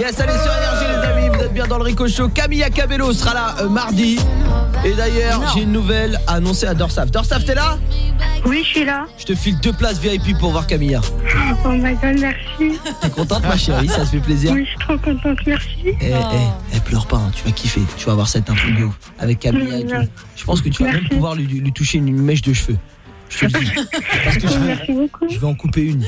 Yes, allez sur Énergie les amis, vous êtes bien dans le Rico Show. Camilla Cabello sera là euh, mardi. Et d'ailleurs, j'ai une nouvelle à annoncer à Dorsaf. Dorsaf, t'es là? Oui, je suis là. Je te file deux places VIP pour voir Camilla. Oh my god, merci. T'es contente ma chérie, ça se fait plaisir Oui, je suis trop contente, merci. Eh, eh, eh, pleure pas, hein, tu vas kiffer. Tu vas avoir cette info de ouf. Avec Camilla et tout. Je pense que tu vas même pouvoir lui, lui toucher une mèche de cheveux. Je te le dis. Parce que je vais, Merci beaucoup. je vais en couper une.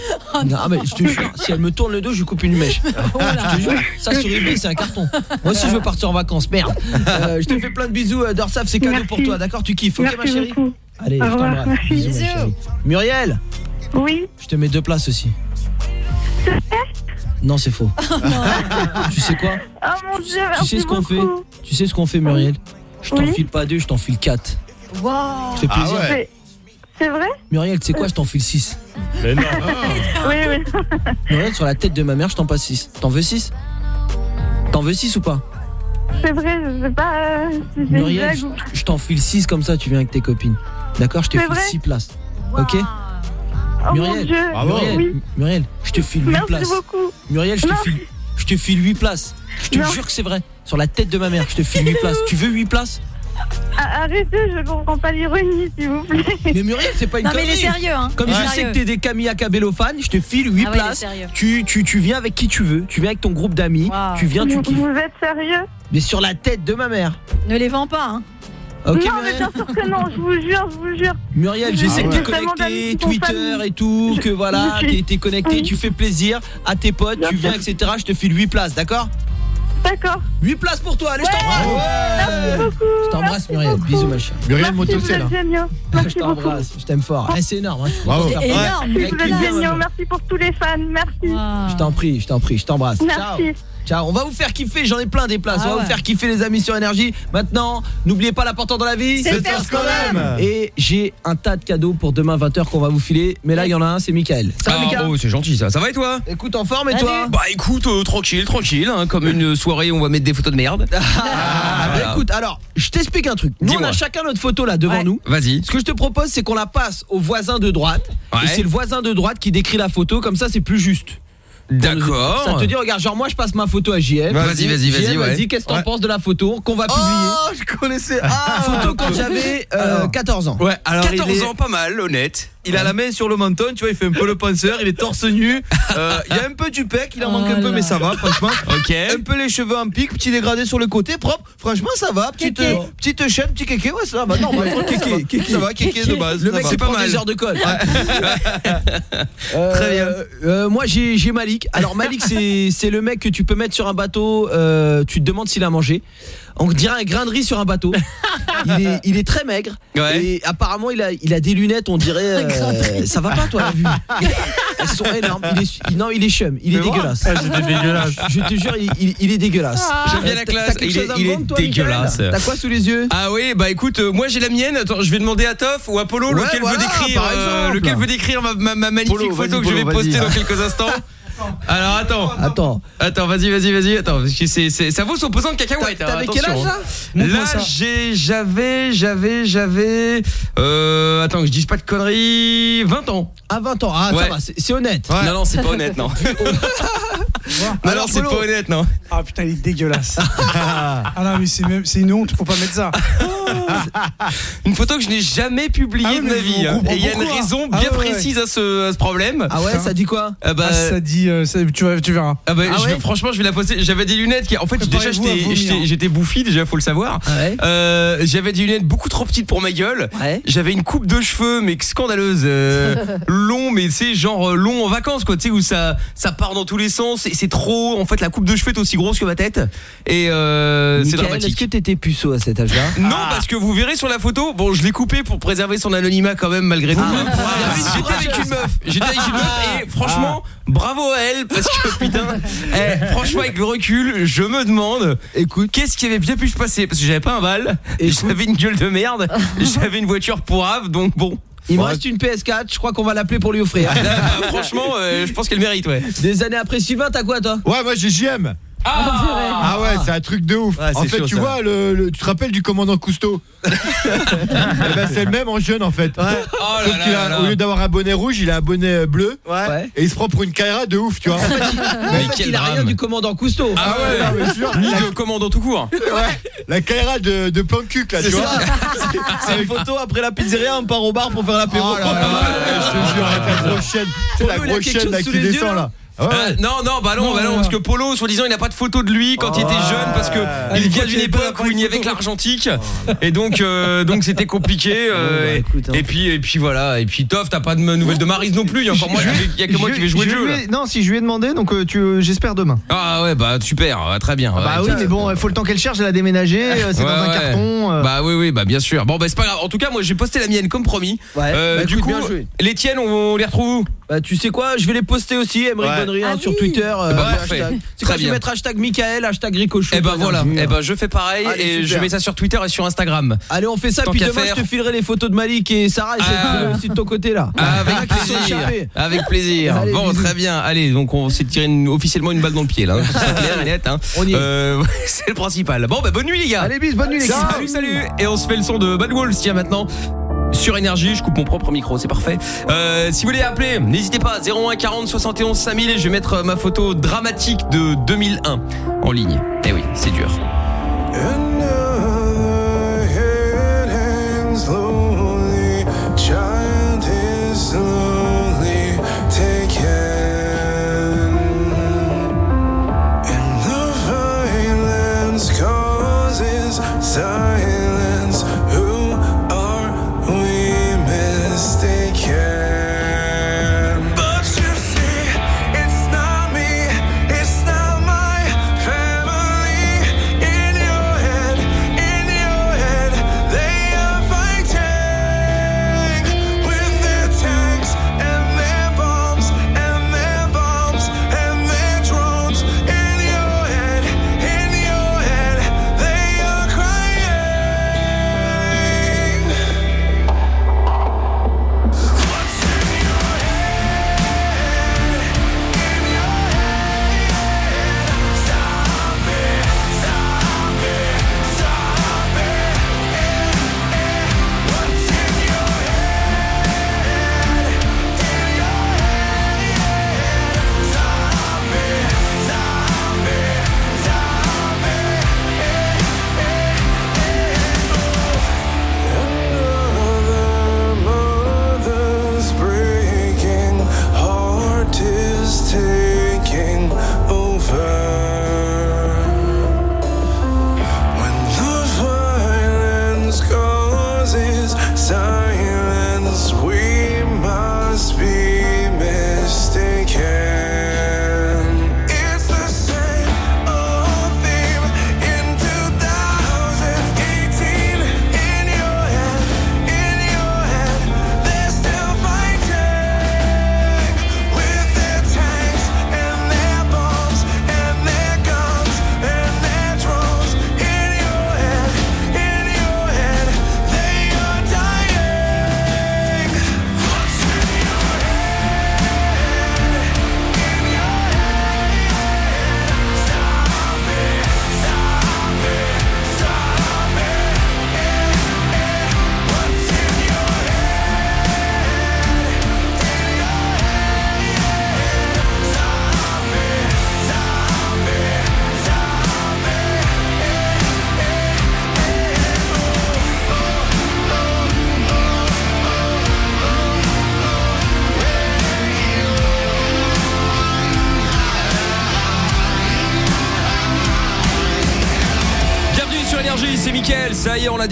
Non, ah, mais je te jure, si elle me tourne le dos, je lui coupe une mèche. Je te jure, ça sur eBay, c'est un carton. Moi aussi, je veux partir en vacances, merde. Euh, je te fais plein de bisous, euh, Dorsaf, c'est cadeau Merci. pour toi, d'accord Tu kiffes, ok ma chérie beaucoup. Allez, Au je revoir, t'embrasse. merci. Bisous, ma chérie. Muriel, Oui, je te mets deux places aussi. Non, c'est faux. tu sais quoi oh mon dieu, Tu merci sais ce qu'on fait beaucoup. Tu sais ce qu'on fait, Muriel Je t'en Oui. file pas deux, je t'en file quatre. Wow. Ça fait plaisir. Ah ouais. C'est- vrai Muriel, tu sais quoi Je t'en file 6. Mais non. Oui, oui. Muriel, sur la tête de ma mère, je t'en passe 6. T'en veux 6 T'en veux 6 ou pas C'est vrai, je sais pas euh, si c'est Muriel, je, je t'en file 6 comme ça, tu viens avec tes copines. D'accord Je te file vrai 6 places. Ok Oh mon Muriel. Muriel, Oui. Muriel, je te file 8 Merci places. beaucoup. Muriel, je te file je te file 8 places. Je te Non. jure que c'est vrai. Sur la tête de ma mère, je te file 8 places. Tu veux 8 places Arrêtez, je comprends pas l'ironie, s'il vous plaît. Mais Muriel, c'est pas une Non mais il est connerie. sérieux hein. Comme Il est je sais sérieux. que t'es des Camilla Cabello fans, je te file 8 Ah ouais, il est places. sérieux. Tu, tu, tu viens avec qui tu veux. Tu viens avec ton groupe d'amis. Wow. Tu viens, tu Vous, kiffes. vous êtes sérieux Mais sur la tête de ma mère. Ne les vends pas hein. Ok, Non, mais Muriel bien sûr que non, je vous jure, je vous jure. Muriel, je Ah sais que ouais. t'es Vraiment connecté, d'amis qui sont Twitter et tout, que voilà, Je suis- t'es t'es connecté, Oui. tu fais plaisir à tes potes, Bien tu viens, sûr. etc. Je te file 8 places, d'accord? D'accord. 8 places pour toi, allez, je t'embrasse Merci beaucoup. Je t'embrasse, Muriel, beaucoup. bisous ma chère. Muriel êtes hein. géniaux. Je t'embrasse, je t'aime fort. Eh, c'est énorme, hein, Bravo. C'est énorme. Vous êtes géniaux. Merci pour tous les fans. Merci. Wow. Je t'en prie, je t'en prie, je t'embrasse. Ciao. Merci. Ciao, on va vous faire kiffer, j'en ai plein des places, Ah on va ouais. vous faire kiffer les amis sur énergie. Maintenant, n'oubliez pas l'important dans la vie, C'est faire ce qu'on aime. Et j'ai un tas de cadeaux pour demain 20h qu'on va vous filer, mais là il y en a un, c'est Michael. Ça va Ah, Mika oh, c'est gentil ça. Ça va et toi Écoute en forme et Salut. toi Bah écoute, euh, tranquille, tranquille, hein, comme une soirée où on va mettre des photos de merde. Ah, bah, écoute, alors, je t'explique un truc. Nous, on a chacun notre photo là devant Ouais. nous. Vas-y. Ce que je te propose, c'est qu'on la passe au voisin de droite. Ouais. Et c'est le voisin de droite qui décrit la photo, comme ça c'est plus juste. D'accord. Ça te dit, regarde, genre moi je passe ma photo à JL. Vas-y, vas-y, vas-y, JL, ouais. Vas-y, qu'est-ce que t'en Ouais. penses de la photo qu'on va publier Oh, je connaissais. Ah, Photo quand j'avais euh, Alors. 14 ans. Ouais, alors 14 il est- ans, pas mal, honnête. Il a la main sur le menton, tu vois, il fait un peu le penseur, il est torse nu. Euh, il y a un peu du pec, il en manque un peu, Oh mais là. ça va, franchement. Ok. Un peu les cheveux en pique, petit dégradé sur le côté, propre. Franchement, ça va. Petite, euh, petite chaîne, petit kéké, ouais, ça va. Non, bah, kéké, kéké, ça va, kéké de base. Le mec c'est pas mal. des heures de colle. Très bien. Euh, euh, moi j'ai j'ai Malik. Alors Malik c'est c'est le mec que tu peux mettre sur un bateau. euh, tu te demandes s'il a mangé. On dirait un grain de riz sur un bateau. Il est il est très maigre. Ouais. Et apparemment il a il a des lunettes. On dirait euh, ça va pas toi la vue. Elles sont énormes. Il est non il est chum. Il est Mais dégueulasse. Je te jure il, il- il est dégueulasse. J'aime bien la t'as- classe. Il est- il vendre, toi, dégueulasse. T'as quoi sous les yeux Ah oui, bah écoute, euh, moi j'ai la mienne. Attends, je vais demander à Toff ou à Polo Ouais, lequel voilà, veut décrire, euh, lequel veut décrire ma, ma- ma magnifique Polo, photo que je vais poster dans quelques instants. Alors attends, Attends. attends, vas-y, vas-y, vas-y, attends, parce que c'est, c'est- ça vaut son pesant de cacahuètes. T'as- hein, T'avais quel âge attention, là? Hein. Là, j'ai, j'avais, j'avais, j'avais, euh, attends que je dise pas de conneries, 20 ans. À 20 ans. Ah ça va c'est c'est honnête. Non, non, c'est pas honnête, non. non, Alors, non, c'est pas honnête, non. Ah putain, il est dégueulasse. ah non, mais c'est même c'est une honte, faut pas mettre ça. Une photo que je n'ai jamais publiée Ah de ma vie. hein. Et il y a une raison Ah bien ouais. précise à ce, à ce problème. Ah ouais ça dit quoi? Ah bah, Ah, ça dit, euh, ça- tu, verras. Ah bah, Ah je franchement, je vais la poster. J'avais des lunettes qui, en fait, déjà, à j'étais, bouffi, déjà, faut le savoir. Ouais? Euh, j'avais des lunettes beaucoup trop petites pour ma gueule. Ouais. J'avais une coupe de cheveux, mais scandaleuse, euh, long, mais c'est genre long en vacances, quoi. Tu sais où ça, ça part dans tous les sens. Et c'est trop. En fait, la coupe de cheveux est aussi grosse que ma tête. Et euh, c'est dramatique. est-ce que t'étais puceau à cet âge-là? Non, parce que vous verrez sur la photo. Bon, je l'ai coupé pour préserver son anonymat quand même, malgré tout. hein. J'étais avec une meuf. J'étais avec une meuf et franchement, bravo à elle parce que putain, eh, franchement avec le recul, je me demande, Écoute, qu'est-ce qui avait bien pu se passer parce que j'avais pas un bal, et j'avais une gueule de merde, j'avais une voiture pourrave, donc bon. il me reste une PS4, je crois qu'on va l'appeler pour lui offrir. Là, franchement, euh, je pense qu'elle mérite, ouais. Des années après Sylvain, t'as quoi toi? Ouais, moi j'ai JM. Ah ouais, c'est un truc de ouf. Ouais, en fait, chaud, tu ça. vois, le, le- tu te rappelles du commandant Cousteau Eh ben, C'est le même en jeune en fait. Oh là Sauf là qu'il là a, là. au lieu d'avoir un bonnet rouge, il a un bonnet euh, bleu. Ouais. Et il se prend pour une Kaira de ouf, tu vois. Mais en fait, quel il a rien du commandant Cousteau. Ah ouais, non, mais sûr, Ni la, de commandant tout court. ouais, la Kaira de, de plan de cul, là, tu vois. C'est une photo après la pizzeria, on part au bar pour faire l'apéro. Oh là là, je te jure, avec la grosse chaîne, tu sais, la grosse chaîne là qui descend là. Ah ouais. Euh, non non bah non, bah non parce que Polo soi-disant il n'a pas de photo de lui quand il était jeune parce que il vient d'une époque où il n'y avait que l'argentique et donc euh, donc c'était compliqué euh, bah, écoute, hein. et puis et puis voilà et puis Toff t'as pas de nouvelles de Marise non plus il y a encore moi il y a que moi qui vais jouer le jeu lui Non, si je lui ai demandé, donc euh, tu, euh, j'espère demain. Ah ouais bah super ah, très bien bah oui, mais bon, il faut le temps qu'elle cherche, elle a déménagé, euh, c'est dans un carton. euh. Bah oui oui bah bien sûr. Bon bah c'est pas grave. En tout cas moi j'ai posté la mienne comme promis. Euh, Bah, du coup les tiennes on, les retrouve où? Bah tu sais quoi, je vais les poster aussi, Emery Bonnery hein, Ah sur. Twitter. euh, Bah, hashtag. C'est quoi, je vais mettre hashtag Michael, hashtag Ricochot. Eh ben voilà, Énergie. eh ben je fais pareil Allez, et je mets ça sur Twitter et sur Instagram. Allez, on fait ça, Tant puis demain faire. je te filerai les photos de Malik et Sarah et c'est aussi de ton côté là. Avec Ah, plaisir. Avec plaisir. Allez, bon, bisous. très bien. Allez, donc on s'est tiré une- officiellement une balle dans le pied là. hein. C'est clair et net. Hein. Euh, c'est le principal. Bon, bah bonne nuit les gars. Allez, bis, bonne nuit les gars. Salut, salut. Et on se fait le son de Bad Wolves tiens maintenant. Sur énergie, je coupe mon propre micro, c'est parfait. Euh, si vous voulez appeler, n'hésitez pas 01 40 71 5000 et je vais mettre ma photo dramatique de 2001 en ligne. Eh oui, c'est dur.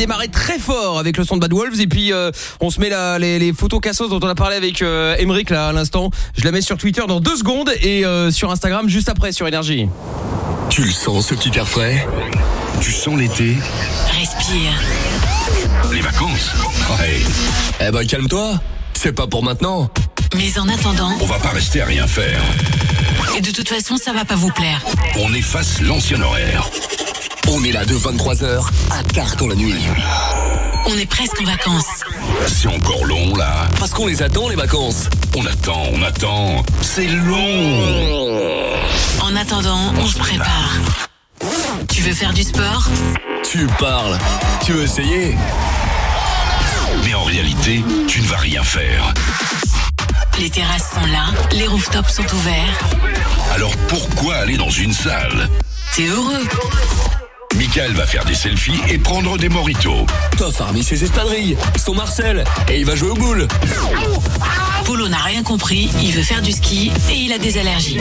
Démarré très fort avec le son de Bad Wolves et puis euh, on se met la- les, les photos cassos dont on a parlé avec euh, Emeric là à l'instant. Je la mets sur Twitter dans deux secondes et euh, sur Instagram juste après sur Énergie. Tu le sens ce petit air frais Tu sens l'été Respire. Les vacances Ouais. Eh ben calme-toi C'est pas pour maintenant Mais en attendant, On va pas rester à rien faire. et de toute façon, ça va pas vous plaire. On efface l'ancien horaire. On est là de 23h à tard dans la nuit. On est presque en vacances. C'est encore long là. Parce qu'on les attend les vacances. On attend, on attend. C'est long. En attendant, on se prépare. Tu veux faire du sport? Tu parles. Tu veux essayer? Mais en réalité, tu ne vas rien faire. Les terrasses sont là, les rooftops sont ouverts. Alors pourquoi aller dans une salle? T'es heureux Michael va faire des selfies et prendre des moritos. Toff a remis ses espadrilles, son Marcel, et il va jouer au boule. Polo n'a rien compris, il veut faire du ski et il a des allergies.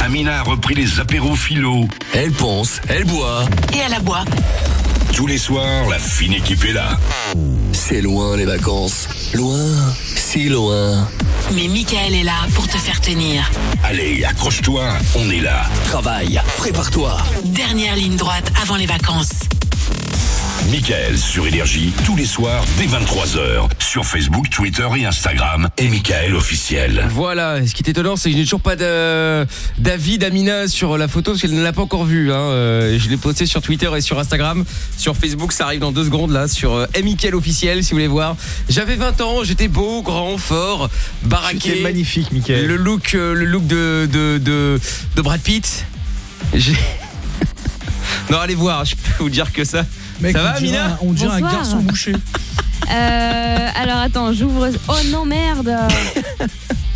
Amina a repris les apéros philo. Elle pense, elle boit. Et à la bois. Tous les soirs, la fine équipe est là. C'est loin les vacances. Loin, si loin. Mais Michael est là pour te faire tenir. Allez, accroche-toi, on est là. Travaille, prépare-toi. Dernière ligne droite avant les vacances. Michael sur Énergie, tous les soirs dès 23h. Sur Facebook, Twitter et Instagram. Et Michael officiel. Voilà, ce qui est étonnant, c'est que je n'ai toujours pas d'avis d'Amina sur la photo parce qu'elle ne l'a pas encore vue. Hein. Euh, Je l'ai posté sur Twitter et sur Instagram. Sur Facebook, ça arrive dans deux secondes là, sur euh, Michael officiel si vous voulez voir. J'avais 20 ans, j'étais beau, grand, fort, baraqué. C'était magnifique, Michael. Le look, euh, le look de, de, de, de Brad Pitt. J'ai- non, allez voir, je peux vous dire que ça. Mec, ça va, un- On dirait un Bonsoir. garçon bouché. Euh, alors attends, j'ouvre. Oh non, merde.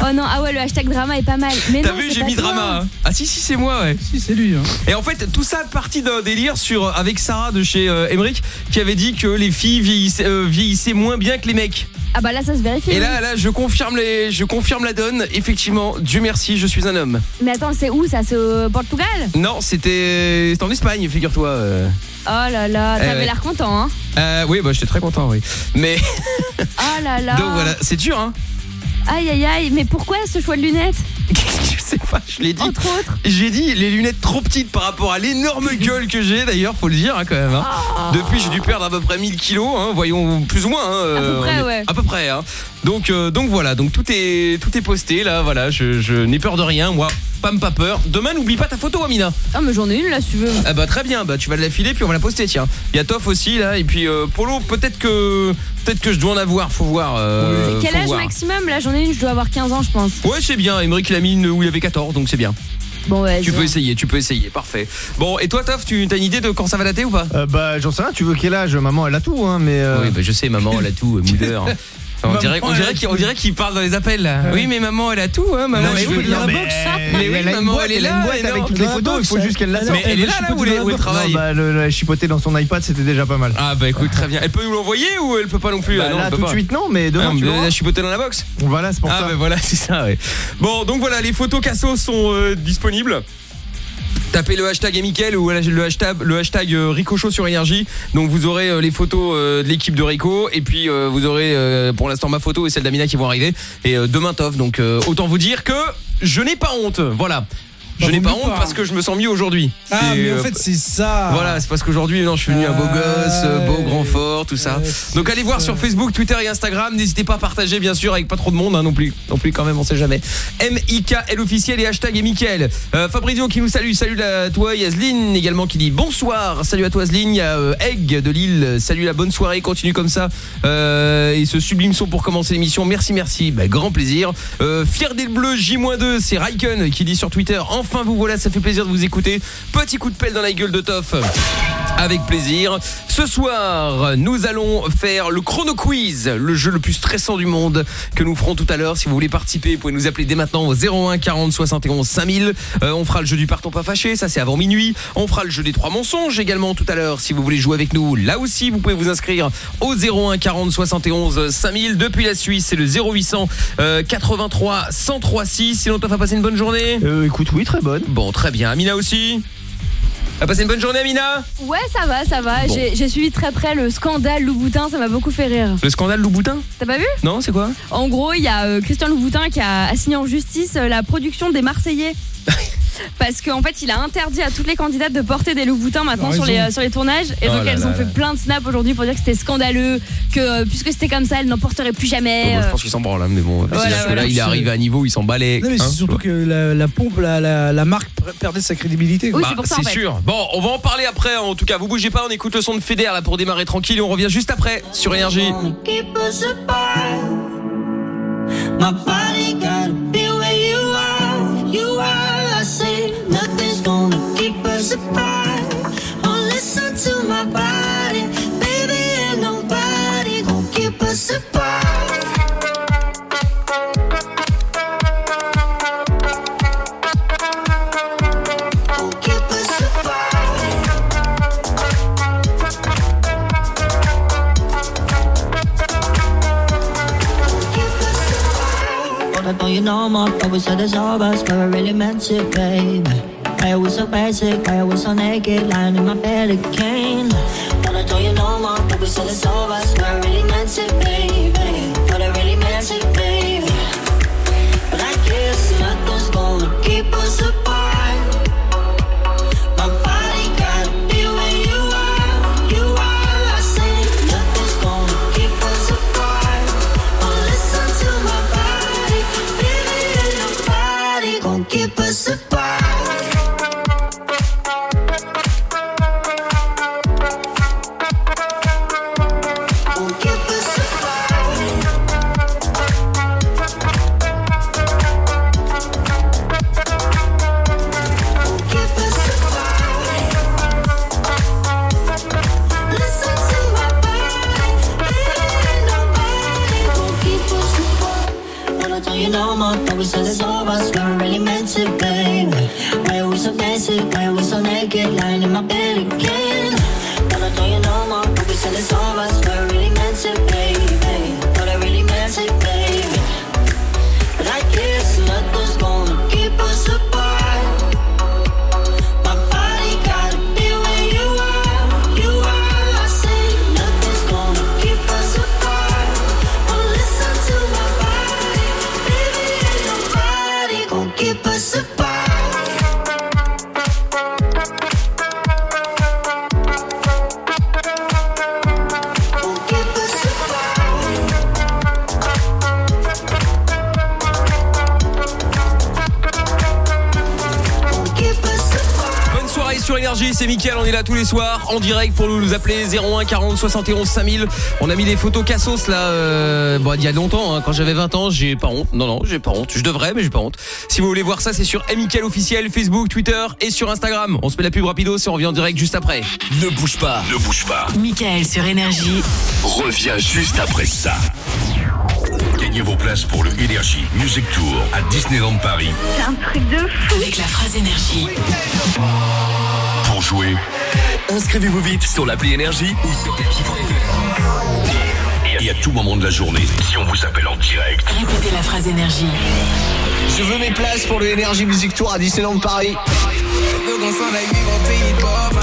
Oh non, ah ouais, le hashtag drama est pas mal. Mais T'as non, vu, c'est j'ai pas mis toi. drama. hein. Ah si, si, c'est moi, ouais. Si, c'est lui. hein. Et en fait, tout ça parti d'un délire sur avec Sarah de chez euh, Emmerich qui avait dit que les filles vieillissaient, euh, vieillissaient moins bien que les mecs. Ah bah là, ça se vérifie. Et oui. là, là, je confirme les, je confirme la donne. Effectivement, Dieu merci, je suis un homme. Mais attends, c'est où ça? C'est au Portugal? Non, c'était, c'était en Espagne, figure-toi. euh. Oh là là, Eh t'avais ouais. l'air content, hein Euh, oui, bah j'étais très content, oui. Mais Oh là là. donc voilà, c'est dur, hein. Aïe aïe aïe, mais pourquoi ce choix de lunettes? Je sais pas, je l'ai dit. Entre autres. J'ai dit les lunettes trop petites par rapport à l'énorme gueule que j'ai d'ailleurs, faut le dire hein, quand même. hein. Ah. Depuis, j'ai dû perdre à peu près 1000 kilos, hein, voyons plus ou moins. hein, À peu euh, près, ouais. À peu près. Hein. Donc, euh, donc voilà, donc tout est tout est posté là. Voilà, je, je n'ai peur de rien, moi. Pas pas peur. Demain, n'oublie pas ta photo, Amina. Ah mais j'en ai une là, si tu veux. Ah bah très bien, bah tu vas la filer puis on va la poster, tiens. Il y a Toff aussi là et puis euh, Polo, peut-être que peut-être que je dois en avoir, faut voir. euh, Quel faut âge voir. maximum? Là, j'en ai une, je dois avoir 15 ans, je pense. Ouais, c'est bien. Emmerich il a mis une où il avait 14, donc c'est bien. Bon, ouais. Tu peux essayer, tu peux essayer, parfait. Bon, et toi, Toff, tu as une idée de quand ça va dater ou pas? Euh, bah, j'en sais rien, tu veux quel âge? Maman, elle a tout, hein, mais. euh, Oui, bah je sais, maman, elle a tout, euh, moudeur. On dirait, on elle dirait qu'il parle dans les appels là. Oui, mais maman, elle a tout, hein, maman. Non, mais elle je veux mais, Mais oui, elle a maman, boîte, elle est elle là, et avec toutes les photos, il faut juste qu'elle la elle- sorte. Mais elle est là, là, où elle elle travaille bah, le, la chipoter dans son iPad, c'était déjà pas mal. Ah bah écoute, très bien. Elle peut nous l'envoyer ou elle peut pas non plus? Bah, Ah, non, là, elle tout de suite, non, mais Ah, demain, tu mais vois. la chipoter dans la box Voilà, c'est pour Ah ça. bah voilà, c'est ça, ouais. Bon, donc voilà, les photos Casso sont euh, disponibles. Tapez le hashtag Emikel ou le hashtag, le euh, sur énergie. Donc vous aurez euh, les photos euh, de l'équipe de Rico et puis vous aurez pour l'instant ma photo et celle d'Amina qui vont arriver et demain Toff. Donc autant vous dire que je n'ai pas honte. Voilà. Je Bah, n'ai pas honte parce que je me sens mieux aujourd'hui. Ah, mais en euh, fait, c'est ça. voilà, c'est parce qu'aujourd'hui, non, je suis devenu un beau gosse, euh, beau, grand, fort, tout ça. Donc allez voir sur. Facebook, Twitter et Instagram. N'hésitez pas à partager, bien sûr, avec pas trop de monde hein, non plus. Non plus, quand même, on sait jamais. M-I-K-L officiel et hashtag et Mickaël. Euh, Fabrizio qui nous salue. Salut à toi, Yasline également qui dit bonsoir. Salut à toi, Yasline. Il y a euh, Egg de Lille. Salut, la bonne soirée. Continue comme ça. Euh, et ce sublime son pour commencer l'émission. Merci, merci. Bah, grand plaisir. Euh, Fier des Bleus, J-2, c'est Raiken qui dit sur Twitter. Enfin, vous voilà, ça fait plaisir de vous écouter. Petit coup de pelle dans la gueule de Toff. Avec plaisir. Ce soir, nous allons faire le chrono quiz, le jeu le plus stressant du monde que nous ferons tout à l'heure. Si vous voulez participer, vous pouvez nous appeler dès maintenant au 01 40 71 5000. Euh, on fera le jeu du partons pas fâché, ça c'est avant minuit. On fera le jeu des trois mensonges également tout à l'heure. Si vous voulez jouer avec nous, là aussi vous pouvez vous inscrire au 01 40 71 5000. Depuis la Suisse, c'est le 0800 euh, 83 103 6. Sinon, toi, va passer une bonne journée. Euh, écoute, oui, très bonne. Bon, très bien. Amina aussi. A passé une bonne journée, Amina. Ouais, ça va, ça va. Bon. J'ai- J'ai suivi très près le scandale Louboutin, ça m'a beaucoup fait rire. Le scandale Louboutin T'as pas vu Non, c'est quoi En gros, il y a euh, Christian Louboutin qui a assigné en justice euh, la production des Marseillais. parce qu'en fait, il a interdit à toutes les candidates de porter des loups-boutins maintenant sur les, euh, sur les tournages. Et Oh donc, là elles là ont là. fait plein de snaps aujourd'hui pour dire que c'était scandaleux, que euh, puisque c'était comme ça, elles n'en porteraient plus jamais. Bah, je euh. pense qu'il s'en branle, hein, mais bon. là, il est arrivé à un niveau, il s'en balait. Non, mais hein, c'est surtout tu que la, la pompe, la, la, la marque perdait sa crédibilité. Oui, Bah, c'est pour ça en fait. sûr. Bon, on va en parler après. En tout cas, vous bougez pas. On écoute le son de Feder là pour démarrer tranquille et on revient juste après sur Énergie. keep us apart. My body gotta be But I don't you know my always said it's all us, but I really meant it, baby. I was so basic, I was so naked, lying in my bed again. But I don't you know my always said it's all us, but I really meant it, baby. C'est Mickaël, on est là tous les soirs en direct pour nous, nous appeler 01 40 71 5000. On a mis des photos cassos là euh, bon, il y a longtemps hein, quand j'avais 20 ans, j'ai pas honte. Non non, j'ai pas honte. Je devrais mais j'ai pas honte. Si vous voulez voir ça, c'est sur Mickaël officiel Facebook, Twitter et sur Instagram. On se met la pub rapido, et on revient en direct juste après. Ne bouge pas. Ne bouge pas. Michael sur Énergie. Reviens juste après ça. Gagnez vos places pour le Energy Music Tour à Disneyland Paris. C'est un truc de fou. Avec la phrase Énergie. Pour jouer, inscrivez-vous vite sur l'appli Énergie ou sur énergie.fr. Et à tout moment de la journée, si on vous appelle en direct, Répétez la phrase Énergie. Je veux mes places pour le Energy Music Tour à Disneyland Paris.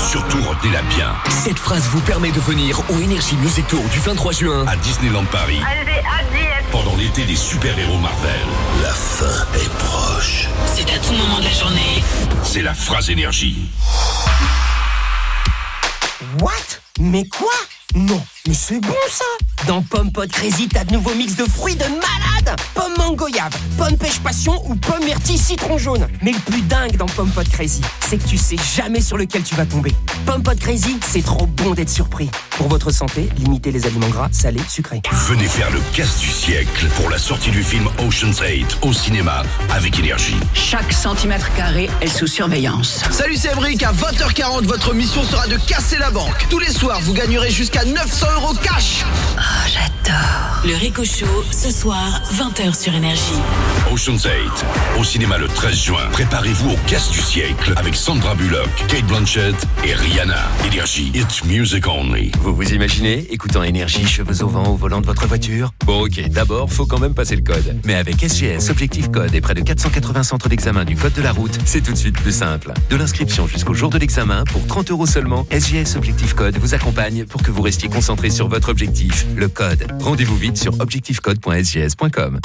surtout retenez-la bien. Cette phrase vous permet de venir au Energy Music Tour du 23 juin à Disneyland Paris. Allez, Pendant l'été des super-héros Marvel. La fin est proche. C'est à tout moment de la journée. C'est la phrase énergie. What? Mais quoi? Non, mais c'est bon ça Dans Pomme Pot Crazy, t'as de nouveaux mix de fruits de malade Pomme mango yave, pomme pêche passion ou pomme myrtille citron jaune. Mais le plus dingue dans Pomme Pot Crazy, c'est que tu sais jamais sur lequel tu vas tomber. Pomme Pot Crazy, c'est trop bon d'être surpris. Pour votre santé, limitez les aliments gras, salés, sucrés. Venez faire le casse du siècle pour la sortie du film Ocean's 8 au cinéma avec énergie. Chaque centimètre carré est sous surveillance. Salut, c'est Emric. À 20h40, votre mission sera de casser la banque. Tous les soirs, vous gagnerez jusqu'à 900 euros cash. Oh, j'adore. Le Rico Show, ce soir, 20h sur Énergie. Ocean's 8 au cinéma le 13 juin. Préparez-vous au casse du siècle avec Sandra Bullock, Kate Blanchett et Rihanna. Énergie, it's music only. Vous vous imaginez écoutant énergie, cheveux au vent au volant de votre voiture? Bon ok, d'abord, faut quand même passer le code. Mais avec SGS Objectif Code et près de 480 centres d'examen du code de la route, c'est tout de suite plus simple. De l'inscription jusqu'au jour de l'examen, pour 30 euros seulement, SGS Objectif Code vous accompagne pour que vous restiez concentré sur votre objectif, le code. Rendez-vous vite sur objectifcode.sgs.com.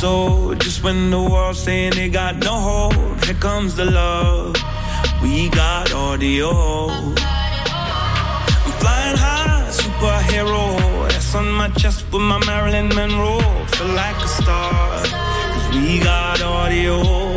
soul. Just when the world's saying they got no hope, here comes the love. We got audio. I'm flying high, superhero. That's on my chest with my Marilyn Monroe. Feel like a star, cause we got audio.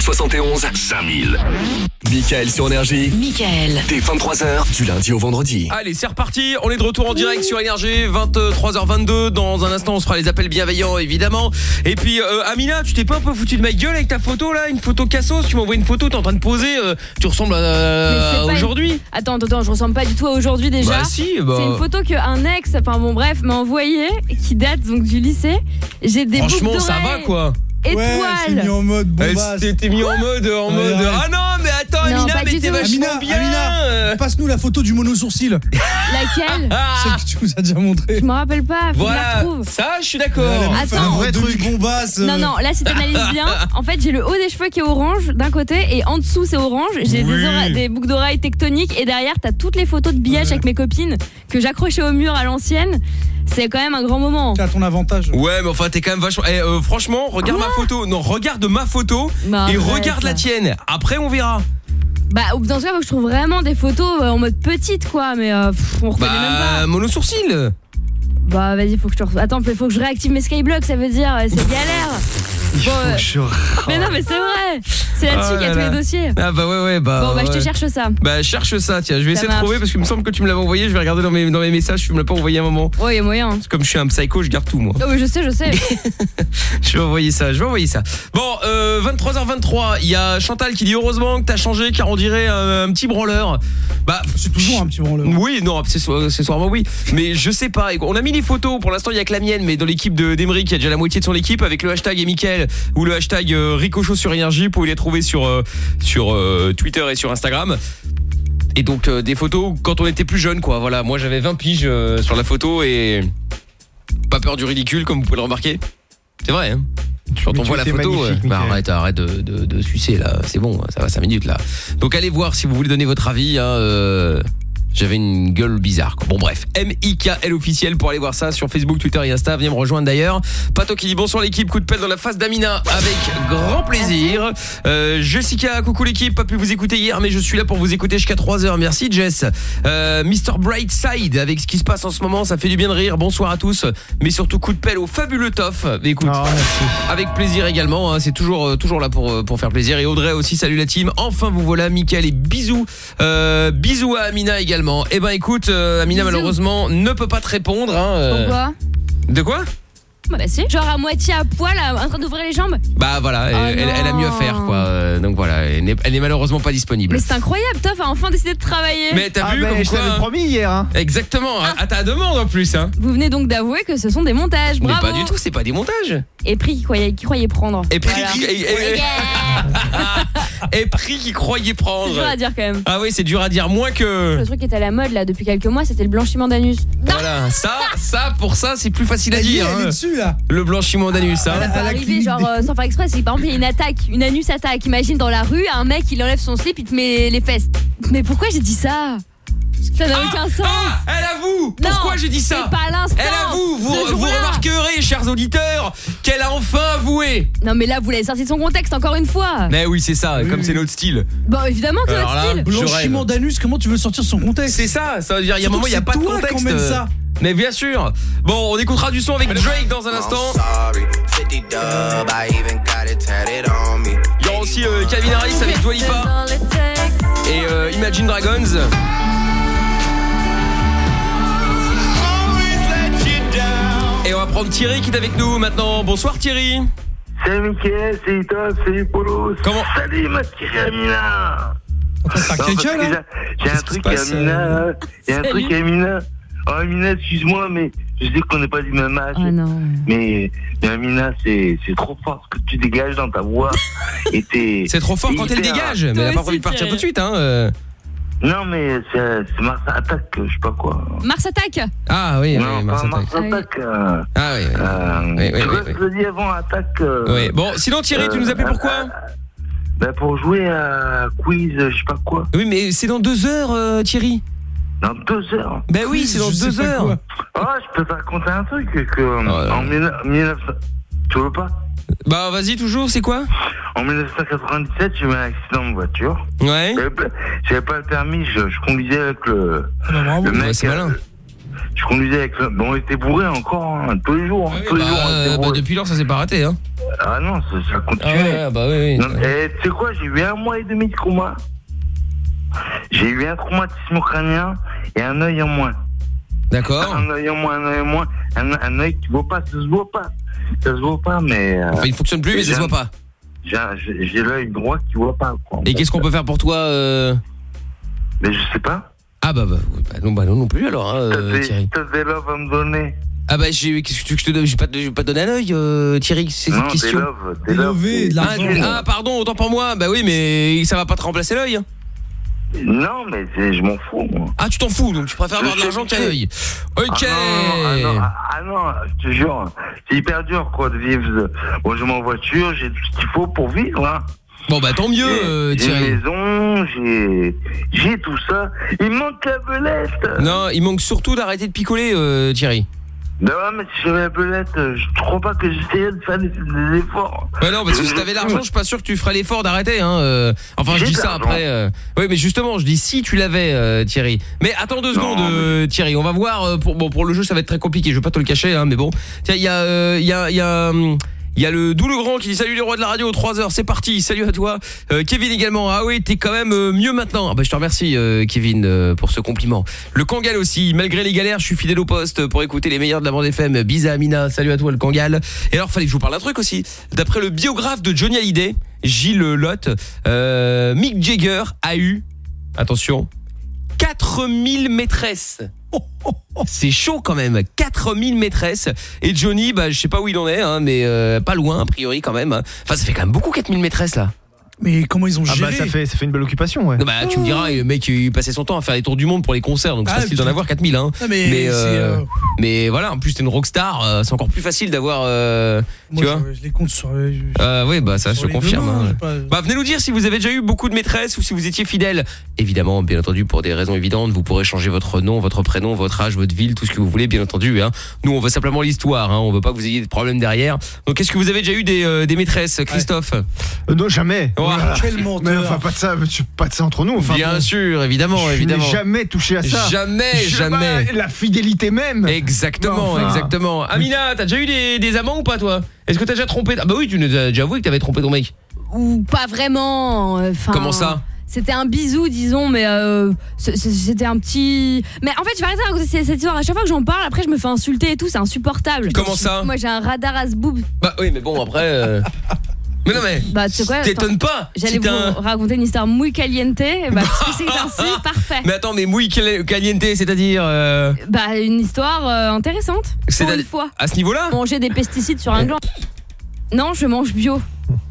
40 71 5000. Michael sur Énergie. Michael. Dès 23h, du lundi au vendredi. Allez, c'est reparti. On est de retour en direct sur Énergie, 23h22. Dans un instant, on se fera les appels bienveillants, évidemment. Et puis, euh, Amina, tu t'es pas un peu foutu de ma gueule avec ta photo là? Une photo cassos Tu m'envoies une photo, t'es en train de poser. euh, tu ressembles à, aujourd'hui. une- Attends, attends, attends, je ressemble pas du tout à aujourd'hui déjà. Bah si, bah. C'est une photo qu'un ex, enfin bon bref, m'a envoyée, qui date donc du lycée. J'ai des Franchement, ça va quoi. Étoile. en mode t'es mis en mode, en Ouais, mode. ouais. Ah non, mais attends, Non, Amina, pas mais du t'es tout. vachement Amina, bien. Amina, euh. passe-nous la photo du mono sourcil. Laquelle Celle que tu nous as déjà montré. Je me rappelle pas, faut que je la Voilà, retrouve. ça, je suis d'accord. Attends. un vrai truc bombasse. Non, non, là si t'analyses bien, en fait j'ai le haut des cheveux qui est orange d'un côté et en dessous c'est orange. J'ai Oui. des, ora- des boucles d'oreilles tectoniques et derrière t'as toutes les photos de billage avec mes copines que j'accrochais au mur à l'ancienne. C'est quand même un grand moment. T'as ton avantage. Ouais, mais enfin, t'es quand même vachement. Eh, euh, franchement, regarde ma photo. Non, regarde ma photo Bah, et arrête, regarde la tienne. Après, on verra. Bah dans ce cas faut que je trouve vraiment des photos euh, en mode petite quoi, mais euh, pff, on reconnaît même Bah, pas. mono sourcil. Bah vas-y faut que je te. Attends, faut que je réactive mes skyblocks, ça veut dire euh, c'est galère. Bon, euh, Mais non mais c'est vrai. C'est là-dessus Oh qu'il y a là tous les dossiers. Ah bah ouais, ouais, bah. Bon bah je te cherche ça. Bah cherche ça, tiens, je vais Ça essayer de trouver parce qu'il me semble que tu me l'avais envoyé, je vais regarder dans mes, dans mes messages, tu me l'as pas envoyé à un moment. Ouais, y a moyen. C'est Comme je suis un psycho, je garde tout moi. Oh, mais je sais, je sais. Je vais envoyer ça, je vais envoyer ça. Bon, euh, 23h23, il y a Chantal qui dit heureusement que t'as changé car on dirait un, un petit branleur. Bah, c'est toujours un petit branleur. Oui, non, accessoire- accessoirement oui, mais je sais pas. On a mis les photos, pour l'instant il y a que la mienne, mais dans l'équipe de d'Emery qui a déjà la moitié de son équipe avec le hashtag et Mickaël ou le hashtag euh, Ricochot sur énergie, vous pouvez les trouver sur euh, sur euh, Twitter et sur Instagram. Et donc euh, des photos quand on était plus jeune quoi. Voilà, moi j'avais 20 piges euh, sur la photo et pas peur du ridicule comme vous pouvez le remarquer. C'est vrai hein. Quand on voit la photo, euh, bah, arrête, arrête de, de, de sucer là, c'est bon, ça va 5 minutes là. Donc allez voir si vous voulez donner votre avis. hein, euh, J'avais une gueule bizarre. Quoi. Bon bref, M-I-K-L officiel pour aller voir ça sur Facebook, Twitter et Insta. Viens me rejoindre d'ailleurs. Pato qui dit bonsoir l'équipe, coup de pelle dans la face d'Amina avec grand plaisir. Euh, Jessica, coucou l'équipe, pas pu vous écouter hier mais je suis là pour vous écouter jusqu'à 3h. Merci Jess. Euh, Mr Brightside avec ce qui se passe en ce moment, ça fait du bien de rire. Bonsoir à tous. Mais surtout coup de pelle au fabuleux Toff. Écoute, avec plaisir également, hein, c'est toujours euh, toujours là pour pour faire plaisir et Audrey aussi, salut la team. Enfin vous voilà, Mickaël et bisous. Bisous à Amina également. Eh ben écoute, euh, Amina malheureusement ne peut pas te répondre hein, euh. Pourquoi? De quoi? Bah, bah si. Genre à moitié à poil, à- en train d'ouvrir les jambes. Bah voilà, elle, Oh elle- elle a mieux à faire quoi. Euh, donc voilà, elle n'est elle n'est malheureusement pas disponible. Mais c'est incroyable, Toff a enfin décidé de travailler. Mais t'as Ah vu ben, comme je quoi t'avais hein promis hier. Hein. Exactement, à ta demande en plus hein. Vous venez donc d'avouer que ce sont des montages. Mais Bravo. pas du tout, c'est pas des montages. Et prix qui croyait, qui croyait prendre. Et prix Voilà. qui et, et- et prix qui croyait C'est prendre. dur à dire quand même. Ah oui, c'est dur à dire moins que Le truc qui est à la mode là depuis quelques mois, c'était le blanchiment d'anus. Voilà, ça ça pour ça c'est plus facile à Elle y est, dire. elle est hein. dessus là. Le blanchiment d'anus hein. Ça peut arriver genre euh, sans faire exprès, c'est par exemple il y a une attaque, une anus attaque. Imagine dans la rue, un mec il enlève son slip, il te met les fesses. Mais pourquoi j'ai dit ça? Ça n'a aucun sens. Ah, elle avoue Pourquoi j'ai dit ça pas l'instant. Elle avoue, vous, vous remarquerez, chers auditeurs, qu'elle a enfin avoué. Non mais là vous l'avez sorti de son contexte encore une fois. Mais oui, c'est ça, comme c'est notre style. Bon évidemment que Alors notre là, style. Blanchiment d'anus, comment tu veux sortir son contexte C'est ça, ça veut dire il y a un moment il y a pas de contexte. ça. Mais bien sûr. Bon, on écoutera du son avec Drake dans un instant. Il y aura aussi euh, Calvin Harris avec Dua Lipa et euh, Imagine Dragons. Et on va prendre Thierry qui est avec nous maintenant. Bonsoir Thierry. Salut Mickaël, salut Tom, salut Polo. Comment Salut ma petite Amina. Non, que là J'ai un truc à Amina. euh, Il y a un truc à Amina. Oh Amina, excuse-moi, mais je sais qu'on n'est pas du même âge. Mais, mais Amina, c'est c'est trop fort ce que tu dégages dans ta voix. C'est trop fort quand elle dégage, mais elle a pas envie de partir tout de suite hein. Euh. Non, mais c'est c'est Mars Attack, je sais pas quoi. Mars attaque Ah oui, non, oui, Mars Attack. Mars Attack. euh, Ah oui, oui. euh, Oui, oui, oui, dis avant Attack euh, Oui. Bon, sinon Thierry, tu nous appelais pourquoi bah, Pour jouer à quiz, je sais pas quoi. Oui, mais c'est dans deux heures, euh, Thierry. Dans deux heures Ben oui, c'est dans deux heures. Oh, je peux te raconter un truc que euh, en 1900 tu veux pas? Bah vas-y toujours, c'est quoi? En 1997, j'ai eu un accident de voiture. Ouais. J'avais pas, le permis, je, je conduisais avec le, le mec. Ouais, c'est malin. euh, je conduisais avec le. Bon, on était bourré encore, hein, tous les jours. hein, tous les Bah, jours. euh, bah, depuis lors, ça s'est pas arrêté hein. Ah non, ça, ça continuait. Ah ouais, bah oui, oui. Non, et tu sais quoi, j'ai eu un mois et demi de coma. J'ai eu un traumatisme crânien et un œil en moins. D'accord. Un œil en moins, un œil en moins. Un, un œil qui voit pas, ça se voit pas. Ça se voit pas, mais. euh, Enfin, il fonctionne plus, mais ça se voit pas. J'ai l'œil droit qui voit pas. Quoi. Et qu'est-ce qu'on peut faire pour toi euh Mais je sais pas. Ah bah, bah, bah, non, bah non non plus alors, hein, T'as euh, Thierry. t'as des loves à me donner. Ah bah j'ai qu'est-ce que tu veux que je te donne? J'ai pas, je vais pas te donner un œil, euh, Thierry. C'est question. des des ah, ah, pardon, autant pour moi. Bah oui, mais ça va pas te remplacer l'œil. hein. Non, mais je m'en fous, moi. Ah, tu t'en fous, donc tu préfères avoir de l'argent qu'un œil. Ok. Ah non, ah non, ah non, je te jure, c'est hyper dur quoi de vivre. Bon, j'ai mon voiture, j'ai tout ce qu'il faut pour vivre. Hein. Bon bah tant mieux, J'ai- euh, J'ai une maison, j'ai j'ai tout ça. Il manque la belette. Non, il manque surtout d'arrêter de picoler, euh, Thierry. Ben ouais, mais si j'avais la belette, euh, je crois pas que j'essayais de faire des, des efforts. Ouais non parce que si t'avais l'argent je suis pas sûr que tu ferais l'effort d'arrêter hein. euh. Enfin je J'ai dis de ça l'argent. après euh. Oui mais justement je dis si tu l'avais euh, Thierry Mais attends deux secondes euh, Thierry On va voir euh, pour, bon, pour le jeu ça va être très compliqué Je vais pas te le cacher hein, mais bon Tiens il y a euh, Il y a, il y a hum, il y a le Doux Grand qui dit salut les rois de la radio 3h c'est parti salut à toi. Euh, Kevin également ah oui t'es quand même euh, mieux maintenant. Ah bah, je te remercie euh, Kevin euh, pour ce compliment. Le Kangal aussi malgré les galères je suis fidèle au poste pour écouter les meilleurs de la bande FM Bisa Amina salut à toi le Kangal. Et alors fallait que je vous parle d'un truc aussi. D'après le biographe de Johnny Hallyday Gilles Lotte euh, Mick Jagger a eu attention 4000 maîtresses c'est chaud quand même. 4000 maîtresses. Et Johnny bah je sais pas où il en est hein, mais euh, pas loin a priori quand même enfin ça fait quand même beaucoup 4000 maîtresses là Mais comment ils ont Ah géré bah ça fait, ça fait une belle occupation, ouais. non, bah tu me diras le mec il passait son temps à faire les tours du monde pour les concerts donc c'est Ah, facile d'en avoir 4000 hein. Ah, mais c'est, euh, euh, mais voilà en plus t'es une rockstar euh, c'est encore plus facile d'avoir euh, tu vois je, je les compte sur. euh, euh, oui bah ça je confirme mains, hein. j'ai pas- Bah venez nous dire si vous avez déjà eu beaucoup de maîtresses ou si vous étiez fidèle. Évidemment, bien entendu, pour des raisons évidentes, vous pourrez changer votre nom, votre prénom, votre âge, votre ville, tout ce que vous voulez, bien entendu. Hein. Nous, on veut simplement l'histoire, hein. on veut pas que vous ayez de problèmes derrière. Donc, est-ce que vous avez déjà eu des, euh, des maîtresses, Christophe? Euh, non, jamais. Ouais. Quel Mais enfin, pas de ça, pas de ça entre nous. Enfin, Bien bon. sûr, évidemment, Je évidemment. n'ai jamais touché à ça. Jamais, Je- jamais. la fidélité même. Exactement, enfin. exactement. Amina, t'as déjà eu des, des amants ou pas, toi? Est-ce que t'as déjà trompé Ah bah oui, tu nous as déjà avoué que t'avais trompé ton mec. Ou pas vraiment. euh, enfin, Comment ça? C'était un bisou, disons, mais euh, c'était un petit. Mais en fait, je vais arrêter de raconter cette cette histoire. À chaque fois que j'en parle, après, je me fais insulter et tout. C'est insupportable. Comment ça? Moi, j'ai un radar à ce boob. Bah oui, mais bon, après... euh, Mais non mais... Bah, T'étonnes pas J'allais vous un- raconter une histoire muy caliente. Bah, c'est ainsi, parfait. Mais attends, mais muy cal- caliente, c'est-à-dire... euh, Bah, une histoire euh, intéressante. C'est Pour à- une fois. À ce niveau-là Manger des pesticides sur un gland. Non, je mange bio.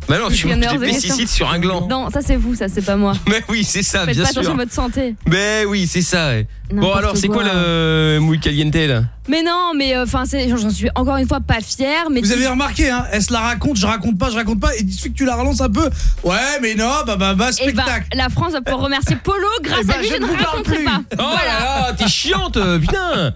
Bah non, Je tu suis manges des énervée, pesticides sur un gland. Non, ça c'est vous, ça c'est pas moi. Mais oui, c'est ça, Faites bien pas sûr. attention à votre santé. Mais oui, c'est ça. ouais. Bon alors, c'est quoi quoi. le muy caliente là? Mais non, mais enfin, c'est j'en suis encore une fois pas fière. Mais Vous tu- avez remarqué, hein, elle se la raconte, je raconte pas, je raconte pas, et il suffit que tu la relances un peu. Ouais, mais non, bah bah bah, Eh ben, spectacle. la France va pouvoir remercier Polo grâce Eh ben, à lui, je je ne raconterai plus. pas. Oh là là, t'es chiante, euh, putain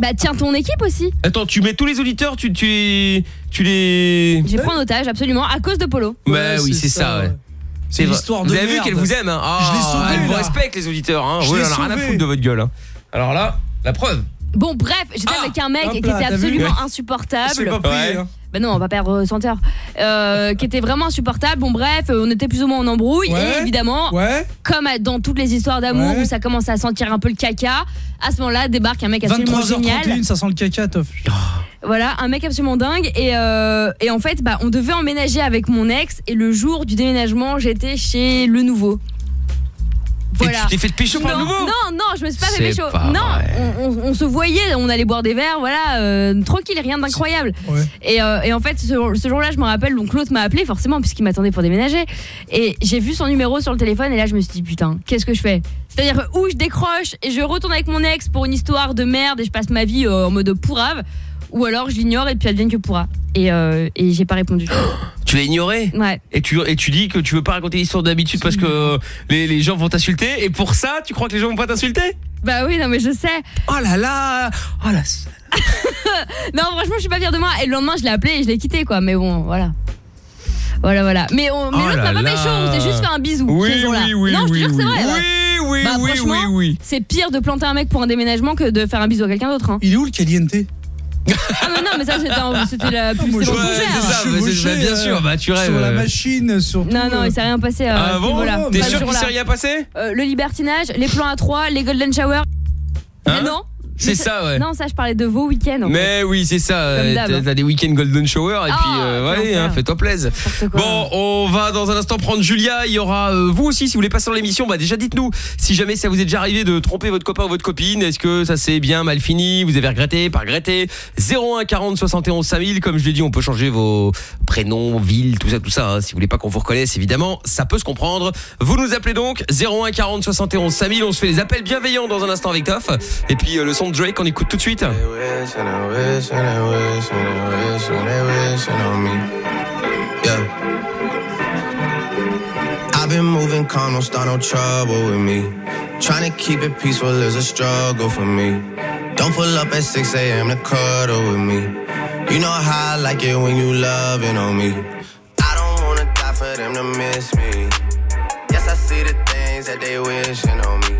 Bah tiens ton équipe aussi. Attends, tu mets tous les auditeurs, tu, tu les... Tu les... J'ai pris en otage absolument à cause de Polo. Bah oui, c'est ça, ouais. C'est l'histoire Vous de avez vu qu'elle vous aime, hein Je l'ai Ah, sauvé, Elle vous là. respecte, les auditeurs, hein Je l'ai on a rien à sauvé. foutre de votre gueule, hein. Alors là, la preuve. Bon, bref, j'étais avec un mec hop qui là, était t'as vu absolument insupportable. Pas hein. Bah non, on va pas perdre 100 heures. Euh, qui était vraiment insupportable. Bon, bref, euh, on était plus ou moins en embrouille. Ouais. Et évidemment, Ouais. comme à- dans toutes les histoires d'amour Ouais. où ça commence à sentir un peu le caca, à ce moment-là débarque un mec absolument génial. 23h31, ça sent le caca, Toff. Voilà, un mec absolument dingue. Et, euh, et en fait, bah, on devait emménager avec mon ex. Et le jour du déménagement, j'étais chez le nouveau. Voilà. tu t'es fait pécho par le nouveau Non, non, je me suis pas fait pécho. pas Non, on, on- on se voyait, on allait boire des verres, voilà, euh, tranquille, rien d'incroyable. Et, euh, et en fait, ce, ce jour-là, je me rappelle, donc l'autre m'a appelé forcément puisqu'il m'attendait pour déménager. Et j'ai vu son numéro sur le téléphone et là, je me suis dit putain, qu'est-ce que je fais? C'est-à-dire où je décroche et je retourne avec mon ex pour une histoire de merde et je passe ma vie euh, en mode pourrave, ou alors je l'ignore et puis advienne que pourra. Et, euh, et j'ai pas répondu. Tu l'as ignoré Ouais. Et tu, et tu dis que tu veux pas raconter l'histoire d'habitude parce que les, les gens vont t'insulter. Et pour ça, tu crois que les gens vont pas t'insulter? Bah oui, non mais je sais. Oh là là Oh là non, franchement, je suis pas fière de moi. Et le lendemain, je l'ai appelé et je l'ai quitté, quoi. Mais bon, voilà. Voilà, voilà. Mais, on- mais Oh l'autre là m'a pas là. pécho, on s'est juste fait un bisou. Oui, oui, oui, non, je te oui, jure c'est oui. vrai. Oui, ouais. oui, Bah, oui, franchement, oui, oui. C'est pire de planter un mec pour un déménagement que de faire un bisou à quelqu'un d'autre. Hein. Il est où le caliente? Ah, mais non, mais ça, c'était la pub, moi, c'était je- mensongère. c'est ça, bah, c'est- bien sûr, bah, tu rêves. Sur la euh. machine, sur tout, Non, non, euh, il s'est rien passé à Ah bon. T'es sûr qu'il s'est rien passé Euh, Le libertinage, les plans à trois, les golden shower. Hein Mais non. C'est ça, ouais. Non, ça, je parlais de vos week-ends. fait. Mais oui, c'est ça. euh, d'hab. T'as des week-ends golden shower et Ah, puis euh, quel ouais, hein, fais-toi plaisir. Bon, on va dans un instant prendre Julia. Il y aura euh, vous aussi si vous voulez passer dans l'émission. Bah déjà dites-nous si jamais ça vous est déjà arrivé de tromper votre copain ou votre copine. Est-ce que ça s'est bien mal fini Vous avez regretté, pas regretté? 01 40 71 5000. Comme je l'ai dit, on peut changer vos prénoms, villes, tout ça, tout ça. hein. Si vous voulez pas qu'on vous reconnaisse, évidemment, ça peut se comprendre. Vous nous appelez donc 01 40 71 5000. On se fait les appels bienveillants dans un instant avec Toff. Et puis euh, le son de Drake, on écoute tout de suite. I've been moving calm, don't start no trouble with me. Trying to keep it peaceful is a struggle for me. Don't pull up at 6 a.m. to cuddle with me. You know how I like it when you loving on me. I don't wanna die for them to miss me. Yes, I see the things that they wishing on me.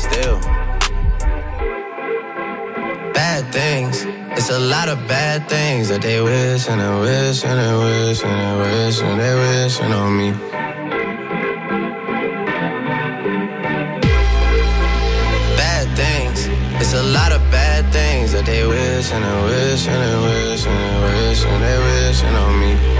Still bad things. It's a lot of bad things that they wish and they wish and they wish and they wish and they wishing on me. Bad things. It's a lot of bad things that they wish and they wish and they wish and they wish and they wishing on me.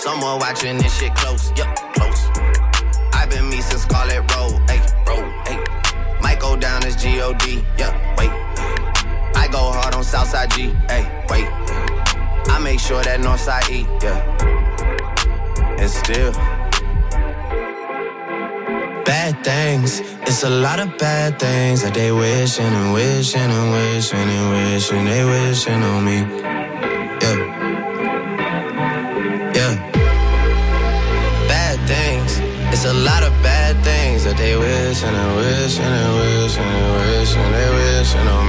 Someone watching this shit close. Yup, close. I've been me since Scarlet Road. Hey, road. Hey. Might go down as G-O-D. Yeah, wait. I go hard on Southside G. Hey, wait. I make sure that Northside E. Yeah. And still. Bad things. It's a lot of bad things that they wishing and wishing and wishing and wishing they wishing on me. It's a lot of bad things that they wish and they wish and they wish and they wish and they wishing on me.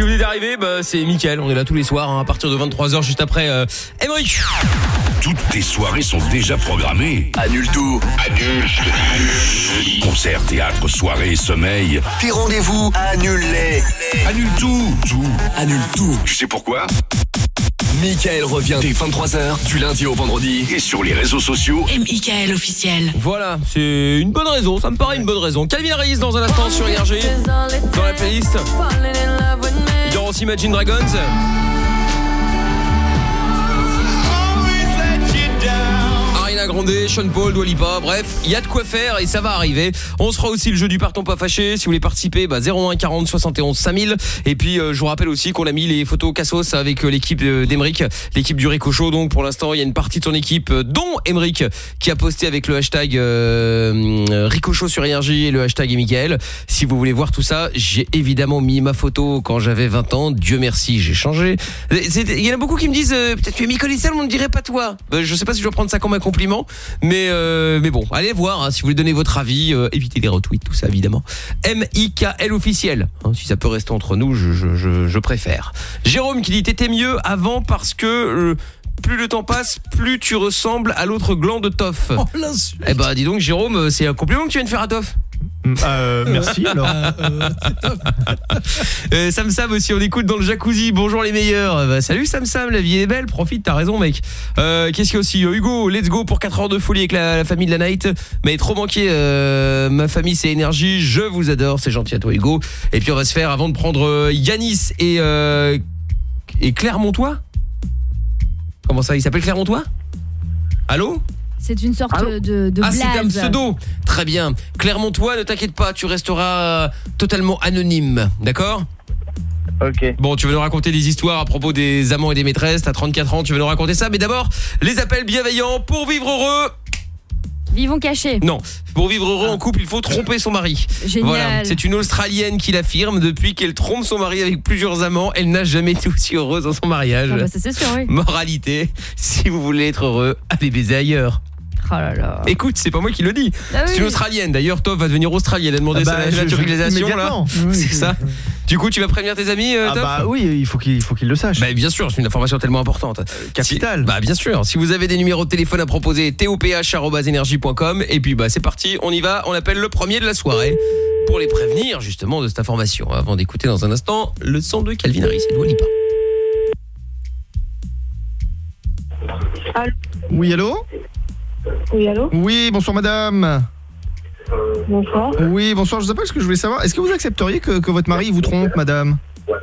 Si vous venez arrivé, bah, c'est Mickaël. On est là tous les soirs hein, à partir de 23h juste après euh, Emmerich. Toutes tes soirées sont déjà programmées. Annule tout. Annule. Concert, théâtre, soirée, sommeil. Tes rendez-vous, annule-les. Annule tout. Tout. Annule tout. Tu sais pourquoi? Michael revient dès 23h du lundi au vendredi et sur les réseaux sociaux. Et Michael officiel. Voilà, c'est une bonne raison, ça me paraît une bonne raison. Calvin Harris dans un instant sur Énergie, dans la playlist. Il y aura aussi Imagine Dragons. Grande, Sean Paul, Dua Lipa, bref, il y a de quoi faire et ça va arriver. On se fera aussi le jeu du partons pas fâché. Si vous voulez participer, bah 01 40 71 5000. Et puis euh, je vous rappelle aussi qu'on a mis les photos Cassos avec euh, l'équipe euh, d'Emeric, l'équipe du Rico Show. Donc pour l'instant, il y a une partie de son équipe, euh, dont Emeric, qui a posté avec le hashtag Rico Show sur énergie et le hashtag Michael. Si vous voulez voir tout ça, j'ai évidemment mis ma photo quand j'avais 20 ans. Dieu merci, j'ai changé. Il y en a beaucoup qui me disent peut-être tu es Michael on ne dirait pas toi. Euh, je sais pas si je dois prendre ça comme un compliment, mais euh, mais bon, allez voir hein, si vous voulez donner votre avis, euh, évitez les retweets, tout ça évidemment. M I K L officiel. Hein, si ça peut rester entre nous, je je, je, je préfère. Jérôme qui dit t'étais mieux avant parce que euh, plus le temps passe, plus tu ressembles à l'autre gland de Toff. Oh, l'insulte. eh ben dis donc Jérôme, c'est un compliment que tu viens de faire à Toff. Euh, merci alors. Euh, Sam Sam aussi, on écoute dans le jacuzzi. Bonjour les meilleurs. Euh, bah, salut Sam Sam, la vie est belle. Profite, t'as raison mec. Euh, Qu'est-ce qu'il y a aussi Euh, Hugo, let's go pour 4 heures de folie avec la, la famille de la night. Mais trop manqué. euh, ma famille c'est énergie. Je vous adore. C'est gentil à toi Hugo. Et puis on va se faire avant de prendre euh, Yanis et euh, et Claire Montois. Comment ça Il s'appelle Claire Montois Allô? C'est une sorte de, de ah, c'est un pseudo. Très bien. Clermontois, ne t'inquiète pas, tu resteras euh, totalement anonyme, d'accord? Ok. Bon, tu veux nous raconter des histoires à propos des amants et des maîtresses, t'as 34 ans, tu veux nous raconter ça, mais d'abord, les appels bienveillants pour vivre heureux. Vivons cachés. Non, pour vivre heureux en couple, il faut tromper son mari. Génial. Voilà, c'est une Australienne qui l'affirme depuis qu'elle trompe son mari avec plusieurs amants, elle n'a jamais été aussi heureuse dans son mariage. Ah bah, ça, c'est sûr, oui. Moralité, si vous voulez être heureux, allez baiser ailleurs. Oh là là. Écoute, c'est pas moi qui le dis. Ah oui. C'est une australienne. D'ailleurs, Top va devenir australienne. Elle a demandé Ah ça bah, à la je- naturalisation là. C'est ça. Du coup, tu vas prévenir tes amis, euh, Ah Top bah oui, il faut qu'il il faut le sache. Bah, bien sûr, c'est une information tellement importante. capital. Si- bah bien sûr. Si vous avez des numéros de téléphone à proposer, toph@energie.com et puis bah c'est parti, on y va. On appelle le premier de la soirée pour les prévenir justement de cette information. Avant d'écouter dans un instant le son de Calvin Harris et Dua Lipa. Oui, allô? Oui, allô Oui, bonsoir madame. Bonsoir. Oui, bonsoir, je vous appelle parce que je voulais savoir, est-ce que vous accepteriez que, que votre mari vous trompe, madame?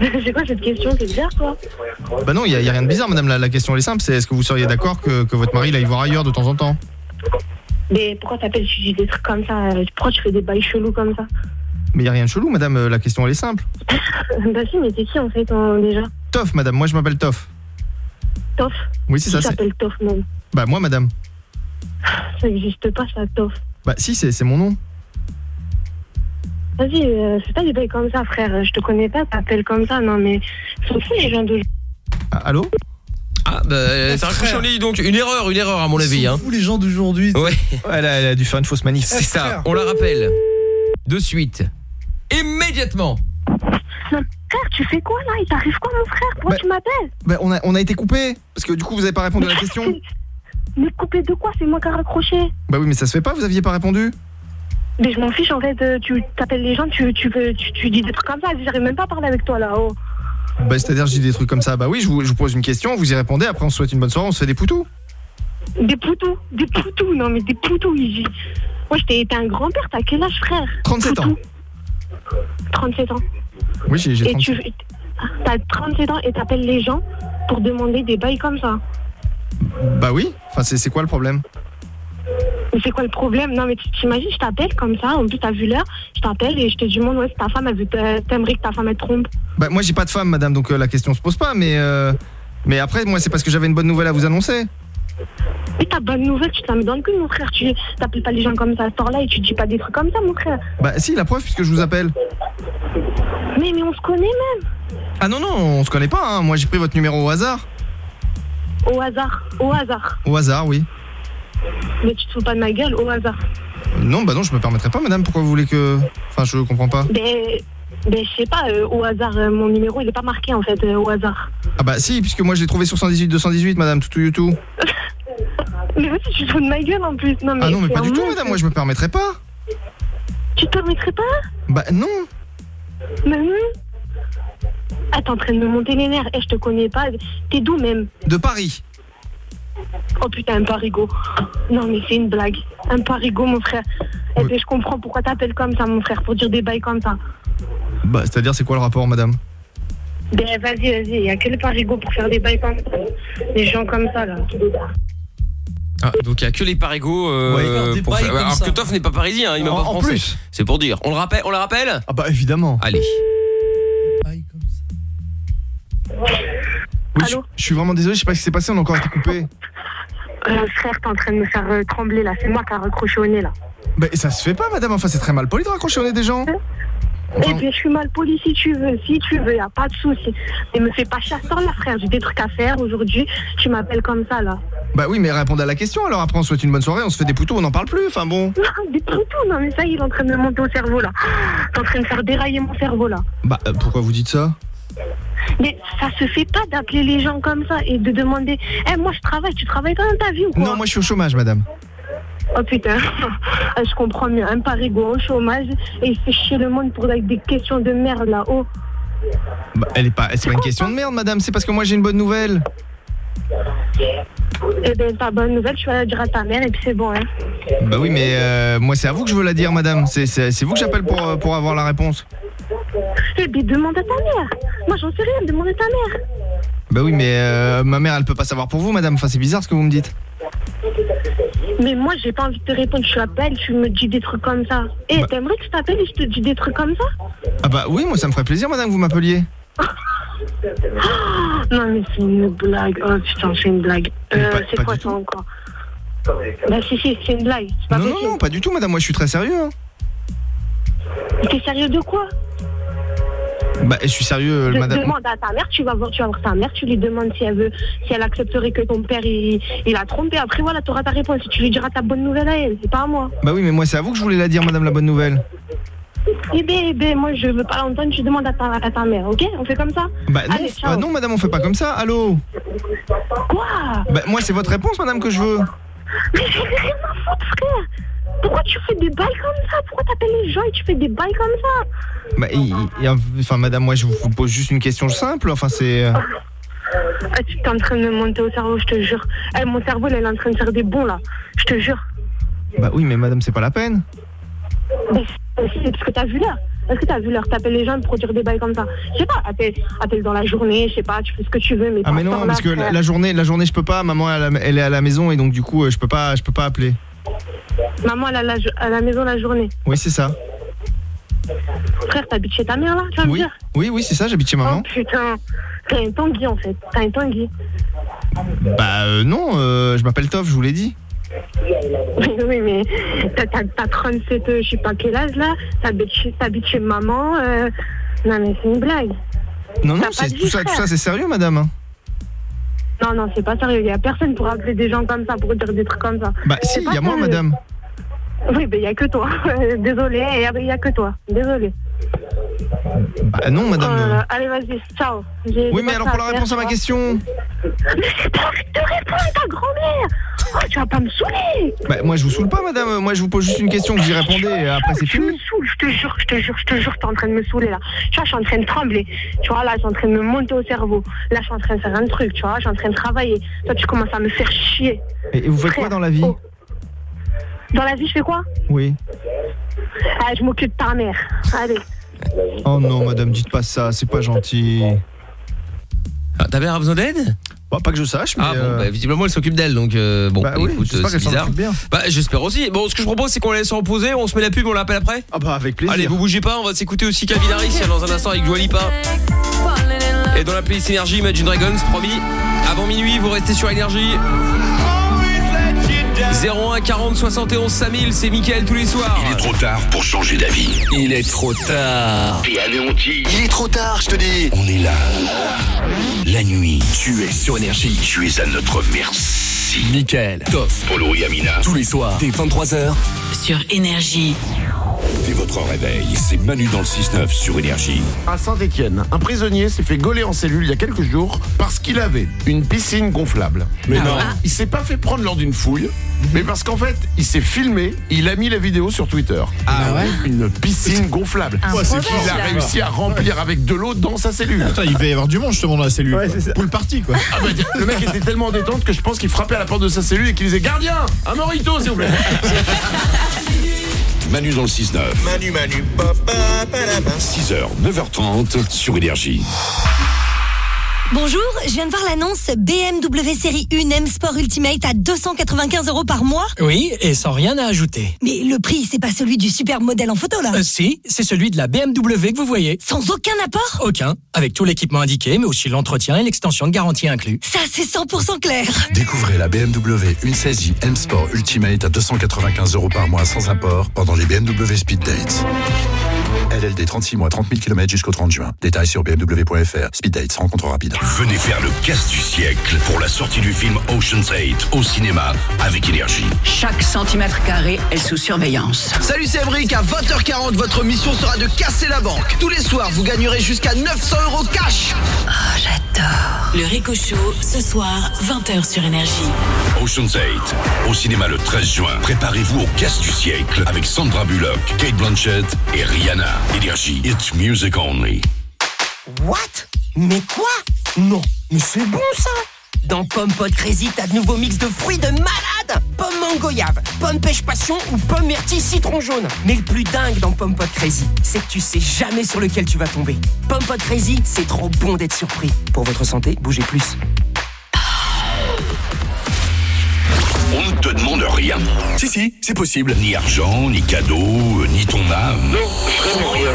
C'est quoi cette question? C'est bizarre, toi Bah non, il y, a- il rien de bizarre, madame, la, la question elle est simple, c'est est-ce que vous seriez d'accord que, que votre mari l'aille voir ailleurs de temps en temps? Mais pourquoi t'appelles Tu dis des trucs comme ça? Euh, Pourquoi tu fais des bails chelous comme ça? Mais il y a rien de chelou, madame, euh, la question elle est simple. Bah si, mais t'es qui en fait en- déjà? Toff, madame, moi je m'appelle Toff. Toff Oui, c'est ça, c'est... s'appelle Toff, même Bah moi, madame. Ça n'existe pas, ça, Toff. Bah si, c'est c'est mon nom. Vas-y, euh, fais pas des bails comme ça, frère. Je te connais pas, t'appelles comme ça. Non, mais sont fous les gens de. Ah, allô? Ah bah c'est raccroché en ligne donc une erreur, une erreur à mon avis hein. Fous les gens d'aujourd'hui. Ouais. elle, a, elle a dû faire une fausse manif. C'est ça, on la rappelle. De suite. Immédiatement. Frère, tu fais quoi là? Il t'arrive quoi, mon frère? Pourquoi Bah- tu m'appelles? Bah on a, on a été coupé parce que du coup vous avez pas répondu à la question. Mais coupé de quoi? C'est moi qui ai raccroché. Bah oui, mais ça se fait pas, vous aviez pas répondu Mais je m'en fiche en fait. euh, Tu t'appelles les gens, tu, tu, veux, tu, tu dis des trucs comme ça. J'arrive même pas à parler avec toi là. Oh. Bah c'est-à-dire je dis des trucs comme ça. Bah oui, je vous, je vous pose une question, vous y répondez, après on se souhaite une bonne soirée, on se fait des poutous. Des poutous, des poutous, non mais des poutous, Iji. Moi, j'étais t'es un grand-père, t'as quel âge, frère? 37 ans. Poutou. 37 ans. Oui, j'ai j'ai Et 37. tu t'as 37 ans et t'appelles les gens pour demander des bails comme ça. Bah oui, enfin c'est quoi le problème? Mais c'est quoi le problème? Non mais tu t'imagines, je t'appelle comme ça, en plus t'as vu l'heure, je t'appelle et je te demande ouais, ta femme, elle veut te- t'aimerais que ta femme elle trompe. Bah moi j'ai pas de femme madame, donc euh, la question se pose pas, mais euh, mais après moi c'est parce que j'avais une bonne nouvelle à vous annoncer. Et ta bonne nouvelle, tu te la mets dans le cul, mon frère. Tu t'appelles pas les gens comme ça à ce temps-là et tu dis pas des trucs comme ça, mon frère. Bah si, la preuve puisque je vous appelle. Mais, mais on se connaît même. Ah non non, on se connaît pas, hein. moi j'ai pris votre numéro au hasard. Au hasard, au hasard. Au hasard, oui. Mais tu te fous pas de ma gueule, au hasard. Euh, Non, bah non, je me permettrai pas madame, pourquoi vous voulez que... Enfin je comprends pas. Mais Ben, je sais pas, euh, au hasard, euh, mon numéro, il est pas marqué en fait, euh, au hasard. Ah bah si, puisque moi je l'ai trouvé sur 118 218 madame Toutou Youtou. Mais aussi, tu te fous de ma gueule en plus. Non, mais Ah non mais pas du tout madame, moi je me permettrais pas. Tu te permettrais pas Bah non. Mais non. Ah, t'es en train de me monter les nerfs. Eh, je te connais pas. T'es d'où même De Paris. Oh putain, un parigo. Non, mais c'est une blague. Un parigo, mon frère. Eh ben, je comprends pourquoi t'appelles comme ça, mon frère, pour dire des bails comme ça. Bah c'est-à-dire c'est quoi le rapport madame? Ben, vas-y, vas-y. Y a que le parigo pour faire des bails comme ça. Des gens comme ça, là. Ah, donc il y a que les parigots euh, Ouais, pour faire- comme alors ça. que Toff n'est pas parisien, hein, il est même pas en français. plus. C'est pour dire. On le rappelle, on le rappelle? Ah bah évidemment. Allez. Oui, je, je suis vraiment désolé, je sais pas ce qui s'est passé, on a encore été coupé. Euh, frère, t'es en train de me faire euh, trembler, là. C'est moi qui a recroché au nez, là. Bah ça se fait pas madame, enfin c'est très mal poli de raccrocher au nez des gens. Eh bien, je suis mal poli si tu veux, si tu veux, y a pas de souci. Mais me fais pas chasseur là, frère. J'ai des trucs à faire aujourd'hui. Tu m'appelles comme ça, là. Bah oui mais répondez à la question alors après on souhaite une bonne soirée, on se fait des poutos, on n'en parle plus, enfin bon. Non, des poutous, non, mais ça y est, il est en train de me monter au cerveau, là. T'es en train de faire dérailler mon cerveau, là. Bah euh, pourquoi vous dites ça? Mais ça se fait pas d'appeler les gens comme ça et de demander Eh, moi, je travaille, tu travailles dans ta vie ou quoi? Non moi je suis au chômage madame. Oh putain, Ah, je comprends mieux. Un parigo au chômage et il fait chier le monde pour des questions de merde, là. Oh. Bah elle est pas, c'est pas une question de merde madame, c'est parce que moi j'ai une bonne nouvelle. Eh ben, ta bonne nouvelle, tu vas la dire à ta mère et puis c'est bon, hein. Bah oui mais euh, moi c'est à vous que je veux la dire madame, c'est vous que j'appelle pour, pour avoir la réponse. Eh ben, demande à ta mère. Moi, j'en sais rien, demande à ta mère. Bah oui mais euh, ma mère elle peut pas savoir pour vous madame, enfin c'est bizarre ce que vous me dites. Mais moi, j'ai pas envie de te répondre. Tu appelles, tu me dis des trucs comme ça. Eh, t'aimerais que je t'appelle et je te dis des trucs comme ça? Ah bah oui moi ça me ferait plaisir madame que vous m'appeliez. Ah, Non, mais c'est une blague. Oh putain, c'est une blague. Euh, pas- c'est pas quoi du ça encore? Bah, si, si, c'est une blague. C'est pas Non non possible. non pas du tout madame, moi je suis très sérieux. hein. T'es sérieux de quoi? Bah je suis sérieux euh, De- madame. Demande à ta mère, tu vas voir, tu vas voir ta mère, tu lui demandes si elle veut, si elle accepterait que ton père il, il a trompé. Après voilà, tu auras ta réponse. Tu lui diras ta bonne nouvelle à elle, c'est pas à moi. Bah oui mais moi c'est à vous que je voulais la dire madame la bonne nouvelle. Eh ben, eh ben, moi je veux pas l'entendre, tu demandes à ta, à ta mère, ok? On fait comme ça? Bah non, Allez, bah non madame on fait pas comme ça, allô? Quoi? Bah moi c'est votre réponse madame que je veux. Mais j'en ai rien à foutre, frère Pourquoi tu fais des bails comme ça? Pourquoi t'appelles les gens et tu fais des bails comme ça? Bah enfin madame moi je vous pose juste une question simple, enfin c'est... euh, ah, Tu es en train de me monter au cerveau, je te jure. Eh, mon cerveau, là, il est en train de faire des bons, là. Je te jure. Bah oui mais madame c'est pas la peine. Mais c'est parce que t'as vu l'heure. Est-ce que t'as vu l'heure? T'appelles les gens pour dire des bails comme ça Je sais pas, appelle, appelle dans la journée, je sais pas, tu fais ce que tu veux, mais Ah mais non par parce que la, frère. la journée la journée je peux pas, maman elle est à la maison et donc du coup euh, je peux pas je peux pas appeler. Maman, elle à la, à la maison la journée. Oui c'est ça. Frère, t'habites chez ta mère, là, tu vas me Oui dire oui oui c'est ça j'habite chez maman. Oh putain, t'as un tanguy, en fait. T'as un tanguy. Bah euh, non euh, je m'appelle Toff je vous l'ai dit. Oui, oui, mais t'as- t'as t'as 37, euh, je sais pas quel âge, là. T'habites chez, chez maman. euh, Non, mais c'est une blague. Non non c'est tout ça tout ça c'est sérieux madame. Non, non, c'est pas sérieux. Y a personne pour appeler des gens comme ça, pour dire des trucs comme ça. Bah C'est si il y a moi madame. Oui, mais y a que toi. Désolé, il y a que toi. Désolé. Bah non madame. Oh euh. Allez, vas-y, ciao. Oui mais alors pour la réponse à ma question. Mais j'ai pas envie de te répondre, ta grand-mère. Oh, tu vas pas me saouler. Bah moi je vous saoule pas madame, moi je vous pose juste une question, vous y répondez et après c'est Tu me fini. saoules, je te jure, je te jure, je te jure, t'es en train de me saouler là. Tu vois, je suis en train de trembler. Tu vois, là, je suis en train de me monter au cerveau. Là, je suis en train de faire un truc, tu vois, je suis en train de travailler. Toi, tu commences à me faire chier. Et, et vous faites quoi dans la vie Dans la vie, je fais quoi Oui. Ah, je m'occupe de ta mère. Allez. Oh non madame dites pas ça, c'est pas gentil. Ah, Ta mère a besoin d'aide Bah, pas que je sache, mais. Ah bon, euh, bah, visiblement elle s'occupe d'elle, donc euh, bon, Bah oui, écoute, j'espère c'est bizarre. bien. Bah j'espère aussi. Bon, ce que je propose, c'est qu'on la laisse se reposer, on se met la pub, on l'appelle après? Ah bah avec plaisir. Allez, vous bougez pas, on va s'écouter aussi Calvin Harris il y a dans un instant avec Dua Lipa. Et dans la playlist Énergie, Imagine Dragons, promis. Avant minuit, vous restez sur Énergie. 01 40 71 5000, c'est Mickaël tous les soirs. Il est trop tard pour changer d'avis. Il est trop tard. T'es anéanti. Il est trop tard, je te dis. On est là. La nuit, tu es sur énergie. Tu es à notre merci. Voici Mickaël, Toff, Polo et Amina. tous les soirs, dès 23h. Sur Énergie. Dès votre réveil, c'est Manu dans le 6-9 sur Énergie. À Saint-Etienne, un prisonnier s'est fait gauler en cellule il y a quelques jours parce qu'il avait une piscine gonflable. Mais Ah non, ouais il s'est pas fait prendre lors d'une fouille, mais parce qu'en fait, il s'est filmé, il a mis la vidéo sur Twitter. Ah ouais Une piscine gonflable. Ouais, c'est Il a réussi à remplir avec de l'eau dans sa cellule. Attends, il va y avoir du monde justement dans la cellule. quoi. Poule party quoi. Ah bah, le mec était tellement en détente que je pense qu'il frappait à la porte de sa cellule et qu'il disait Gardien, un morito s'il vous plaît. Manu dans le 6-9. Manu, Manu, 6h, 9h30 sur Énergie. Bonjour, je viens de voir l'annonce BMW série 1 M Sport Ultimate à 295 euros par mois. Oui, et sans rien à ajouter. Mais le prix, c'est pas celui du superbe modèle en photo là. Euh, si, c'est celui de la BMW que vous voyez. Sans aucun apport? Aucun, avec tout l'équipement indiqué, mais aussi l'entretien et l'extension de garantie inclus. Ça, c'est 100% clair. Découvrez la BMW 116i M Sport Ultimate à 295 euros par mois sans apport pendant les BMW Speed Dates. LLD 36 mois, 30 000 km jusqu'au 30 juin. Détails sur bmw.fr. Speed Dates, rencontre rapide. Venez faire le casse du siècle pour la sortie du film Ocean's 8 au cinéma avec Énergie. Chaque centimètre carré est sous surveillance. Salut c'est Emric, à 20h40 votre mission sera de casser la banque Tous les soirs vous gagnerez jusqu'à 900 euros cash Le Rico Show, ce soir, 20h sur Énergie. Ocean's 8 au cinéma le 13 juin. Préparez-vous au casse du siècle avec Sandra Bullock, Kate Blanchett et Rihanna. Énergie, it's music only. What? Mais quoi? Non, mais c'est bon ça Dans Pomme Pot Crazy, t'as de nouveaux mix de fruits de malade Pomme mangoyave, pomme pêche passion ou pomme myrtille citron jaune. Mais le plus dingue dans Pomme Pot Crazy, c'est que tu sais jamais sur lequel tu vas tomber. Pomme Pot Crazy, c'est trop bon d'être surpris. Pour votre santé, bougez plus. On ne te demande rien. Si, si, c'est possible. Ni argent, ni cadeau, euh, ni ton âme. Non, rien.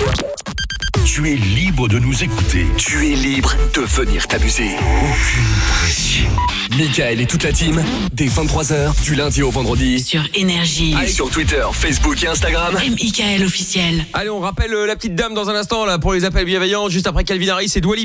Tu es libre de nous écouter. Tu es libre de venir t'amuser. Aucune pression. Michael et toute la team, dès 23h, du lundi au vendredi. Sur Énergie. Et sur Twitter, Facebook et Instagram. M.I.K.L. officiel. Allez, on rappelle euh, la petite dame dans un instant là pour les appels bienveillants juste après Calvin Harris et Dua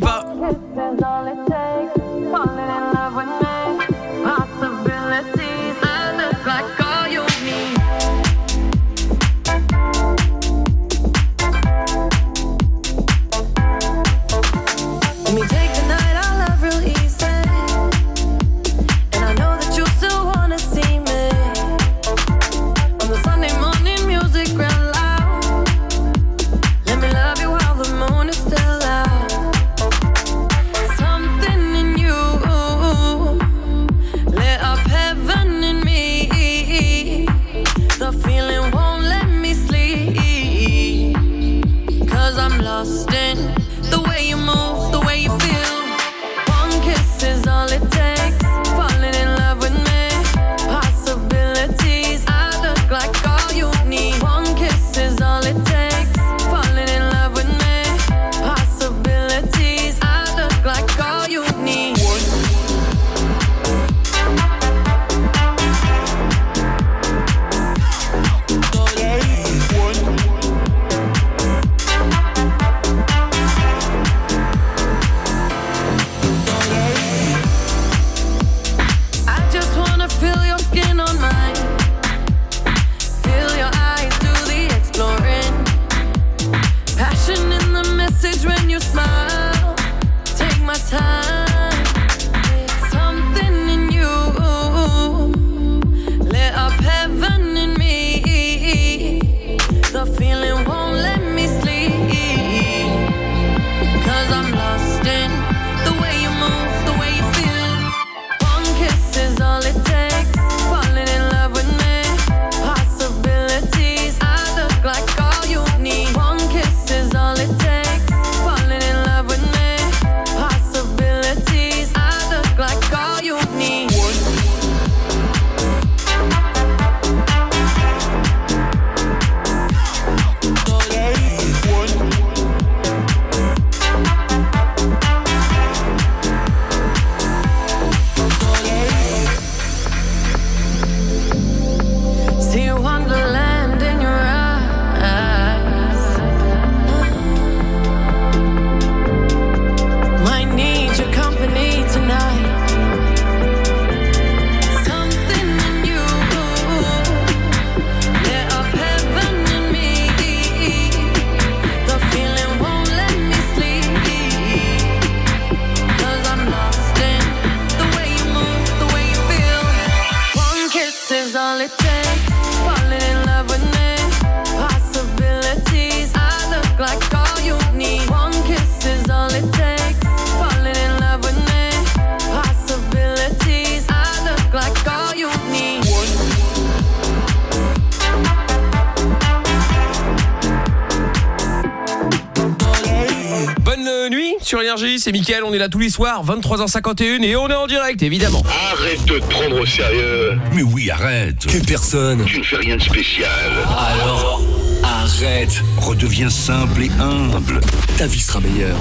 Énergie, c'est Mickaël, on est là tous les soirs, 23h51 et on est en direct évidemment. Arrête de te prendre au sérieux. Mais oui, arrête. Que personne. Tu ne fais rien de spécial. Alors, arrête. Redeviens simple et humble. Ta vie sera meilleure.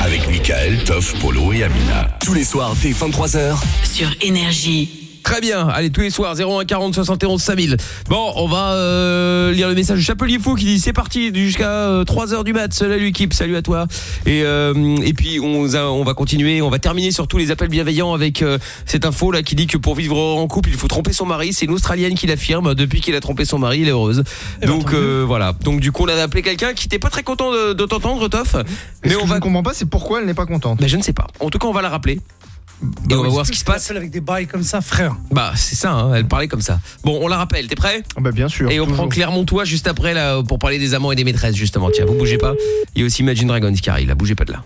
Avec Michael, Toff, Polo et Amina. Tous les soirs dès 23h. Sur Énergie. Très bien, allez tous les soirs 01 40 71 5000. Bon, on va euh, lire le message de Chapelier Fou qui dit c'est parti jusqu'à 3h du mat. Salut l'équipe, salut à toi. Et euh, et puis on, a- on va continuer, on va terminer sur tous les appels bienveillants avec euh, cette info là qui dit que pour vivre en couple, il faut tromper son mari, c'est une australienne qui l'affirme depuis qu'il a trompé son mari, elle est heureuse. Donc euh, voilà. Donc du coup, on avait appelé quelqu'un qui était pas très content de, de t'entendre Toff. Mais on va... je ne comprends pas, c'est pourquoi elle n'est pas contente? Mais je ne sais pas. En tout cas, on va la rappeler. Et on va voir ce qui se passe. avec des bails comme ça, frère. Bah c'est ça, hein, elle parlait comme ça. Bon, on la rappelle, t'es prêt? Bah bien sûr. Et on prend Clermontois juste après là pour parler des amants et des maîtresses justement. Tiens, vous bougez pas. Il y a aussi Imagine Dragons qui arrive là, bougez pas de là.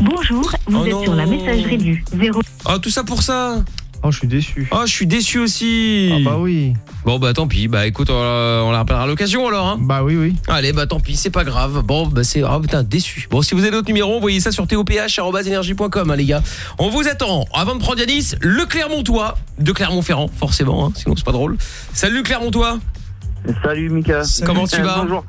Bonjour, vous Oh êtes non. sur la messagerie du 0. Oh tout ça pour ça Oh je suis déçu. Oh je suis déçu aussi Ah bah oui. Bon bah tant pis, bah écoute on la, on la rappellera à l'occasion alors hein. Bah oui oui. Allez bah tant pis, c'est pas grave. Bon bah c'est ah putain déçu. Bon si vous avez d'autres numéros, envoyez ça sur toph@energie.com hein, les gars. On vous attend. Avant de prendre Yanis, le Clermontois de Clermont-Ferrand forcément hein, sinon c'est pas drôle. Salut Clermontois. Salut Mika. Comment tu Euh, vas Bonjour.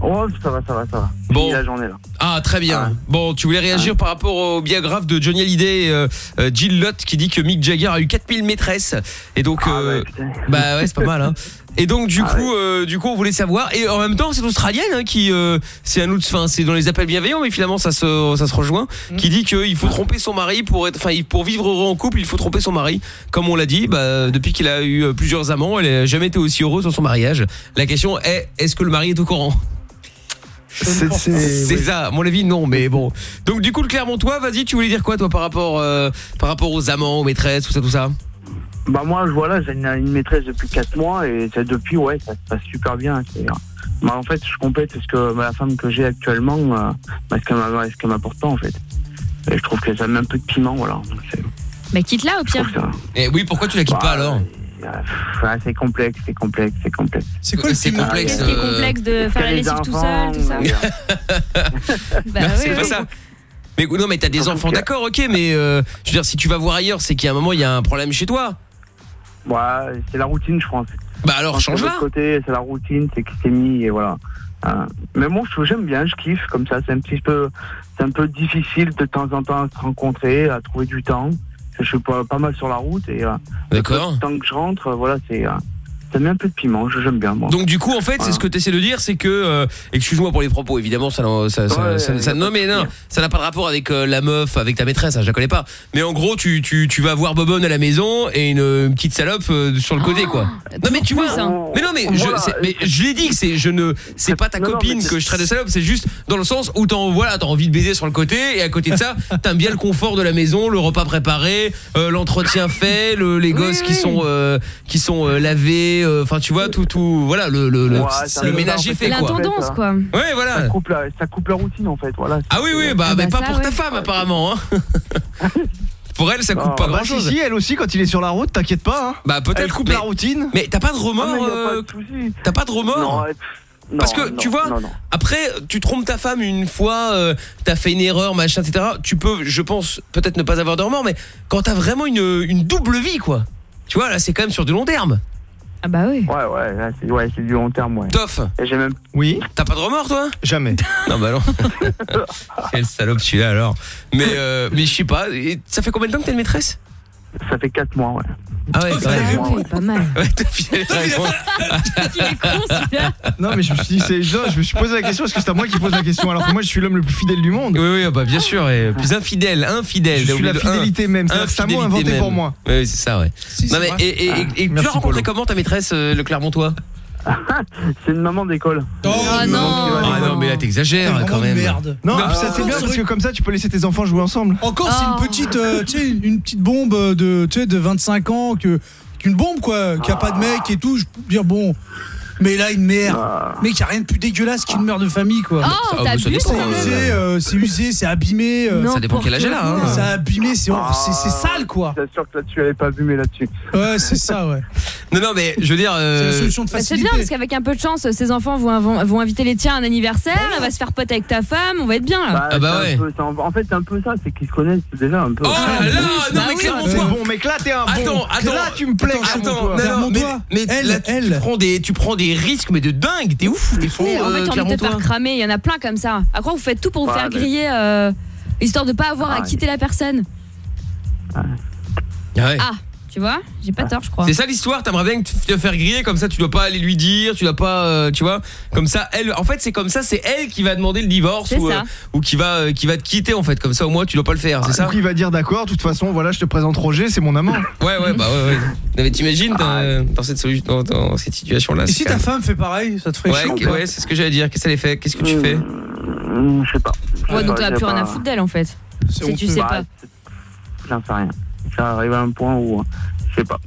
Oh, ça va, ça va, ça va. Bon. Fini la journée là. Ah très bien. Bon, tu voulais réagir par rapport au biographe de Johnny Hallyday, euh, euh, Jill Lott, qui dit que Mick Jagger a eu 4000 maîtresses. Et donc, euh, bah ouais, c'est pas mal. Hein. Et donc du coup, euh, du coup, on voulait savoir. Et en même temps, c'est australienne hein, qui, euh, c'est un autre, enfin, c'est dans les appels bienveillants, mais finalement, ça se, ça se rejoint, qui dit qu'il faut tromper son mari pour être, enfin, pour vivre heureux en couple, il faut tromper son mari. Comme on l'a dit, bah, depuis qu'il a eu plusieurs amants, elle n'a jamais été aussi heureuse dans son mariage. La question est, est-ce que le mari est au courant? C'est ça, à mon avis non, mais bon. Donc du coup le Clermontois, vas-y, tu voulais dire quoi toi par rapport euh, par rapport aux amants, aux maîtresses, tout ça tout ça? Bah moi, je voilà, j'ai une, une maîtresse depuis 4 mois et depuis, ouais, ça se passe super bien. Euh, bah, en fait, je complète ce que bah, la femme que j'ai actuellement, euh, bah, ce qu'elle m'apporte pas en fait. Et je trouve que ça met un peu de piment, voilà. Bah quitte-la au pire. Et oui, pourquoi tu la quittes pas alors? euh, ouais, c'est complexe, c'est complexe, c'est complexe. C'est quoi le C'est complexe. Euh, complexe de faire la les lessive tout seul, tout ça euh, Bah Non, c'est oui, pas oui. ça. Mais non, mais t'as des enfants, d'accord, ok, mais euh, je veux dire, si tu vas voir ailleurs, c'est qu'il y a un moment, il y a un problème chez toi. Ouais, c'est la routine, je pense. Bah alors, change-la. côté, c'est la routine, c'est qui s'est mis et voilà. Euh, mais moi, je- j'aime bien, je kiffe comme ça. C'est un petit peu, c'est un peu difficile de temps en temps à se rencontrer, à trouver du temps. Je suis pas, pas mal sur la route et euh, D'accord. tant que je rentre, voilà, c'est, euh, ça met un peu de piment. J'aime bien moi. Donc du coup en fait c'est ce que tu essaies de dire c'est que euh, excuse-moi pour les propos évidemment ça n'a- ça, ça, Ouais, ça- ça- pas non mais non ça n'a pas de rapport avec euh, la meuf avec ta maîtresse hein, je la connais pas mais en gros tu tu, tu vas voir Bobonne à la maison et une, une petite salope euh, sur le côté quoi non mais tu vois hein. mais non mais je Voilà. c'est- mais je l'ai dit c'est je ne c'est pas ta Non, copine que je traite de salope c'est juste dans le sens où voilà t'as envie de baiser sur le côté et à côté de ça t'aimes bien le confort de la maison le repas préparé euh, l'entretien fait le, les gosses qui oui. sont euh, qui sont euh, lavés euh, enfin tu vois tout tout voilà le le, le, Ouais, ça le ménage est fait, quoi L'intendant. tendance ça. quoi. ouais voilà ça coupe la, ça coupe la routine en fait, voilà. ah oui oui bah, Ah mais bah pas ça, pour ta femme apparemment hein. pour elle ça coupe Non, pas Bah grand chose si, elle aussi quand il est sur la route, t'inquiète pas hein. bah Elle peut-être coupe mais, la routine. mais t'as pas de Ah, remords mais y a pas euh, t'as pas de remords Non, ouais, non, Parce que non, tu vois, non, non. après tu trompes ta femme une fois, euh, t'as fait une erreur, machin, etc. Tu peux, je pense, peut-être ne pas avoir de remords, mais quand t'as vraiment une, une double vie, quoi. Tu vois, là, c'est quand même sur du long terme. Ah bah oui. Ouais, ouais, là, c'est, ouais, c'est du long terme, ouais. Toff, Et j'ai même, Oui, t'as pas de remords, toi? Jamais. Non, bah non. Quelle salope celui-là alors. Mais, euh, mais je sais pas. et ça fait combien de temps que t'es une maîtresse? Ça fait 4 mois, ouais. Ah ouais, oui, pas mal. Ouais, t'as filé la réponse. Il est con celui-là. Non, mais je me suis dit, c'est je me suis posé la question parce que c'est à moi qui pose la question alors que moi je suis l'homme le plus fidèle du monde. Oui, oui, bah bien sûr, et plus infidèle, infidèle. Je t'as suis oublié la fidélité même, c'est- c'est un mot inventé même. pour moi. Oui, c'est ça, ouais. non, c'est mais, vrai. et, et, et- et tu l'as rencontré comment ta maîtresse, euh, le Clermontois? C'est une maman d'école. Oh, non. Ah non, mais là t'exagères quand même. merde. Non, Non, ça c'est non, bien c'est parce que comme ça tu peux laisser tes enfants jouer ensemble. Encore, c'est une petite, euh, tu sais, une petite bombe de, tu sais, de 25 ans, que, qu'une bombe, quoi, qui a pas de mec et tout. Je peux dire, bon. Mais là, une mère. Mec, y a rien de plus dégueulasse qu'une mère de famille, quoi. Oh, Ça- t'as ça bu dépend, C'est hein. usé, euh, c'est usé, c'est abîmé. euh, Non. Ça dépend quel âge elle a. hein. C'est abîmé, c'est c'est- c'est sale, quoi. C'est sûr que là-dessus, elle n'est pas abîmée là-dessus. Ouais, c'est ça, ouais. Non, non, mais je veux dire. C'est euh, la solution de Bah, c'est facilité. bien parce qu'avec un peu de chance, ses enfants vont, vont, vont inviter les tiens à un anniversaire, elle va se faire pote avec ta femme, on va être bien là. Ah bah c'est un ouais. peu- c'est en, en fait, c'est un peu ça, c'est qu'ils se connaissent déjà un peu. Oh là là, non, Bah mais oui, C'est Clermontois. bon, mec là t'es un bon. Attends, attends. Là tu me plais. Attends, Clermontois. non, non, mais, Clermontois. mais Elle, là, tu, elle. tu prends des, tu prends des risques, mais de dingue, t'es ouf, t'es fou, en fait, t'as envie de te Clermontois. faire cramer, il y en a plein comme ça. À quoi vous faites tout pour vous Ouais, faire mais- griller, euh, histoire de pas avoir à Ouais. quitter la personne Ouais. Ah, tu vois J'ai pas tort, je crois. C'est ça l'histoire, t'aimerais bien que tu te faire griller comme ça, tu dois pas aller lui dire, tu dois pas, euh, tu vois, comme ça, elle, en fait c'est comme ça, c'est elle qui va demander le divorce ou, ça. euh, ou qui va, euh, qui va te quitter en fait, comme ça au moins tu dois pas le faire, c'est ça Donc il va dire d'accord, de toute façon, voilà, je te présente Roger, c'est mon amant. Ouais, ouais, bah ouais, ouais. Non, mais t'imagines dans, dans cette solution, dans, dans cette situation-là. Et si ta même- femme fait pareil, ça te ferait Ouais, ouais, c'est ce que j'allais dire. Qu'est-ce qu'elle fait Qu'est-ce que tu fais Hum, Je sais pas. Ouais, donc t'as plus rien à foutre d'elle en fait. Si tu sais Bah, pas. c'est- J'en sais rien. Ça arrive à un point où. Je sais pas.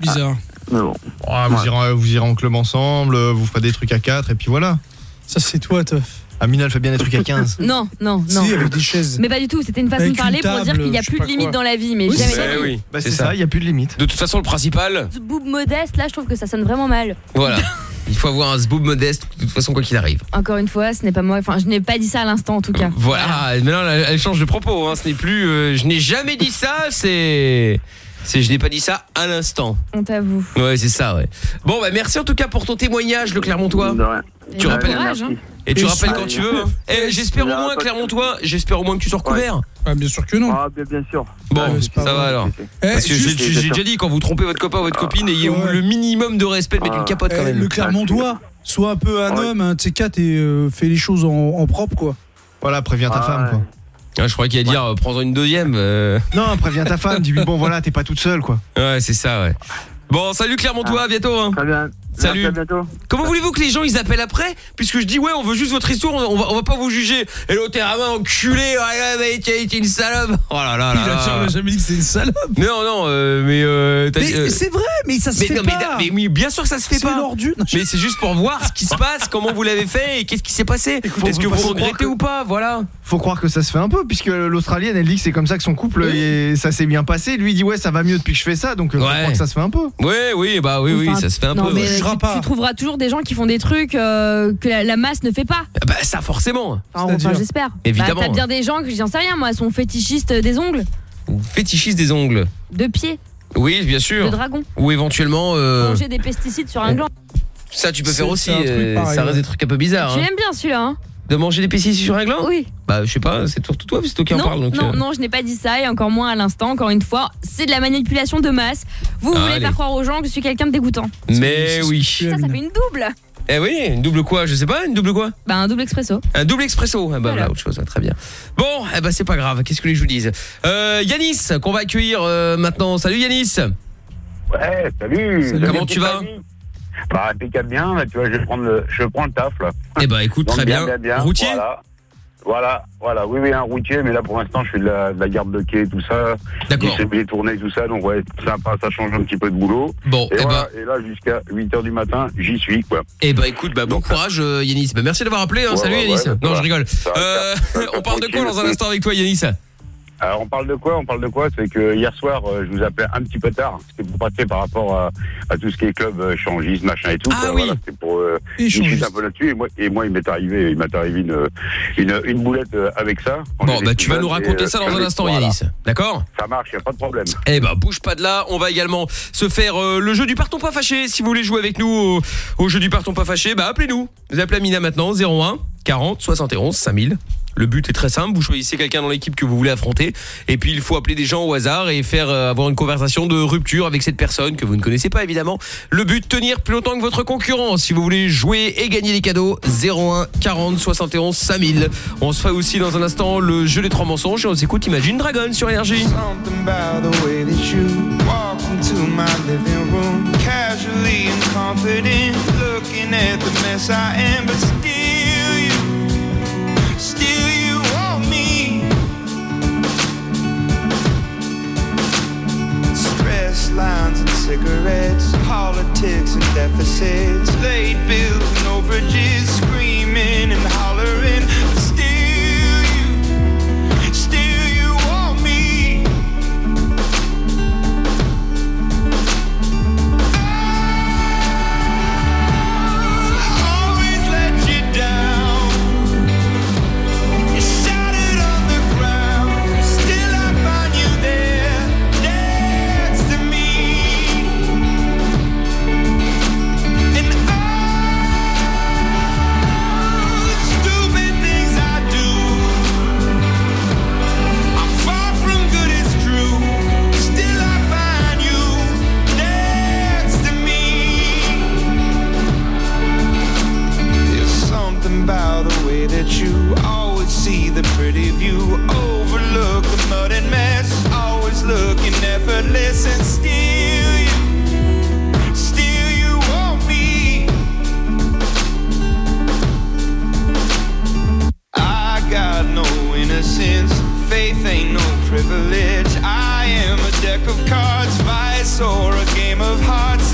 Bizarre. Mais bon. Ah, vous, irez, vous irez en club ensemble, vous ferez des trucs à 4 et puis voilà. Ça, c'est toi, Teuf. Amina, elle fait bien des trucs à 15. Non, non, non. Si, avec des chaises. Mais pas du tout, c'était une façon Avec de parler pour dire qu'il n'y a plus de limite quoi. dans la vie, mais Oui, jamais vie. oui, Bah c'est ça, il y a plus de limite. De toute façon, le principal, Ce boob modeste, là, je trouve que ça sonne vraiment mal. voilà. Il faut avoir un zboob modeste, de toute façon, quoi qu'il arrive. Encore une fois, ce n'est pas moi. Enfin, je n'ai pas dit ça à l'instant en tout cas. Voilà, maintenant elle, elle change de propos. Hein. Ce n'est plus. euh, je n'ai jamais dit ça, c'est. C'est, je n'ai pas dit ça à l'instant. On t'avoue. Ouais, c'est ça, ouais. Bon, bah merci en tout cas pour ton témoignage, le Clermontois. De rien. Tu Et rappelles courage, hein. Et tu rappelles quand tu veux. hein. Et j'espère au moins, Clermontois, j'espère au moins que tu sors couvert. Ah, bien sûr que non. Ah, bien, sûr. Bon, Ouais, ça va alors. Eh, Parce que j'ai déjà dit, quand vous trompez votre copain ou votre copine, ayez Ouais. le minimum de respect de mettre une capote quand eh, même. le Clermontois, sois un peu un Ouais. homme, un de ces quatre, et euh, fais les choses en, propre, quoi. Voilà, préviens ta Ah, femme quoi. Ah, je croyais qu'il allait dire, euh, prends-en une deuxième. euh. Non, préviens ta femme, dis-lui bon voilà, t'es pas toute seule quoi. Ouais, c'est ça, ouais. Bon, salut Clermontois, à bientôt. Hein. Très bien. Salut. Merci, à bientôt. Comment voulez-vous que les gens ils appellent après Puisque je dis ouais on veut juste votre histoire on va, on va pas vous juger Et l'autre t'es vraiment enculé Ouais ouais mais t'es t'es une salope Oh là là là Il a jamais- jamais dit que c'est une salope. Non non euh, mais euh, t'as- Mais euh, c'est vrai, mais ça se mais fait non, pas. mais, mais bien sûr que ça se fait C'est pas l'ordure. Mais c'est juste pour voir ce qui se passe Comment vous l'avez fait Et qu'est-ce qui s'est passé faut- Est-ce que faut vous regrettez que- ou pas Voilà Faut croire que ça se fait un peu, puisque l'Australienne elle dit que c'est comme ça que son couple et ça s'est bien passé. Lui il dit ouais ça va mieux depuis que je fais ça, donc euh, faut Ouais. croire que ça se fait un peu. Ouais oui bah oui oui ça se fait un peu mais ouais. tu, tu trouveras toujours des gens qui font des trucs euh, que la, la masse ne fait pas. Bah ça forcément Enfin, enfin, j'espère. Évidemment. Bah, T'as bien des gens que j'en sais rien, moi, sont fétichistes des ongles, Fétichiste des ongles de pieds, Oui bien de sûr dragon. Ou éventuellement euh, Manger des pesticides sur un gland. Ça tu peux faire aussi truc euh, pareil, Ça reste ouais. des trucs un peu bizarres Tu hein. l'aimes bien celui-là, hein De manger des pesticides sur un gland Oui. Bah je sais pas, c'est surtout toi, c'est toi qui en non, parle donc. non, euh, non, je n'ai pas dit ça et encore moins à l'instant. Encore une fois, c'est de la manipulation de masse. Vous Ah, voulez allez. faire croire aux gens que je suis quelqu'un de dégoûtant. Mais oui. Ça, ça fait une double. Eh oui, une double quoi Je sais pas, une double quoi Bah, un double expresso. Un double expresso. Ah bah Voilà. autre chose, très bien. Bon, eh bah c'est pas grave, qu'est-ce que les je vous dise euh, Yanis, qu'on va accueillir euh, maintenant. Salut Yanis Ouais, salut. Comment tu vas Bah, impeccable bien, là, tu vois, je vais prendre le, je prends le taf, là. Eh bah écoute, Donc, très bien. Routier Voilà. Voilà, voilà, oui, oui, un routier, mais là pour l'instant je fais de la, de la garde de quai, tout ça. D'accord. Les tournées, tout ça, donc ouais, sympa, ça change un petit peu de boulot. Bon, et, eh voilà, et là jusqu'à 8h du matin, j'y suis, quoi. Eh bah écoute, bah bon courage euh, Yanis. Bah merci d'avoir appelé, hein. Ouais, salut ouais, Yanis. ouais, bah, non, je rigole. Euh, on parle de quoi dans un instant avec toi Yanis? Alors on parle de quoi On parle de quoi? C'est que hier soir, euh, je vous appelais un petit peu tard. C'était pour passer par rapport à, à tout ce qui est club euh, changiste, machin et tout. Ah oui. Voilà, C'était pour euh, discuter un peu là-dessus. Et moi, et moi, il m'est arrivé, il m'est arrivé une, une, une boulette euh, avec ça. Bon, bah tu vas nous raconter et, ça dans un instant voilà. Yanis. D'accord? Ça marche, y a pas de problème. Eh bah bouge pas de là, on va également se faire euh, le jeu du partons pas fâché. Si vous voulez jouer avec nous au, au jeu du partons pas fâché, bah appelez-nous. Vous appelez Amina maintenant 01 40 71 5000. Le but est très simple, vous choisissez quelqu'un dans l'équipe que vous voulez affronter et puis il faut appeler des gens au hasard et faire euh, avoir une conversation de rupture avec cette personne que vous ne connaissez pas évidemment. Le but tenir plus longtemps que votre concurrent. Si vous voulez jouer et gagner des cadeaux 01 40 71 5000. On se fait aussi dans un instant le jeu des trois mensonges et on s'écoute Imagine Dragon sur énergie. Stress lines and cigarettes, politics and deficits, late bills and overages, screaming and faith ain't no privilege. I am a deck of cards, vice or a game of hearts,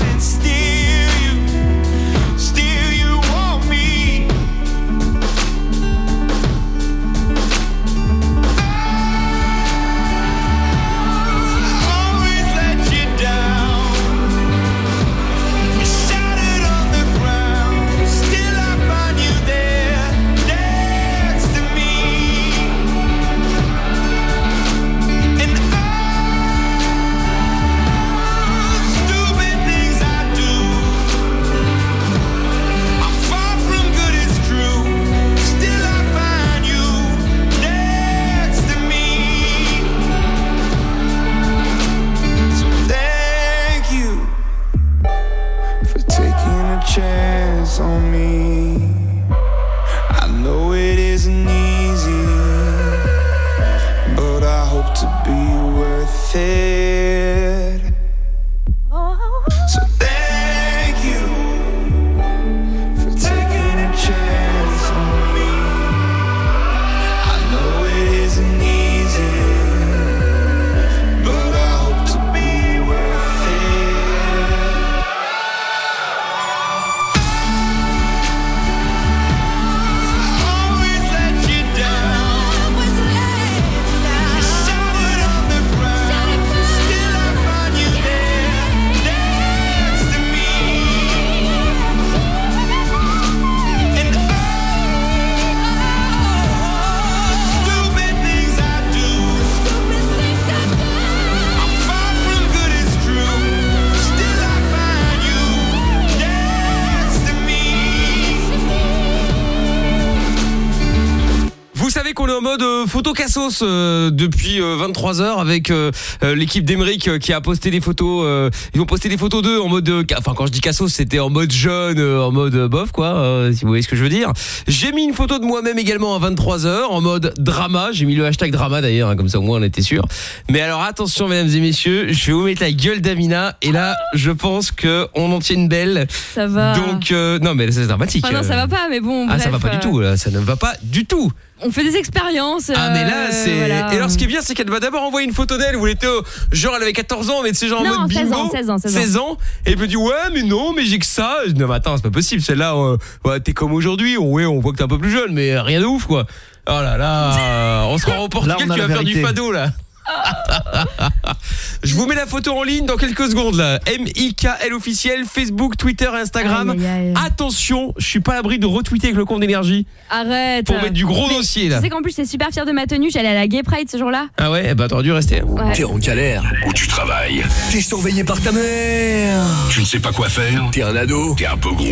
mode euh, photo cassos euh, depuis 23 heures avec euh, euh, l'équipe d'Emeric qui a posté des photos. ils ont posté des photos d'eux en mode, enfin quand je dis cassos, c'était en mode jeune, en mode bof quoi, si vous voyez ce que je veux dire. J'ai mis une photo de moi-même également à 23 heures en mode drama. J'ai mis le hashtag drama d'ailleurs, hein, comme ça au moins on était sûr. Mais alors attention mesdames et messieurs, je vais vous mettre la gueule d'Amina et là je pense que on en tient une belle. Ça va. Donc euh, non mais c'est dramatique. Enfin, non, ça va pas, mais bon. Ah ça va pas du tout, là, ça ne va pas du tout. On fait des expériences. Ah mais là euh, c'est voilà. et alors ce qui est bien c'est qu'elle m'a d'abord envoyé une photo d'elle où elle était genre elle avait 14 ans mais tu sais genre en Non, mode 16 bingo. ans, 16 ans, 16 ans. et elle me dit ouais mais non mais j'ai que ça. Je dis, non mais attends c'est pas possible. Celle-là euh, ouais, t'es comme aujourd'hui. On, ouais, on voit que t'es un peu plus jeune mais rien de ouf quoi. Oh là là on se rend au Portugal Là, tu vas faire du fado là Je vous mets la photo en ligne dans quelques secondes là. M-I-K-L officiel, Facebook, Twitter, Instagram. Aïe, aïe, aïe. Attention, je suis pas à l'abri de retweeter avec le compte d'énergie. Arrête. Pour mettre du gros Mais dossier, là. Tu sais qu'en plus, j'étais super fière de ma tenue. J'allais à la Gay Pride ce jour-là. Ah ouais, bah t'aurais dû rester. Ouais. T'es en galère. Où tu travailles. T'es surveillé par ta mère. Tu ne sais pas quoi faire. T'es un ado. T'es un peu gros.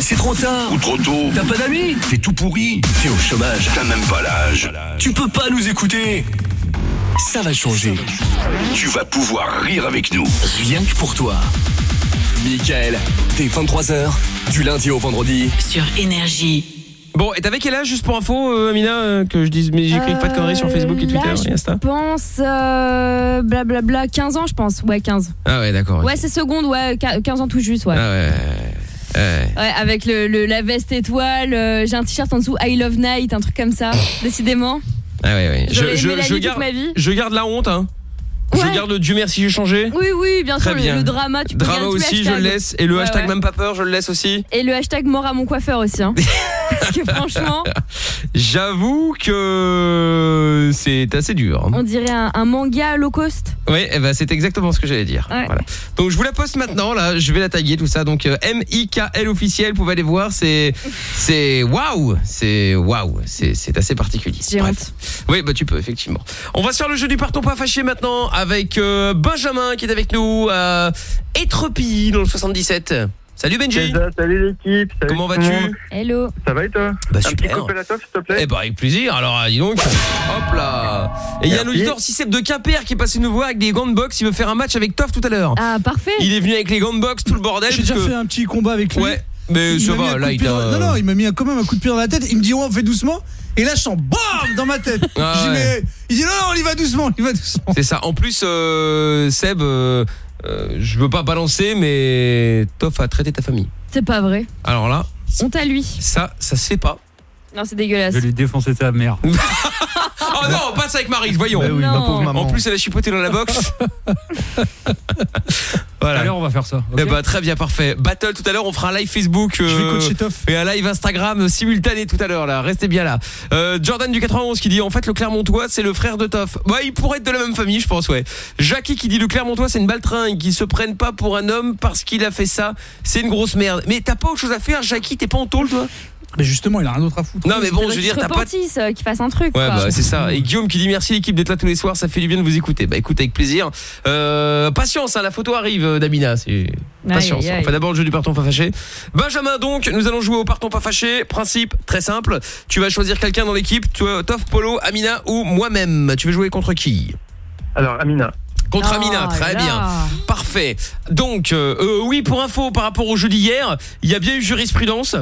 C'est trop tard. Ou trop tôt. T'as pas d'amis? T'es tout pourri. T'es au chômage. T'as même pas l'âge. Tu peux pas nous écouter. Ça va changer. Tu vas pouvoir rire avec nous. Rien que pour toi. Michael, dès 23h, du lundi au vendredi. Sur Énergie. Bon, et t'avais quel âge juste pour info, euh, Amina, euh, que je dise, mais j'écris pas de conneries sur Facebook et Twitter Euh, Là, et je pense euh, blablabla 15 ans je pense. Ouais, 15. Ah ouais, d'accord. Ouais, c'est seconde, ouais, qua- 15 ans tout juste, ouais. Ah ouais. ouais. Ouais, avec le, le- la veste étoile, euh, j'ai un t-shirt en dessous I love night, un truc comme ça, décidément. Ah ouais, ouais. J'aurais Je, garde, ma vie. je garde la honte, hein. Je garde le Dieu merci j'ai changé. Oui, oui, bien Très sûr, le- bien. Le, drama, tu peux Drama garder tous les aussi, je le laisse. Et le Ouais, hashtag ouais. même pas peur, je le laisse aussi. Et le hashtag mort à mon coiffeur aussi, hein. Parce que franchement, J'avoue que c'est assez dur. on dirait un, un manga low cost. Oui, eh ben, c'est exactement ce que j'allais dire. Ouais. Voilà. Donc je vous la poste maintenant là, je vais la taguer tout ça. Donc euh, M I K L officiel, vous pouvez aller voir, c'est c'est waouh, c'est waouh, c'est c'est assez particulier. J'ai Bref. Oui, bah tu peux effectivement. On va sur le jeu du partons pas fâché maintenant avec euh, Benjamin qui est avec nous à Étrepilly dans le 77. Salut Benji. Salut l'équipe. salut Comment tout le vas-tu. Hello. Ça va et toi Bah, Un petit super. la toffe, s'il te plaît Eh bah avec plaisir. Alors ah, dis donc, hop là. Et il y a un auditeur Cicep de Quimper qui est passé nous voir avec des gants de boxe, il veut faire un match avec Toff tout à l'heure. Ah, parfait. Il est venu avec les gants de boxe, tout le bordel J'ai déjà que- fait un petit combat avec lui. Ouais, mais Il ça va, coup là il t'a Non, non, il m'a mis quand même un coup de pied dans la tête. Il me dit, oh, on fait doucement. Et là, je sens BAM dans ma tête. Ah Je dis, ouais. mais- Il dit, non, non, on y va doucement, on y va doucement. C'est ça. En plus, euh, Seb, euh, euh, je veux pas balancer, mais Toff a traité ta famille. C'est pas vrai. Alors là, Honte à lui. ça, ça se fait pas. Non, c'est dégueulasse. Je vais lui défoncer sa mère. Oh non, pas ça avec Marie, voyons. Bah oui, ma Non. pauvre maman. En plus, elle a chipoté dans la boxe. Tout à l'heure, on va faire ça. Eh bah, très bien, parfait. Battle tout à l'heure, on fera un live Facebook Je vais euh, coacher Toff. et un live Instagram simultané tout à l'heure là. Restez bien là. Euh, Jordan du 91 qui dit en fait le Clermontois c'est le frère de Toff. Ouais, il pourrait être de la même famille, je pense ouais. Jackie qui dit le Clermontois c'est une baltringue qui se prenne pas pour un homme parce qu'il a fait ça, c'est une grosse merde. Mais t'as pas autre chose à faire, Jackie, t'es pas en tôle toi? Mais justement, il a rien d'autre à foutre. Non mais bon, je veux dire t'as pas euh, qu'il fasse un truc. Ouais quoi. bah c'est ça. Et Guillaume qui dit merci l'équipe d'être là tous les soirs, ça fait du bien de vous écouter. Bah écoute avec plaisir. Euh, patience, hein, la photo arrive euh, d'Amina, c'est patience. aïe, aïe. Enfin d'abord le jeu du partons pas fâché. Benjamin donc, nous allons jouer au partons pas fâché. Principe très simple, tu vas choisir quelqu'un dans l'équipe, toi Toff, Polo, Amina ou moi-même. Tu veux jouer contre qui? Alors, Amina. Contre Oh Amina, très là bien. Parfait. Donc euh, euh, oui, pour info par rapport au jeu d'hier, il y a bien eu jurisprudence?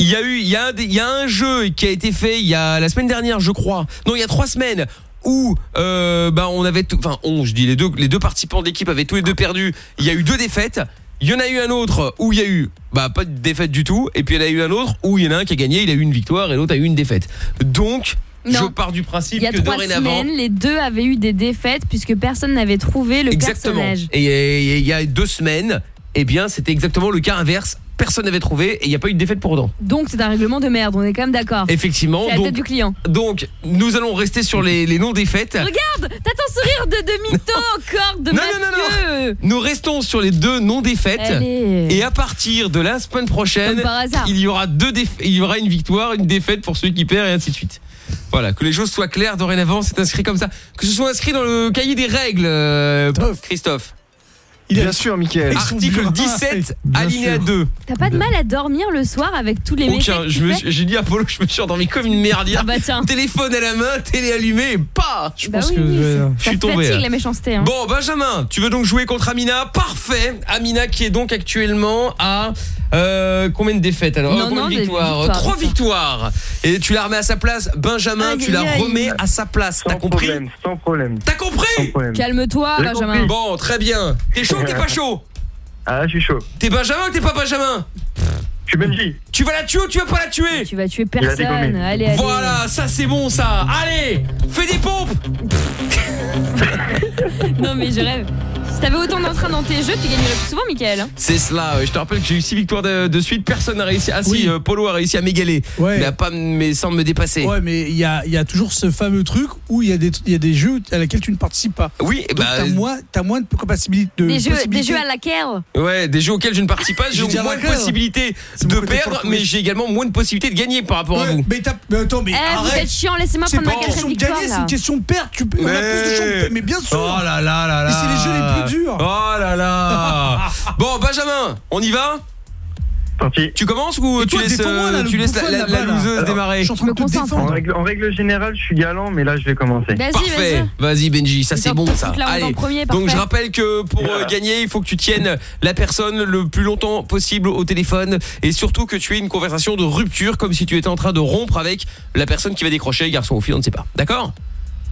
Il y a eu il y a un, des- il y a un jeu qui a été fait il y a la semaine dernière, je crois. Non, il y a trois semaines où euh, bah on avait enfin on je dis les deux les deux participants de l'équipe avaient tous les deux perdu. Il y a eu deux défaites. Il y en a eu un autre où il y a eu bah pas de défaite du tout et puis il y en a eu un autre où il y en a un qui a gagné, il a eu une victoire et l'autre a eu une défaite. Donc je pars du principe Il y a que trois dorénavant semaines, les deux avaient eu des défaites puisque personne n'avait trouvé le Exactement. personnage. Et il y a deux semaines, eh bien, c'était exactement le cas inverse. Personne n'avait trouvé et il n'y a pas eu de défaite pour autant. Donc c'est un règlement de merde, on est quand même d'accord. Effectivement. C'est la donc, tête du client. donc, nous allons rester sur les, les non-défaites. Regarde, t'as ton sourire de demi-to encore, de Non, non, non, mafieux. Nous restons sur les deux non-défaites. Et à partir de la semaine prochaine, il y aura deux il y aura une victoire, une défaite pour celui qui perd et ainsi de suite. Voilà, que les choses soient claires dorénavant, c'est inscrit comme ça. Que ce soit inscrit dans le cahier des règles, euh, Christophe. Bien sûr, Mickaël. Article 17, Bien alinéa sûr. 2. T'as pas de mal à dormir le soir avec tous les Aucun. Je me J'ai dit à Polo, je me suis endormi comme une merdière. Ah bah tiens. Téléphone à la main, télé allumée, et pas. Je Bah pense oui, que oui, je vais- ça- je suis tombé, fatigue là. la méchanceté. Hein. Bon, Benjamin, tu veux donc jouer contre Amina? Parfait. Amina qui est donc actuellement à euh, combien de défaites alors? Non, Euh, Combien non, de des victoires? victoires, Trois victoires. Et tu la remets à sa place? Benjamin, Aïe, tu la aïe, aïe. remets à sa place. T'as Sans compris? problème, sans problème. T'as compris? Sans problème. Calme-toi, J'ai Benjamin. Bon, très bien. T'es chaud? Ou t'es pas chaud Ah, je suis chaud. T'es Benjamin ou t'es pas Benjamin Je suis Benji. Tu vas la tuer ou tu vas pas la tuer Tu vas tuer personne. Allez, allez. Voilà, ça c'est bon ça. Allez, fais des pompes. Non mais je rêve. Si t'avais autant d'entrain dans tes jeux, tu gagnerais plus souvent, Michael. hein. C'est cela, ouais. je te rappelle que j'ai eu 6 victoires de, de suite, personne n'a réussi. Ah si, euh, Polo a réussi à m'égaler, mais, à pas, mais sans me dépasser. Ouais, mais il y a, il y a toujours ce fameux truc où il y, a des- il y a des jeux à laquelle tu ne participes pas. Oui, Donc bah, t'as moins, t'as moins de compatibilité. De Des jeux, des possibilités. jeux à laquelle Ouais, des jeux auxquels je ne participe pas, j'ai moins de possibilités de perdre, mais j'ai également moins de possibilités de gagner par rapport à vous. Mais, t'as- mais attends, mais Eh, vous arrête. êtes chiant, laissez-moi prendre pas ma question de gagner, c'est une question de perdre. Tu peux, on a plus de chances de perdre, mais bien sûr. Oh là là là là Mais c'est les jeux les plus Oh là là Bon, Benjamin, on y va? Tu commences ou tu toi, laisses, là, euh, tu laisses la, la- loseuse démarrer je en te règle, en règle générale, je suis galant, mais là, je vais commencer. Vas-y, Parfait. Vas-y Benji, ça c'est bon ça. Allez. premier, Donc je rappelle que pour euh, gagner, il faut que tu tiennes la personne le plus longtemps possible au téléphone et surtout que tu aies une conversation de rupture comme si tu étais en train de rompre avec la personne qui va décrocher, garçon ou fille, on ne sait pas. D'accord?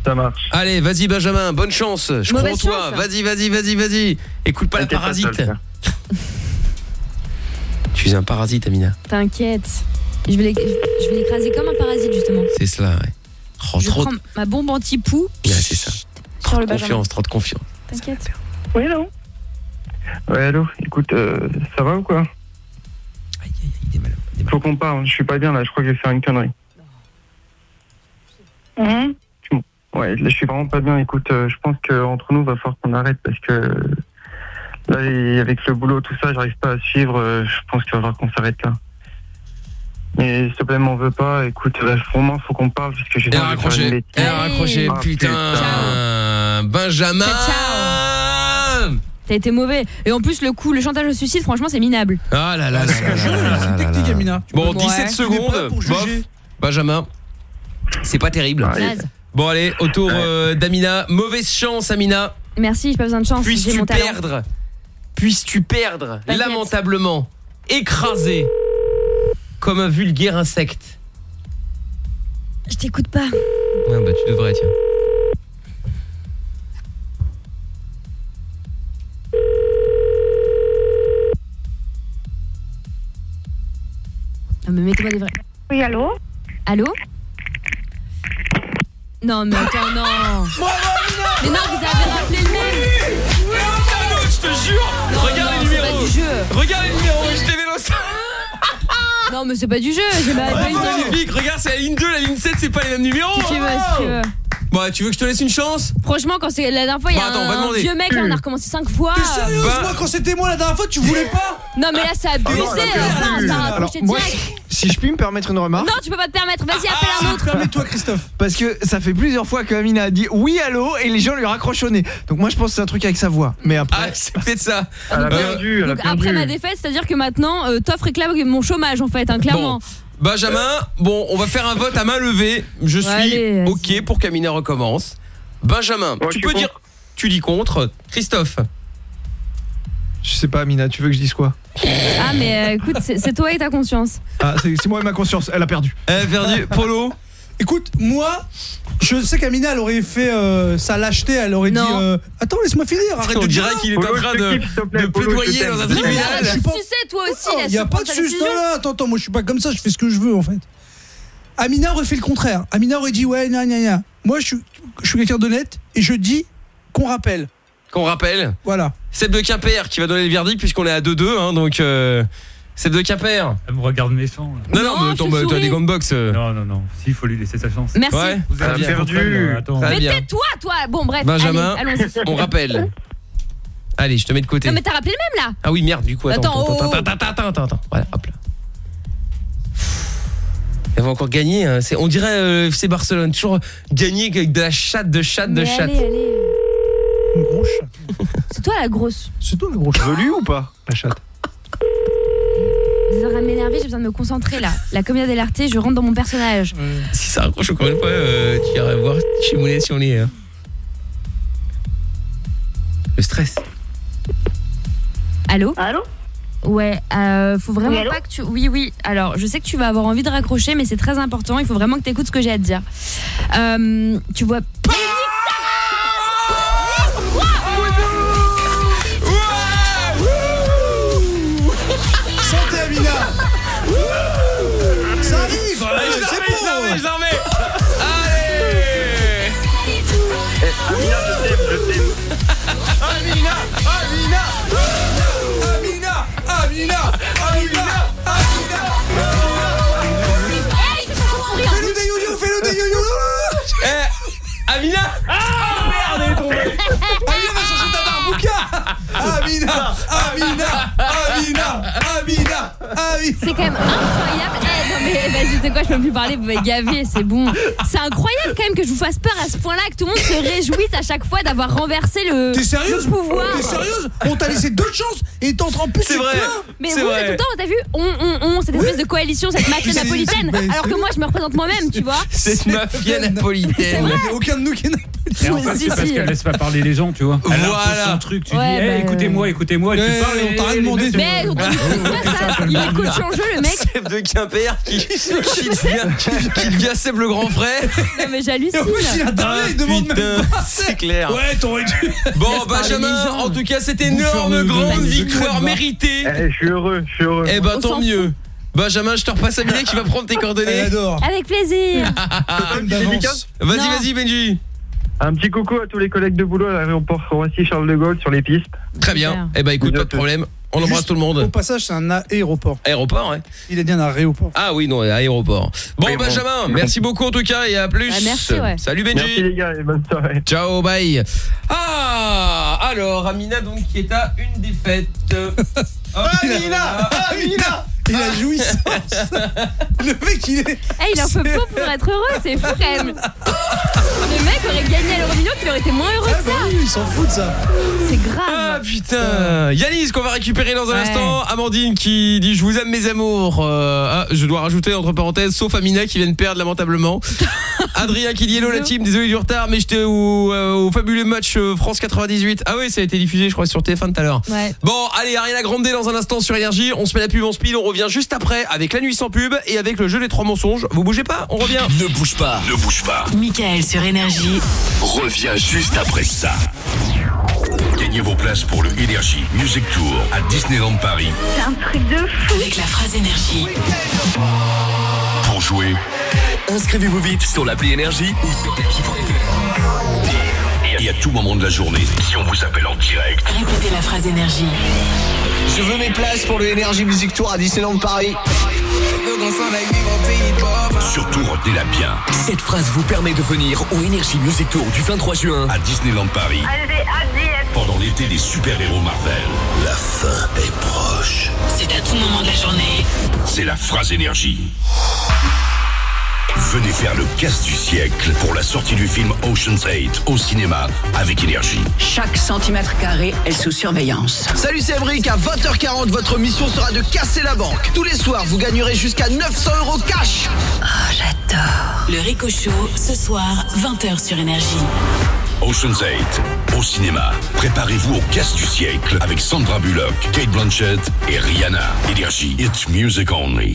Ça marche. Allez, vas-y Benjamin, bonne chance. Je crois en Mauvaise toi. chance. Vas-y, vas-y, vas-y, vas-y. Écoute pas T'inquiète la pas, ça va parasite. le faire. Tu es un parasite Amina. T'inquiète. Je vais l'éc- je vais l'écraser comme un parasite, justement. C'est cela, ouais. Oh, Je trop prends ma bombe anti-poux Ouais, c'est ça. sur le Benjamin. confiance, trop de confiance. T'inquiète. Oui, non Ouais, allô Écoute, euh, ça va ou quoi Faut qu'on parle, je suis pas bien là, je crois que je vais faire une connerie. Mhm. Ouais, là, je suis vraiment pas bien. Écoute, euh, je pense qu'entre nous, il va falloir qu'on arrête parce que euh, là, avec le boulot, tout ça, j'arrive pas à suivre. Euh, je pense qu'il va falloir qu'on s'arrête là. Mais s'il te plaît, m'en veux pas. Écoute, là, vraiment, faut qu'on parle parce que j'ai. Et raccroché. Raccroché, ah, putain. putain. Benjamin. T'as été mauvais. Et en plus, le coup, le chantage au suicide, franchement, c'est minable. Ah là là, c'est un jeu, c'est une technique, Amina. Bon, 17 secondes. Bof, Benjamin. C'est pas terrible. Ah, Bon allez, autour euh, d'Amina. Mauvaise chance Amina. Merci, j'ai pas besoin de chance. J'ai Puisses-tu mon talent. perdre Puisses-tu perdre T'inquiète. lamentablement écrasé comme un vulgaire insecte. Je t'écoute pas. Ouais bah tu devrais tiens. Ah, mais mets-toi des vrais. Oui, allô? Allô? Non, mais attends, non. Mais non, vous avez rappelé le même. je te jure Non, Regarde non, les numéros pas du jeu. Regarde les numéros, je t'ai vélo Non, mais c'est pas du jeu. J'ai pas eu de- Magnifique, regarde c'est la ligne 2, la ligne 7 c'est pas les mêmes numéros Si tu veux, si tu veux. Bon tu veux que je te laisse une chance? Franchement, quand c'est la dernière fois, il y a Bon, attends, on va un, demander. vieux mec, là, on a recommencé 5 fois. T'es sérieuse Bah- Moi, quand c'était moi la dernière fois, tu voulais pas? Non, mais là, c'est abusé. non, elle a hein. perdu. Non, ça a Alors, moi, direct. si je puis me permettre une remarque. Non, tu peux pas te permettre. Vas-y, appelle un autre. Permets-toi, Christophe. Parce que ça fait plusieurs fois que Amina a dit oui allô et les gens lui raccrochent au nez. Donc moi je pense que c'est un truc avec sa voix. Mais après Ah c'est peut-être ça Elle a perdu, elle a Donc perdu. après ma défaite, c'est-à-dire que maintenant, euh, Toff réclame mon chômage, en fait, hein, clairement. Benjamin, bon, on va faire un vote à main levée. Je suis Allez. OK pour qu'Amina recommence. Benjamin, Moi, tu peux dire tu dis contre. Christophe. je sais pas Amina, tu veux que je dise quoi? Ah, mais euh, écoute, c'est toi et ta conscience. Ah c'est c'est moi et ma conscience, elle a perdu. Elle a perdu Polo. Écoute, moi, je sais qu'Amina, elle aurait fait euh, sa lâcheté, elle aurait Non. dit euh, Attends, laisse-moi finir, arrête On de dire dirait qu'il est en train de, de plaidoyer dans un tribunal. Tu sais, toi aussi, Il laisse y a pas de. Non, non, attends, attends, moi je suis pas comme ça, je fais ce que je veux en fait. Amina aurait fait le contraire. Amina aurait dit ouais, gna gna gna. Moi je suis, je suis quelqu'un d'honnête et je dis qu'on rappelle. Qu'on rappelle. Voilà. Seb de Quimper qui va donner le verdict puisqu'on est à 2-2 hein, donc euh, Seb de Quimper. Elle me regarde méchant. là. Non non, Non, mais attends, bah, t'as des gants de boxe. Non, non, non. Si, il faut lui laisser sa chance. Merci. Ouais. Vous avez perdu. Mais tais-toi, toi. Bon, bref. Benjamin, allez, on rappelle. Allez, je te mets de côté. Non, mais t'as rappelé le même, là. Ah oui, merde, du coup, attends, Attends, attends, oh, oh. attends, attends, attends, attends, attends. Voilà, hop là. Elle va encore gagner, hein. on dirait euh, FC Barcelone, toujours gagner avec de la chatte, de chatte, de Mais chatte. allez, allez. Une grosse chatte. C'est toi la grosse. C'est toi la grosse chatte. Velu ou pas la chatte? Vous êtes en train de m'énerver, j'ai besoin de me concentrer là. La comédie dell'arte, je rentre dans mon personnage. Si ça raccroche encore une fois, euh, tu iras voir chez Mounet si on est. hein. Le stress. Allô? Allô? Ouais, euh, faut vraiment Oui, allô? pas que tu. Oui, oui. Alors, je sais que tu vas avoir envie de raccrocher, mais c'est très important. Il faut vraiment que tu écoutes ce que j'ai à te dire. Euh, tu vois. Amina Amina Amina. Fais-le des yo-yo Fais-le des yo-yo. Eh, Amina. Ah merde, elle est tombée. Amina va chercher ta barbouka Amina Amina. C'est quand même incroyable. Eh, non mais vas-y, c'est quoi, je peux plus parler, vous m'avez gavé, c'est bon. C'est incroyable quand même que je vous fasse peur à ce point-là, que tout le monde se réjouisse à chaque fois d'avoir renversé le, T'es sérieuse le pouvoir. T'es sérieuse On t'a laissé deux chances et t'es en train de plus C'est vrai. Mais C'est vous, vrai. tout le temps, t'as vu, on, on, on, cette espèce de coalition, cette mafia napolitaine, alors que moi je me représente moi-même, tu vois. C'est une mafia napolitaine. vrai. Mais aucun de nous qui est Et en fait, Si, c'est parce si. qu'elle laisse pas parler les gens, tu vois. Voilà. son truc, tu Ouais, dis, Eh, bah, écoutez-moi, écoutez-moi, et Eh, tu parles. on et- t'a rien et les demandé. Mais on dit ça Il coach en jeu, le mec. Chef de Quimper qui, qui, devient, qui, qui devient Seb le grand frère. Non mais j'hallucine. Pas. c'est clair. Ouais, t'aurais dû. Bon, Benjamin, en tout cas, cette Bouffeur énorme de- de- grande de victoire méritée. Eh, je suis heureux, je suis heureux. Eh ben, tant mieux. Benjamin, je te repasse à Minet qui va prendre tes coordonnées. adore. Avec plaisir. Vas-y, vas-y, Benji. Un petit coucou à tous les collègues de boulot à l'aéroport Roissy Charles de Gaulle sur les pistes. Très bien. Super. Eh ben, écoute, pas de problème. On embrasse tout le Au monde. passage, c'est un aéroport. Aéroport, ouais. Il est bien un aéroport. Ah oui, non, aéroport. Bon, Oui, bon. Benjamin, merci beaucoup en tout cas et à plus. Ah, merci, ouais. Salut Benji. Merci les gars et bonne soirée. Ciao, bye. Ah, alors, Amina donc qui est à une défaite. Amina Amina Il a jouissance Le mec, il est. Eh, il en peut pas pour être heureux, c'est fou quand même. Le mec aurait gagné à l'euro million, qu'il aurait été moins heureux Ah que bah ça. oui, il s'en fout de ça. C'est Ah grave. putain Yanis qu'on va récupérer dans un Ouais. instant Amandine qui dit je vous aime mes amours Euh, ah, Je dois rajouter entre parenthèses Sauf Amina qui vient de perdre lamentablement Adrien qui dit hello la team Désolé du retard mais j'étais au, euh, au fabuleux match euh, France 98 Ah oui ça a été diffusé je crois sur TF1 tout à l'heure Ouais. Bon allez Ariana Grande dans un instant sur Énergie On se met la pub en speed On revient juste après avec la nuit sans pub Et avec le jeu des trois mensonges Vous bougez pas On revient Ne bouge pas. Ne bouge pas. Michael sur Énergie. Reviens juste après ça. Gagnez vos places pour le Energy Music Tour à Disneyland Paris. C'est un truc de fou. Avec la phrase Énergie. Pour jouer, Inscrivez-vous vite sur l'appli Énergie ou sur. Et à tout moment de la journée, si on vous appelle en direct, Répétez la phrase Énergie. Je veux mes places pour le Energy Music Tour à Disneyland Paris. surtout retenez-la bien. Cette phrase vous permet de venir au Énergie Music Tour du 23 juin. À Disneyland Paris, pendant l'été des super-héros Marvel, la fin est proche. C'est à tout moment de la journée. C'est la phrase énergie. Venez faire le casse du siècle pour la sortie du film Ocean's 8 au cinéma avec énergie. Chaque centimètre carré est sous surveillance. Salut, c'est Emric. À 20h40, votre mission sera de casser la banque. Tous les soirs, vous gagnerez jusqu'à 900 euros cash. Le Rico Show, ce soir, 20h sur Énergie. Ocean's 8 au cinéma. Préparez-vous au casse du siècle avec Sandra Bullock, Kate Blanchett et Rihanna. Énergie, it's music only.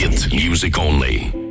Hit music only.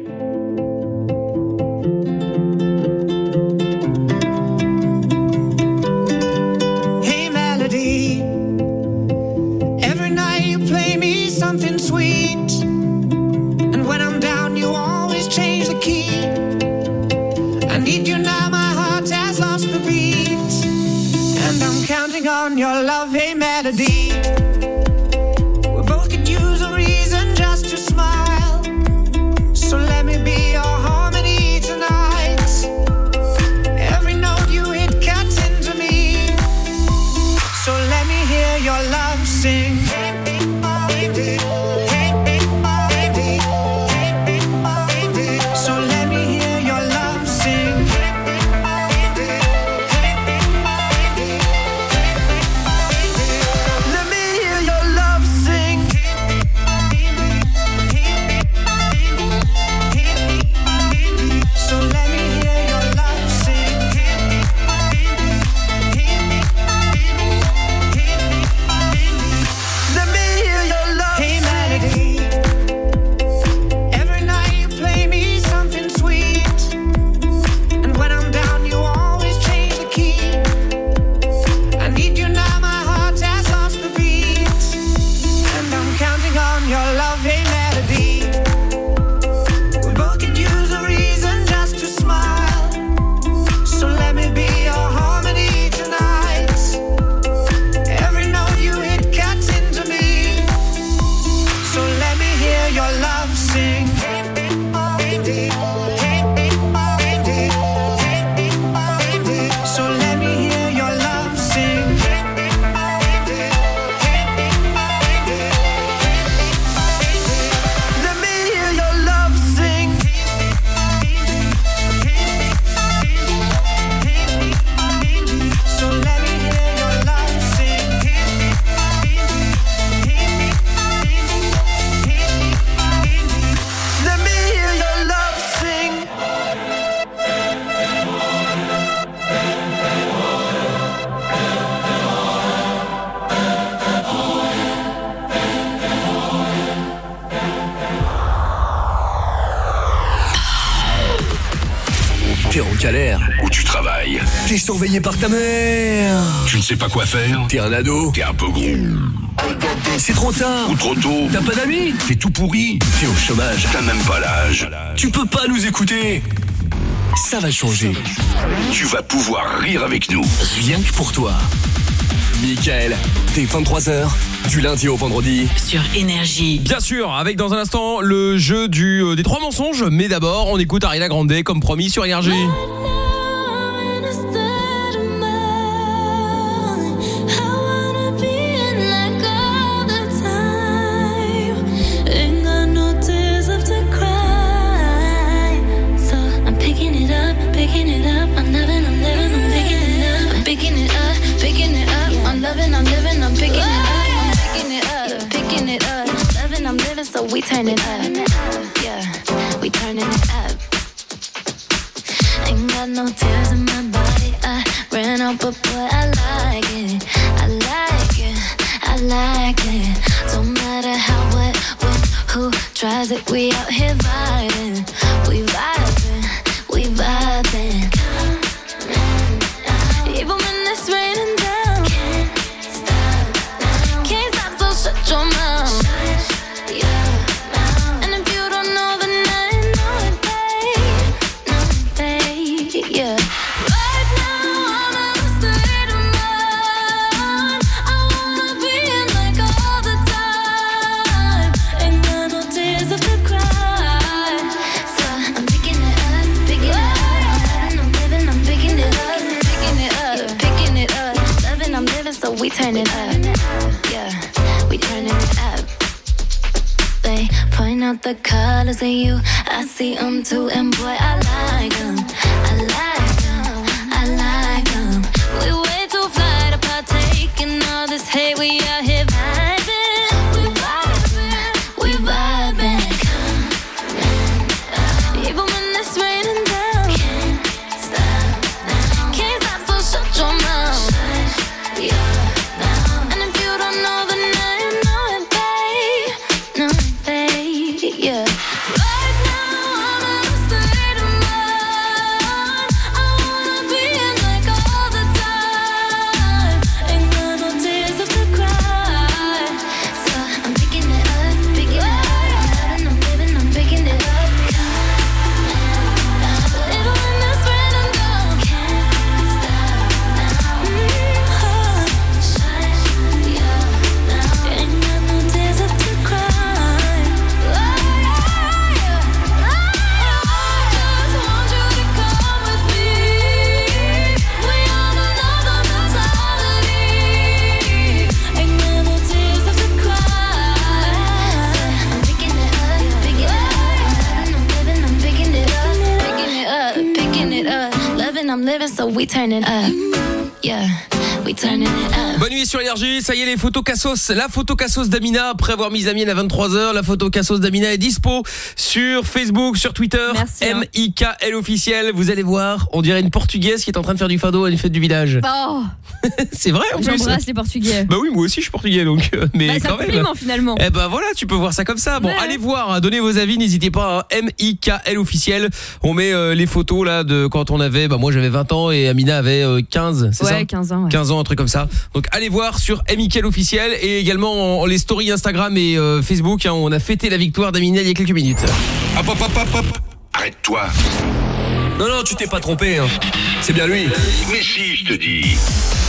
Surveillé par ta mère. Tu ne sais pas quoi faire. T'es un ado. T'es un peu gros. C'est trop tard. Ou trop tôt. T'as pas d'amis. T'es tout pourri. T'es au chômage. T'as même pas l'âge. Tu peux pas nous écouter. Ça va changer. Tu vas pouvoir rire avec nous. Rien que pour toi. Michael, t'es 23h, du lundi au vendredi. Sur Énergie. Bien sûr, avec dans un instant le jeu du, euh, des trois mensonges. Mais d'abord, on écoute Ariana Grande comme promis sur Énergie. We turn ça y est les photos Cassos, la photo Cassos d'Amina après avoir mis Amine à 23h, la photo Cassos d'Amina est dispo sur Facebook, sur Twitter, M-I-K-L officiel, vous allez voir, on dirait une portugaise qui est en train de faire du fado à une fête du village. Oh, C'est vrai en plus. j'embrasse les Portugais. Bah oui, moi aussi je suis portugais donc euh, mais Bah, c'est un quand même. compliment, finalement. Eh ben voilà, tu peux voir ça comme ça. Bon, Ouais. allez voir, hein, donnez vos avis, n'hésitez pas. hein, M I K L officiel. On met euh, les photos là de quand on avait bah moi j'avais 20 ans et Amina avait euh, 15, c'est Ouais, ça 15 ans, ouais. 15 ans un truc comme ça. Donc allez voir sur MIKL officiel et également en- les stories Instagram et euh, Facebook hein, on a fêté la victoire d'Amina il y a quelques minutes. Hop, hop, hop, hop, hop. Arrête-toi. Non, non, tu t'es pas trompé. Hein. C'est bien lui. Mais si, je te dis.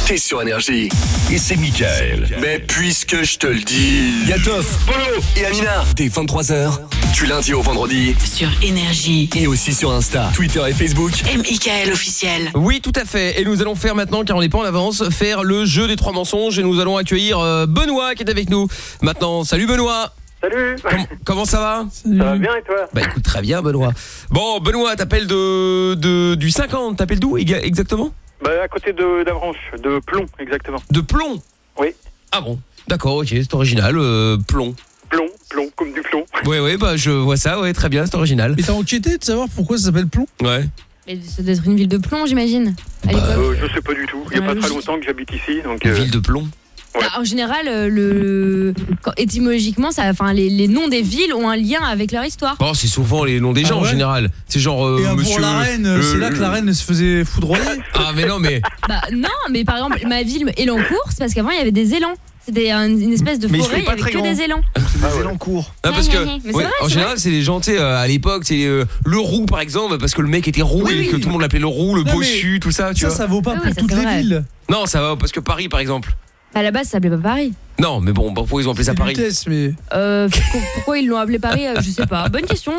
T'es sur Énergie. Et c'est Michael. Mais puisque je te le dis. Yatoff, Polo et Amina. Dès 23h, du lundi au vendredi. Sur Énergie. Et aussi sur Insta, Twitter et Facebook. M.I.K.L. officiel. Oui, tout à fait. Et nous allons faire maintenant, car on n'est pas en avance, faire le jeu des trois mensonges. Et nous allons accueillir euh, Benoît qui est avec nous. Maintenant, salut Benoît. Salut Com- comment ça va? Ça va bien et toi? Bah écoute, très bien Benoît. Bon, Benoît, t'appelles de, de, du 50. T'appelles d'où exactement? Bah à côté de d'Avranches, de Plomb exactement. De Plomb? Oui. Ah bon D'accord, ok, c'est original. euh, plomb. Plomb, plomb, comme du plomb. Ouais, ouais, bah je vois ça, ouais, très bien, c'est original. Et t'as enquêté de savoir pourquoi ça s'appelle plomb? Ouais. Mais ça doit être une ville de plomb, j'imagine. L'époque. Euh, je sais pas du tout. Il y a pas très longtemps que j'habite ici, donc. Une euh, ville de plomb Bah, en général, euh, le quand- étymologiquement, ça, enfin, les, les noms des villes ont un lien avec leur histoire. Bon, c'est souvent les noms des gens Ah en ouais général. C'est genre euh, Et euh, monsieur pour la reine, le- c'est là que la reine se faisait foudroyer. Ah mais non mais Bah non, mais par exemple, ma ville, Elancourt, c'est parce qu'avant il y avait des élans. C'était un- une espèce de forêt, sont il y pas avait très que des élans. Des élans courts. Ah, parce que ouais, vrai, en général c'est les gens tu sais, euh, à l'époque c'est euh, le roux par exemple parce que le mec était roux Oui, et que oui. tout le monde l'appelait le roux le Non, bossu tout ça tu Ça, vois ça vaut pas Ah pour oui, toutes les vrai. villes. non ça va parce que Paris par exemple À la base, ça s'appelait pas Paris. non mais bon pourquoi ils ont appelé ça Paris Lutèce, mais Euh, pourquoi, pourquoi ils l'ont appelé Paris euh, Je sais pas. Bonne question.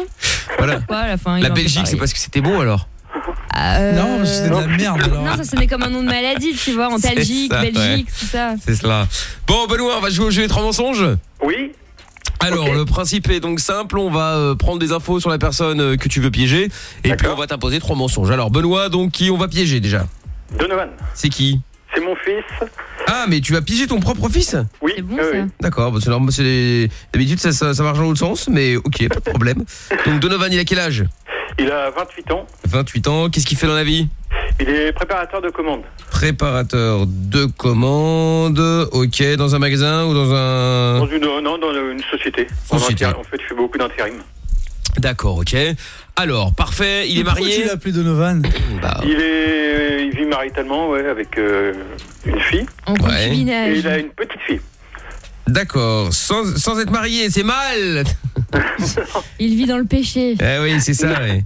voilà Pourquoi à la fin ils la l'ont appelé Belgique Paris c'est parce que c'était beau alors Euh, non, c'était de la merde. alors. Non, ça sonnait comme un nom de maladie, tu vois, en C'est Belgique, ça, Belgique, tout ça. c'est cela bon Benoît on va jouer au jeu des trois mensonges Oui. alors le principe est donc simple on va euh, prendre des infos sur la personne euh, que tu veux piéger et puis on va t'imposer trois mensonges alors Benoît donc qui on va piéger déjà? Donovan. c'est qui? C'est mon fils. ah mais tu vas piéger ton propre fils Oui. Bon, oui. D'accord, bah, c'est normal, c'est les- d'habitude ça, ça, ça marche dans l'autre sens, mais ok, pas de problème. Donc Donovan, il a quel âge? Il a 28 ans. 28 ans, qu'est-ce qu'il fait dans la vie? Il est préparateur de commandes. Préparateur de commandes, ok, dans un magasin ou dans un... Dans une, non, dans une société. En, Société. intérim. en fait, je fais beaucoup d'intérim. D'accord, ok. Alors, parfait, il est Pourquoi tu marié l'as appelé Donovan Bah, Il est, il vit maritalement, ouais, avec euh, une fille. En Ouais. Et il a une petite fille. D'accord, sans, sans être marié, c'est mal Il vit dans le péché. Eh oui, c'est ça, ouais.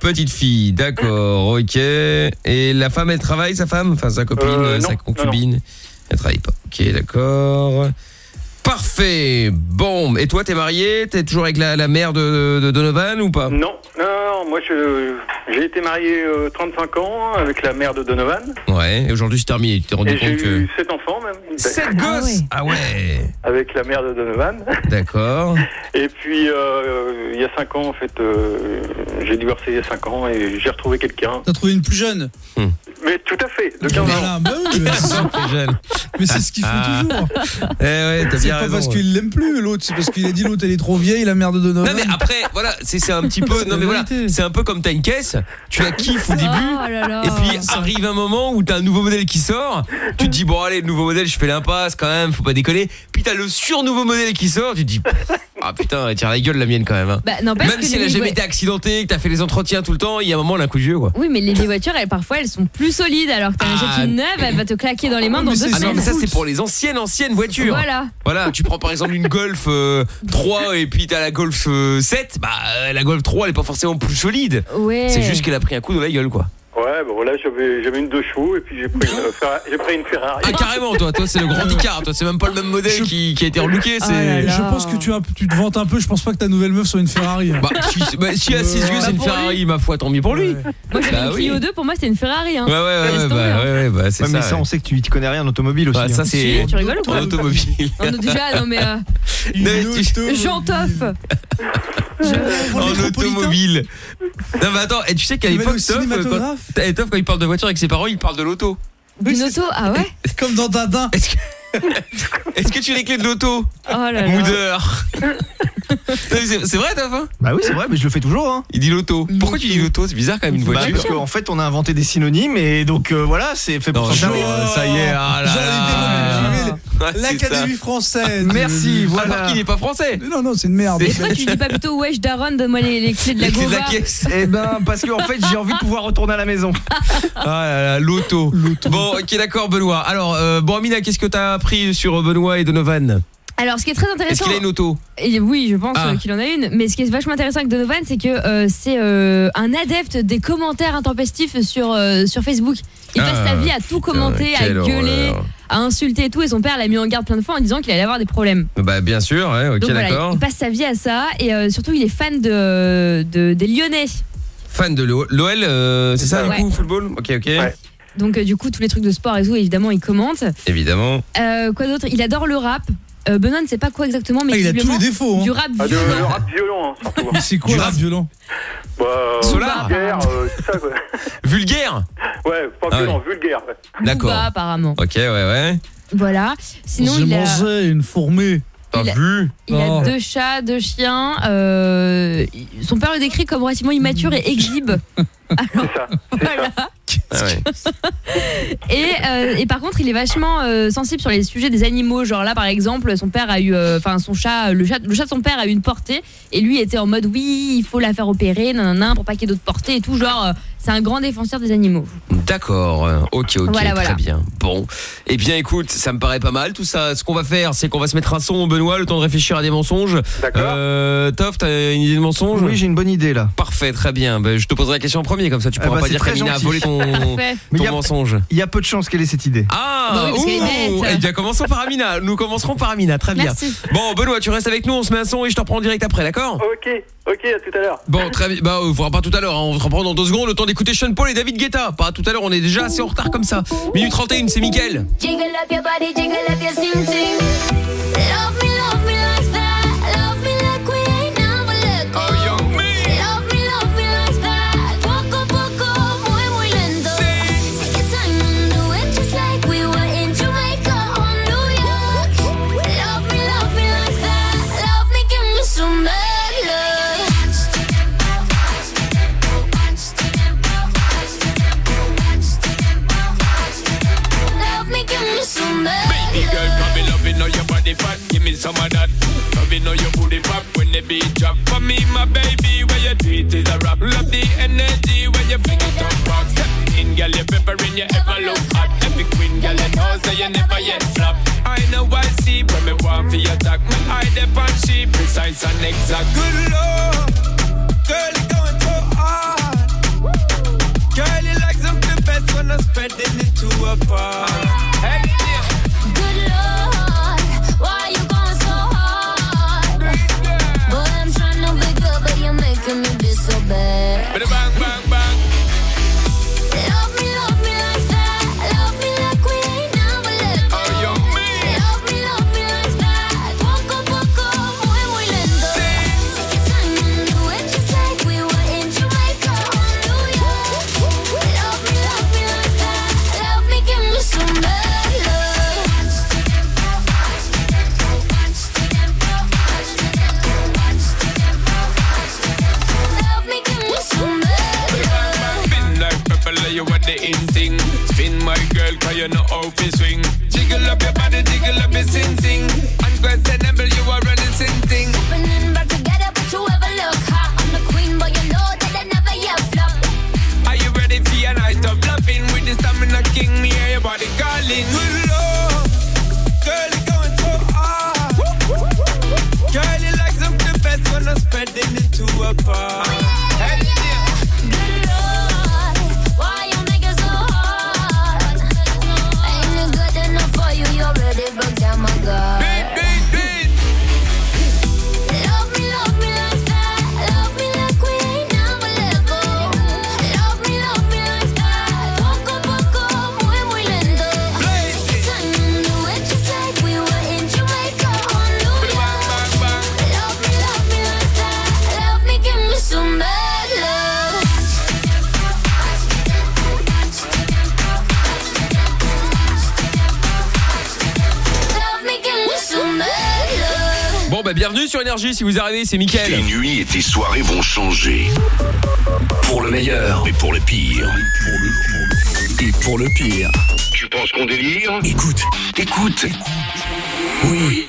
Petite fille, d'accord, ok. Et la femme, elle travaille, sa femme? Enfin, sa copine, Euh, sa non, concubine Elle travaille pas. Ok, d'accord. Parfait. Bon, et toi, t'es marié? T'es toujours avec la, la mère de, de Donovan ou pas? Non, non, non, moi j'ai été marié euh, 35 ans avec la mère de Donovan. Ouais, et aujourd'hui, c'est terminé. Tu t'es rendu Et compte que... eu 7 enfants même. Sept gosses? Ah ouais Avec la mère de Donovan. D'accord. Et puis euh, il y a 5 ans en fait, euh, j'ai divorcé il y a 5 ans et j'ai retrouvé quelqu'un. T'as trouvé une plus jeune? Mais tout à fait, de 15 ans. Voilà, bah oui, mais c'est ça. T'es jeune. Mais c'est ce qu'il faut Ah. toujours. Eh ouais, t'as bien pas raison. parce qu'il l'aime plus, l'autre, c'est parce qu'il a dit l'autre elle est trop vieille, la mère de Donovan. Non mais après voilà c'est c'est un petit peu non mais voilà c'est un peu comme t'as une caisse tu la kiffes au début Oh là là. et puis arrive un moment où t'as un nouveau modèle qui sort tu te dis bon allez le nouveau modèle je fais l'impasse quand même faut pas déconner puis t'as le sur nouveau modèle qui sort tu te dis ah putain elle tire la gueule la mienne quand même hein. Bah, même que si elle a jamais été accidentée que t'as fait les entretiens tout le temps il y a un moment elle a un coup de vieux quoi Oui, mais les, les voitures, elles, parfois, elles sont plus solides. Alors que t'en Ah. une neuve, elle va te claquer dans les mains dans deux ah non semaines. mais ça c'est pour les anciennes anciennes voitures Voilà. Voilà, tu prends par exemple une Golf euh, 3 et puis t'as la Golf euh, 7, bah euh, la Golf 3 elle est pas forcément plus solide. Ouais. C'est juste qu'elle a pris un coup dans la gueule quoi. Ouais, bon voilà, j'avais j'avais une deux chevaux et puis j'ai pris, une Ferrari- j'ai pris une Ferrari. Ah carrément toi, toi c'est le grand écart, toi c'est même pas le même modèle qui, qui a été relooké, Ah c'est là là. Je pense que tu, as- tu te vantes un peu, je pense pas que ta nouvelle meuf soit une Ferrari. Bah si, bah, si à ses Euh, yeux c'est une pour lui. Ferrari, ma foi, tant mieux pour lui. Moi, j'avais Bah une oui. Clio 2, pour moi, c'était une Ferrari. Hein. Ouais ouais ouais, Laisse ouais, tomber, bah, hein. ouais, ouais, bah c'est Ouais, ça. mais ça, ouais. on sait que tu t'y connais rien en automobile aussi. Bah, ça hein. c'est Si, tu rigoles ou en quoi automobile. Oh, non, déjà, non mais euh, Non, mais tu- Jean Toff. en automobile. Non mais attends, et tu sais qu'à l'époque Toff, quand, et Toff, quand il parle de voiture avec ses parents, il parle de l'auto. D'une auto, ah ouais Comme dans Tintin. Est-ce que Est-ce que tu as les clés de l'auto Oh là là. Moudeur. c'est vrai Toff hein Bah oui, c'est vrai, mais je le fais toujours. Hein. Il dit l'auto. Pourquoi tu dis l'auto C'est bizarre quand même une Bah, voiture. parce qu'en fait, on a inventé des synonymes et donc euh, voilà, c'est fait pour Non, oh, ça y est, ah là là. L'Académie ça. française. Merci, Alors voilà. qu'il n'est pas français. Mais Non, non, c'est une merde. Et pourquoi tu dis pas plutôt wesh Daron, donne-moi les, les clés de la Gova. Eh ben, parce qu'en fait, j'ai envie de pouvoir retourner à la maison. Ah là là, l'auto. Bon, ok, d'accord, Benoît. Alors, euh, bon, Amina, qu'est-ce que t'as appris sur Benoît et Donovan? Alors, ce qui est très Est-ce intéressant. qu'il a une auto? Et oui, je pense Ah. euh, qu'il en a une. Mais ce qui est vachement intéressant avec Donovan, c'est que euh, c'est euh, un adepte des commentaires intempestifs sur, euh, sur Facebook. Il Ah. passe sa vie à tout commenter, à gueuler, horreur. à insulter et tout. Et son père l'a mis en garde plein de fois en disant qu'il allait avoir des problèmes. Bah, bien sûr, ouais, ok, voilà, d'accord. il passe sa vie à ça. Et euh, surtout, il est fan de, de- des Lyonnais. Fan de l'O- l'OL, euh, c'est ça, du Ouais. coup, football? Ok, ok. Donc, euh, du coup, tous les trucs de sport et tout, évidemment, il commente. Évidemment. Euh, quoi d'autre? Il adore le rap. Euh, Benoît ne sait pas quoi exactement, mais Ah, il a tous les défauts. hein. Du rap Ah, de- violent. le rap violent, hein, surtout. Mais c'est quoi Du le rap rap violent Bah, Solar. vulgaire, euh, tout ça, quoi. Vulgaire Ouais, pas Ah violent, vulgaire. ouais. D'accord. Apparemment. Ok, ouais, ouais. Voilà. Sinon, J'ai il a, mangé une fourmée. T'as Il a- vu il a Oh. deux chats, deux chiens. euh, son père le décrit comme relativement immature et exhibe. C'est ça. Voilà. Ah ouais. Et, euh, et par contre, il est vachement euh, sensible sur les sujets des animaux. Genre là, par exemple, son père a eu, euh, enfin son chat, le chat, le chat de son père a eu une portée, et lui était en mode oui, il faut la faire opérer, nanana, pour pas qu'il y ait d'autres portées et tout. Genre, euh, c'est un grand défenseur des animaux. D'accord, ok, ok, Voilà, très voilà. bien. Bon, eh bien écoute, ça me paraît pas mal tout ça. Ce qu'on va faire, c'est qu'on va se mettre un son, Benoît, le temps de réfléchir à des mensonges. D'accord. Euh, Toff, t'as une idée de mensonge? Oui, j'ai une bonne idée là. Parfait, très bien. Ben, je te poserai la question en premier, comme ça tu Eh pourras bah, pas dire très qu'Amina a volé ton, Parfait. Mais ton y a- mensonge. Il y a peu de chances qu'elle ait cette idée. Ah, Bah oui, est ouh, bête. eh bien commençons par Amina. Nous commencerons par Amina, très bien. Merci. Bon, Benoît, tu restes avec nous, on se met un son et je te reprends en direct après, d'accord? Ok, ok, à tout à l'heure. Bon, très bien. Bah, euh, faudra pas tout à l'heure. hein. On se reprend dans deux secondes. Le temps d'écouter Sean Paul et David Guetta. Pas tout à l'heure. On est déjà assez en retard comme ça. Minute 31, c'est Mickaël. Jiggle up your body, jiggle up your sing sing. Love me, love me like fat. Give me some of that. Loving all your booty pop when the beat drop. For me, my baby, where you do it is a rap. Love the energy when you fling it up rock. Step in, girl, you peppering, you ever look hot. Every queen, girl, you know, say you never yet flop. I know I see when me want for your talk. My eye the on she precise and exact. Good lord, girl, you going so hard. Girl, you like something best when I'm spreading it to a bar. You know how to swing. Jiggle up your body, jiggle up your sing sing. Unquestionable, you are running sing thing. Happening back together, but you ever look hot. I'm the queen, but you know that I never yet flop. Are you ready for your night of loving? With the stamina king, me hear your body calling. Good lord, girl, going so hard. Girl, you like something best when I'm spreading it to a bar. Down bah, bienvenue sur Énergie. Si vous arrivez, c'est Mickaël. Tes nuits et tes soirées vont changer. Pour le meilleur et pour le pire. Et pour le pire. Tu penses qu'on délire? Écoute, écoute. Oui,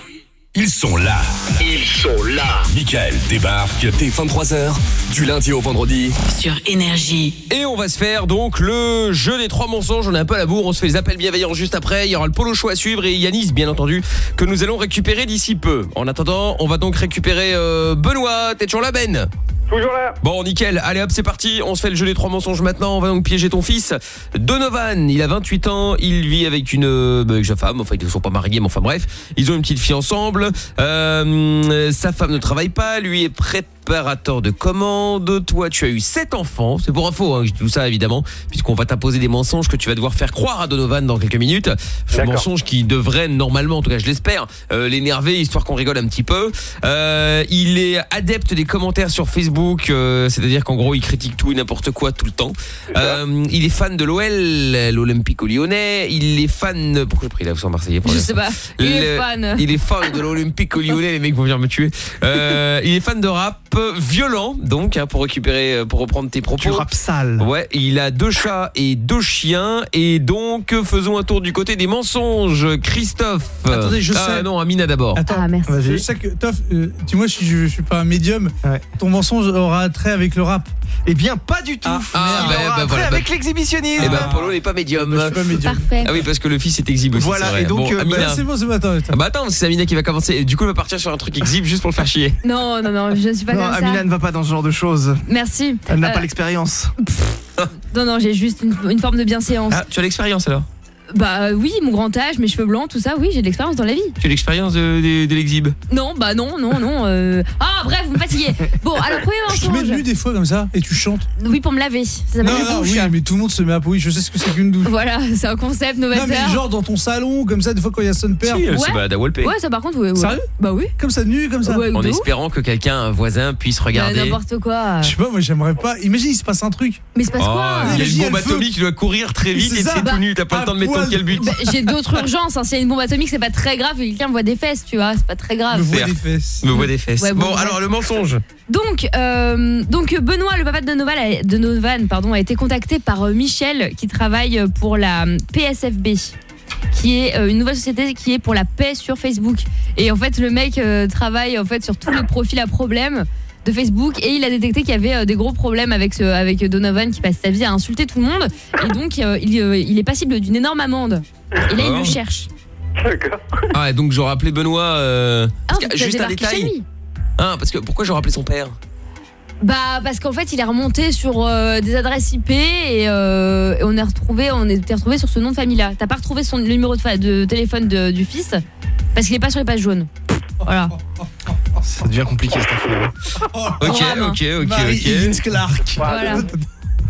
ils sont là. Ils sont là. Michael débarque dès 23h, du lundi au vendredi. Sur Énergie. Et on va se faire donc le jeu des trois mensonges. On est un peu à la bourre. On se fait les appels bienveillants juste après. Il y aura le polo show à suivre et Yanis, bien entendu, que nous allons récupérer d'ici peu. En attendant, on va donc récupérer euh, Benoît. T'es toujours là, Ben? Toujours là. Bon, nickel. Allez hop, c'est parti. On se fait le jeu des trois mensonges maintenant. On va donc piéger ton fils. Donovan, il a 28 ans. Il vit avec une, euh, avec sa femme. Enfin, ils ne sont pas mariés, mais enfin bref. Ils ont une petite fille ensemble. Euh, sa femme ne travaille pas. Lui est préparateur de commandes. Toi, tu as eu sept enfants. C'est pour info, hein, que je dis tout ça évidemment, puisqu'on va t'imposer des mensonges que tu vas devoir faire croire à Donovan dans quelques minutes. D'accord. mensonge qui devrait normalement, en tout cas je l'espère, euh, l'énerver histoire qu'on rigole un petit peu. Euh, il est adepte des commentaires sur Facebook, euh, c'est-à-dire qu'en gros il critique tout et n'importe quoi tout le temps. Euh, il est fan de l'OL, l'Olympique Lyonnais. Il est fan. Pourquoi j'ai pris l'accent marseillais pour Je sais pas. Il est fan. Il est fan de l'Olympique Lyonnais. Les mecs vont venir me tuer. Euh, il est fan de rap. violent, donc, hein, pour récupérer, pour reprendre tes propos. Du rap sale. Ouais, il a deux chats et deux chiens, et donc, faisons un tour du côté des mensonges. Christophe. Attendez, je ah, sais. non, Amina d'abord. Attends, Ah, merci. je sais que, Toff, euh, tu vois, je, je, je suis pas un médium. Ton mensonge aura trait avec le rap. Eh bien, pas du tout. Ah, Il bah, aura bah, trait voilà, avec bah- l'exhibitionnisme. Eh ben, Polo n'est pas médium. Parfait. Ah oui, parce que le fils est exhibe aussi. Voilà, et donc, Bon, euh, Amina. bah, C'est bon, c'est bon, attends. attends. Ah bah attends, c'est Amina qui va commencer. Du coup, elle va partir sur un truc exhibe juste pour le faire chier. Non, non, non, je ne suis pas Non, comme Amina ça. ne va pas dans ce genre de choses. Merci. Elle n'a Euh, pas l'expérience. Non, non, j'ai juste une, une forme de bienséance. Ah, tu as l'expérience alors? Bah euh, oui, mon grand âge, mes cheveux blancs, tout ça, oui, j'ai de l'expérience dans la vie. Tu as l'expérience de, de, de l'exhibe Non, bah non, non, non. euh. Ah, bref, vous me fatiguez. Bon, alors, premier Je te mets mensonge. nu des fois comme ça et tu chantes. Oui, pour me laver. Ça s'appelle Non, une non, douche. oui, mais tout le monde se met à oui, je sais ce que c'est qu'une douche. Voilà, c'est un concept Non, novateur. mais genre dans ton salon, comme ça, des fois quand il y a son père. Si, elle se Ouais. balade à Walpé. Ouais, ça par contre, ouais, ouais. Sérieux? Bah oui. Comme ça, nu, comme ça. Ouais, En de ouf. espérant que quelqu'un, un voisin, puisse Bah, regarder. N'importe quoi. Je sais pas, moi j'aimerais pas. Imagine, il se passe un truc. Mais il se passe Oh, quoi? il y a Imagine, une bombe elle atomique, tu dois courir très vite C'est et ça. c'est Bah, tout nu, t'as pas le temps de mettre Bah, J'ai d'autres urgences. hein. S'il y a une bombe atomique, c'est pas très grave. Quelqu'un me voit des fesses, tu vois. C'est pas très Me grave. voit Faire. des fesses. Me voit des fesses. Ouais, bon, alors le mensonge. Donc, euh, donc Benoît, le papa de Donovan, a, de Donovan, pardon, a été contacté par euh, Michel, qui travaille pour la euh, PSFB qui est euh, une nouvelle société qui est pour la paix sur Facebook. Et en fait, le mec euh, travaille en fait sur tous les profils à problème de Facebook et il a détecté qu'il y avait euh, des gros problèmes avec ce, avec Donovan qui passe sa vie à insulter tout le monde et donc euh, il, euh, il est passible d'une énorme amende. Et là, il le cherche. D'accord. Ah, ouais, donc j'aurais appelé Benoît. euh, Ah, parce que- juste un détail. Ah, parce que pourquoi j'aurais appelé son père? Bah parce qu'en fait il est remonté sur euh, des adresses IP et, euh, et on est retrouvé on était retrouvé sur ce nom de famille là. T'as pas retrouvé son le numéro de, téléphone de- du fils? Parce qu'il est pas sur les pages jaunes. Voilà. Ça devient compliqué cette affaire. Ok, Drame. ok, ok, Marie ok. Higgins Clark. Voilà.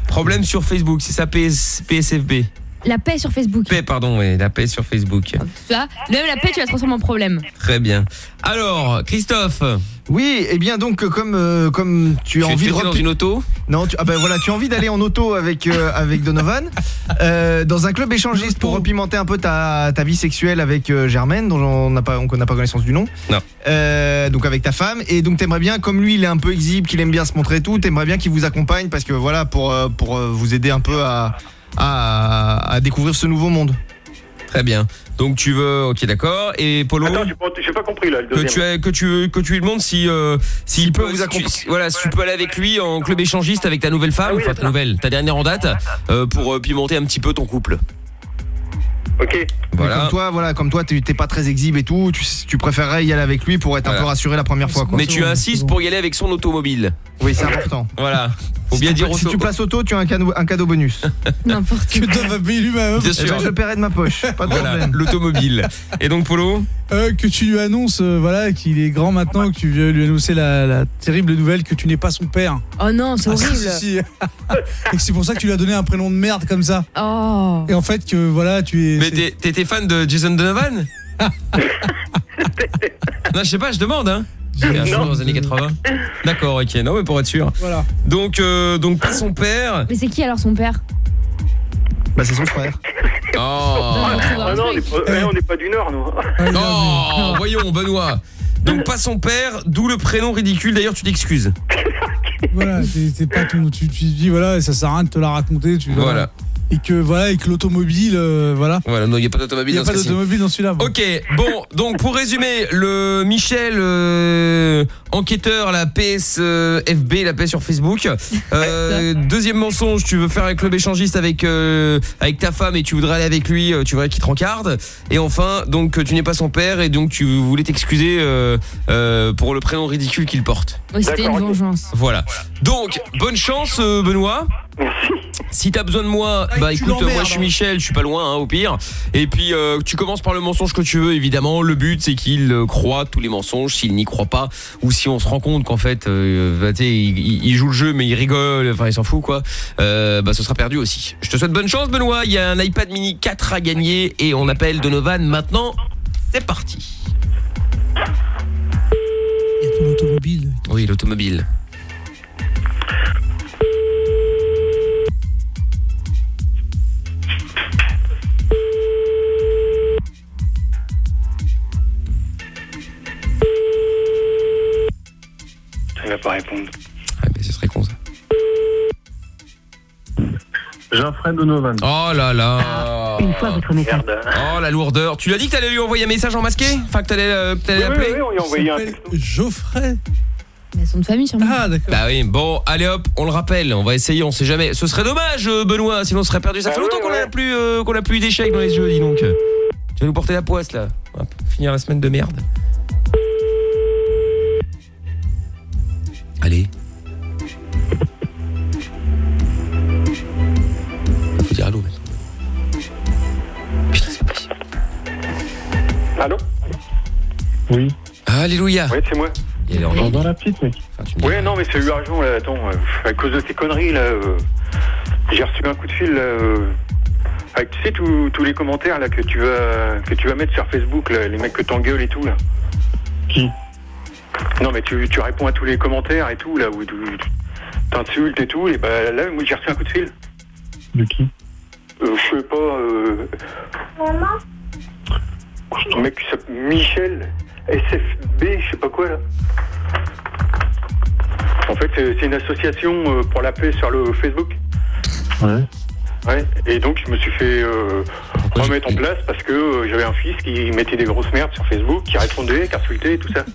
Problème sur Facebook, c'est ça PS, PSFB. La paix sur Facebook. Paix, pardon, oui, la paix sur Facebook. Vois, même la paix tu la transformes en problème. Très bien. Alors, Christophe, Oui, et bien donc comme euh, comme tu as envie de dans une auto Non, tu, ah ben voilà, tu as envie d'aller en auto avec euh, avec Donovan euh, dans un club échangiste pour repimenter un peu ta, ta vie sexuelle avec euh, Germaine dont on n'a pas on n'a pas connaissance du nom. Non. Euh, donc avec ta femme et donc t'aimerais bien comme lui il est un peu exhibe, qu'il aime bien se montrer et tout, t'aimerais bien qu'il vous accompagne parce que voilà pour pour vous aider un peu à à, à découvrir ce nouveau monde. Très bien. Donc tu veux, ok, d'accord. Et Polo Attends, j'ai pas, compris là, le que deuxième. tu, as, que tu que tu lui demandes si euh, s'il peut vous accompagner voilà si tu peux aller avec lui en club échangiste avec ta nouvelle femme Ah oui, enfin ta nouvelle ta dernière en date euh, pour euh, pimenter un petit peu ton couple Ok. Voilà Comme toi, voilà, comme toi, tu- t'es pas très exhibe et tout, tu, tu préférerais y aller avec lui pour être un peu rassuré la première fois. Quoi. mais tu insistes pour y aller avec son automobile Oui, c'est important. voilà faut Si bien tu dire si tu places auto, tu as un cadeau, un cadeau bonus. N'importe Que Dove a payé lui-même. bien Eh sûr ben, je le paierai de ma poche, pas de voilà problème. l'automobile et donc Polo? Euh, que tu lui annonces euh, voilà qu'il est grand maintenant que tu viens lui annoncer la, la terrible nouvelle que tu n'es pas son père. Oh non, c'est Ah, si, horrible. si, si. et que c'est pour ça que tu lui as donné un prénom de merde comme ça. Oh. Et en fait que voilà, tu es mais c'est- t'es- t'étais fan de Jason Donovan non je sais pas je demande hein un Non. dans les années 80 d'accord ok non mais pour être sûr voilà. donc euh, donc pas son père Mais c'est qui alors son père? Bah, c'est son frère. oh un Ah non, on n'est pas, eh, pas du Nord, nous. Oh, voyons, Benoît. Donc pas son père, d'où le prénom ridicule. D'ailleurs, tu t'excuses. Voilà, t'es t'es pas tout tu, tu dis voilà, ça sert à rien de te la raconter, tu Voilà. Et que voilà, et que l'automobile euh, voilà. Voilà, non, il n'y a pas Il d'automobile n'y a dans pas d'automobile dans celui-là. bon. Ok, bon, donc pour résumer, le Michel euh, enquêteur, la PSFB, la paix sur Facebook. Euh, deuxième mensonge, tu veux faire un club échangiste avec euh, avec ta femme et tu voudrais aller avec lui, euh, tu voudrais qu'il te rencarde. Et enfin, donc tu n'es pas son père et donc tu voulais t'excuser euh, euh, pour le prénom ridicule qu'il porte. Oui, c'était une D'accord, ok. vengeance. Voilà. Donc, bonne chance, euh, Benoît. Si t'as besoin de moi, Ah, bah écoute, moi je suis. Michel, je suis pas loin, hein, au pire. Et puis euh, tu commences par le mensonge que tu veux, évidemment. Le but c'est qu'il euh, croit tous les mensonges, s'il n'y croit pas, ou si on se rend compte qu'en fait, euh, bah, il, il- il joue le jeu mais il rigole, enfin il s'en fout quoi. Euh, bah ce sera perdu aussi. Je te souhaite bonne chance, Benoît. Il y a un iPad Mini 4 à gagner et on appelle Donovan maintenant. C'est parti. Il y a ton automobile. Oui, l'automobile. Il va pas répondre. Ah, mais ce serait con ça. Jean-Fred Donovan. Oh là là. Une fois votre message. Oh la lourdeur. Tu lui as dit que t'allais lui envoyer un message en masqué Enfin que t'allais euh, t'allais Oui, oui, l'appeler oui, on lui a envoyé un texto. Geoffrey. Mais son de famille sûrement. Ah d'accord. Bah oui, bon, allez hop, on le rappelle, on va essayer, on sait jamais. Ce serait dommage, euh, Benoît, sinon on serait perdu. Ça Ah fait longtemps ouais, qu'on ouais. a plus, euh, qu'on a plus eu d'échecs dans les yeux, dis donc. Tu vas nous porter la poisse là. Hop, finir la semaine de merde. Allez. Faut dire allô maintenant. Allô Oui. Alléluia. Ouais, c'est moi. Il est en Dans, dans la petite, mec. Ouais, non, mais c'est urgent, là. Attends, euh, à cause de tes conneries, là, euh, j'ai reçu un coup de fil, là, euh, avec, tu sais, tous tous les commentaires, là, que tu vas, que tu vas mettre sur Facebook, là, les mecs que t'engueules et tout, là. Qui? Non, mais tu, tu réponds à tous les commentaires et tout, là, où tu t'insultes et tout, et bah, là, moi, j'ai reçu un coup de fil. De qui? Euh, je sais pas, euh... Un mec qui s'appelle Michel, SFB, je sais pas quoi, là. En fait, c'est c'est une association euh, pour la paix sur le Facebook. Ouais. Ouais, et donc je me suis fait euh, remettre en place parce que euh, j'avais un fils qui mettait des grosses merdes sur Facebook, qui répondait, qui insultait et tout ça.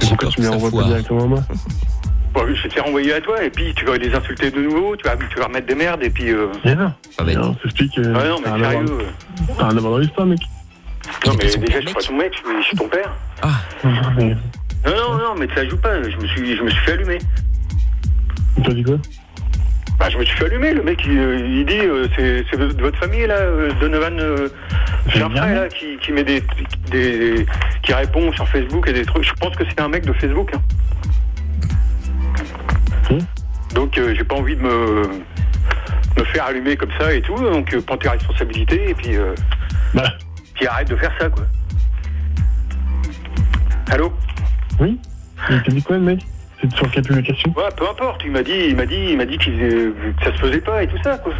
Pourquoi tu me les renvoies pas directement à moi Bon, je vais te faire envoyer à toi et puis tu vas les insulter de nouveau, tu vas, tu vas remettre des merdes et puis... Euh... Mais non. On s'explique. euh, Ah non, mais sérieux. T'as l'histoire, mec. Non, mais déjà, je suis pas ton mec, je suis, ton père. Ah. Non, non, non, mais ça joue pas, je me suis, je me suis fait allumer. T'as dit quoi? Bah, je me suis fait allumer, le mec, il, euh, il dit, euh, c'est de votre famille, là, euh, Donovan, euh, j'ai un frère, là, qui, qui met des, des... qui répond sur Facebook et des trucs. Je pense que c'est un mec de Facebook, hein. Donc, euh, j'ai pas envie de me, me faire allumer comme ça et tout, donc prends tes responsabilités et puis, euh, puis arrête de faire ça, quoi. Allô? Oui? Il t'a dit quoi, le mec? C'est sur quelle publication Ouais, peu importe. Il m'a dit, il m'a dit, il m'a dit qu'il faisait- que ça se faisait pas et tout ça, quoi.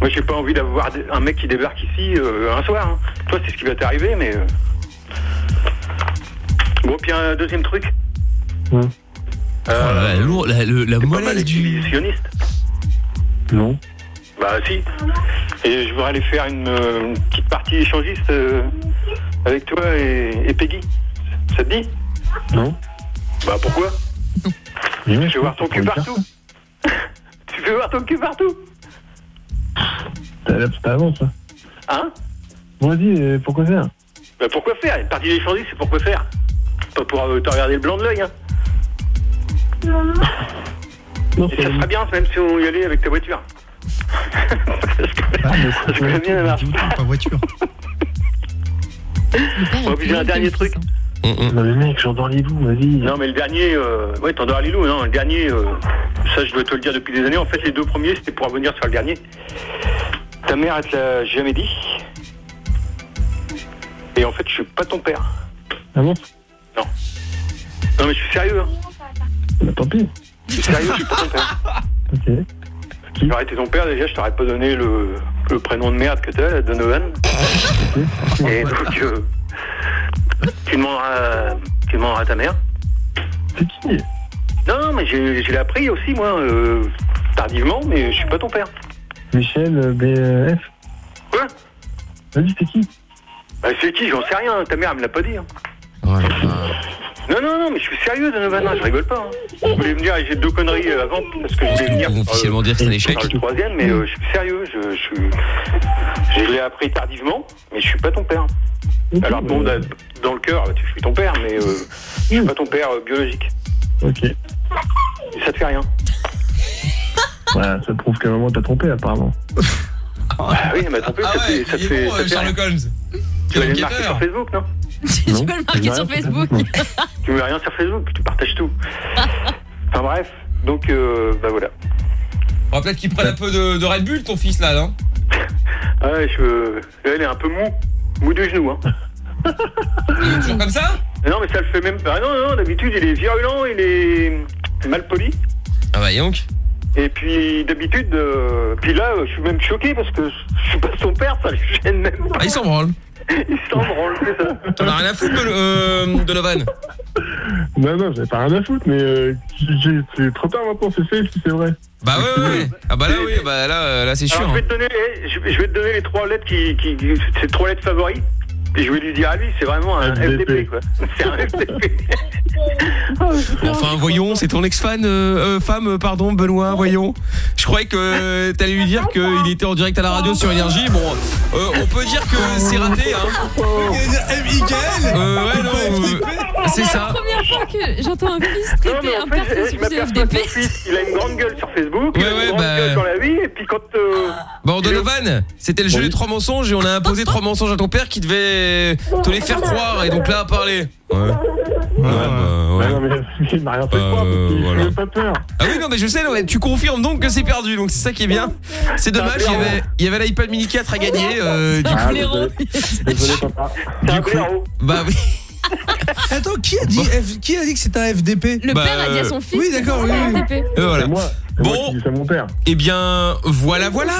Moi, j'ai pas envie d'avoir un mec qui débarque ici euh, un soir. hein. Toi, c'est ce qui va t'arriver, mais. euh. Bon, puis un deuxième truc. Ouais. Oh, la, lourde- la, le- la Pas mollesse mal du. sioniste. Non. Bah si. Et je voudrais aller faire une, euh, une petite partie échangiste euh, avec toi et, et Peggy. Ça te dit? Non. Bah pourquoi Tu veux voir ton cul partout. Tu veux voir ton cul partout. T'as avant, ça. Hein Bon, vas-y, pourquoi faire Bah pourquoi faire? Une partie d'échangiste, c'est pourquoi faire? Pas pour euh, te regarder le blanc de l'œil, hein. Et ça serait bien. même si on y allait avec ta voiture. Ah, Parce que la mienne, elle marche. Pas voiture. Bon, puis j'ai un dernier truc. Non, mais mec, j'endors les loups, vas-y. Non, mais le dernier, euh... ouais, t'endors Lilou, non, le dernier, euh, ça je dois te le dire depuis des années. En fait, les deux premiers, c'était pour revenir sur le dernier. Ta mère, elle te l'a jamais dit. Et en fait, je suis pas ton père. Ah bon? Non. Non, mais je suis sérieux. Hein. Bah, tant pis. Je suis sérieux, je suis pas ton père. Ok. Si j'aurais été ton père, déjà, je t'aurais pas donné le, le prénom de merde que t'as, Donovan. Et donc, euh, tu demanderas, tu demanderas à ta mère. C'est qui? Non, mais j'ai- je l'ai appris aussi, moi, euh, tardivement, mais je suis pas ton père. Michel euh, BF. Quoi? Vas-y, c'est qui? Bah, c'est qui? J'en sais rien, ta mère elle me l'a pas dit. hein. Non, non, non, mais je suis sérieux, Donovan, hein, je rigole pas. hein. Je voulais venir et j'ai deux conneries euh, avant parce que je voulais venir. officiellement dire que c'est un échec. le troisième, mais euh, je suis sérieux, je, je suis. Je l'ai appris tardivement, mais je suis pas ton père. Alors, bon, da- dans le cœur, je suis ton père, mais euh, je suis pas ton père euh, biologique. Ok. Et ça te fait rien. Ouais, ça prouve qu'à un moment t'as trompé, apparemment. Ah oui, elle m'a trompé, ça te fait. Ça te fait, ça te fait rien. Holmes. Tu vas le marquer sur Facebook, non Tu vas le marquer sur Facebook. Tu mets rien sur Facebook, tu partages tout. Enfin bref, donc euh, bah voilà. On va peut-être qu'il prenne un peu de, de Red Bull, ton fils là, non? Ouais, je... Elle est un peu mou, mou du genou. Hein. Il est toujours comme ça Non, mais ça le fait même pas. Ah non, non, d'habitude, il est virulent, il est mal poli. Ah bah donc Et puis d'habitude, euh, puis là, je suis même choqué parce que je suis pas son père, ça le gêne même pas. Ah, il s'en branle. Il s'en branle, c'est ça. T'en as rien à foutre, Don- euh, Donovan Non, non, j'avais pas rien à foutre, mais euh, j'ai- c'est trop tard maintenant, c'est safe si c'est vrai. Bah ouais, ouais, ouais. Ah bah là, oui, bah là, euh, là c'est sûr. Je vais hein. te donner, eh, je, je vais te donner les trois lettres qui, qui, qui ces trois lettres favoris. Et je vais lui dire à lui, c'est vraiment un FDP, quoi. C'est un FDP. Enfin, voyons, c'est ton ex-fan, euh, euh, femme, euh, pardon, Benoît, voyons. Je croyais que euh, t'allais lui dire qu'il était en direct à la radio sur Énergie. Bon, euh, on peut dire que c'est raté, hein. Euh, ouais, non, euh, c'est la ça. première fois que j'entends un fils traiter un père fils, il a une grande gueule sur Facebook, il a Ouais, une ouais, grande bah. gueule dans la vie, et puis quand... euh, Bon, Donovan, c'était le jeu des trois mensonges et on a imposé trois mensonges à ton père qui devait te les faire croire et donc là à parler. Ouais. Ouais, bah, ouais. Non, mais il m'a rien fait croire, Euh, voilà. pas peur. Ah oui non mais je sais non, mais tu confirmes donc que c'est perdu donc c'est ça qui est bien. C'est dommage il y avait il y avait l'iPad mini 4 à gagner euh, du Ah, coup. désolé. Désolé, papa. Du coup, bah oui. Attends, qui a dit, F- qui a dit que c'était un FDP Le Bah, père a dit à son euh, fils. Oui, d'accord, que oui, c'était oui. un FDP. Euh, voilà. Moi. C'est moi Bon. qui dis ça à mon père. Eh bien voilà voilà.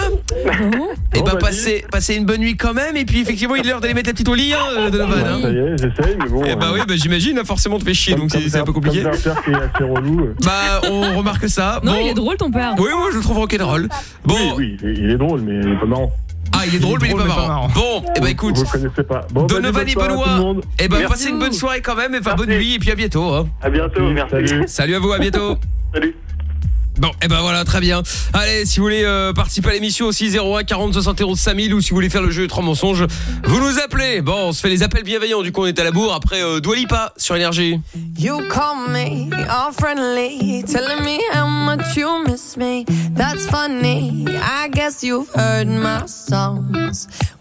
Et bah passez passez une bonne nuit quand même et puis effectivement il est l'heure d'aller mettre la petite au lit hein, euh, Donovan. hein. Ça y est, j'essaye, mais bon. Eh bah euh, oui bah j'imagine hein, forcément te fait chier comme- donc c'est c'est un peu compliqué. j'ai un père qui est assez relou. euh. Bah on remarque ça. Non, Bon. il est drôle ton père. Oui moi je le trouve rock'n'roll. Bon. Oui, oui, il est drôle, mais il est pas marrant. Ah il est drôle mais il est pas marrant. Bon et bah écoute. Vous le connaissez pas. Bon, bah, Donovan bonne et Benoît, eh ben Merci. passez une bonne soirée quand même, et enfin bonne nuit et puis à bientôt. hein. À bientôt, merci. Salut à vous, à bientôt. Salut. Bon, et ben voilà, très bien. Allez, si vous voulez euh, participer à l'émission aussi 01 40 71 5000 ou si vous voulez faire le jeu 3 mensonges, vous nous appelez. Bon, on se fait les appels bienveillants du coup on est à la bourre après euh, Dua Lipa sur énergie. You call me all friendly, telling me how much you miss me. That's funny. I guess you've heard my songs.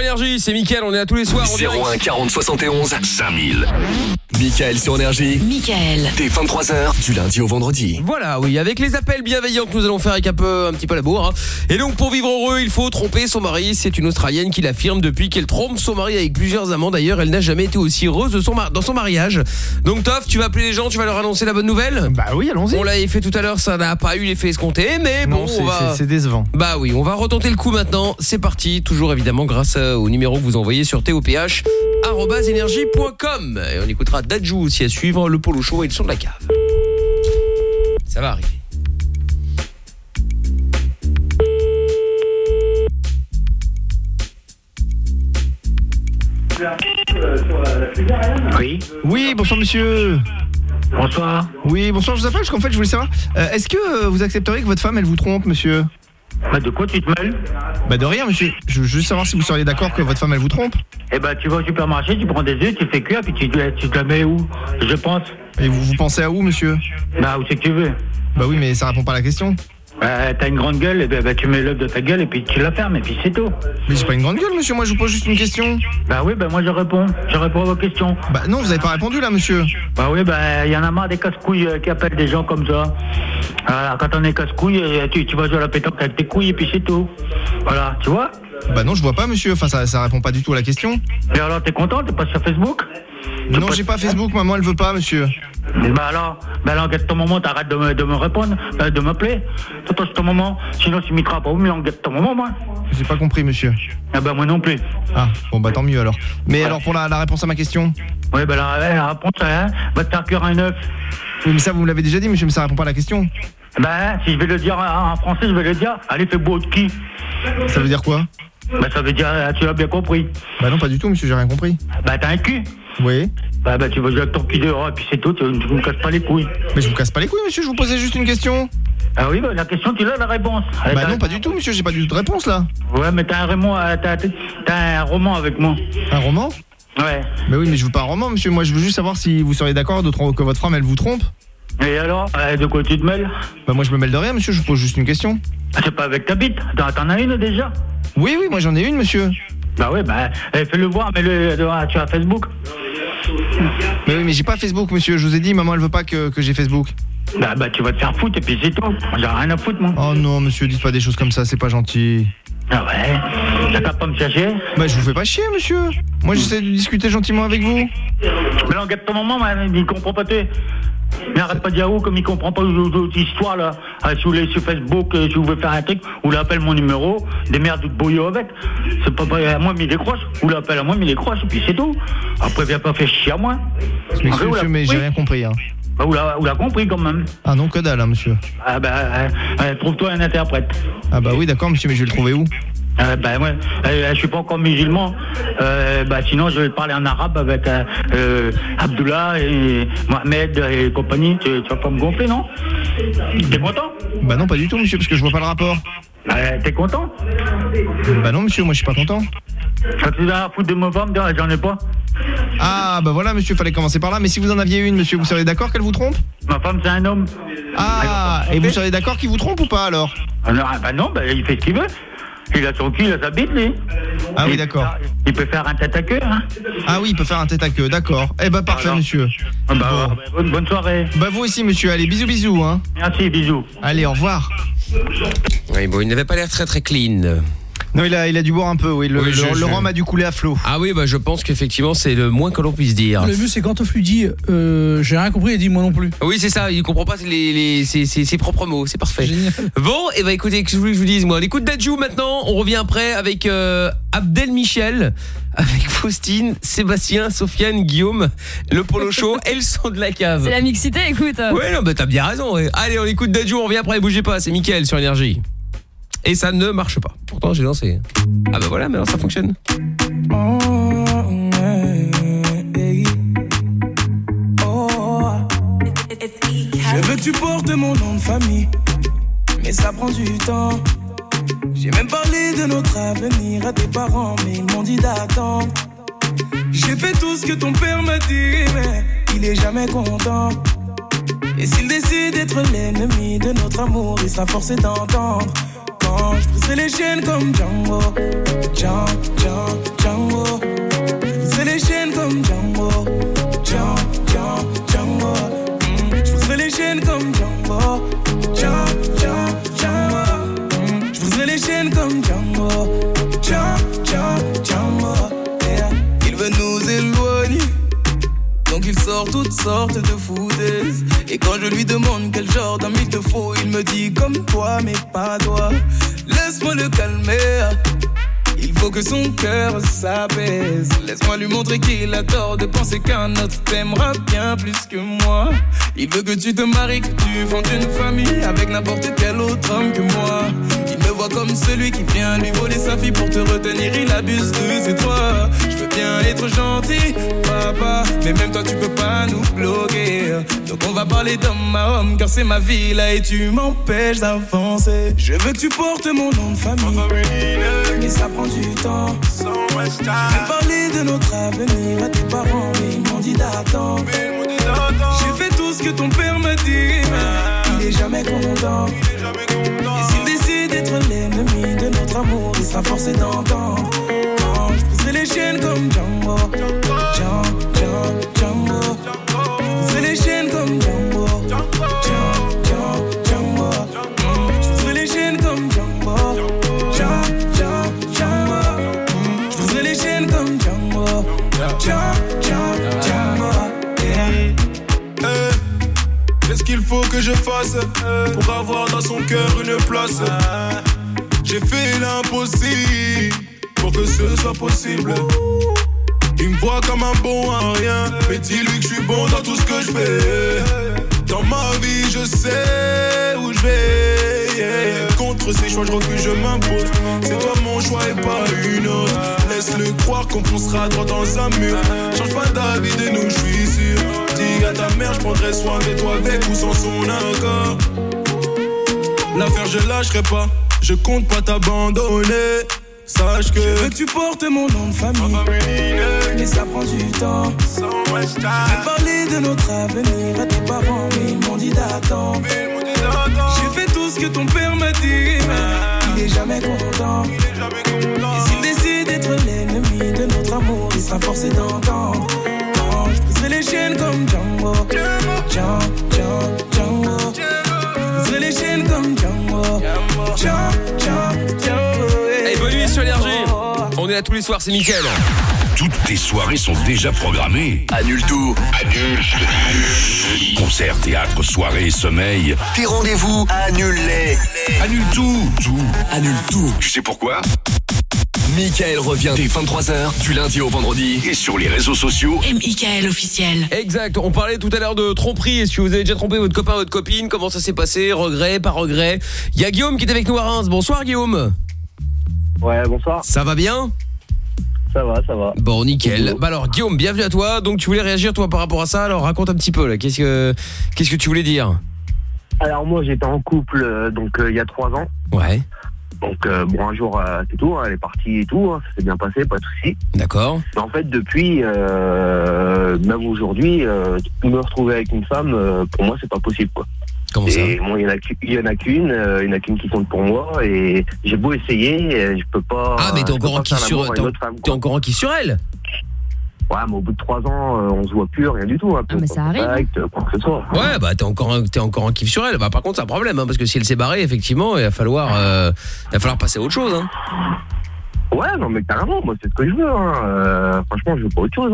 Énergie, c'est Mickaël, on est là tous les soirs. en direct. 01 40 71 5000. Michael sur Énergie. Michael. Dès 23h, du lundi au vendredi. Voilà, oui, avec les appels bienveillants que nous allons faire avec un peu, un petit peu la bourre. hein. Et donc, pour vivre heureux, il faut tromper son mari. C'est une Australienne qui l'affirme depuis qu'elle trompe son mari avec plusieurs amants. D'ailleurs, elle n'a jamais été aussi heureuse de son mar- dans son mariage. Donc, Toff, tu vas appeler les gens, tu vas leur annoncer la bonne nouvelle? Bah oui, allons-y. On l'avait fait tout à l'heure, ça n'a pas eu l'effet escompté, mais bon, Non, c'est- on va... décevant. Bah oui, on va retenter le coup maintenant. C'est parti, toujours évidemment grâce à- au numéro que vous envoyez sur TOPH énergie.com et on écoutera Dajou aussi à suivre le polo show et le son de la cave. Ça va arriver. Oui. Oui, bonsoir monsieur. Bonsoir. Oui, bonsoir, je vous appelle parce qu'en fait je voulais savoir, euh, est-ce que euh, vous accepteriez que votre femme elle vous trompe monsieur? Bah de quoi tu te mêles Bah de rien monsieur, je veux juste savoir si vous seriez d'accord que votre femme elle vous trompe. Eh ben tu vas au supermarché, tu prends des œufs, tu fais cuire, puis tu, tu te la mets où Je pense. Et vous, vous pensez à où monsieur? Bah où c'est que tu veux. Bah oui mais ça répond pas à la question. Bah t'as une grande gueule, et ben bah, tu mets l'œuf de ta gueule et puis tu la fermes et puis c'est tout. Mais j'ai pas une grande gueule monsieur, moi je vous pose juste une question. Bah oui, bah moi je réponds, je réponds à vos questions. Bah non, vous avez pas répondu là monsieur. Bah oui, bah il y en a marre des casse-couilles euh, qui appellent des gens comme ça. Voilà, quand on est casse-couille, euh, tu, tu vas jouer à la pétanque avec tes couilles et puis c'est tout. Voilà, tu vois? Bah non, je vois pas monsieur, enfin ça, ça répond pas du tout à la question. Et alors t'es content, t'es pas sur Facebook? Non, j'ai pas Facebook, maman elle veut pas monsieur. Bah alors, bah alors, guette ton moment, t'arrêtes de me, de me répondre, euh, de m'appeler. Toi, toi, ton moment. Sinon, tu m'imiteras pas, mais on guette ton moment, moi. J'ai pas compris monsieur. Ah bah moi non plus. Ah, bon bah tant mieux alors. Mais alors pour la, la réponse à ma question? Oui, bah la, la réponse, hein, va te faire cuire un œuf. Oui mais ça vous me l'avez déjà dit monsieur, mais ça répond pas à la question. Bah, si je vais le dire en en français, je vais le dire. Allez, fais beau de qui? Ça veut dire quoi? Bah, ça veut dire, euh, tu as bien compris. Bah non pas du tout monsieur, j'ai rien compris. Bah, t'as un cul. Oui. Bah, bah, tu vas jouer avec dehors, et puis c'est tout, tu, tu me casses pas les couilles. Mais je vous casse pas les couilles monsieur, je vous posais juste une question. Ah oui, bah, la question, tu l'as, la réponse. Allez, Bah t'as- non pas du tout monsieur, j'ai pas du tout de réponse là. Ouais, mais t'as un, roman, euh, t'as, t'as un roman avec moi. Un roman? Ouais. Mais oui mais je veux pas un roman monsieur, moi je veux juste savoir si vous seriez d'accord de trom- que votre femme elle vous trompe. Et alors, euh, de quoi tu te mêles? Bah moi je me mêle de rien monsieur, je vous pose juste une question. Ah, C'est pas avec ta bite T'en t'en as une déjà? Oui oui moi j'en ai une monsieur. Bah ouais, bah eh, fais-le voir, mets-le euh, tu as Facebook. Mais oui mais j'ai pas Facebook monsieur, je vous ai dit maman elle veut pas que, que j'ai Facebook. Bah, bah tu vas te faire foutre et puis c'est tout. J'ai rien à foutre moi. Oh non monsieur, dites pas des choses comme ça, c'est pas gentil. Ah ouais T'as pas me chercher Bah je vous fais pas chier monsieur. Moi j'essaie de discuter gentiment avec vous. Mais là, regarde ton maman, mais il comprend pas tes. Mais arrête pas de dire oh, comme il comprend pas d'autres histoires là. Ah, si vous voulez sur Facebook, euh, si vous voulez faire un truc, vous l'appelle mon numéro, des merdes de bouillot avec. C'est pas pas à moi, mais il décroche. Vous l'appelle à moi, mais il décroche, et puis c'est tout. Après, viens pas faire chier à moi. Je m'excuse Ah, mais j'ai rien compris hein. Bah, vous l'a- vous l'avez compris quand même. Ah non que dalle hein, monsieur. Ah bah, euh, euh, trouve-toi un interprète. Ah bah oui d'accord monsieur mais je vais le trouver où? Euh, bah ouais, euh, je suis pas encore musulman. Euh, bah sinon je vais parler en arabe avec euh, euh, Abdullah et Mohamed et compagnie. Tu, tu vas pas me gonfler non? T'es content? Bah non pas du tout monsieur parce que je vois pas le rapport. Euh, T'es content Bah non monsieur moi je suis pas content. Quand tu as à foutre de ma femme, j'en ai pas. Ah bah voilà monsieur fallait commencer par là mais si vous en aviez une monsieur vous seriez d'accord qu'elle vous trompe? Ma femme c'est un homme. Ah et vous seriez d'accord qu'il vous trompe ou pas alors? Ah non, ah bah non, bah, il fait ce qu'il veut. Il a son cul, il a sa bite lui. Ah oui d'accord. Il peut faire un tête à queue. Hein. Ah oui il peut faire un tête à queue d'accord. Eh bah parfait Alors. monsieur. Ah bah, Bon. bah, bonne, bonne soirée. Bah vous aussi monsieur allez bisous bisous hein. Merci, bisous. Allez au revoir. Oui, bon, il n'avait pas l'air très très clean. Non il a, il a dû boire un peu oui le, Oui, le- je- le je- rhum a dû couler à flot. Ah oui, bah je pense qu'effectivement c'est le moins que l'on puisse dire. Le mieux, c'est quand Toff lui dit euh, J'ai rien compris, il dit Moi non plus. Oui, c'est ça, il comprend pas les, les, ses, ses- ses propres mots, c'est parfait. Bon, et bah écoutez, que je voulais que je vous dise, moi, on écoute Dajou maintenant, on revient après avec euh, Abdel Michel, avec Faustine, Sébastien, Sofiane, Guillaume, le Polo Show et le son de la cave. C'est la mixité, écoute. Ouais, non, bah t'as bien raison. ouais. Allez, on écoute Dajou, on revient après, bougez pas, c'est Mickaël sur Énergie. Et ça ne marche pas. Pourtant, j'ai lancé. Ah bah voilà, maintenant ça fonctionne. Je veux que tu portes mon nom de famille, mais ça prend du temps. J'ai même parlé de notre avenir à tes parents, mais ils m'ont dit d'attendre. J'ai fait tout ce que ton père m'a dit, mais il est jamais content. Et s'il décide d'être l'ennemi de notre amour, il sera forcé d'entendre. Quand je les chaînes comme Django. Django, Django, Django. Je les chaînes comme Django. Django, Django, Django. Je les chaînes comme Django. Django, Django, Django. Mm, Je briserai les chaînes comme Django. Django, sort toutes sortes de foutaises. Et quand je lui demande quel genre d'homme il te faut Il me dit comme toi mais pas toi. Laisse-moi le calmer. Il faut que son cœur s'apaise. Laisse-moi lui montrer qu'il a tort de penser qu'un autre t'aimera bien plus que moi. Il veut que tu te maries, que tu fondes une famille Avec n'importe quel autre homme que moi. Il me voit comme celui qui vient lui voler sa fille Pour te retenir, il abuse de ses droits bien être gentil, papa. Mais même toi tu peux pas nous bloquer. Donc on va parler d'homme à homme Car c'est ma vie là et tu m'empêches d'avancer. Je veux que tu portes mon nom de famille. Mais ça prend du temps. J'ai parlé de notre avenir à tes parents Mais ils m'ont dit d'attendre J'ai fait tout ce que ton père m'a dit Il est jamais content. Et s'il décide d'être l'ennemi de notre amour Il sera forcé d'entendre. je les chaînes comme Django Je briserai les. Qu'est-ce qu'il faut que je fasse pour avoir dans son cœur une place? J'ai fait l'impossible pour que ce soit possible. Il me voit comme un bon à rien, mais dis-lui que je suis bon dans tout ce que je fais. Dans ma vie, je sais où je vais. Contre ces choix, je refuse, je m'impose. C'est toi mon choix et pas une autre. Laisse-le croire qu'on foncera droit dans un mur. Change pas d'avis de nous, je suis sûr. Dis à ta mère, je prendrai soin de toi avec ou sans son accord. L'affaire, je lâcherai pas. Je compte pas t'abandonner. Sache que. Je veux que tu portes mon nom de famille. Mais ça prend du temps. J'ai parlé de notre avenir à tes parents, mais ils m'ont dit d'attendre. J'ai fait tout ce que ton père m'a dit. mais Il est jamais content. Et s'il décide d'être l'ennemi de notre amour, il sera forcé d'entendre. Quand je briserai les chaînes comme Django. Django, Django, Django. Je briserai les chaînes comme Django. Django, Django, sur Énergie. On est là tous les soirs, c'est Mickaël. Toutes tes soirées sont déjà programmées. Annule tout. Annule. Concerts, théâtre, soirées, sommeil. Tes rendez-vous, annule-les. Annule tout. Tout. Annule tout. Tu sais pourquoi? Michael revient dès 23h du lundi au vendredi. Et sur les réseaux sociaux. Et Michael officiel. Exact, on parlait tout à l'heure de tromperie. Est-ce que vous avez déjà trompé votre copain, votre copine? Comment ça s'est passé? Regret, pas regret? Il y a Guillaume qui est avec nous à Reims. Bonsoir Guillaume. Ouais, bonsoir. Ça va bien Ça va, ça va. Bon, nickel. Bah alors Guillaume, bienvenue à toi. Donc tu voulais réagir toi par rapport à ça Alors raconte un petit peu là. Qu'est-ce que qu'est-ce que tu voulais dire Alors moi j'étais en couple euh, donc euh, il y a trois ans. Ouais. Donc euh, bon un jour c'est tout, hein, elle est partie et tout, hein, ça s'est bien passé, pas de souci. D'accord. Mais en fait depuis euh, même aujourd'hui euh, me retrouver avec une femme euh, pour moi c'est pas possible quoi. Comment ça Et bon il y en a qu'u- il y en a qu'une, euh, il y en a qu'une qui compte pour moi et j'ai beau essayer, euh, je peux pas. Ah mais t'es encore en faire sur t'es encore en kiff sur elle Ouais, mais au bout de trois ans, euh, on se voit plus, rien du tout. Hein, Ah, mais ça arrive, hein. Contact, quoi que ce soit. Ouais, bah t'es encore un- t'es encore en kiff sur elle. Bah par contre c'est un problème hein, parce que si elle s'est barrée effectivement, il va falloir euh, il va falloir passer à autre chose hein. Ouais, non, mais carrément, moi, c'est ce que je veux. Hein. Euh, franchement, je veux pas autre chose.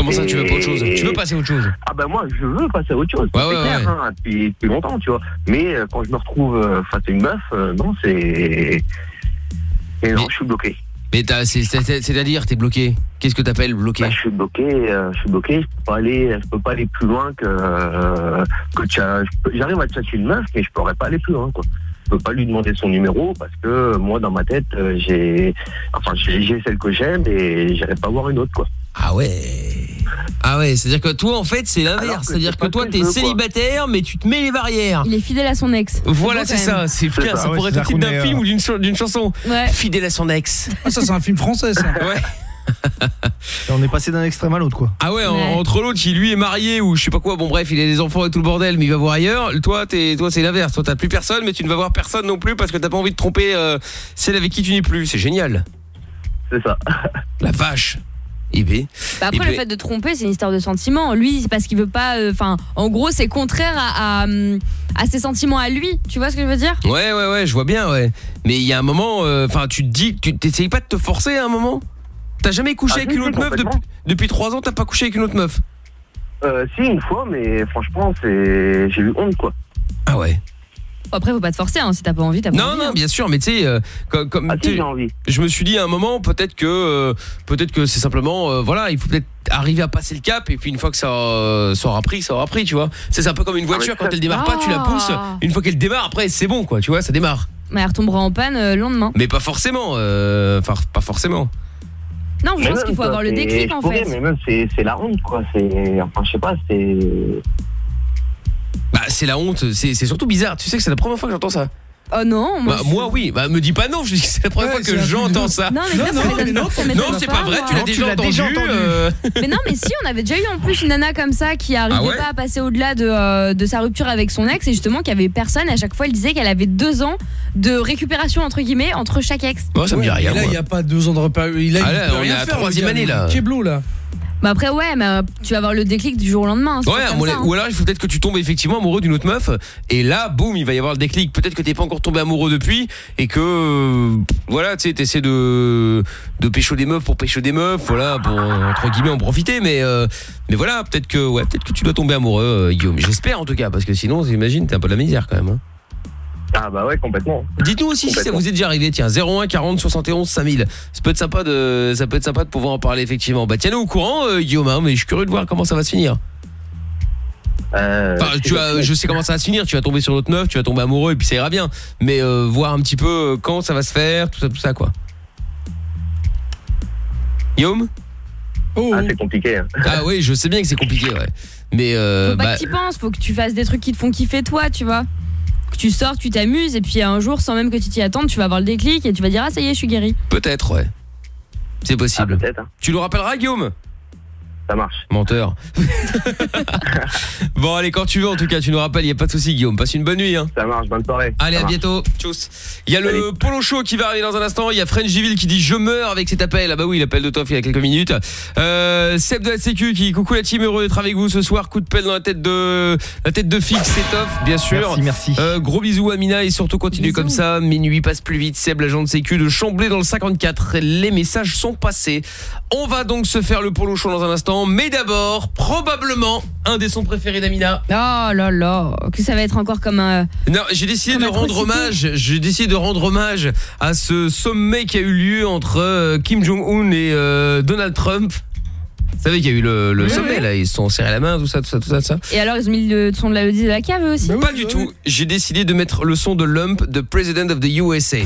Comment ça, tu veux pas autre chose? Tu veux passer à autre chose? Ah, ben moi, je veux passer à autre chose. Ouais, ouais, clair, ouais. hein, depuis, depuis longtemps, tu vois. Mais euh, quand je me retrouve euh, face à une meuf, euh, non, c'est. Et non, je suis bloqué. Mais t'as- c'est- c'est- c'est-à-dire t'es bloqué? Qu'est-ce que t'appelles bloqué? Bah, je suis bloqué, je suis bloqué, je peux pas aller, je peux pas aller plus loin que, que j'arrive à tchatcher une meuf, mais je pourrais pas aller plus loin, quoi. Je peux pas lui demander son numéro parce que moi, dans ma tête, j'ai, enfin, j'ai celle que j'aime et j'irai pas voir une autre, quoi. Ah ouais. Ah ouais, c'est-à-dire que toi en fait c'est l'inverse, c'est-à-dire c'est que toi t'es quoi. célibataire mais tu te mets les barrières. Il est fidèle à son ex. Voilà, c'est ça, c'est ça, ça ouais, pourrait être le titre d'un film euh, ou d'une ch- d'une chanson. Ouais. Fidèle à son ex. Ah, ça, c'est un film français, ça. Ouais. On est passé d'un extrême à l'autre quoi. Ah Ouais. entre l'autre qui lui est marié ou je sais pas quoi, bon bref, il a des enfants et tout le bordel, mais il va voir ailleurs. Toi, t'es, toi c'est l'inverse. Toi, t'as plus personne, mais tu ne vas voir personne non plus parce que t'as pas envie de tromper euh, celle avec qui tu n'es plus. C'est génial. C'est ça. La vache. Bah après, le fait de tromper, c'est une histoire de sentiments. Lui, c'est parce qu'il veut pas. euh, Enfin, en gros, c'est contraire à, à, hum, à ses sentiments à lui. Tu vois ce que je veux dire? Ouais, ouais, ouais, je vois bien, ouais. Mais il y a un moment, euh, enfin, tu te dis, tu t'essayes pas de te forcer à un moment? T'as jamais couché Ah, avec si, une si, autre meuf depuis, depuis trois ans T'as pas couché avec une autre meuf? Euh, si, une fois, mais franchement, c'est j'ai eu honte, quoi. Ah ouais Après, faut pas te forcer. Hein. Si t'as pas envie, t'as pas Non, envie. non, hein. bien sûr, mais tu sais, euh, comme, comme tu sais, je me suis dit à un moment, peut-être que, euh, peut-être que c'est simplement, euh, voilà, il faut peut-être arriver à passer le cap, et puis une fois que ça, euh, ça aura pris, ça aura pris, tu vois. C'est un peu comme une voiture, quand elle démarre pas, tu la pousses. Ah. Une fois qu'elle démarre, après, c'est bon, quoi, tu vois, ça démarre. Mais elle retombera en panne euh, le lendemain. Mais pas forcément, euh, enfin, pas forcément. Non, je Mais pense qu'il faut avoir le déclic en pourrais, fait. Mais même, c'est c'est la honte, quoi. C'est. Enfin, je sais pas, c'est. Bah, c'est la honte, c'est c'est surtout bizarre. Tu sais que c'est la première fois que j'entends ça. Oh non, moi. Bah, moi oui, bah me dis pas non, je dis que c'est la première Ouais, fois que j'entends ça. Non, mais ça, ça non, c'est pas, pas vrai, tu l'as Non, déjà entendu. déjà entendu. euh, Mais non, mais si, on avait déjà eu en plus une nana comme ça qui arrivait Ah ouais pas à passer au-delà de, euh, de sa rupture avec son ex et justement qu'il y avait personne. À chaque fois, elle disait qu'elle avait deux ans de récupération entre guillemets entre chaque ex. Moi, ça me dit rien. et là, il y a pas deux ans de repas. Il a, Ah il là, on est à troisième année, il là. est Keblo, là. Bah après, ouais, mais euh, tu vas avoir le déclic du jour au lendemain. c'est Ouais, comme mon ça, hein. ou alors il faut peut-être que tu tombes effectivement amoureux d'une autre meuf et là boum il va y avoir le déclic peut-être que t'es pas encore tombé amoureux depuis et que euh, voilà tu sais t'essaies de de pécho des meufs pour pécho des meufs voilà pour euh, entre guillemets en profiter mais euh, mais voilà peut-être que ouais peut-être que tu dois tomber amoureux euh, Guillaume j'espère en tout cas parce que sinon j'imagine t'es un peu de la misère quand même hein. Ah, bah ouais, complètement. Dites-nous aussi si ça vous est déjà arrivé, tiens, 01 40 71 5000. Ça peut être sympa de, ça peut être sympa de pouvoir en parler effectivement. Bah tiens-nous au courant, euh, Guillaume, hein, mais je suis curieux de voir comment ça va se finir. Euh, Enfin, tu vas, je sais comment ça va se finir. Tu vas tomber sur l'autre meuf, tu vas tomber amoureux et puis ça ira bien. Mais euh, voir un petit peu quand ça va se faire, tout ça, tout ça, quoi. Guillaume? Ah, c'est compliqué. hein. Ah oui, je sais bien que c'est compliqué, ouais. Mais euh, Faut pas bah, que tu penses, faut que tu fasses des trucs qui te font kiffer toi, tu vois. Que tu sors, que tu t'amuses et puis un jour, sans même que tu t'y attendes, tu vas avoir le déclic et tu vas dire ah ça y est, je suis guéri. peut-être, ouais. C'est possible. peut-être. hein. Tu le rappelleras, Guillaume? Ça marche. Menteur. bon, allez, quand tu veux, en tout cas, tu nous rappelles, y a pas de souci, Guillaume. Passe une bonne nuit. Hein. Ça marche, bonne soirée. Allez, Ça à marche. bientôt. Tchuss. Il y a le Polo Show qui va arriver dans un instant. Il y a French Giville qui dit je meurs avec cet appel. Ah bah oui, l'appel de Toff il y a quelques minutes. Euh, Seb de la Sécu qui coucou la team, heureux d'être avec vous ce soir. Coup de pelle dans la tête de la tête de fixe, c'est Toff, bien sûr. Merci, merci. Euh, gros bisous Amina et surtout continue comme ça. Minuit passe plus vite. Seb l'agent de Sécu de Chamblay dans le 54. Les messages sont passés. On va donc se faire le Polo Show dans un instant, mais d'abord probablement un des sons préférés d'Amina. Oh là là, que ça va être encore comme un. Non, j'ai décidé de rendre hommage. J'ai décidé de rendre hommage à ce sommet qui a eu lieu entre euh, Kim Jong Un et euh, Donald Trump. Vous savez qu'il y a eu le, le Oui, sommet oui. là, ils se sont serrés la main, tout ça, tout ça, tout ça, tout ça. Et alors ils ont mis le son de la Audi de la cave aussi. Pas du tout. J'ai décidé de mettre le son de Lump de President of the USA.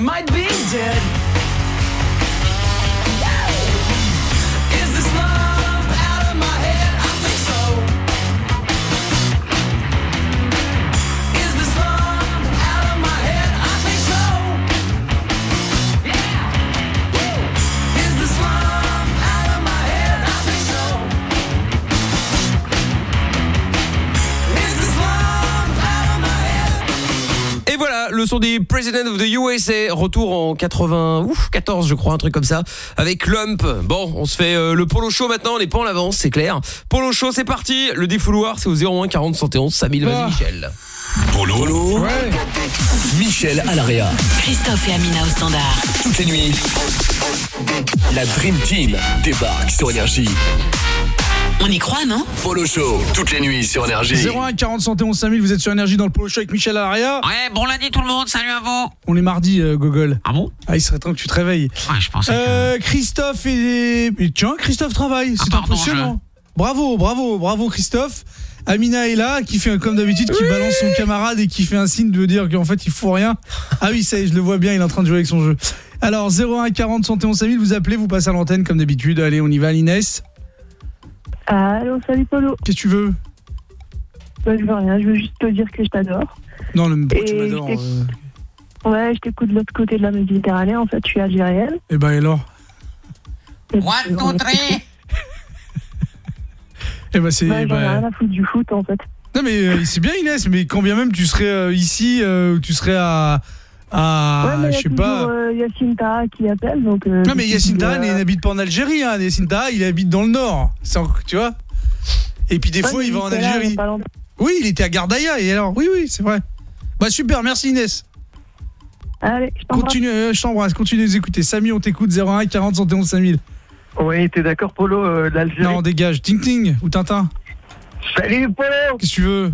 might be dead. Son des President of the USA, retour en 80, ouf, 14 je crois, un truc comme ça, avec Lump. Bon, on se fait euh, le polo show maintenant, on n'est pas en avance, c'est clair. Polo show, c'est parti. Le défouloir, c'est au 01 40 71 5000, vas-y Michel. Polo. Michel Alaria. Christophe et Amina au standard. Toutes les nuits, la Dream Team débarque sur Énergie. On y croit, non Polo Show, toutes les nuits sur Énergie. 01 40 71 5000, vous êtes sur Énergie dans le Polo Show avec Michel Alaria. Ouais, bon lundi tout le monde, salut à vous. On est mardi, euh, Gogol. Ah bon Ah, il serait temps que tu te réveilles. Ouais, je pensais Euh, Christophe et... et Tiens, Christophe travaille, c'est pardon, impressionnant. Bravo, bravo, bravo Christophe. Amina est là, qui fait comme d'habitude, qui balance son camarade et qui fait un signe de dire qu'en fait il faut rien. Ah oui, ça y est, je le vois bien, il est en train de jouer avec son jeu. Alors 01 40 71 5000, vous appelez, vous passez à l'antenne comme d'habitude. Allez, on y va, Inès. Allô, salut Polo. Qu'est-ce que tu veux? Bah, je veux rien, je veux juste te dire que je t'adore. Non, le pourquoi tu Et m'adores. euh, Ouais, je t'écoute de l'autre côté de la Méditerranée, en fait, je suis algérienne. Eh ben alors? One, two, three Eh ben c'est... Bah, j'en ai bah- rien à foutre du foot, en fait. Non mais euh, c'est bien Inès, mais quand bien même tu serais euh, ici, euh, tu serais à... à ouais, y je a sais pas... euh, Yacine Taha qui appelle, donc... euh, Non mais dis, Taha euh, n'habite pas en Algérie, hein. Yacine Taha il habite dans le nord, en- tu vois Et puis des ouais, fois il va en là il Algérie. Oui, il était à Gardaïa et alors Oui, oui, c'est vrai. Bah super, merci Inès. Allez, je t'embrasse. Continue, euh, je t'embrasse, continue de nous écouter. Samy, on t'écoute 01 40 71 5000. Oui, t'es d'accord, Polo, euh, l'Algérie? Non, dégage. Ting Ting ou Tintin? Salut, Polo Qu'est-ce que tu veux?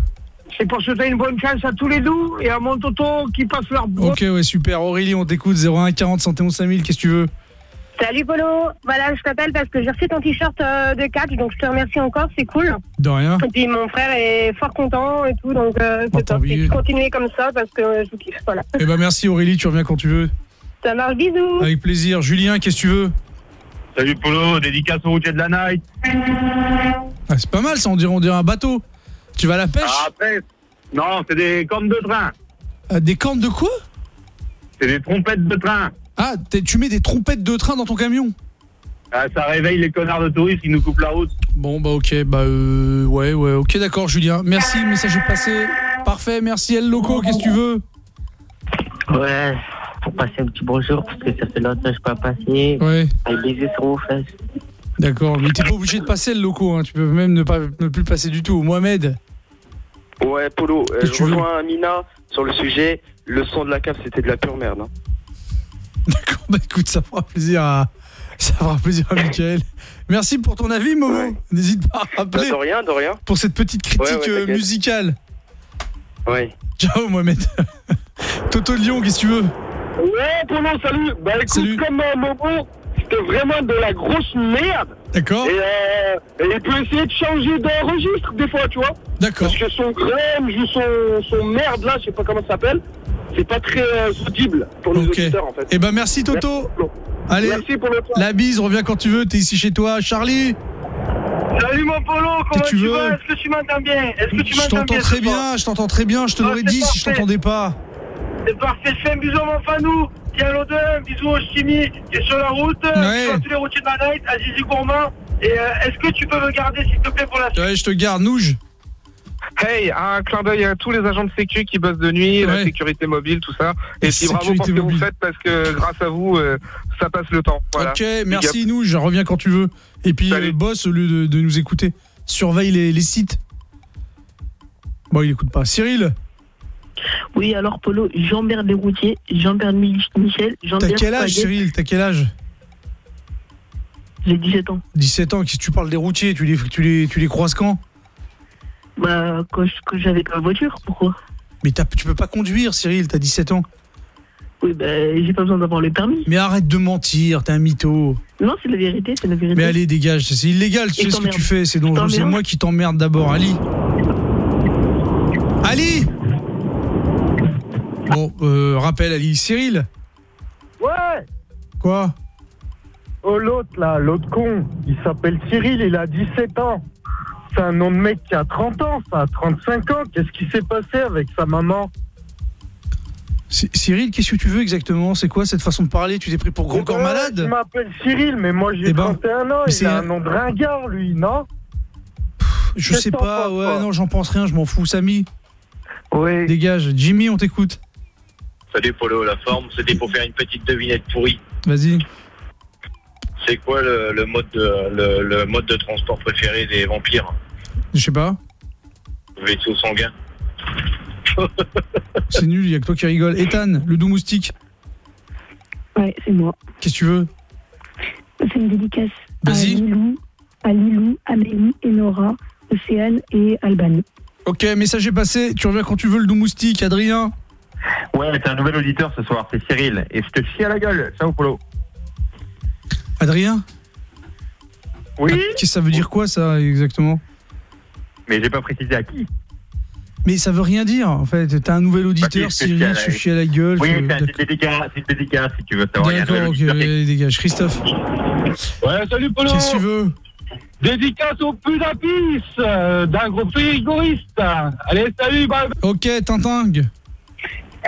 C'est pour souhaiter une bonne chance à tous les doux et à mon toto qui passe leur bro. Ok, ouais, super. Aurélie, on t'écoute 01 40 71 5000. Qu'est-ce que tu veux Salut Polo, voilà, je t'appelle parce que j'ai reçu ton t-shirt euh, de catch, donc je te remercie encore, c'est cool. De rien. Et puis mon frère est fort content et tout, donc euh, c'est top. Et continuez comme ça parce que euh, je vous kiffe, voilà. Eh ben merci Aurélie, tu reviens quand tu veux. Ça marche, bisous. Avec plaisir. Julien, qu'est-ce que tu veux Salut, Polo, dédicace au routier de la night. Ah, C'est pas mal ça, on dirait, on dirait un bateau. Tu vas à la pêche Ah, après, non, c'est des cornes de train. Euh, Des cornes de quoi C'est des trompettes de train. Ah, tu mets des trompettes de train dans ton camion Ah, ça réveille les connards de touristes qui nous coupent la route. Bon bah ok, bah euh, ouais ouais, ok d'accord Julien. Merci, message est passé. Parfait, merci El Loco, qu'est-ce que tu veux Ouais, pour passer un petit bonjour, parce que ça fait longtemps que je peux pas passer. Ouais. Un baiser sur vos fesses. D'accord, mais t'es pas obligé de passer le loco, hein. tu peux même ne, pas, ne plus passer du tout. Mohamed Ouais, Polo, euh, je rejoins Amina sur le sujet. Le son de la cave, c'était de la pure merde. hein. Bah écoute, ça fera plaisir à, ça fera plaisir à Michael. Merci pour ton avis Momo, n'hésite pas à rappeler Bah, de rien, de rien. pour cette petite critique Ouais, ouais, euh, t'inquiète. musicale. Ouais. Ciao Mohamed. Toto de Lyon, qu'est-ce que tu veux? Ouais, Polo, salut. Bah écoute, comme euh, Momo, c'était vraiment de la grosse merde. D'accord. Et, euh, et il peut essayer de changer de registre des fois, tu vois. D'accord. Parce que son grème, son, son merde là, je sais pas comment ça s'appelle, c'est pas très euh, audible pour les Ok. auditeurs en fait. Eh ben merci Toto. Allez, Merci pour le temps. la bise, reviens quand tu veux, t'es ici chez toi. Charlie Salut mon Polo, comment tu tu, veux vas? Est-ce que tu m'entends bien? Est-ce que tu Je m'entends t'entends bien très ce soir? bien, je t'entends très bien, je te Ah, l'aurais dit si je t'entendais pas. C'est parfait, je fais un bisou mon fanou, à l'odeur, bisous au chimie, qui est sur la route, Ouais. à tous les routiers de la night, à Zizi Gourmand. Et euh, est-ce que tu peux me garder s'il te plaît pour la suite Ouais, je te garde, Nouge. Hey, un clin d'œil à tous les agents de sécu qui bossent de nuit, la sécurité mobile, tout ça. Et puis bravo pour ce que vous faites parce que grâce à vous, euh, ça passe le temps. Voilà. Ok, merci. Nouge, reviens quand tu veux. Et puis euh, boss au lieu de, de nous écouter. Surveille les, les sites. Bon, il écoute pas. Cyril, Oui, alors Polo, j'emmerde les routiers, j'emmerde Mi- Michel, t'as j'emmerde quel âge. Cyril T'as quel âge? J'ai 17 ans. 17 ans, que tu parles des routiers? Tu les, tu, les, tu les croises quand? Bah, quand j'avais pas de voiture, pourquoi? Mais t'as- tu peux pas conduire Cyril, t'as 17 ans. Oui, bah, j'ai pas besoin d'avoir le permis. Mais arrête de mentir, t'es un mytho. Non, c'est la vérité, c'est la vérité. Mais allez, dégage, c'est illégal, tu Et sais ce que tu fais, c'est dangereux. C'est moi qui t'emmerde d'abord. Ali Bon, euh, rappel, Ali. Cyril Ouais Quoi? Oh l'autre là, l'autre con, il s'appelle Cyril, il a 17 ans. C'est un nom de mec qui a 30 ans, ça a 35 ans. Qu'est-ce qui s'est passé avec sa maman? C- Cyril, qu'est-ce que tu veux exactement? C'est quoi cette façon de parler? Tu t'es pris pour grand corps malade? Il m'appelle Cyril, mais moi j'ai Eh ben, 31 ans, mais il c'est a un- un nom de ringard lui, non? Je Qu'est-ce sais que t'en pas, penses, ouais, toi? non, j'en pense rien, je m'en fous. Samy Oui. Dégage. Jimmy, on t'écoute. Salut Polo, la forme. C'était pour faire une petite devinette pourrie. Vas-y. C'est quoi le, le mode de, le, le mode de transport préféré des vampires Je sais pas. Vaisseau sanguin. C'est nul, il y a que toi qui rigole. Ethan, le doux moustique. Ouais, c'est moi. Qu'est-ce que tu veux C'est une dédicace à Vas-y. Lilou, à Lilou, Amélie, Enora, Océane et Albanie. Ok, message est passé. Tu reviens quand tu veux, le doux moustique. Adrien Ouais, t'es un nouvel auditeur ce soir, c'est Cyril. Et je te chie à la gueule. Ciao, Polo. Adrien Oui Qu'est-ce que ça veut dire quoi, ça, exactement? Mais j'ai pas précisé à qui. Mais ça veut rien dire, en fait. T'as un nouvel auditeur, Bah, je te Cyril, chie à la- se chie à la gueule. Oui, c'est un- dédicace, dédicace, si tu veux savoir. D'accord, ok, auditeur allez, dégage. Christophe Ouais, salut Polo Qu'est-ce que tu veux? Dédicace au Pudapis euh, d'un groupe frigoriste. Allez, salut, bye Ok, Tintingue.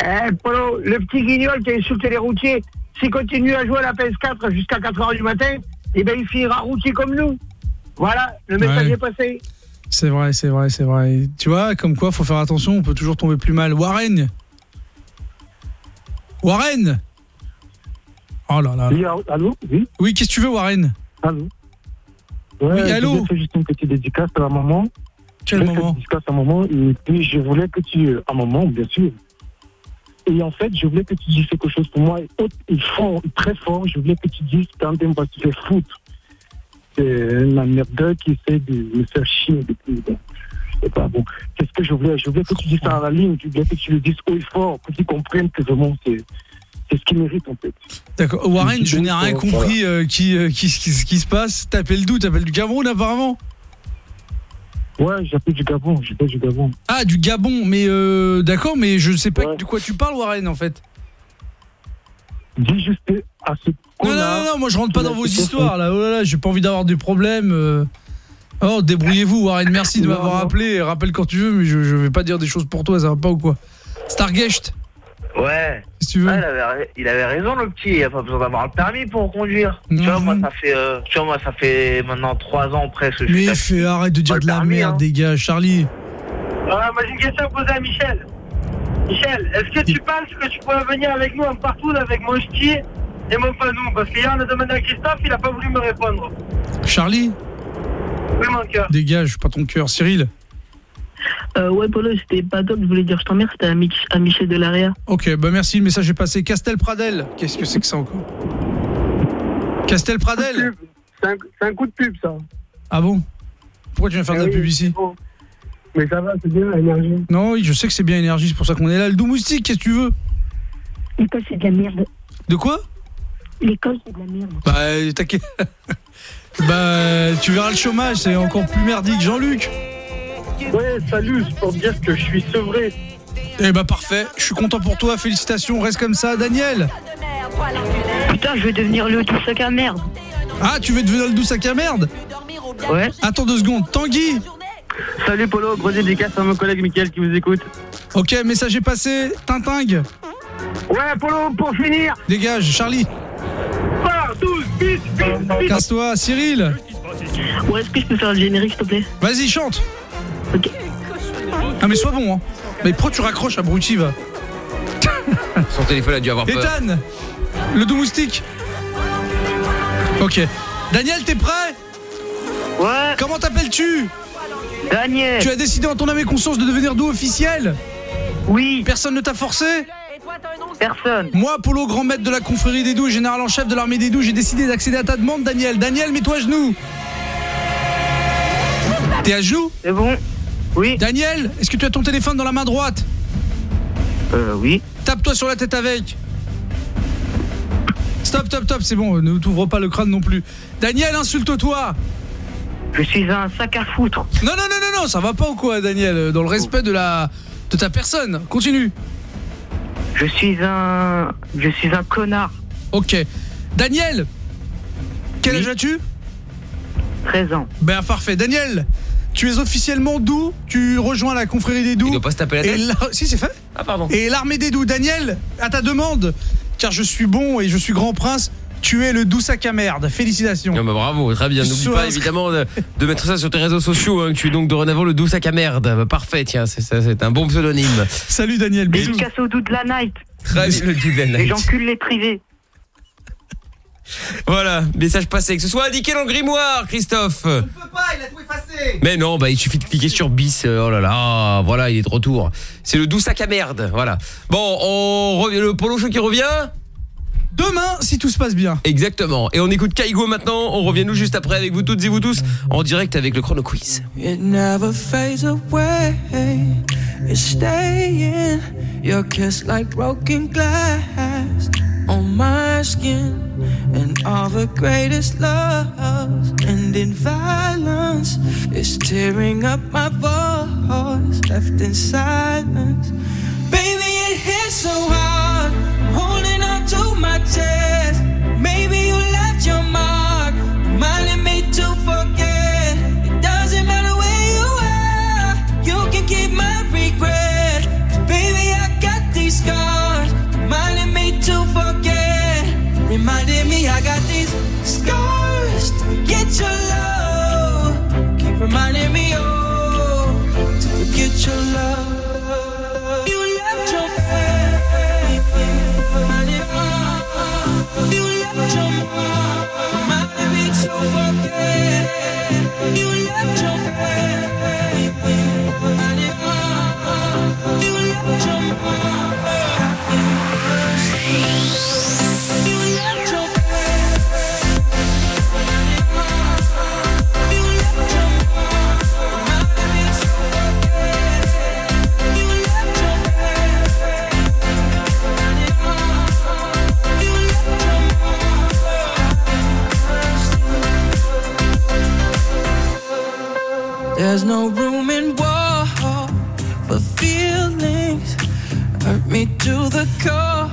Eh, Polo, le petit guignol qui a insulté les routiers, s'il continue à jouer à la PS4 jusqu'à 4h du matin, eh ben il finira routier comme nous. Voilà, le message Ouais. est passé. C'est vrai, c'est vrai, c'est vrai. Tu vois, comme quoi, faut faire attention, on peut toujours tomber plus mal. Warren Warren Oh là là. Oui, allô Oui Oui, qu'est-ce que tu veux, Warren? Allô Ouais, Oui, allô Je voulais faire juste une petite dédicace à la maman. Quel Je voulais faire moment une dédicace à maman et puis je voulais que tu... À maman, bien sûr. Et en fait, je voulais que tu dises quelque chose pour moi, et fort, très fort. Je voulais que tu dises quand même parce que tu fais foot. C'est la merde qui essaie de me faire chier depuis. sais pas, bon. Qu'est-ce que je voulais? Je voulais que tu dises ça à la ligne. Je voulais que tu le dises haut et fort pour qu'ils comprennent que vraiment c'est c'est ce qu'ils méritent en fait. D'accord. Warren, je n'ai rien Voilà. compris euh, qui, euh, qui, qui- ce qui se passe. T'appelles d'où? T'appelles du Cameroun, apparemment? Ouais, j'appelle du Gabon, j'appelle du Gabon. Ah, du Gabon, mais euh, d'accord, mais je sais pas de quoi tu parles, Warren, en fait. Dis juste à ce Non, non, non, non, moi je rentre pas dans vos histoires, là. Oh là là, j'ai pas envie d'avoir des problèmes. euh. Oh, débrouillez-vous, Warren, merci de m'avoir appelé. Rappelle quand tu veux, mais je, je vais pas dire des choses pour toi, ça va pas ou quoi Starguest Ouais. Tu veux Ah, il, avait, ra- il avait raison, le petit. Il a pas besoin d'avoir le permis pour conduire. Tu vois, moi, ça fait, euh, tu vois, moi, ça fait maintenant trois ans presque. que je Mais fais, arrête de dire de la permis, merde, hein. dégage, Charlie. Voilà, moi j'ai une question à poser à Michel. Michel, est-ce que tu penses que tu pourrais venir avec nous en partout avec mon ch'ti et mon panou Parce qu'hier on a demandé à Christophe, il a pas voulu me répondre. Charlie Oui, mon cœur. Dégage, pas ton cœur. Cyril Euh, ouais, Polo, c'était pas top, je voulais dire je t'emmerde, c'était à, Mich- à Michel Delaria. Ok, bah merci, le message est passé. Castel Pradel, qu'est-ce que c'est que ça encore? Castel Pradel C'est un, coup de pub, ça. Ah bon? Pourquoi tu viens faire de la oui, pub ici Mais ça va, c'est bien, l'énergie. Non, oui, je sais que c'est bien énergie, c'est pour ça qu'on est là. Le doux moustique, qu'est-ce que tu veux? L'école, c'est de la merde. De quoi? L'école, c'est de la merde. Bah, t'inquiète. bah, tu verras le chômage, c'est encore plus merdique. Jean-Luc Ouais, salut, c'est pour dire que je suis sevré. Eh bah, parfait. Je suis content pour toi, félicitations, reste comme ça. Daniel Putain, je vais devenir le tout sac à merde. Ah, tu veux devenir le doux sac à merde Ouais. Attends deux secondes. Tanguy Salut Polo, gros dédicace à mon collègue Mickaël qui vous écoute. Ok, message est passé. Tintingue Ouais, Polo, pour finir. Dégage, Charlie Partout, vite, vite, vite. Casse-toi, Cyril Ouais, est-ce que je peux faire le générique, s'il te plaît? Vas-y, chante Ah, mais sois bon, hein. Mais pourquoi tu raccroches, abruti, va Son téléphone a dû avoir peur. Ethan Le doux moustique Ok. Daniel, t'es prêt? Ouais. Comment t'appelles-tu? Daniel. Tu as décidé en ton âme et conscience de devenir doux officiel? Oui. Personne ne t'a forcé? Personne. Moi, Polo, grand maître de la confrérie des doux et général en chef de l'armée des doux, j'ai décidé d'accéder à ta demande, Daniel. Daniel, mets-toi à genoux. T'es à genoux? C'est bon. Oui. Daniel, est-ce que tu as ton téléphone dans la main droite Euh, oui. Tape-toi sur la tête avec. Stop, stop, stop, c'est bon, ne t'ouvre pas le crâne non plus. Daniel, insulte-toi. Je suis un sac à foutre. Non, non, non, non, non, ça va pas ou quoi, Daniel Dans le respect de la de ta personne. Continue. Je suis un. Je suis un connard. Ok. Daniel Quel âge as-tu? 13 ans. Ben parfait. Daniel, tu es officiellement doux, tu rejoins la confrérie des doux. Il doit pas se taper la tête Et la- Si, c'est fait. Ah, pardon. Et l'armée des doux. Daniel, à ta demande, car je suis bon et je suis grand prince, tu es le doux sac à merde. Félicitations. Non, bah, bravo, très bien. N'oublie pas évidemment de, de mettre ça sur tes réseaux sociaux, hein, que tu es donc dorénavant le doux sac à merde. Bah, parfait, tiens, c'est ça, c'est un bon pseudonyme. Salut Daniel, bisous. Dédicace au doux de la night. Très bien le Et Night. j'encule les privés. Voilà, message passé. Que ce soit indiqué dans le grimoire, Christophe. On peut pas, il a tout effacé. Mais non, bah il suffit de cliquer sur bis. euh, Oh là là, voilà, il est de retour. C'est le doux sac à merde, voilà. Bon, on revient le polo show qui revient? Demain, si tout se passe bien. Exactement. Et on écoute Kaigo maintenant. On revient nous juste après avec vous toutes et vous tous en direct avec le chrono quiz. It never fades away. It's staying. Your kiss like broken glass on my skin. And all the greatest loves end in violence. It's tearing up my voice, left in silence. Baby, it hits so hard. Holding on to my chest. Maybe you There's no room in war for feelings. Hurt me to the core,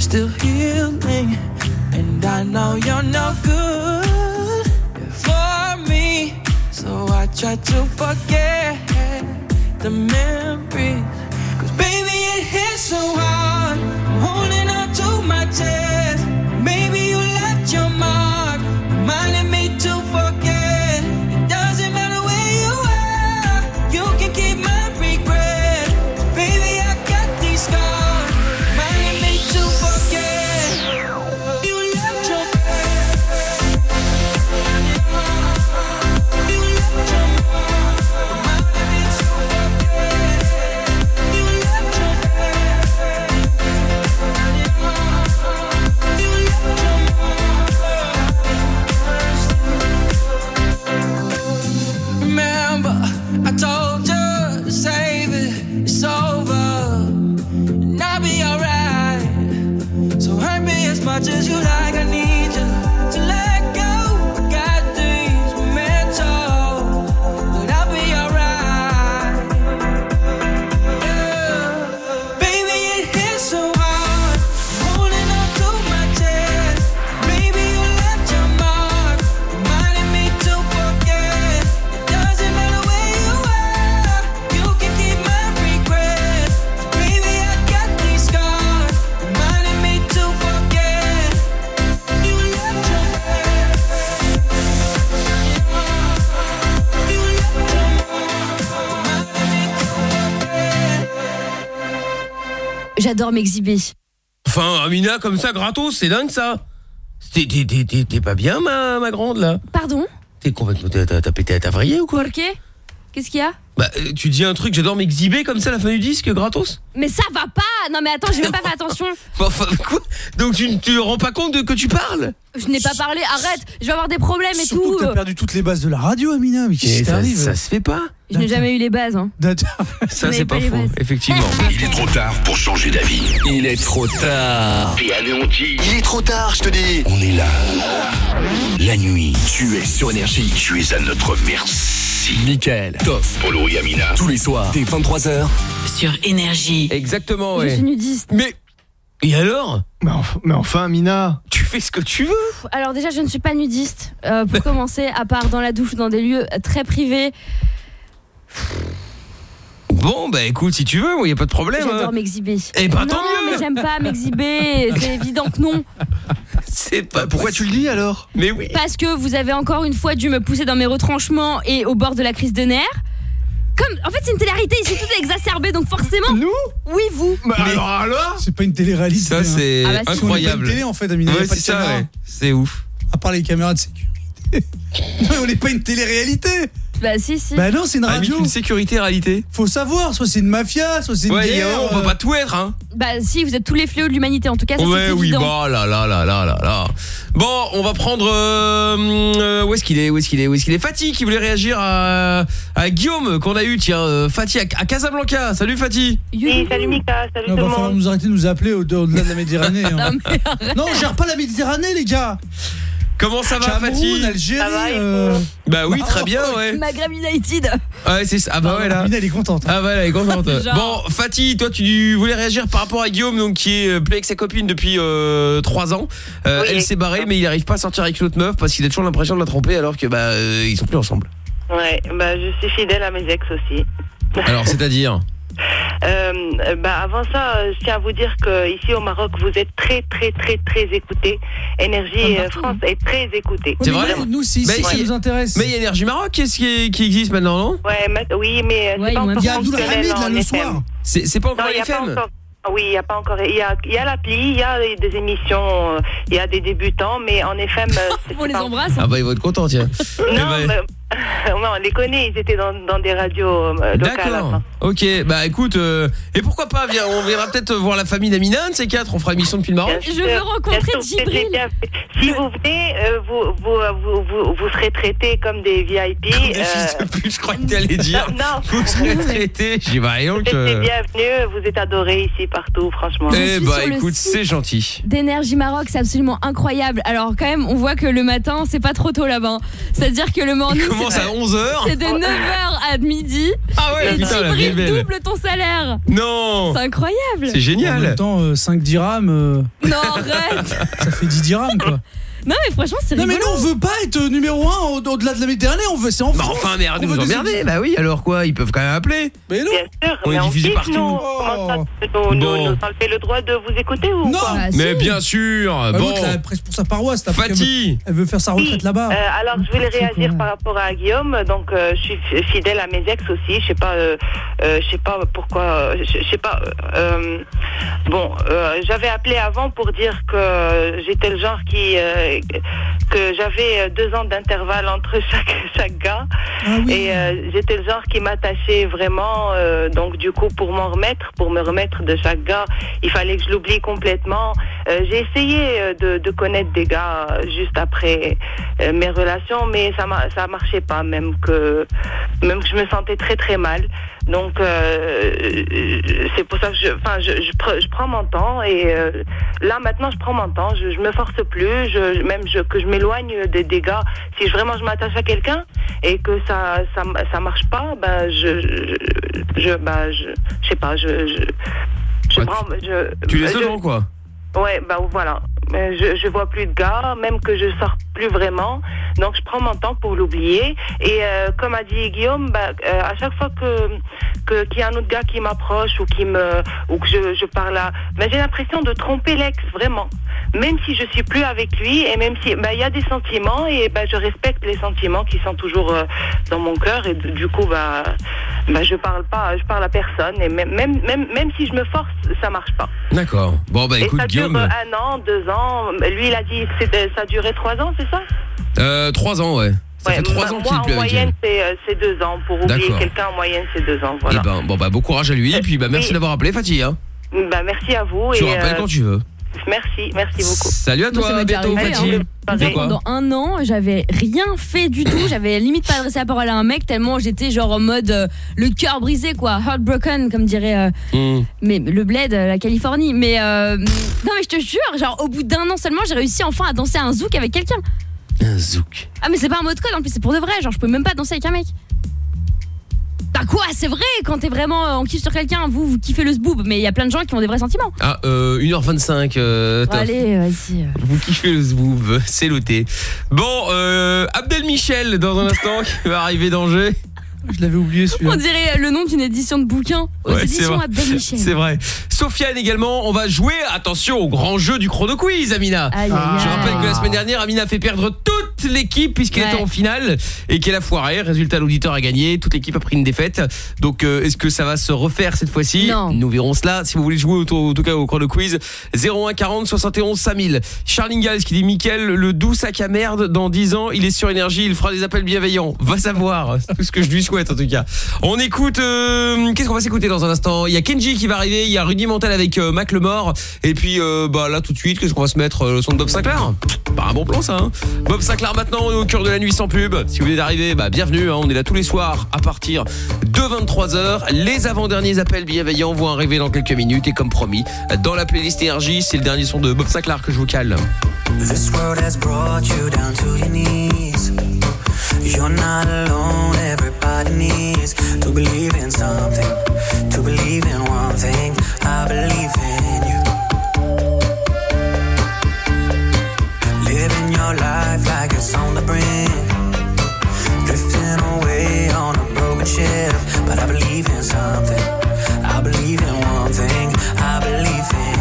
still healing. And I know you're no good for me. So I try to forget the memories. Cause baby, it hits so hard. I'm holding on to my chest. J'adore m'exhiber. Enfin, Amina, comme ça, gratos, c'est dingue ça. T'es- pas bien, ma, ma grande, là Pardon T'es complètement. T'as pété à ta vrillée ou quoi Ok Qu'est-ce qu'il y a Bah, euh, tu dis un truc, j'adore m'exhiber comme ça à la fin du disque, gratos Mais ça va pas Non mais attends, j'ai même pas fait attention. Bah, Enfin, quoi Donc tu ne te rends pas compte de que tu parles Je n'ai pas parlé, arrête Je vais avoir des problèmes et Surtout tout. que t'as perdu toutes les bases de la radio, Amina. Mais qu'est-ce ça se fait pas. Je n'ai jamais eu les bases. Hein. Ça, c'est pas faux, effectivement. Il est trop tard pour changer d'avis. Il est trop tard. T'es anéanti. Il est trop tard, je te dis. On est là. La nuit. Tu es sur énergie. Tu es à notre merci. Michael, Toff, Polo et Amina. tous les soirs, dès 23h. Sur énergie. Exactement, Je ouais. suis nudiste. Mais. Et alors? Mais enfin, mais enfin, Amina. Tu fais ce que tu veux. Alors déjà, je ne suis pas nudiste. Euh, pour commencer, à part dans la douche, dans des lieux très privés. Bon, bah écoute, si tu veux, il y a pas de problème. J'adore hein. m'exhiber. Eh ben, non, tant mieux. mais j'aime pas m'exhiber. C'est évident que non. C'est pas Pourquoi tu le dis alors? Mais oui. Parce que vous avez encore une fois dû me pousser dans mes retranchements et au bord de la crise de nerfs. Comme, en fait, c'est une télé-réalité ici, tout est exacerbé, donc forcément. Nous? Oui, vous. C'est pas une télé-réalité. Ça, c'est Ah bah si. On est pas incroyable. une télé en fait, Amina. Ouais, y a pas c'est ça, caméra. ouais. C'est ouf. À part les caméras de sécurité. non, on n'est pas une télé-réalité. Bah si, si. Bah non, c'est une Ah, radio. une sécurité réalité. Faut savoir, soit c'est une mafia, soit c'est une Ouais, guerre. on peut euh, pas tout être, hein. Bah si, vous êtes tous les fléaux de l'humanité, en tout cas, ça Ouais, c'est oui, évident. bah là là là là là là. Bon, on va prendre euh, euh, où est-ce qu'il est Où est-ce qu'il est Où est-ce qu'il est? Fatih qui voulait réagir à, à Guillaume qu'on a eu tiens euh, Fatih à, à Casablanca. Salut Fatih. Oui, salut Mika, salut Non, tout va le falloir monde. nous arrêter de nous appeler au- au-delà de la Méditerranée. hein. Non, mais arrête. Non, on gère pas la Méditerranée, les gars. Comment ça va Cameroun, Fatih? Algérie. Ça va, euh, Bah oui, très bien, ouais. Maghreb United. Ouais, c'est ça. Ah bah ouais là. Amina, elle est contente. Ah bah elle est contente. Bon, Fatih, toi tu voulais réagir par rapport à Guillaume donc qui est euh, plus avec sa copine depuis euh, 3 ans. Euh, Oui. elle s'est barrée mais il n'arrive pas à sortir avec l'autre meuf parce qu'il a toujours l'impression de la tromper alors que bah euh, ils sont plus ensemble. Ouais, bah je suis fidèle à mes ex aussi. Alors, c'est-à-dire? Euh, euh, bah avant ça, euh, je tiens à vous dire que ici au Maroc, vous êtes très très très très écoutés. Énergie euh, France est très écoutée. C'est vrai Nous, si, Mais si, ça nous intéresse. Mais il y a Énergie Maroc qu'est-ce qui, qui existe maintenant, non? Ouais, mais- oui, mais Ouais, c'est pas encore Il y a Abdul Hamid là le FM. soir. C'est pas Non, encore y pas FM encore. Ah Oui, il n'y a pas encore. Il y a, il y a l'appli, il y a des émissions, il y a des débutants, mais en FM. On les pas- embrasse. Ah bah ils vont être contents tiens. Eh Non, ben, mais- non, on les connaît, ils étaient dans, dans des radios locales. D'accord. Ok, bah écoute, euh, et pourquoi pas viens, On viendra peut-être voir la famille d'Amina, un de ces quatre, on fera émission depuis le Maroc. Je veux rencontrer Djibril. Si vous venez, euh, vous, vous, vous, vous, vous serez traités comme des VIP. Des euh, fils de pute, je crois que t'allais dire. Non, Vous serez traités. J'ai bah rien vous que. êtes bienvenus, vous êtes adorés ici partout, franchement. Eh bah écoute, c'est gentil. d'énergie Maroc, c'est absolument incroyable. Alors quand même, on voit que le matin, c'est pas trop tôt là-bas. C'est-à-dire que le morning, Il commence c'est à 11h. c'est de 9h à midi. Ah ouais, et putain, belle. double ton salaire. Non C'est incroyable. C'est En même génial. temps, euh, 5 dirhams, euh, Non, arrête. ça fait 10 dirhams quoi. Non, mais franchement, c'est Non mais rigolo. nous on veut pas être numéro 1 au- au-delà de la Méditerranée, on veut c'est en Bah France. enfin, mais arrêtez de On vous veut des emmerder. émissions. Bah oui, alors quoi Ils peuvent quand même appeler. Mais non. Bien sûr, On est mais on diffusé kiffe, partout. nous. Comment ça, nous, nous, Bon. nous le droit de vous écouter ou Non. quoi Bah, Mais si. bien sûr. Bah, Bon, l'autre, elle presse pour sa paroisse, t'as qu'elle veut-. Elle veut faire sa retraite Oui, là-bas. euh, alors, je voulais réagir par rapport à Guillaume. Donc, euh, je suis fidèle à mes ex aussi. Je sais pas, euh, euh, je sais pas pourquoi. euh, Je je sais pas. euh, bon, euh, j'avais appelé avant pour dire que j'étais le genre qui euh, que j'avais euh, deux ans d'intervalle entre chaque chaque gars. Ah oui. Et euh, j'étais le genre qui m'attachait vraiment. euh, donc du coup, pour m'en remettre, pour me remettre de chaque gars, il fallait que je l'oublie complètement. Euh, J'ai essayé de, de connaître des gars juste après mes relations, mais ça ça marchait pas, même que même que je me sentais très très mal. Donc euh, euh, c'est pour ça que je, enfin, je, je, pre- je prends mon temps et euh, là maintenant je prends mon temps. Je, je me force plus, je, même je, que je m'éloigne des, gars. Si vraiment je m'attache à quelqu'un et que ça ça ça marche pas, ben je je, je ben je, je sais pas, je je, prends, je, Tu les selon quoi Ouais, bah voilà. Je, je vois plus de gars, même que je sors plus vraiment. Donc je prends mon temps pour l'oublier. Et euh, comme a dit Guillaume, bah, euh, à chaque fois que qu'il y a un autre gars qui m'approche ou qui me ou que je, je parle à, bah, j'ai l'impression de tromper l'ex vraiment. Même si je suis plus avec lui et même si bah il y a des sentiments et bah je respecte les sentiments qui sont toujours euh, dans mon cœur et du coup bah bah je parle pas, je parle à personne et même même même, même si je me force, ça marche pas. D'accord. Bon bah Et écoute ça dure Guillaume. un an, deux ans. Lui, il a dit que ça durait trois ans, c'est ça Euh, 3 ans ouais. Ça Ouais, fait 3 moi, ans qu'il est en avec moyenne, elle. c'est euh, c'est deux ans. Pour oublier D'accord. quelqu'un, en moyenne, c'est deux ans. Voilà. Eh ben bon bah bon courage à lui et puis bah merci d'avoir appelé Fatih hein. Bah, merci à vous. Tu et, rappelles euh, quand tu veux. Merci, merci beaucoup. Salut à toi, à bientôt arrivé, Fatih. hein. Pendant un an, j'avais rien fait du tout. J'avais limite pas adressé la parole à un mec tellement j'étais genre en mode euh, le cœur brisé quoi, heartbroken comme dirait euh, Hmm. mais le bled, euh, la Californie. Mais euh, non mais je te jure, genre au bout d'un an seulement, j'ai réussi enfin à danser un zouk avec quelqu'un. Un zouk. Ah mais c'est pas un mot de code en plus, c'est pour de vrai. Genre je peux même pas danser avec un mec. Bah quoi, c'est vrai quand t'es vraiment euh, en kiff sur quelqu'un, vous vous kiffez le zboob, mais il y a plein de gens qui ont des vrais sentiments. Ah euh, 1h25 euh, Bon, allez, vas-y. euh. Vous kiffez le zboob, c'est noté. Bon, euh, Abdel Michel dans un instant qui va arriver d'Angers. Je l'avais oublié celui-là. On dirait le nom d'une édition de bouquin aux Ouais, éditions. Abdel Michel. C'est vrai. Sofiane également, on va jouer, attention, au grand jeu du chrono quiz, Amina. Aïe, Je rappelle que la semaine dernière, Amina a fait perdre toutes l'équipe puisqu'elle Ouais. était en finale et qu'elle a foiré. Résultat, l'auditeur a gagné. Toute l'équipe a pris une défaite. Donc, euh, est-ce que ça va se refaire cette fois-ci? Non. Nous verrons cela. Si vous voulez jouer au, en tout cas au chrono quiz, 01 40 71 5000. Charles Ingalls qui dit Mickaël, le doux sac à merde, dans 10 ans, il est sur énergie, il fera des appels bienveillants. Va savoir. C'est tout ce que je lui souhaite en tout cas. On écoute. euh, Qu'est-ce qu'on va s'écouter dans un instant? Il y a Kenji qui va arriver. Il y a Rudy Mantel avec euh, Mac. Et puis, euh, bah là tout de suite, qu'est-ce qu'on va se mettre euh, Le son de Bob Sinclair? Pas un bon plan ça. Hein Bob Sinclair maintenant, on est au cœur de la nuit sans pub. Si vous venez d'arriver, bah bienvenue. hein. On est là tous les soirs à partir de 23h. Les avant-derniers appels bienveillants vont arriver dans quelques minutes. Et comme promis, dans la playlist énergie, c'est le dernier son de Bob Sinclair que je vous cale. You're not alone, everybody needs to believe in something, to believe in one thing. I believe in you. Living your life like it's on the brink, drifting away on a broken ship. But I believe in something, I believe in one thing, I believe in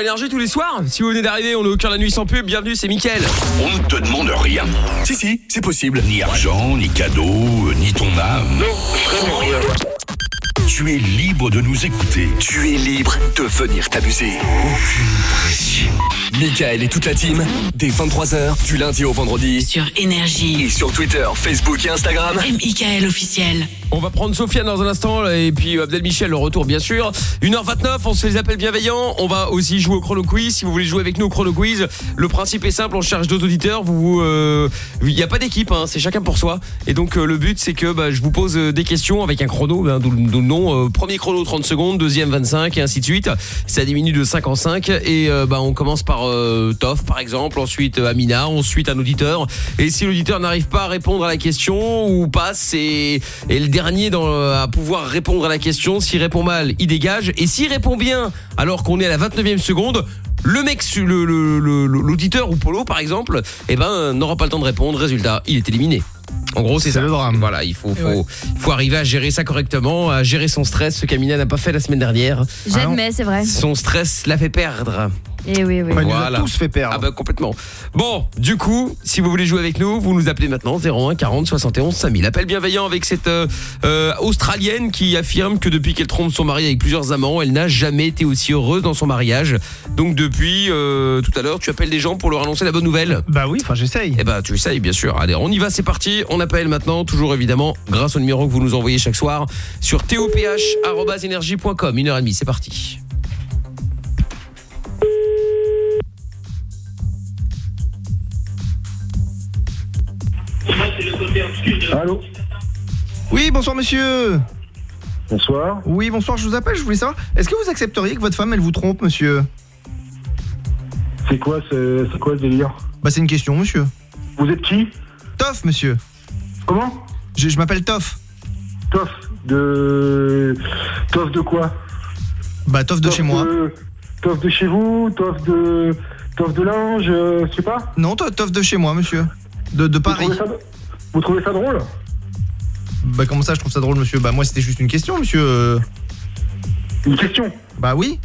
Énergie tous les soirs. Si vous venez d'arriver, on est au cœur de la nuit sans pub. Bienvenue, c'est Mickaël. On ne te demande rien. Si, si, c'est possible. Ni argent, ni cadeau, euh, ni ton âme. Non, vraiment rien. Tu es libre de nous écouter. Tu es libre de venir t'amuser. Aucune pression. Michael et toute la team, dès 23h, du lundi au vendredi. Sur Énergie. Et sur Twitter, Facebook et Instagram. M.I.K.L. officiel. On va prendre Sofiane dans un instant et puis Abdel Michel le retour bien sûr. 1h29, on se fait les appels bienveillants. On va aussi jouer au chrono quiz. Si vous voulez jouer avec nous au chrono quiz, le principe est simple, on cherche deux auditeurs. Vous, euh, il n'y a pas d'équipe, hein, c'est chacun pour soi. Et donc euh, le but c'est que bah, je vous pose euh, des questions avec un chrono, hein, d'où le d'où le nom. euh, premier chrono 30 secondes, deuxième 25 et ainsi de suite. Ça diminue de 5 en 5 et euh, bah, on commence par euh, Toff par exemple, ensuite euh, Amina, ensuite un auditeur. Et si l'auditeur n'arrive pas à répondre à la question ou passe et, et le dernier dans, euh, à pouvoir répondre à la question, s'il répond mal, il dégage. Et s'il répond bien alors qu'on est à la 29e seconde, le mec, su- le- le- le- l'auditeur ou Polo par exemple, eh ben n'aura pas le temps de répondre. Résultat, il est éliminé. En gros, c'est ça. le drame. Voilà, il faut, faut, faut arriver à gérer ça correctement, à gérer son stress, ce qu'Amina n'a pas fait la semaine dernière. J'admets, c'est vrai. Son stress l'a fait perdre. Et oui, oui. tous fait perdre. Ah bah complètement. Bon, du coup, si vous voulez jouer avec nous, vous nous appelez maintenant 01 40 71 5000. Appel bienveillant avec cette euh, euh, Australienne qui affirme que depuis qu'elle trompe son mari avec plusieurs amants, elle n'a jamais été aussi heureuse dans son mariage. Donc depuis euh, tout à l'heure, tu appelles des gens pour leur annoncer la bonne nouvelle Bah oui, enfin j'essaye. Eh bah tu essayes bien sûr. Allez, on y va, c'est parti. On appelle maintenant, toujours évidemment, grâce au numéro que vous nous envoyez chaque soir sur toph@energie.com. Une heure et demie, c'est parti. Allô Oui, bonsoir monsieur. Bonsoir. Oui, bonsoir, je vous appelle, je voulais savoir, est-ce que vous accepteriez que votre femme, elle vous trompe, monsieur? C'est quoi, ce- c'est quoi ce délire? Bah c'est une question, monsieur. Vous êtes qui? Toff, monsieur. Comment? Je, je m'appelle Toff. Toff de. Toff de quoi? Bah, Toff de chez moi. de- Toff de chez vous Toff de. Toff de linge euh, Je sais pas Non, to- Toff de chez moi, monsieur. De, de Paris. Vous trouvez, ça, vous trouvez ça drôle? Bah, comment ça, je trouve ça drôle, monsieur? Bah, moi, c'était juste une question, monsieur. euh. Une question? Bah, oui.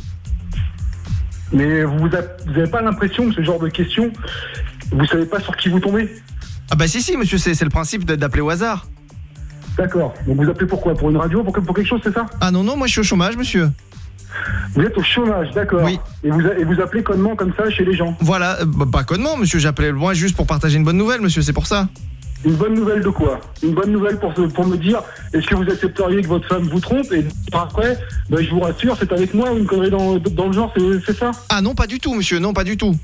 Mais vous n'avez pas l'impression que ce genre de questions, vous savez pas sur qui vous tombez? Ah, bah, si, si, monsieur, c'est le principe d'appeler au hasard. D'accord. Donc vous appelez pourquoi Pour une radio? Pour, pour quelque chose, c'est ça? Ah, non, non, moi, je suis au chômage, monsieur. Vous êtes au chômage, d'accord. Oui. Et vous, et vous appelez connement comme ça chez les gens? Voilà, euh, bah, pas connement, monsieur. J'appelais moi juste pour partager une bonne nouvelle, monsieur, c'est pour ça. Une bonne nouvelle de quoi? Une bonne nouvelle pour, me dire est-ce que vous accepteriez que votre femme vous trompe? Et après, ben, je vous rassure, c'est avec moi une connerie dans, dans le genre, c'est ça? Ah, non, pas du tout, monsieur, non, pas du tout.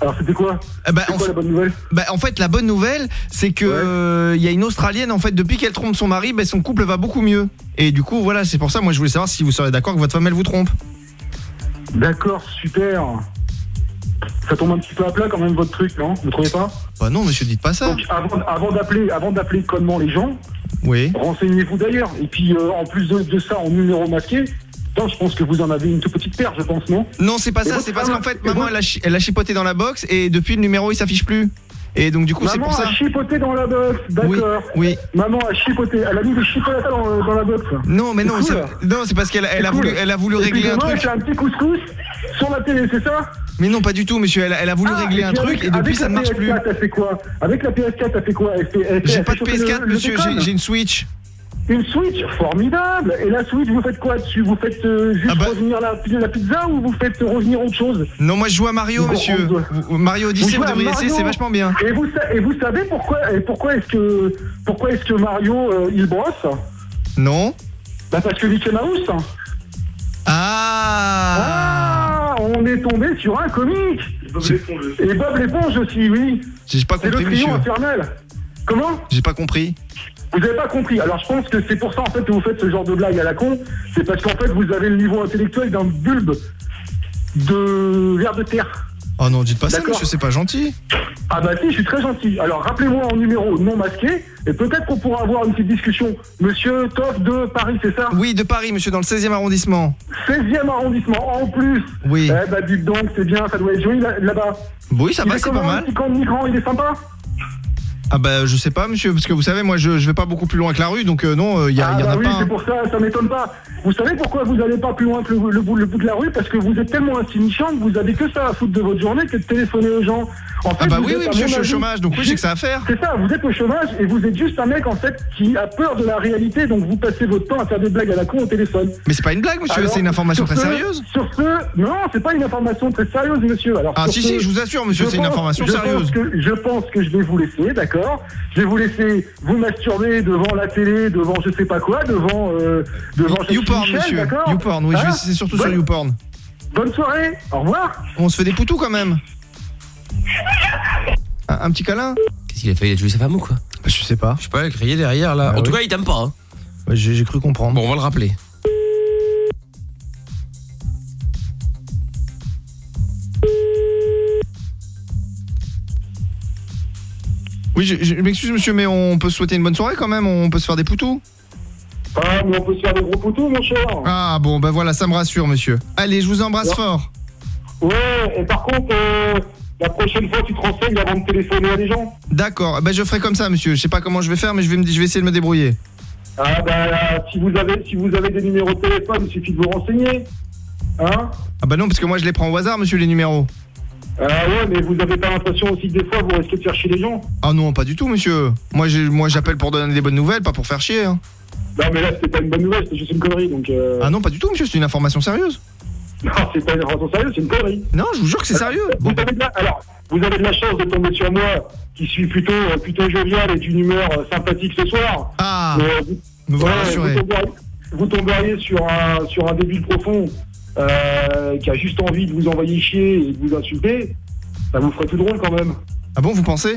Alors c'était quoi? Eh bah, C'est en quoi la bonne nouvelle? Bah, en fait, la bonne nouvelle, c'est que euh, il y a une Australienne, en fait, depuis qu'elle trompe son mari, son couple va beaucoup mieux. Et du coup, voilà, c'est pour ça, moi, je voulais savoir si vous seriez d'accord que votre femme, elle vous trompe. D'accord, super. Ça tombe un petit peu à plat quand même votre truc, non? Vous trouvez pas? Bah non, monsieur, dites pas ça. Donc avant, avant d'appeler avant d'appeler connement les gens, Oui. renseignez-vous d'ailleurs. Et puis euh, en plus de, de ça, en numéro masqué, putain, je pense que vous en avez une toute petite paire, je pense, non? Non, c'est pas Et ça, c'est parce qu'en fait, maman, elle a, elle a chipoté dans la box et depuis, le numéro, il s'affiche plus. Et donc, du coup, c'est Maman pour ça. a chipoté dans la box, d'accord. Oui. Maman a chipoté, elle a mis des chipotes dans, dans la box. Non, mais non, non, c'est parce qu'elle elle a voulu, cool. elle a voulu Et puis régler un truc. un petit couscous sur la télé, c'est ça? Mais non, pas du tout, monsieur. Elle, a- elle a voulu Ah, régler un truc avec- et depuis, avec ça la ne marche plus. PS4, elle fait quoi? Avec la PS4, elle fait quoi? J'ai pas de chauffer PS4, le- le monsieur, j'ai une Switch. Une Switch, formidable. Et la Switch, vous faites quoi dessus? Vous faites euh, juste Ah bah- revenir la, la pizza ou vous faites revenir autre chose? Non, moi je joue à Mario, Vous monsieur. Mario Odyssey, vous devriez essayer, c'est vachement bien. Et vous, et vous savez pourquoi, et pourquoi est-ce que, pourquoi est-ce que Mario euh, il brosse? Non Bah parce que Mickey Mouse. Ah, Ah, on est tombé sur un comique. Et Bob l'éponge aussi, oui. J'ai pas C'est le compris, monsieur. infernal. Comment? J'ai pas compris. Vous n'avez pas compris. Alors je pense que c'est pour ça en fait que vous faites ce genre de blague à la con. C'est parce qu'en fait vous avez le niveau intellectuel d'un bulbe de verre de terre. Oh non, dites pas ça, monsieur, c'est pas gentil. Ah bah si, je suis très gentil. Alors rappelez-moi en numéro non masqué et peut-être qu'on pourra avoir une petite discussion. Monsieur Toff de Paris, c'est ça? Oui, de Paris, monsieur, dans le 16e arrondissement. 16e arrondissement en plus. Oui. Eh bah dites donc, c'est bien, ça doit être joli là- là-bas. Oui, ça Il va, est c'est pas le mal. petit camp de migrants, il est sympa? Ah bah, je sais pas, monsieur, parce que vous savez, moi, je, je vais pas beaucoup plus loin que la rue, donc euh, non, il y, a- Ah y en bah a oui, pas. c'est hein. pour ça, ça m'étonne pas. Vous savez pourquoi vous n'allez pas plus loin que le, le bout, le bout de la rue? Parce que vous êtes tellement insignifiant que vous avez que ça à foutre de votre journée que de téléphoner aux gens. En fait, Ah bah oui, oui, monsieur, mon je suis au chômage, donc oui, j'ai que ça à faire. C'est ça, vous êtes au chômage et vous êtes juste un mec en fait qui a peur de la réalité, donc vous passez votre temps à faire des blagues à la con au téléphone. Mais c'est pas une blague, monsieur, c'est une information très ce- sérieuse. Sur ce, non, c'est pas une information très sérieuse, monsieur. Alors, Ah, si, ce, si, je vous assure, monsieur, c'est une information sérieuse. Je pense que je vais vous laisser, d'accord? Je vais vous laisser vous masturber devant la télé, devant je sais pas quoi, devant euh, devant je suis YouPorn, Michel, monsieur. YouPorn, oui, je vais- Hein c'est surtout Bonne- sur YouPorn. Bonne soirée, au revoir. On se fait des poutous quand même. Un, un petit câlin Qu'est-ce qu'il a fait? Il a tué sa femme ou quoi? Bah, Je sais pas. Je sais pas, crié derrière là. Ah en tout cas, il t'aime pas. hein. J'ai cru comprendre. Bon, on va le rappeler. Oui, je, je m'excuse, monsieur, mais on peut se souhaiter une bonne soirée quand même, on peut se faire des poutous. Ah, mais on peut se faire des gros poutous, mon cher. Ah bon, bah voilà, ça me rassure, monsieur. Allez, je vous embrasse Ouais. fort. Ouais, et par contre, euh, la prochaine fois, tu te renseignes avant de téléphoner à des gens. D'accord, bah je ferai comme ça, monsieur. Je sais pas comment je vais faire, mais je vais, me, je vais essayer de me débrouiller. Ah, bah, si vous avez, si vous avez des numéros de téléphone, il suffit de vous renseigner. Hein? Ah bah non, parce que moi je les prends au hasard, monsieur, les numéros. Ah ouais, mais vous avez pas l'impression aussi que des fois, vous risquez de faire chier les gens? Ah non, pas du tout, monsieur. Moi, j'ai- moi j'appelle pour donner des bonnes nouvelles, pas pour faire chier. hein. Non, mais là, c'était pas une bonne nouvelle, c'était juste une connerie, donc... Euh... Ah non, pas du tout, monsieur, c'est une information sérieuse. Non, c'est pas une information sérieuse, c'est une connerie. Non, je vous jure que c'est sérieux. Vous avez de la... Alors, vous avez de la chance de tomber sur moi, qui suis plutôt, euh, plutôt jovial et d'une humeur euh, sympathique ce soir. Ah, Mais, euh, vous, me voilà ouais, rassuré. vous tomberiez, vous tomberiez sur un, sur un débile profond euh, qui a juste envie de vous envoyer chier et de vous insulter. Ça vous ferait tout drôle quand même. Ah bon, vous pensez?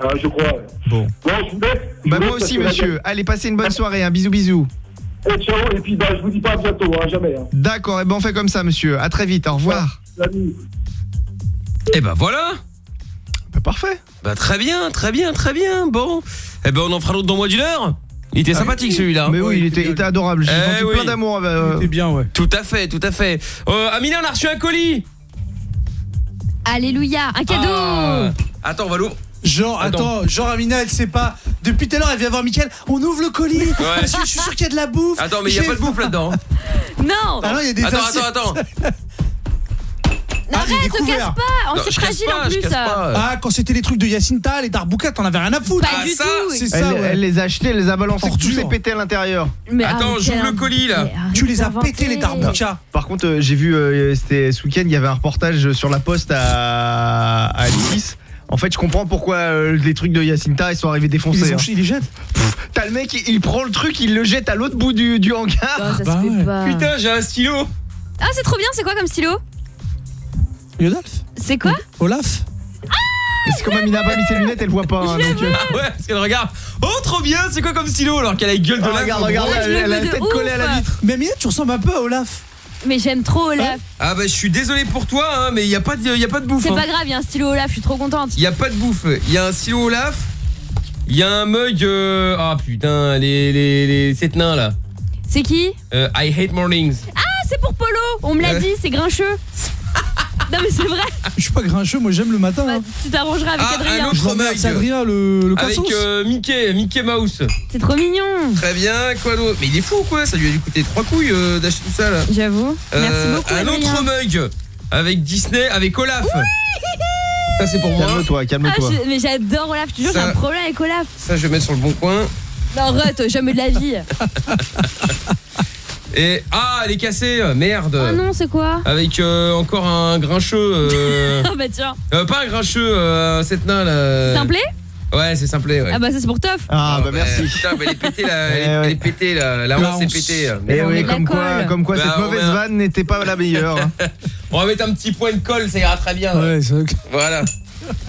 Ah, je crois. ouais. Bon. Bon, je vous laisse. Je Bah vous moi aussi, que monsieur. Allez, passez une bonne soirée, un bisou, bisou. Eh, ciao, et puis bah, je vous dis pas à bientôt, hein, jamais. Hein. D'accord, et ben on fait comme ça, monsieur. À très vite, au revoir. Salut. Et bah voilà Bah, parfait. Bah très bien, très bien, très bien. Bon, eh ben on en fera l'autre dans moins d'une heure. Il était sympathique celui-là. Mais oui, il était, il était adorable. J'ai Eh senti oui. plein d'amour. euh, bien, ouais. Tout à fait, tout à fait. Euh, Amina, on a reçu un colis. Alléluia, un cadeau. Ah. Attends, on va l'ouvrir. Genre, attends, genre Amina, elle sait pas. Depuis tout à l'heure, elle vient voir Mickaël. On ouvre le colis. Parce que je suis sûr qu'il y a de la bouffe. Attends, mais il y a pas de bouffe là-dedans. Non. Ah non, il y a des Attends, assiettes. attends, attends. Arrête, te casse pas. Oh, Non, je casse fragile pas, en je plus. casse ça. pas. Ah, quand c'était les trucs de Yacinta, les Darbuka, t'en avais rien à foutre. Pas du ça, tout. C'est Elle, ça, ouais. elle les a achetés, elle les a balancés, tout s'est pété à l'intérieur. Mais Attends, arrête, j'ouvre le colis là. arrête Tu les as d'inventer. pétés, les Darbuka. Par contre, euh, j'ai vu, euh, c'était ce week-end, il y avait un reportage sur la poste à, à Nice. En fait, je comprends pourquoi euh, les trucs de Yacinta ils sont arrivés Ils défoncés. les, ont, hein. ils les jettent. T'as le mec, il, il prend le truc, il le jette à l'autre bout du, du hangar. Ah, ça bah se fait ouais. pas. Putain, j'ai un stylo. Ah, c'est trop bien. C'est quoi comme stylo? Yodalf C'est quoi Olaf Et C'est comme Amina a pas mis ses lunettes, elle voit pas. hein, donc, euh, Ah ouais, parce qu'elle regarde. Oh, trop bien, c'est quoi comme stylo alors qu'elle a la gueule de oh, la regarde, regarde, elle, le elle a la tête ouf. collée à la vitre. Mais Amina, tu ressembles un peu à Olaf. Mais j'aime trop Olaf. Ah bah je suis désolé pour toi hein, mais il y a pas de y a pas de bouffe. C'est hein. pas grave, il y a un stylo Olaf. Je suis trop contente. Il y a pas de bouffe. Il y a un stylo Olaf. Il y a un mug euh, ah putain, les les les sept nains là. C'est qui Euh, I hate mornings. Ah, c'est pour Polo. On me l'a dit. C'est grincheux. Non mais c'est vrai. Je suis pas grincheux, moi j'aime le matin. Bah, hein. tu t'arrangeras avec Ah, Adrien. un autre Je mug. Adrien, le, le Avec cassos. euh, Mickey, Mickey Mouse. C'est trop mignon. Très bien, quoi d'autre? Mais il est fou ou quoi Ça lui a dû coûter trois couilles euh, d'acheter tout ça là. J'avoue. Merci Euh, beaucoup. Un Adrien. autre mug avec Disney, avec Olaf. Ça c'est pour moi. Calme-toi, Ah, calme-toi. je- mais j'adore Olaf. Tu jures, j'ai Ça- un problème avec Olaf. Ça je vais mettre sur le bon coin. Non, arrête, jamais de la vie. Et ah, elle est cassée, merde. Oh non, c'est quoi Avec euh, encore un grincheux. Euh, Ah bah tiens. euh, pas un grincheux, euh, cette nain là. Simplé Ouais, c'est simplé. Ouais. Ah bah ça c'est pour Toff. Ah, bah merci. Putain, elle est pétée là. Elle est, Eh elle est pétée là. La La honte s'est honte. pétée. Eh on met oui, de la comme quoi, colle. comme quoi Bah, cette on mauvaise met un- vanne n'était pas la meilleure. hein. On va mettre un petit point de colle, ça ira très bien. Ouais, c'est vrai que- Voilà.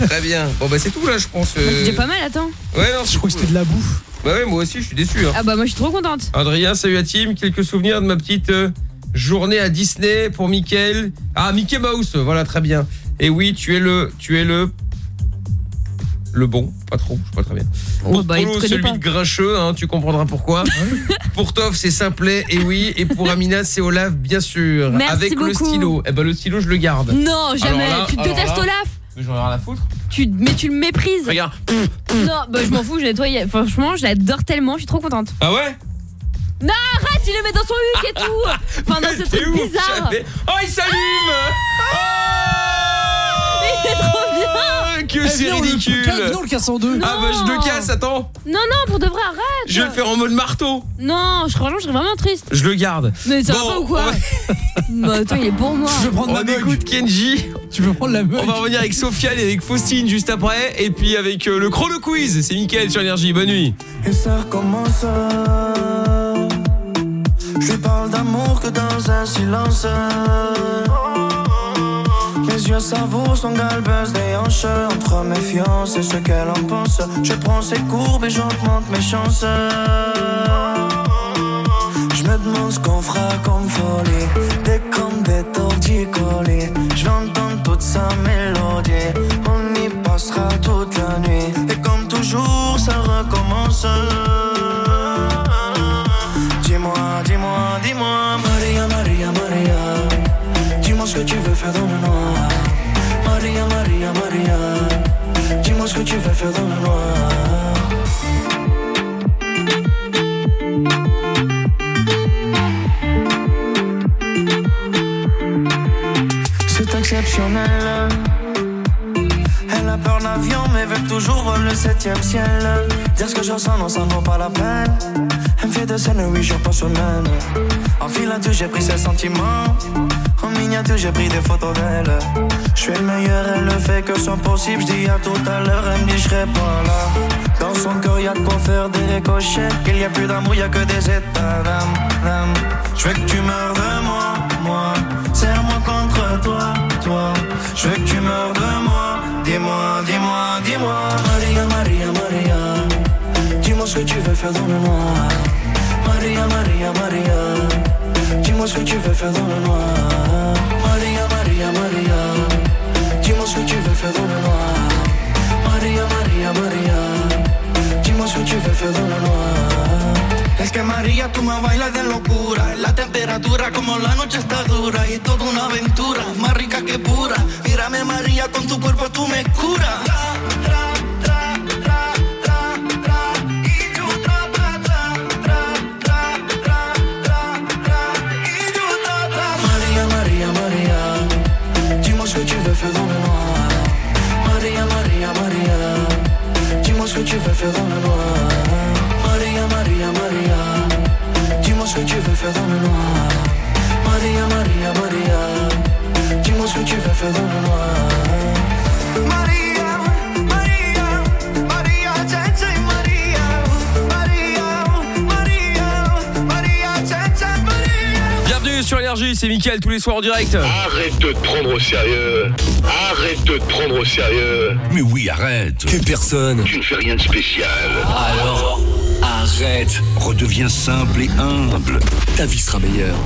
Très bien. Bon bah c'est tout là, je pense. Bah, C'est euh. déjà pas mal, attends. Ouais, non, je crois que c'était de la bouffe. Bah ouais, moi aussi, je suis déçu. hein. Ah bah moi je suis trop contente. Adrien, salut à team. Quelques souvenirs de ma petite euh, journée à Disney pour Mickaël. Ah, Mickey Mouse, voilà, très bien. Et oui, tu es le, tu es le, le bon, pas trop, je sais pas très bien. Oh, Pour bah, il Polo, te connaît celui pas. de grincheux, hein, tu comprendras pourquoi. pour Toff, c'est simplet, et oui. Et pour Amina, c'est Olaf, bien sûr. Merci avec le beaucoup. stylo. Eh ben le stylo, je le garde. Non, jamais. Alors là, tu alors détestes là, Olaf? J'en ai rien à foutre. Tu, mais tu le méprises. Regarde. Non, bah je m'en fous, je nettoyé. Franchement, je l'adore tellement, je suis trop contente. Ah ouais? Non, arrête, il le met dans son huc et tout. Enfin, dans ce truc bizarre. Oh, il s'allume Il est trop bien. Oh, que Eh, c'est ridicule Viens, on le casse en deux. Ah bah je le casse, attends Non, non, pour de vrai, arrête. Je vais le faire en mode marteau Non, je, franchement, je serais vraiment triste. Je le garde Mais ça Bon, va pas ou quoi va- Bah, toi, il est pour moi. Je vais prendre On ma mug. écoute Kenji Tu veux prendre la mug On va revenir avec Sofiane et avec Faustine juste après Et puis avec euh, le chrono quiz C'est Mickaël sur Énergie, bonne nuit Et ça recommence. Je parle d'amour que dans un silence. Mes yeux savourent son galbeuse des hanches. Entre méfiance et ce qu'elle en pense. Je prends ses courbes et j'augmente mes chances. Je me demande ce qu'on fera comme folie. Des comme des torticolis. Je vais toute sa mélodie. On y passera toute la nuit. Et comme toujours, ça recommence. Ce que tu veux faire dans le noir. Maria, Maria, Maria. Dis-moi ce que tu veux faire dans le noir. C'est exceptionnel. Elle a peur d'avion, mais veut toujours le septième ciel. Dire ce que je ressens, non, ça ne vaut pas la peine. Elle me fait de scène, huit jours par semaine. En filature, j'ai pris ses sentiments. J'ai pris des photos d'elle. Je suis le meilleur, elle ne fait que son possible. Je dis à tout à l'heure, elle me dit, je pas là. Dans son cœur, y a de quoi faire des ricochets. Il y a plus d'amour, y a que des états d'âme. Je veux que tu meurs de moi, moi. Serre-moi contre toi, toi. Je veux que tu meurs de moi. Dis-moi, dis-moi, dis-moi. Maria, Maria, Maria. Dis-moi ce que tu veux faire dans le noir. Maria, Maria, Maria. Dis-moi ce que tu veux faire dans le noir. Maria, Maria, que tu veux faire dans le noir. Maria, Maria, Maria. Que tu veux faire dans la noix. Es que María, tú me bailas de locura. La temperatura como la noche está dura y toda una aventura más rica que pura. Mírame María, con tu cuerpo tú me curas. Faire dans le noir. Maria, Maria, Maria, dis-moi ce que tu veux faire dans le noir. Maria, Maria, Maria, dis-moi ce que tu veux faire dans le noir. Maria, Maria, Maria, dis-moi ce que tu veux faire dans le noir. Maria, Bienvenue sur Énergie, c'est Mickaël tous les soirs en direct. Arrête de te prendre au sérieux. Arrête de te prendre au sérieux. Mais oui, arrête. Que personne. Tu ne fais rien de spécial. Alors, arrête. Redeviens simple et humble. Ta vie sera meilleure.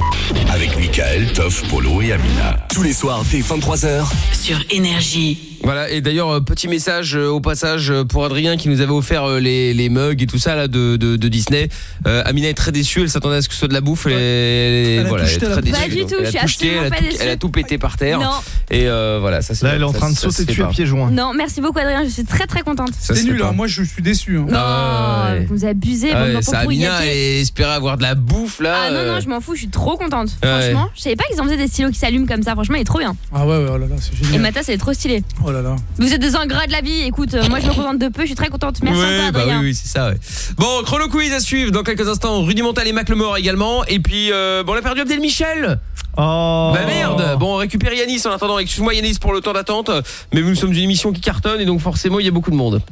Avec Michael, Toff, Polo et Amina. Tous les soirs dès 23h. Sur Énergie. Voilà, et d'ailleurs, euh, petit message euh, au passage euh, pour Adrien qui nous avait offert euh, les, les mugs et tout ça là de, de, de Disney. Euh, Amina est très déçue, elle s'attendait à ce que ce soit de la bouffe. Elle, est- Elle a voilà, tout elle est jeté à la très déçue. Pas du donc tout, elle a je suis tout jeté, absolument elle a pas tout- déçue. Elle a tout pété par terre. Non. Et euh, voilà, ça c'est Là, elle est en ça- train de ça se sauter fait dessus à pas. pieds joints. Non, merci beaucoup Adrien, je suis très très contente. Ça se C'est fait nul, pas. hein, moi je suis déçu. hein. Non, Ah ouais. vous abusez, Ah ça, Amina elle espérait avoir de la bouffe là. Ah non, euh. non, je m'en fous, je suis trop contente. Ouais. Franchement, je savais pas qu'ils en faisaient des stylos qui s'allument comme ça. Franchement, il est trop bien. Ah ouais, ouais, oh là là, c'est Et génial. ma tasse, elle est trop stylée. Oh là là. Vous êtes des ingrats de la vie. Écoute, euh, moi je me contente de peu, je suis très contente. Merci Ouais, encore, bah Adrien. oui, oui, c'est ça, ouais. Bon, chrono quiz à suivre dans quelques instants. Rudy Montal et Macklemore également. Et puis, euh, bon, on a perdu Abdel Michel. Oh. Bah merde Bon, on récupère Yanis en attendant. Excuse-moi Yanis pour le temps d'attente. Mais nous sommes une émission qui cartonne et donc forcément, il y a beaucoup de monde.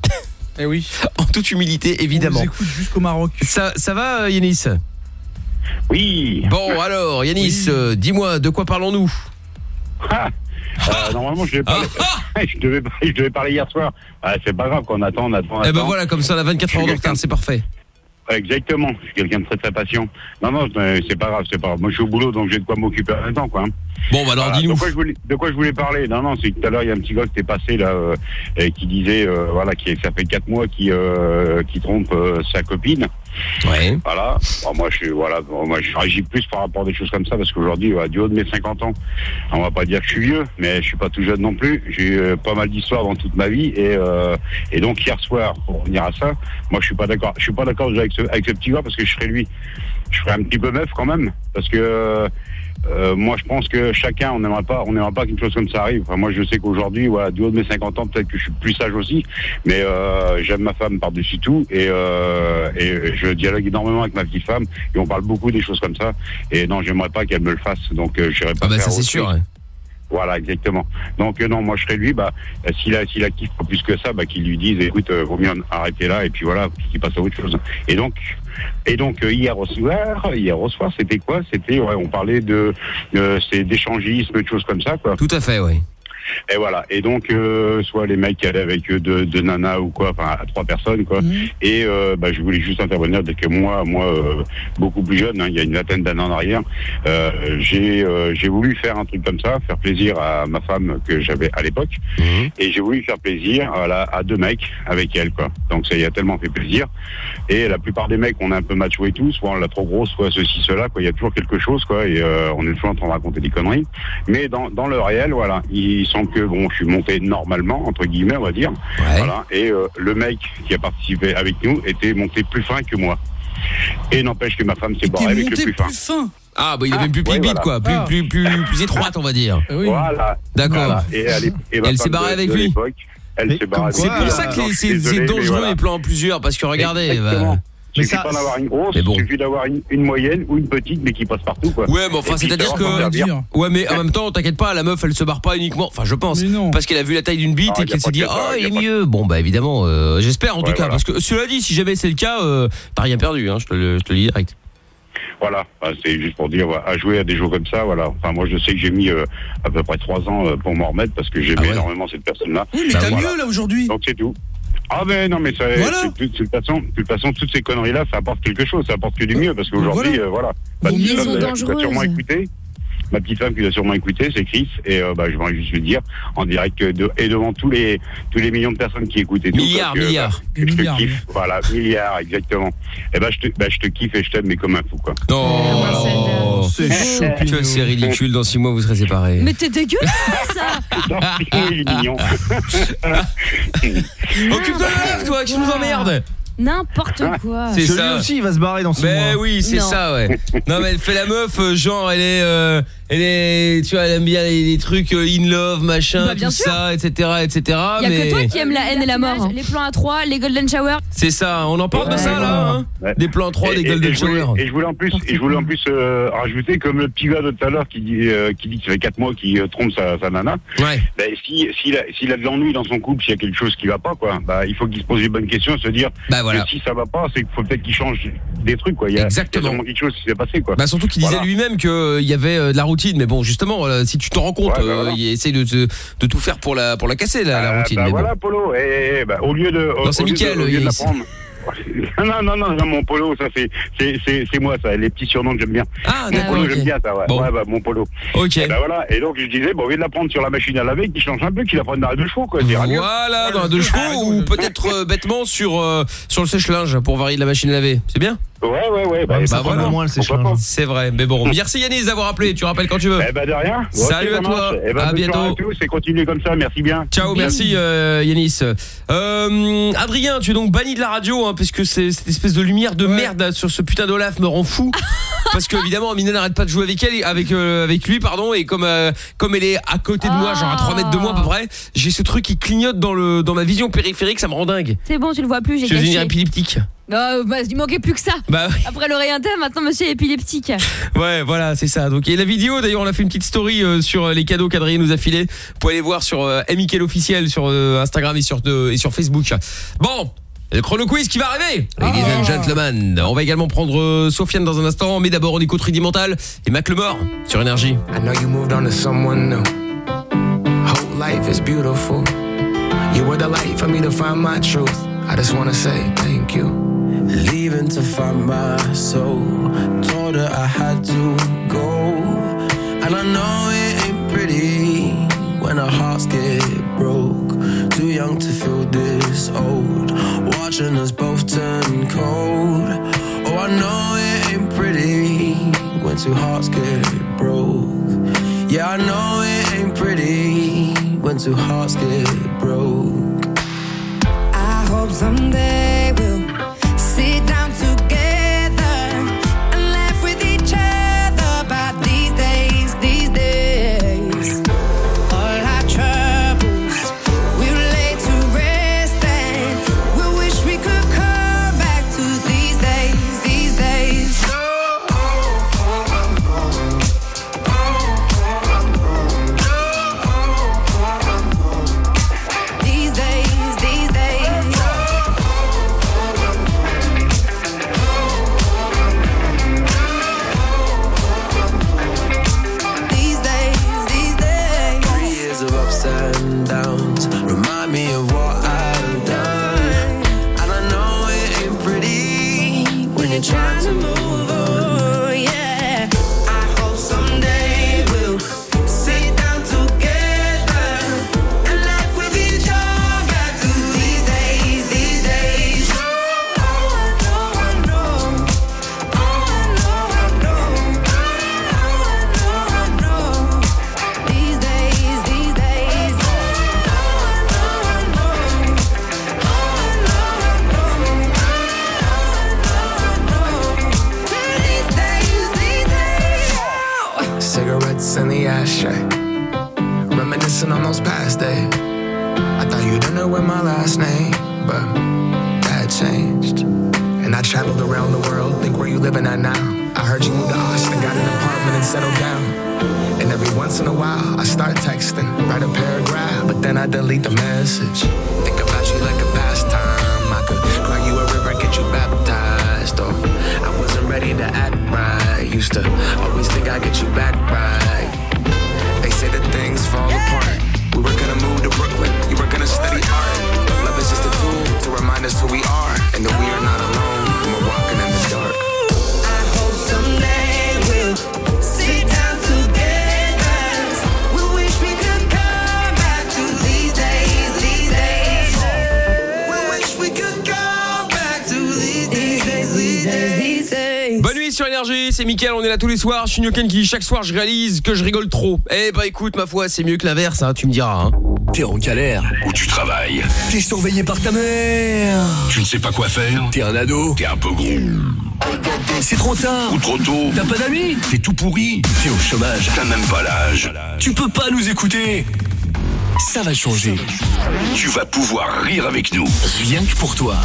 Eh oui. En toute humilité, évidemment. On vous écoute jusqu'au Maroc. Ça, ça va, euh, Yanis? Oui. Bon, alors, Yanis, euh, dis-moi, de quoi parlons-nous? Euh, normalement, je devais, parler, je, devais, je devais parler hier soir. Ah, c'est pas grave, qu'on attend, on attend. Eh ben voilà, comme ça, on a 24 heures de retard, c'est parfait. Exactement, je suis quelqu'un de très très patient. Non, non, c'est pas grave, c'est pas grave. Moi, je suis au boulot, donc j'ai de quoi m'occuper en même temps, quoi. hein. Bon, bah alors, Voilà, dis-nous. De quoi, je voulais, de quoi je voulais parler? Non, non, c'est que tout à l'heure, il y a un petit gars qui était passé, là, euh, et qui disait, euh, voilà, qui, ça fait 4 mois qui, euh, qui trompe euh, sa copine. Ouais. Voilà. Bon, moi, je suis, voilà, bon, moi, je réagis plus par rapport à des choses comme ça, parce qu'aujourd'hui, du haut de mes 50 ans, on va pas dire que je suis vieux, mais je suis pas tout jeune non plus. J'ai eu pas mal d'histoires dans toute ma vie, et, et donc, hier soir, pour revenir à ça, moi, je suis pas d'accord, je suis pas d'accord déjà avec ce, avec ce petit gars, parce que je serais lui. Je ferais un petit peu meuf quand même, parce que, euh, moi, je pense que chacun, on n'aimerait pas, on n'aimerait pas qu'une chose comme ça arrive. Enfin, moi, je sais qu'aujourd'hui, voilà, du haut de mes 50 ans, peut-être que je suis plus sage aussi, mais euh, j'aime ma femme par-dessus tout et, euh, et je dialogue énormément avec ma petite femme et on parle beaucoup des choses comme ça. Et non, j'aimerais pas qu'elle me le fasse, donc euh, j'irai pas Ah bah faire ça, c'est sûr. ouais. Voilà, exactement. Donc euh, non, moi je serais lui, bah euh, s'il a s'il a kiffe pas plus que ça, bah qu'il lui dise, écoute, euh, vaut mieux arrêter là et puis voilà, qu'il passe à autre chose. Et donc et donc hier au soir, hier au soir, c'était quoi? C'était ouais, on parlait de c'est d'échangisme, de choses comme ça quoi. Tout à fait, oui. Et voilà. Et donc, euh, soit les mecs qui allaient avec eux de, de nana ou quoi, enfin à trois personnes quoi. Et euh, bah, je voulais juste intervenir dès que moi, moi euh, beaucoup plus jeune, hein, il y a une vingtaine d'années en arrière, euh, j'ai euh, j'ai voulu faire un truc comme ça, faire plaisir à ma femme que j'avais à l'époque, et j'ai voulu faire plaisir voilà, à deux mecs avec elle quoi. Donc ça y a tellement fait plaisir. Et la plupart des mecs, on a un peu macho et tout, soit on l'a trop grosse, soit ceci, cela, quoi. Il y a toujours quelque chose, quoi, et euh, on est toujours en train de raconter des conneries. Mais dans, dans le réel, voilà, il semble que bon, je suis monté normalement, entre guillemets, on va dire. Voilà. Et euh, le mec qui a participé avec nous était monté plus fin que moi. Et n'empêche que ma femme s'est barrée avec le plus fin. fin. Ah bah il avait plus ouais, bibite voilà. quoi, plus, Ah. plus, plus, plus étroite on va dire. Voilà. D'accord. Voilà. Et elle, s'est barrée de- avec de lui. l'époque, Elle s'est barrée avec C'est pour ça que c'est dangereux voilà. les plans en plusieurs parce que regardez. Exactement. bah, Il suffit pas d'avoir une grosse, il suffit d'avoir une, une moyenne ou une petite, mais qui passe partout, quoi. Ouais, mais enfin, c'est-à-dire que. Ouais, mais en même temps, t'inquiète pas, la meuf, elle se barre pas uniquement. Enfin, je pense. Parce qu'elle a vu la taille d'une bite Ah, et qu'elle s'est dit, oh, il est mieux. Bon, bah, évidemment, euh, j'espère en tout Ouais, cas. voilà. Parce que cela dit, si jamais c'est le cas, euh, t'as rien perdu, hein, je te le je te le dis direct. Voilà, Bah, c'est juste pour dire, à jouer à des jeux comme ça, voilà. Enfin, moi, je sais que j'ai mis euh, à peu près trois ans pour m'en remettre parce que j'aimais énormément cette personne-là. Oui, mais Bah, t'as voilà. mieux là aujourd'hui. Donc c'est tout. Ah ben non mais ça, Voilà. de toute façon, de toute façon, toutes ces conneries-là, ça apporte quelque chose, ça apporte que du mieux parce qu'aujourd'hui, Voilà. euh, voilà. Sont dangereuses. sûrement écouté. Ma petite femme qui doit sûrement écouter, c'est Chris, et euh, bah, je voudrais juste lui dire, en direct que de, et devant tous les tous les millions de personnes qui écoutent et tout, Milliards, que, bah, milliards. que je te kiffe, voilà, milliards, exactement. Et ben je te, bah, je te kiffe et je t'aime, mais comme un fou, quoi. Non, c'est chaud. Tu vois, c'est ridicule. Dans 6 mois, vous serez séparés. Mais t'es dégueulasse il est mignon. Occupe-toi de la meuf, toi, qui nous emmerde. N'importe quoi. C'est Celui ça. aussi, il va se barrer dans six Mais mois. oui, c'est Non. ça, ouais. Non, mais elle fait la meuf, euh, genre, elle est, euh, elle est, tu vois, elle aime bien les, les trucs euh, in love, machin, Bah, bien tout sûr. ça, etc., etc. Il y a mais que toi qui aimes la haine et la mort. Les plans à 3, les golden shower. c'est ça. On en parle de ça là, hein Ouais. Des plans 3, des Et- et- golden et je voulais- shower. Et je voulais en plus, et je voulais en plus euh, rajouter comme le petit gars de tout à l'heure qui dit, euh, qui dit que ça fait 4 mois qu'il euh, trompe sa, sa nana. Ouais. Ben, si, s'il a, s'il a de l'ennui dans son couple, s'il y a quelque chose qui va pas, quoi, bah, il faut qu'il se pose les bonnes questions, se dire Bah, voilà. que si ça va pas, c'est qu'il faut peut-être qu'il change des trucs, quoi. Il y a, Exactement. Il y a sûrement quelque chose qui s'est passé, quoi. Bah surtout qu'il disait Voilà. lui-même qu'il y avait euh, de la routine, mais bon justement, euh, si tu t'en rends compte, Ouais, bah, euh, voilà. il essaye de, de tout faire pour la pour la casser la, la Euh, routine. bah, mais bon. voilà, Polo. Et, bah, au lieu de. Non, c'est Mickaël, Non, non, non, non, mon polo, ça c'est c'est moi ça, les petits surnoms que j'aime bien. Ah, mon d'accord, polo, j'aime bien ça, ouais. Bon. Ouais, bah, mon polo. Ok. Et bah voilà. Et donc je disais, bon, au lieu de la prendre sur la machine à laver, qu'il change un peu, qu'il la prenne dans la deux chevaux, quoi. Voilà, dans la deux chevaux ou peut-être euh, bêtement sur euh, sur le sèche-linge pour varier de la machine à laver. C'est bien? Ouais, ouais, ouais. Bah, Bah, bah, voilà. moins pas C'est vrai, mais bon. Merci Yanis d'avoir appelé. Tu rappelles quand tu veux. Eh ben de rien. Salut à toi. Eh ben, à bientôt. à tous et continuez comme ça. Merci bien. Ciao, merci euh, Yanis. Euh, Adrien, tu es donc banni de la radio hein, parce que c'est- cette espèce de lumière de merde sur ce putain d'Olaf me rend fou. parce que évidemment Amina n'arrête pas de jouer avec elle, avec euh, avec lui pardon et comme euh, comme elle est à côté de moi, genre à 3 mètres de moi à peu près, j'ai ce truc qui clignote dans le dans ma vision périphérique, ça me rend dingue. C'est bon, tu le vois plus, j'ai Je suis une épileptique? Oh, bah, il manquait plus que ça. Bah ouais. Après l'oreille interne, maintenant monsieur est épileptique. Ouais, voilà, c'est ça. Donc et la vidéo d'ailleurs, on a fait une petite story euh, sur euh, les cadeaux qu'Adrien nous a filés. Vous pouvez aller voir sur euh, officiel sur euh, Instagram et sur de- et sur Facebook. Bon, le chrono quiz qui va arriver. Ladies and gentlemen, on va également prendre euh, Sofiane dans un instant, mais d'abord on écoute Rudimental et Macklemore sur énergie. I know you moved on to someone new. Whole life is beautiful. You were the light for me to find my truth. I just wanna say thank you. To find my soul. Told her I had to go. And I know it ain't pretty when our hearts get broke. Too young to feel this old. Watching us both turn cold. Oh, I know it ain't pretty when two hearts get broke. Yeah, I know it ain't pretty when two hearts get broke. I hope someday we'll in a while, I start texting, write a paragraph, but then I delete the message. Think about you like a pastime. I could cry you a river, get you baptized. Or I wasn't ready to act right. Used to always think I'd get you back C'est Mickaël, on est là tous les soirs. Je suis Nyoken qui dit chaque soir je réalise que je rigole trop. Eh bah écoute, ma foi, c'est mieux que l'inverse, hein, tu me diras. Hein. T'es en galère Où tu travailles T'es surveillé par ta mère. Tu ne sais pas quoi faire T'es un ado. T'es un peu gros C'est trop tard. Ou trop tôt T'as pas d'amis. T'es tout pourri T'es au chômage. T'as même pas l'âge Tu peux pas nous écouter. Ça va changer. Tu vas pouvoir rire avec nous Rien que pour toi.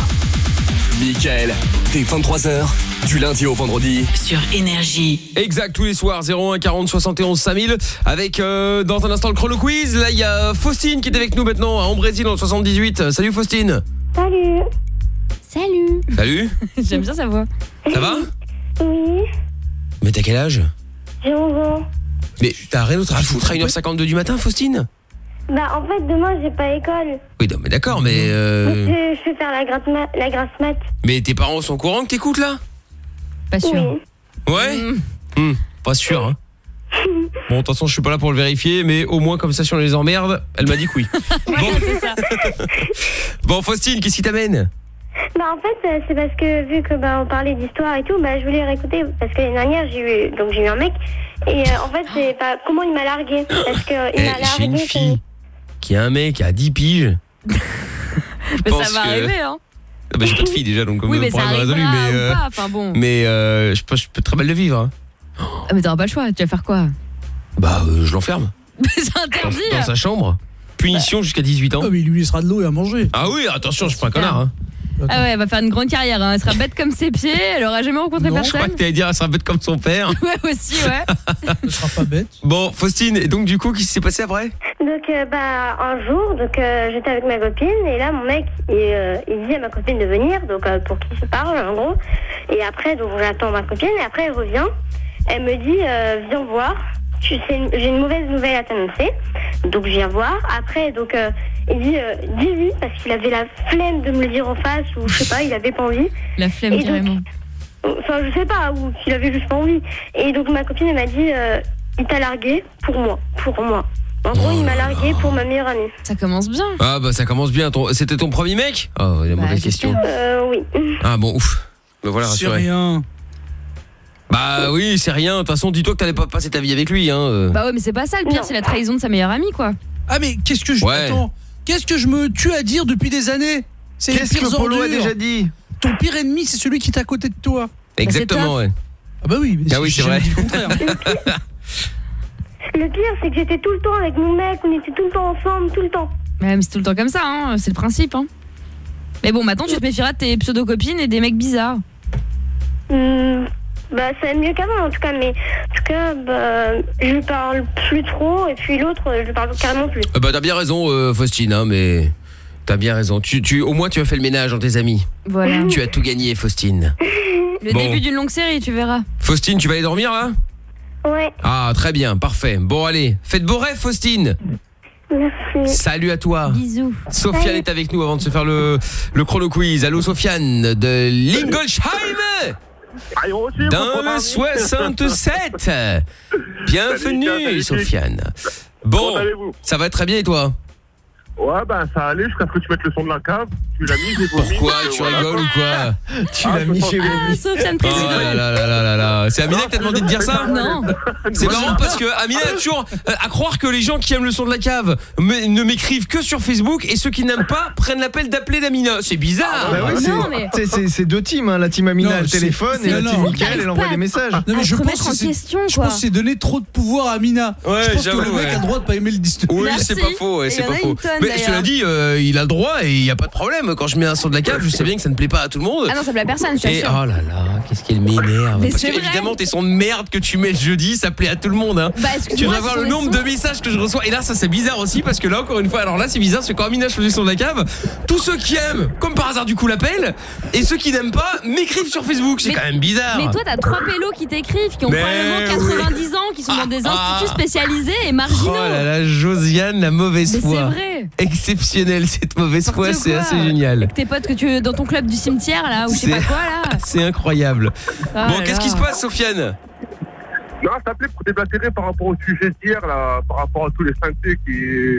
Michael, t'es 23h, du lundi au vendredi. Sur Énergie. Exact, tous les soirs, 01 40 71 5000. Avec, euh, dans un instant, le chrono quiz. Là, il y a Faustine qui est avec nous maintenant, à Ambrésil, dans le 78. Salut Faustine. Salut. Salut. Salut. J'aime bien sa voix. Ça va? Oui, Mais t'as quel âge? J'ai 11 ans. Mais t'as rien d'autre à foutre à 1h52 du matin, Faustine? Bah, en fait, demain, j'ai pas école. Oui, non, mais d'accord, mais... euh, Je, je vais faire la, gratte ma- la grasse mat. Mais tes parents sont au courant que t'écoutes, là? Pas sûr. Oui. Ouais? Hmm, Pas sûr, hein. Bon, de toute façon, je suis pas là pour le vérifier, mais au moins, comme ça, si on les emmerde, elle m'a dit que oui. c'est ça. Bon, Faustine, qu'est-ce qui t'amène? Bah, en fait, euh, c'est parce que vu que bah, on parlait d'histoire et tout, bah, je voulais réécouter. Parce que l'année dernière, j'ai eu, donc, j'ai eu un mec. Et euh, en fait, c'est pas comment il m'a largué? Parce que il Eh, m'a J'ai une largué. Fille qui a un mec à 10 piges. Mais ça va que- arriver, hein. Ah bah, j'ai pas de fille déjà, donc comme Oui, le mais ça problème résolu. arrivera Mais, euh, pas, enfin bon. mais euh, je pense que je peux très mal le vivre. hein. Ah, mais t'auras pas le choix, tu vas faire quoi? Bah, euh, je l'enferme. C'est Dans, interdit. dans sa chambre. Punition jusqu'à 18 ans. Ah, mais il lui laissera de l'eau et à manger. Ah oui, attention, je suis pas un connard. Hein. Ah ouais, elle va faire une grande carrière. hein. Elle sera bête comme ses pieds, elle aura jamais rencontré Je personne. crois que t'allais dire, elle sera bête comme son père. Ouais, aussi, ouais. Ce sera pas bête. Bon, Faustine, et donc du coup, qu'est-ce qui s'est passé après? Donc, euh, bah, un jour, donc, euh, j'étais avec ma copine, et là, mon mec, il, euh, il dit à ma copine de venir, donc, euh, pour qu'il se parle, en gros. Et après, donc, j'attends ma copine, et après, elle revient. Elle me dit, euh, viens voir. Tu sais, une- J'ai une mauvaise nouvelle à t'annoncer. Donc, je viens voir. Après, donc, euh, il dit, euh, dis-lui, parce qu'il avait la flemme de me le dire en face, ou je sais pas, il avait pas envie. La flemme, Et donc, carrément. Enfin, je sais pas, ou s'il avait juste pas envie. Et donc, ma copine, elle m'a dit, euh, il t'a largué pour moi. Pour moi. En gros, il m'a largué pour ma meilleure amie. Ça commence bien. Ah bah ça commence bien. Ton- C'était ton premier mec? Oh, la mauvaise question. Euh, oui. Ah bon, ouf. Me voilà C'est rassuré. rien. Bah oui, c'est rien. De toute façon, dis-toi que t'allais pas passer ta vie avec lui. Hein. euh. Bah ouais, mais c'est pas ça le pire, c'est la trahison de sa meilleure amie, quoi. Ah, mais qu'est-ce que je. Ouais. Attends. Qu'est-ce que je me tue à dire depuis des années? C'est les Qu'est-ce pires que Polo a ordures. déjà dit? Ton pire ennemi, c'est celui qui est à côté de toi. Exactement, ouais. Ah bah oui. mais Ah oui, j'ai c'est vrai. jamais dit le contraire. Le pire, c'est que j'étais tout le temps avec mon mec, on était tout le temps ensemble, tout le temps. Ouais, mais c'est tout le temps comme ça, hein. c'est le principe. Hein. Mais bon, maintenant tu te méfieras de tes pseudo-copines et des mecs bizarres. Hmm, bah, c'est mieux qu'avant, en tout cas, mais en tout cas, bah, je lui parle plus trop, et puis l'autre, je lui parle carrément plus. Ah bah t'as bien raison, euh, Faustine, hein, mais t'as bien raison. Tu, tu, au moins tu as fait le ménage dans tes amis. Voilà. Tu as tout gagné, Faustine. Le Bon. début d'une longue série, tu verras. Faustine, tu vas aller dormir là? Ouais, Ah très bien, parfait. Bon allez, faites beau rêve, Faustine. merci. Salut à toi. Bisous. Sofiane Salut. est avec nous avant de se faire le, le chrono quiz. Allô Sofiane de Lingolsheim dans le 67. Bienvenue Sofiane. Bon, ça va très bien et toi? Ouais, ben ça allait jusqu'à ce que tu mettes le son de la cave. Tu l'as mis, j'ai vomi. Pourquoi Tu voilà. rigoles ou quoi Tu l'as mis chez Ah, lui. Sofiane Oh président. là là là là là là. C'est Amina qui t'a demandé de dire ça Non. C'est marrant parce que Amina a toujours euh, à croire que les gens qui aiment le son de la cave ne m'écrivent que sur Facebook et ceux qui n'aiment pas prennent l'appel d'appeler d'Amina. C'est bizarre. Bah oui, Non, c'est- mais- c'est- c'est c'est deux teams, hein. la team Amina Non, elle téléphone et la team. Mickaël elle envoie des messages. Non, mais je te pense que en c'est- question, je quoi. pense que c'est donner trop de pouvoir à Amina. Ouais, je pense que j'avoue, le mec ouais. a le droit de pas aimer le disque. Oui, c'est pas faux, ouais, c'est pas faux. Mais cela dit, euh, il a le droit et il y a pas de problème. Quand je mets un son de la cave, je sais bien que ça ne plaît pas à tout le monde. Ah non, ça plaît à personne, je Et t'assure. oh là là, qu'est-ce qu'elle m'énerve. Parce que évidemment, tes sons de merde que tu mets le jeudi, ça plaît à tout le monde. Hein. Bah, Tu devrais voir le nombre de messages que je reçois. Et là, ça c'est bizarre aussi parce que là, encore une fois, alors là, c'est bizarre parce que quand Amina choisit son de la cave, tous ceux qui aiment, comme par hasard, du coup, l'appellent. Et ceux qui n'aiment pas, m'écrivent sur Facebook. C'est quand même bizarre. Mais toi, t'as trois pélos qui t'écrivent, qui ont Mais probablement 90 ans, qui sont dans des Ah, instituts spécialisés et marginaux. Oh là là, Josiane, la mauvaise Mais foi. c'est vrai. Exceptionnelle cette mauvaise foi, c'est assez génial. Avec tes potes que tu dans ton club du cimetière là ou je sais pas C'est- quoi là. C'est incroyable. Ah bon, qu'est-ce qui se passe, Sofiane? Non, je t'appelais pour déblatérer par rapport au sujet d'hier, là, par rapport à tous les synthés qui,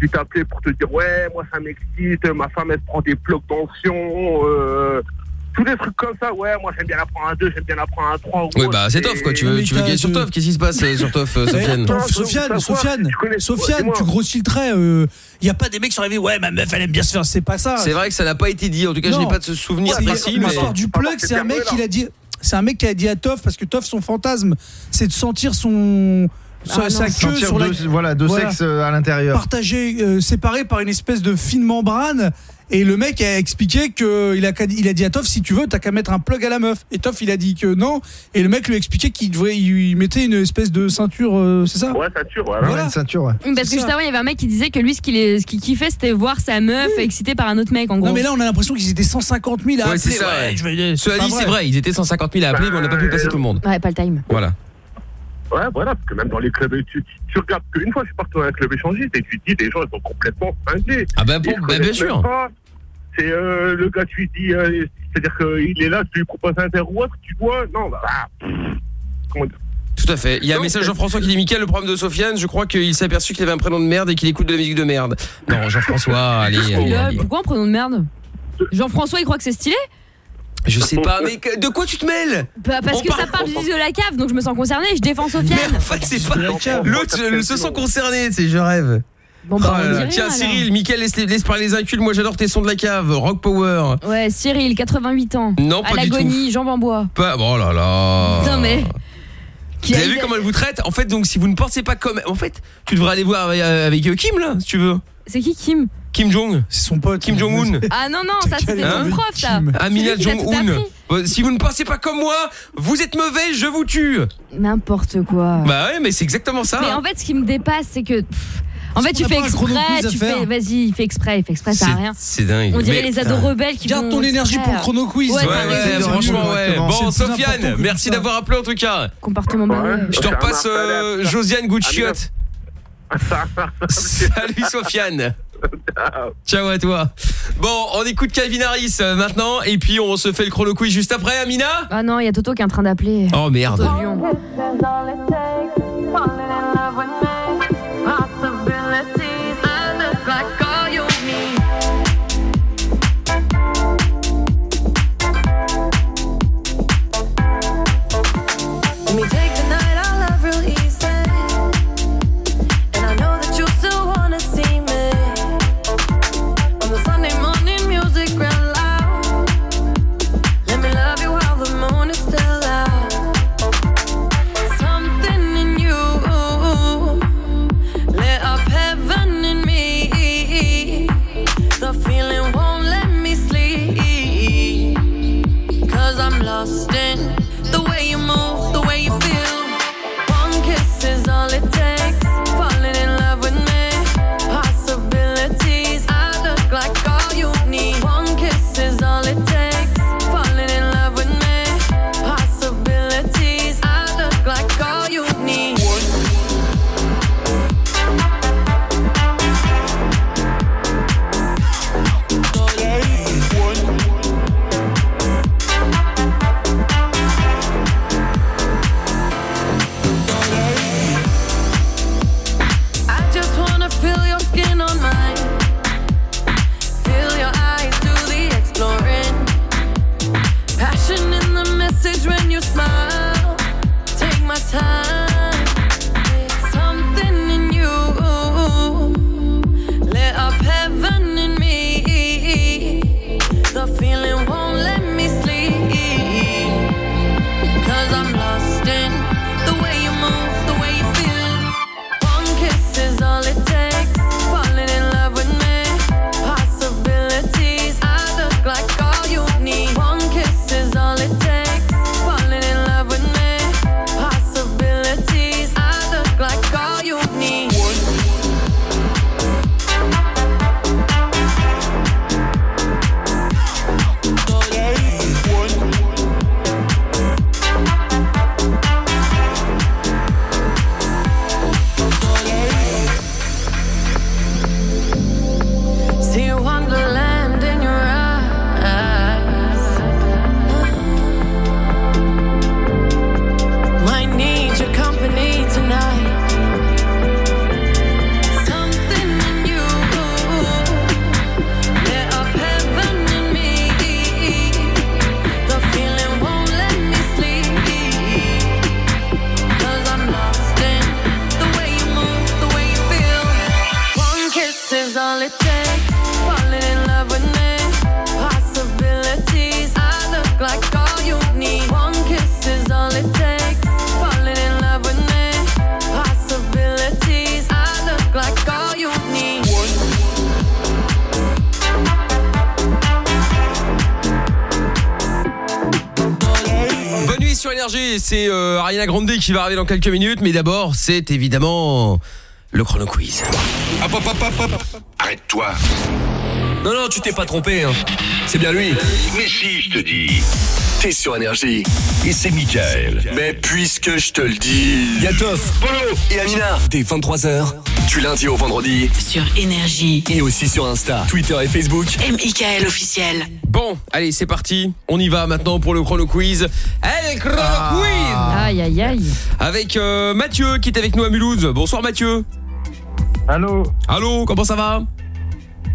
qui t'appelaient pour te dire Ouais, moi ça m'excite, ma femme elle prend des blocs d'onction, euh, tous les trucs comme ça, ouais, moi j'aime bien la prendre un 2, j'aime bien la prendre un 3. Oui, bah c'est Toff quoi, tu veux, tu veux gagner sur Toff, qu'est-ce qui se passe euh, sur Toff, euh, Sofiane Sofiane, Sofiane, Sofiane, tu grossis le trait. Il y a pas des mecs qui sont arrivés. Ouais, ma meuf, elle aime bien se faire. C'est pas ça. C'est vrai que ça n'a pas été dit, en tout cas je n'ai pas de ce souvenir précis. mais- L'histoire du plug, c'est un mec qui l'a dit. C'est un mec qui a dit à Toff parce que Toff son fantasme, c'est de sentir son sa, Ah sa non. queue sur la deux- voilà, deux sexes, euh, à l'intérieur. partagé, euh, séparé par une espèce de fine membrane. Et le mec a expliqué que il a, qu'à- il a dit à Toff si tu veux t'as qu'à mettre un plug à la meuf. Et Toff il a dit que non. Et le mec lui a expliqué qu'il devrait, il mettait une espèce de ceinture, euh, c'est ça? Ouais, ceinture, voilà. Voilà. une ceinture, ouais. Parce que juste avant, il y avait un mec qui disait que lui, ce qu'il est- ce qu'il kiffait, c'était voir sa meuf excitée par un autre mec, en gros. Non mais là on a l'impression qu'ils étaient 150 000 à Ouais, c'est appeler. ça. Ouais, ouais. je vais- Cela pas dit, c'est vrai, ils étaient 150 000 à appeler, mais on n'a pas pu passer tout le monde. Ouais, pas le time. Voilà. Ouais, voilà, parce que même dans les clubs, tu, tu regardes qu'une fois, je suis parti dans un club échangiste et tu te dis, les gens, ils sont complètement cinglés. Ah bah, bon, bah, bien sûr. C'est euh, le gars, tu lui dis, euh, c'est-à-dire qu'il est là, tu lui proposes un verre ou autre, tu bois, non, bah, ah, comment dire? Tout à fait. Il y a un message de Jean-François qui dit Mickaël, le problème de Sofiane, je crois qu'il s'est aperçu qu'il avait un prénom de merde et qu'il écoute de la musique de merde. Non, Jean-François, allez, allez, Lol, allez. pourquoi un prénom de merde? Jean-François, il croit que c'est stylé? Je sais pas, mais que- de quoi tu te mêles? Bah, Parce On que ça parle du de la cave, donc je me sens concernée et je défends Sofiane. En fait, c'est pas. L'autre euh, se sent concerné, c'est je rêve. Bon, bah, Oh Tiens, alors. Cyril, Mickaël, laisse, laisse parler les incultes. Moi, j'adore tes sons de la cave. Rock Power. Ouais, Cyril, 88 ans. Non, pas À l'agonie, jambes en bois. Pas. Oh là là. Non, mais. Vous avez vu comment elle vous traite? En fait, donc, si vous ne pensez pas comme. En fait, tu devrais aller voir avec, avec, euh, Kim, là, si tu veux. C'est qui Kim? Kim Jong. C'est son pote. Kim Jong-un. Ah non, non, ça c'était Hein ton prof, ça. Amina Jong-un. Euh, Si vous ne pensez pas comme moi, vous êtes mauvais, je vous tue. N'importe quoi. Bah ouais, mais c'est exactement ça. Mais en fait, ce qui me dépasse, c'est que. En fait, tu fais exprès, tu fais. Vas-y, il fait exprès, il fait exprès, ça C'est- a rien. C'est dingue. On dirait Mais- les ados rebelles qui Garde vont ton énergie pour le chrono quiz. Ouais, Ouais, franchement, ouais. Bon, Sofiane, merci d'avoir appelé en tout cas. Comportement barré. Je te repasse euh, Josiane Gouchiotte. Salut Sofiane. Ciao à toi. Bon, on écoute Calvin Harris euh, maintenant et puis on se fait le chrono quiz juste après, Amina Ah non, il y a Toto qui est en train d'appeler. Oh merde. Toto de Lyon. Grande qui va arriver dans quelques minutes, mais d'abord, c'est évidemment le chrono quiz. Hop, hop, hop, hop, hop. Arrête-toi. Non, non, tu t'es pas trompé. Hein. C'est bien lui. Mais si, je te dis. T'es sur Énergie. Et c'est Michael. Mais puisque je te le dis. Yatoff, Polo et Amina. Dès 23h, du lundi au vendredi. Sur Énergie. Et aussi sur Insta, Twitter et Facebook. M.I.K.L. officiel. Bon, allez, c'est parti. On y va maintenant pour le chrono quiz. Allez, le chrono quiz Aïe, aïe, aïe. Avec euh, Mathieu qui est avec nous à Mulhouse. Bonsoir Mathieu. Allô Allô, comment ça va?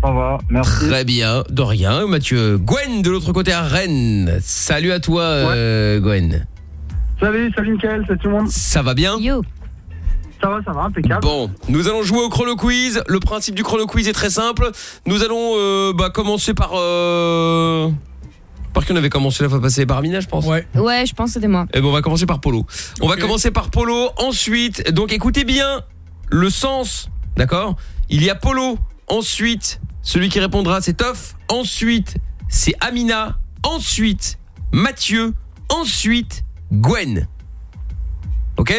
Ça va, merci. Très bien, de rien Mathieu. Gwen de l'autre côté à Rennes. Salut à toi euh, Gwen. Salut, salut Mickaël, salut tout le monde. Ça va bien? Yo. Ça va, ça va, impeccable. Bon, nous allons jouer au chrono quiz. Le principe du chrono quiz est très simple. Nous allons euh, bah, commencer par... Euh... Par qui on avait commencé la fois passée Par Amina, je pense Ouais. Ouais, je pense que c'était moi. Eh ben, on va commencer par Polo. On va commencer par Polo. Ensuite, donc écoutez bien le sens, d'accord? Il y a Polo. Ensuite, celui qui répondra, c'est Toff. Ensuite, c'est Amina. Ensuite, Mathieu. Ensuite, Gwen. Ok?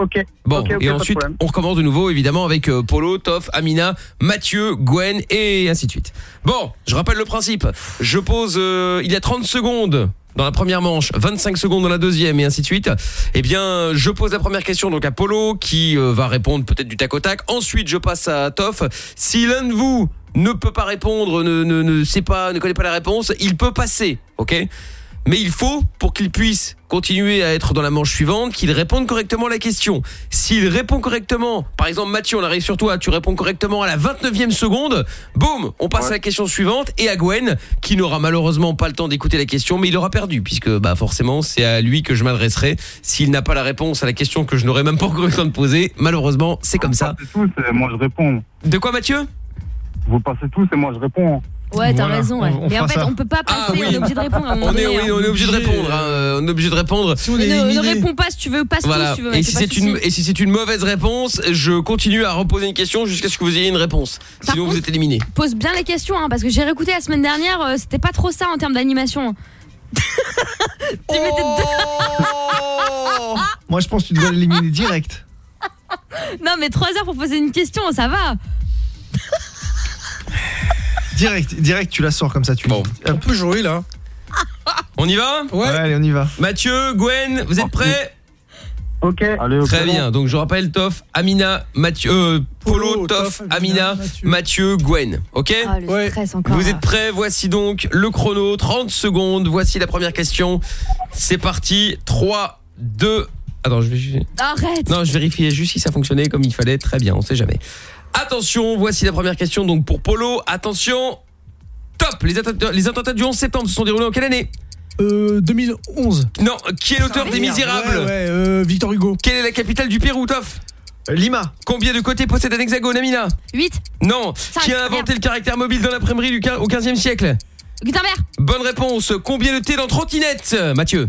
Ok. Bon, et ensuite, on recommence de nouveau, évidemment, avec euh, Polo, Toff, Amina, Mathieu, Gwen, et ainsi de suite. Bon, je rappelle le principe. Je pose, euh, il y a 30 secondes dans la première manche, 25 secondes dans la deuxième, et ainsi de suite. Eh bien, je pose la première question donc à Polo, qui euh, va répondre peut-être du tac au tac. Ensuite, je passe à Toff. Si l'un de vous ne peut pas répondre, ne, ne, ne sait pas, ne connaît pas la réponse, il peut passer, ok? Mais il faut, pour qu'il puisse continuer à être dans la manche suivante, qu'il réponde correctement à la question. S'il répond correctement, par exemple Mathieu, on arrive sur toi, tu réponds correctement à la 29e seconde, boum, on passe à la question suivante, et à Gwen, qui n'aura malheureusement pas le temps d'écouter la question, mais il aura perdu, puisque bah forcément c'est à lui que je m'adresserai. S'il n'a pas la réponse à la question que je n'aurai même pas encore eu le temps de poser, malheureusement c'est comme ça. tous et moi je réponds. De quoi Mathieu? Vous passez tous et moi je réponds. Ouais, t'as Voilà, raison. ouais. on- on Mais en fera fait, ça. on peut pas passer, Ah oui. on est obligé de répondre à un moment On est, donné, oui, hein. on est obligé de répondre, hein, euh, on est obligé de répondre. Mais ne, ne réponds pas si tu veux, passe tout Voilà. si tu veux. Et mec, si pas c'est une et si c'est une mauvaise réponse, je continue à reposer une question jusqu'à ce que vous ayez une réponse. Sinon vous êtes éliminé. Pose bien les questions, hein, parce que j'ai réécouté la semaine dernière, euh, c'était pas trop ça en termes d'animation. tu mettais Moi, je pense que tu dois l'éliminer direct. Non, mais 3 heures pour poser une question, ça va. Direct, direct, tu la sors comme ça. Tu bon. On peut jouer là. On y va Ouais. allez, on y va. Mathieu, Gwen, vous êtes prêts Ok. Très bien. Donc je rappelle Toff, Amina, Mathieu, euh, Polo, Toff, Amina, Mathieu. Gwen. OK Ah, le stress encore. Vous êtes prêts Voici donc le chrono, 30 secondes. Voici la première question. C'est parti. 3 2 Attends, je vais juste Arrête. Non, je vérifiais juste si ça fonctionnait comme il fallait. Très bien, on sait jamais. Attention, voici la première question donc pour Polo. Attention. Top Les attentats, les attentats du 11 septembre se sont déroulés en quelle année? Euh, 2011. Non, qui est l'auteur des Misérables? Ouais, ouais, euh, Victor Hugo. Quelle est la capitale du Pérou, Toff? Lima. Combien de côtés possède un hexagone, Amina? 8. Non. Qui a inventé le caractère mobile dans l'imprimerie du quin- au 15e siècle? Gutenberg. Bonne réponse. Combien de thé dans trottinette, Mathieu?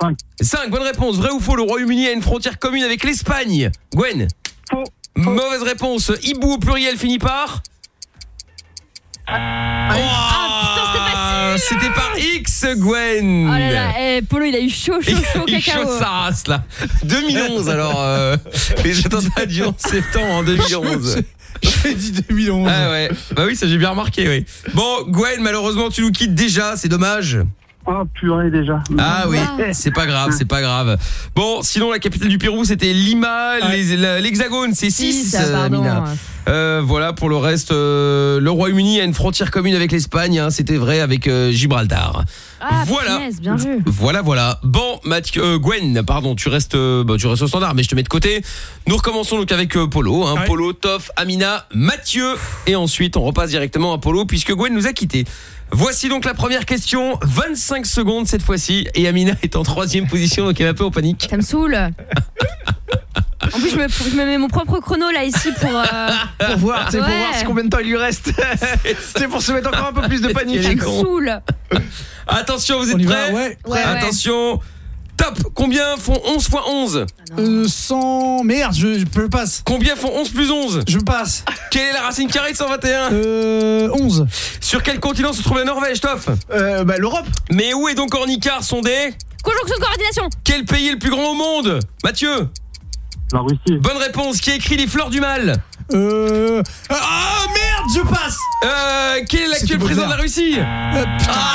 5. 5, bonne réponse. Vrai ou faux, le Royaume-Uni a une frontière commune avec l'Espagne? Gwen? Faux. Mauvaise réponse. Hibou au pluriel finit par Ah, C'était par X, Gwen. Oh là là, eh, Polo il a eu chaud, chaud, chaud, Il cacao. chaud sa race là. 2011 alors euh, Les attentats du 11 septembre en 2011 J'ai dit 2011 Ah ouais. Bah oui ça j'ai bien remarqué oui. Bon Gwen malheureusement tu nous quittes déjà C'est dommage Oh purée déjà. ah oui, c'est pas grave, c'est pas grave. Bon, sinon la capitale du Pérou c'était Lima, l'Hexagone c'est 6 Six, pardon. Euh, voilà pour le reste euh, le Royaume-Uni a une frontière commune avec l'Espagne, hein, c'était vrai avec euh, Gibraltar. Ah, Voilà. punaise, bien vu. Voilà, voilà. Bon, Mathieu, euh, Gwen, pardon, tu restes, euh, bah, tu restes au standard, mais je te mets de côté. Nous recommençons donc avec euh, Polo, hein, Polo, Toff, Amina, Mathieu, et ensuite on repasse directement à Polo puisque Gwen nous a quittés. Voici donc la première question, 25 secondes cette fois-ci, et Amina est en troisième position, donc elle est un peu en panique. Ça me saoule. En plus, je me, je me mets mon propre chrono là ici pour. euh, Pour voir, tu sais, pour Ouais. voir si combien de temps il lui reste. c'est pour se mettre encore un peu plus de panique. Ça me saoule. Attention, vous êtes On y va, prêts ouais. Ouais, ouais. Attention, top Combien font 11 fois 11 Euh, 100. Merde, je, je peux passe. Combien font 11 plus 11 Je passe. Quelle est la racine carrée de 121 Euh, 11. Sur quel continent se trouve la Norvège, Toff? Euh, bah, l'Europe. Mais où est donc Ornicar? Sondé Conjonction de coordination. Quel pays est le plus grand au monde? Mathieu La Russie. Bonne réponse. Qui a écrit Les Fleurs du Mal Euh. Ah merde, je passe Euh, quel est l'actuel président de la. Russie Euh, putain. Ah,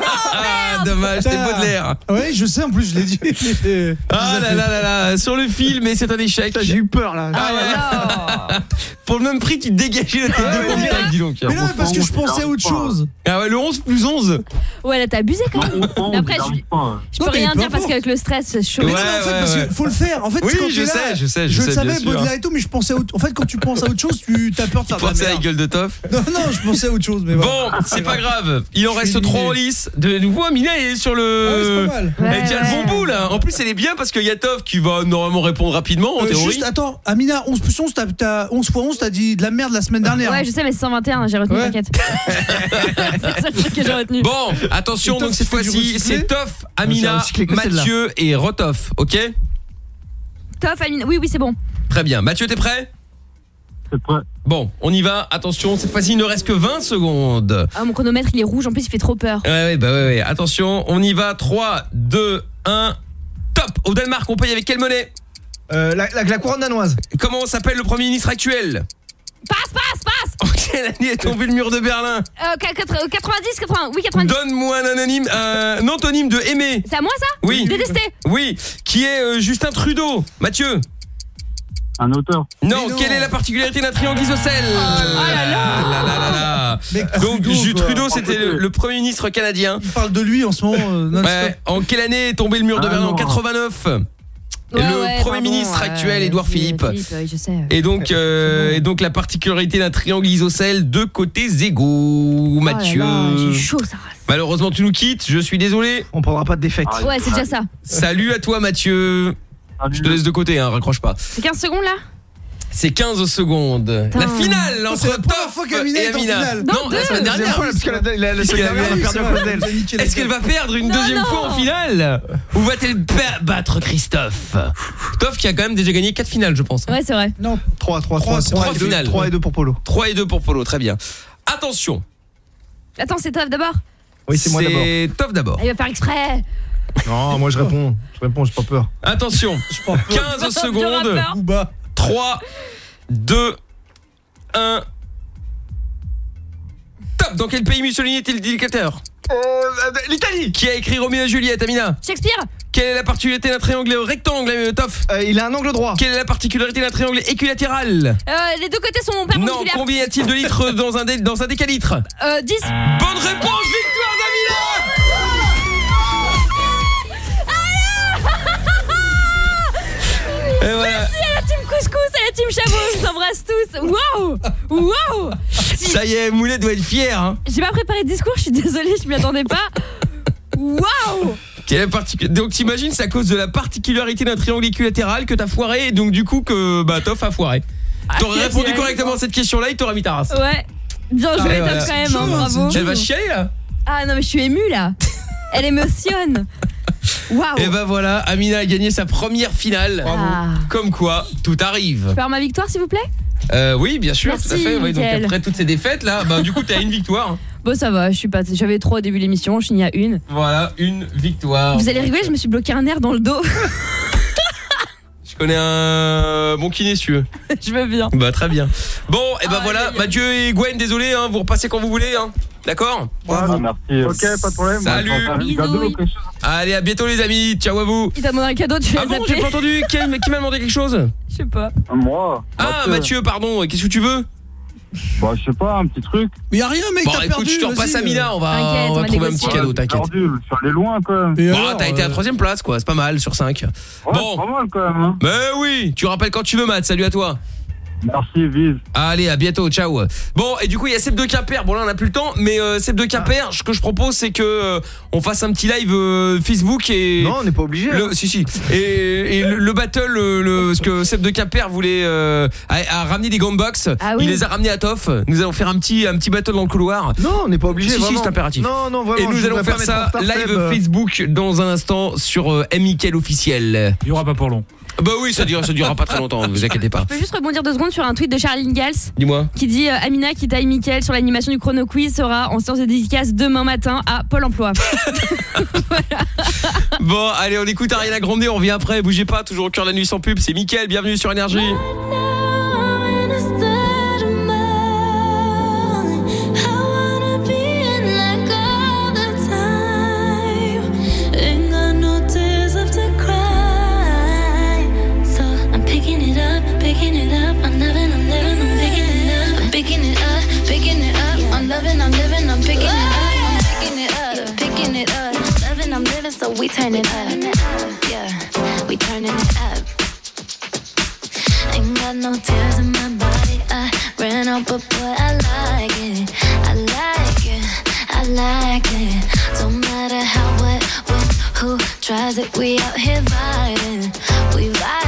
ah, ah dommage, c'était Baudelaire. Ah, ouais, je sais, en plus, je l'ai dit. Ah là là là là, sur le film, mais c'est un échec. J'ai eu peur là. Ah, ah ouais. Pour le même prix qui dégageait la tête de ouais, contact, dis donc. Mais non, hein. mais parce que je pensais à autre chose. Ah ouais, le 11 plus 11. Ouais, là, t'as abusé quand même. Après, je, je peux Non, rien dire parce qu'avec le stress, c'est chaud. Mais non, mais en fait, parce que faut le faire. En fait, Oui, quand je là, sais, je sais, je le savais. Baudelaire et tout, mais je pensais à autre... En fait, quand tu penses à autre chose, tu t'as peur de faire de la Pensez à la gueule de Toff. Non, non, je pensais à autre chose, mais voilà. Bon, c'est pas grave. Il en reste éliminé. 3 en lice. 10. De nouveau, Amina est sur le... Ah oui, c'est pas eh bon bout, là. En plus, elle est bien parce qu'il y a Tov qui va normalement répondre rapidement, en Euh, juste, attends, Amina, 11 plus 11, t'as- 11 fois 11, t'as dit de la merde la semaine dernière. Ouais, je sais, mais c'est 121, j'ai retenu, Ouais. t'inquiète. c'est le seul truc que j'ai retenu. Bon, attention, donc cette fois-ci, c'est Toff, ah, Amina. Mathieu et Rotoff, ok? Tof, Amine, oui, oui, c'est bon. Très bien. Mathieu, t'es prêt? Bon, on y va. Attention, cette fois-ci, il ne reste que 20 secondes. Ah, mon chronomètre, il est rouge, en plus, il fait trop peur. Ouais, ouais, bah ouais, ouais. Attention, on y va. 3, 2, 1. Top Au Danemark, on paye avec quelle monnaie? Euh, la, la, la couronne danoise. Comment s'appelle le Premier ministre actuel? Passe, passe, passe En quelle année est tombé le mur de Berlin euh, qu- quatre- euh, 90, 80, oui, 90. Donne-moi un anonyme, euh, un antonyme de aimer. C'est à moi ça? Oui. Détester Oui. Qui est euh, Justin Trudeau Mathieu Un auteur. non, quelle est la particularité d'un triangle isocèle Oh là là là là là là. Mec, Donc Trudeau. Trudeau, c'était le, le Premier ministre canadien. Il parle de lui en ce moment. euh. Ouais. En quelle année est tombé le mur de Ah Berlin En non. 89. Et Ouais, le ouais, Premier pardon, ministre euh, actuel, Édouard Philippe. oui, je sais. Et donc, euh, et donc la particularité d'un triangle isocèle, deux côtés égaux. Mathieu. Oh là là, J'ai chaud, ça. Malheureusement, tu nous quittes. Je suis désolé. On prendra pas de défaite. Ouais, c'est déjà ça. Salut à toi, Mathieu. Je te laisse de côté, hein, raccroche pas. C'est 15 secondes là C'est 15 secondes. La finale entre Toff et Amina. finale. Non, la semaine dernière. fois, parce que la, semaine dernière, elle a perdu contre elle. Est-ce qu'elle va perdre une Non, deuxième non. fois en finale Ou va-t-elle ba- battre Christophe Toff qui a quand même déjà gagné 4 finales, je pense. Ouais, c'est vrai. Non, 3, 3, 3, Trois, 3, trois et 2, finales. 3 et 2 pour Polo. 3 et 2 pour Polo, très bien. Attention. Attends, c'est Toff d'abord. Oui, c'est moi d'abord. C'est Toff d'abord. Il va faire exprès. Non, moi je réponds. Je réponds, j'ai pas peur. Attention. 15 secondes. rappeur. Booba. 3, 2, 1. Top Dans quel pays Mussolini était le dictateur L'Italie Qui a écrit Roméo et Juliette, Amina Shakespeare Quelle est la particularité d'un triangle rectangle, euh, Toff Euh, il a un angle droit. Quelle est la particularité d'un triangle équilatéral euh, Les deux côtés sont Non, perpendiculaires. combien y a-t-il de litres dans un, dé- dans un décalitre Euh, 10. Bonne réponse, victoire d'Amina Et voilà, Merci à la team couscous, à la team chameau, je vous embrasse tous. Waouh Waouh Si- ça y est, Moulet doit être fier. Hein. J'ai pas préparé de discours, je suis désolée, je m'y attendais pas. Waouh Donc t'imagines, c'est à cause de la particularité d'un triangle équilatéral que t'as foiré et donc du coup que bah Toff a foiré. T'aurais Ah, répondu c'est correctement à cette question-là, il t'aurait mis ta race. Ouais. Bien joué, Ah, Top, voilà. quand même, hein, bravo. Elle va chialer là Ah non, mais je suis émue là. Elle émotionne. Waouh Et bah voilà, Amina a gagné sa première finale. Ah. Comme quoi, tout arrive. Je peux avoir ma victoire, s'il vous plaît? Euh, oui, bien sûr, Merci, tout à fait. Donc après toutes ces défaites là, bah du coup t'as une victoire. hein. Bon, ça va, je suis pas. J'avais trois au début de l'émission, je finis à une. Voilà, une victoire. Vous allez rigoler, je me suis bloqué un nerf dans le dos. Je connais un bon kiné si tu veux. je veux bien. Bah très bien. Bon, et Ah, bah voilà, Mathieu et Gwen, désolé, hein, vous repassez quand vous voulez, hein. D'accord Ah, merci. Ok, pas de problème. Salut. Bisous. Allez, à bientôt les amis. Ciao à vous. Il t'a demandé un cadeau, tu Ah bon, j'ai pas entendu. Qui, qui m'a demandé quelque chose Je sais pas. Moi. Ah, Mathieu, pardon. Qu'est-ce que tu veux? Bah, je sais pas, un petit truc. Mais y a rien, mec, Bon, t'as écoute, perdu. je te repasse vas-y. à Mina, on va, T'inquiète, on on va va trouver un négocier. petit cadeau, t'inquiète. Perdu, je suis allé loin quand même. Et Bon, alors, t'as été à euh, troisième place, quoi. C'est pas mal sur 5 Ouais, Bon. c'est pas mal quand même. Hein. Mais oui, tu rappelles quand tu veux, Matt. Salut à toi. Merci, vive. Allez, à bientôt, ciao. Bon, et du coup, il y a Seb de Quimper. Bon, là, on a plus le temps, mais euh, Seb de Quimper, ce que je propose, c'est que euh, on fasse un petit live euh, Facebook et. Non, on n'est pas obligé. hein. Le, si si et, et le, le battle le, le- ce que Seb de Quimper voulait euh, a, a ramené des gambbox Ah oui. il les a ramenés à Toff nous allons faire un petit un petit battle dans le couloir Non, on n'est pas obligé. si si vraiment. c'est impératif Non, non, vraiment. et nous je allons voudrais faire pas mettre en ça retard, live Seb. Facebook dans un instant sur euh, M. Mickaël officiel Il y aura pas pour long. Bah oui, ça durera, ça durera pas très longtemps, ne vous inquiétez pas. Je peux juste rebondir deux secondes sur un tweet de Charline Gals Dis-moi. qui dit euh, Amina qui taille Mickaël sur l'animation du chrono quiz sera en séance de dédicace demain matin à Pôle emploi. Bon, allez, on écoute Ariana Grande, on revient après. Bougez pas, toujours au cœur de la nuit sans pub. C'est Mickaël, bienvenue sur Énergie. We turn it up. Yeah, we turning it up. Ain't got no tears in my body. I ran out, but boy, I like it. I like it. I like it. Don't matter how, what, when, who tries it. We out here vibing. We vibing.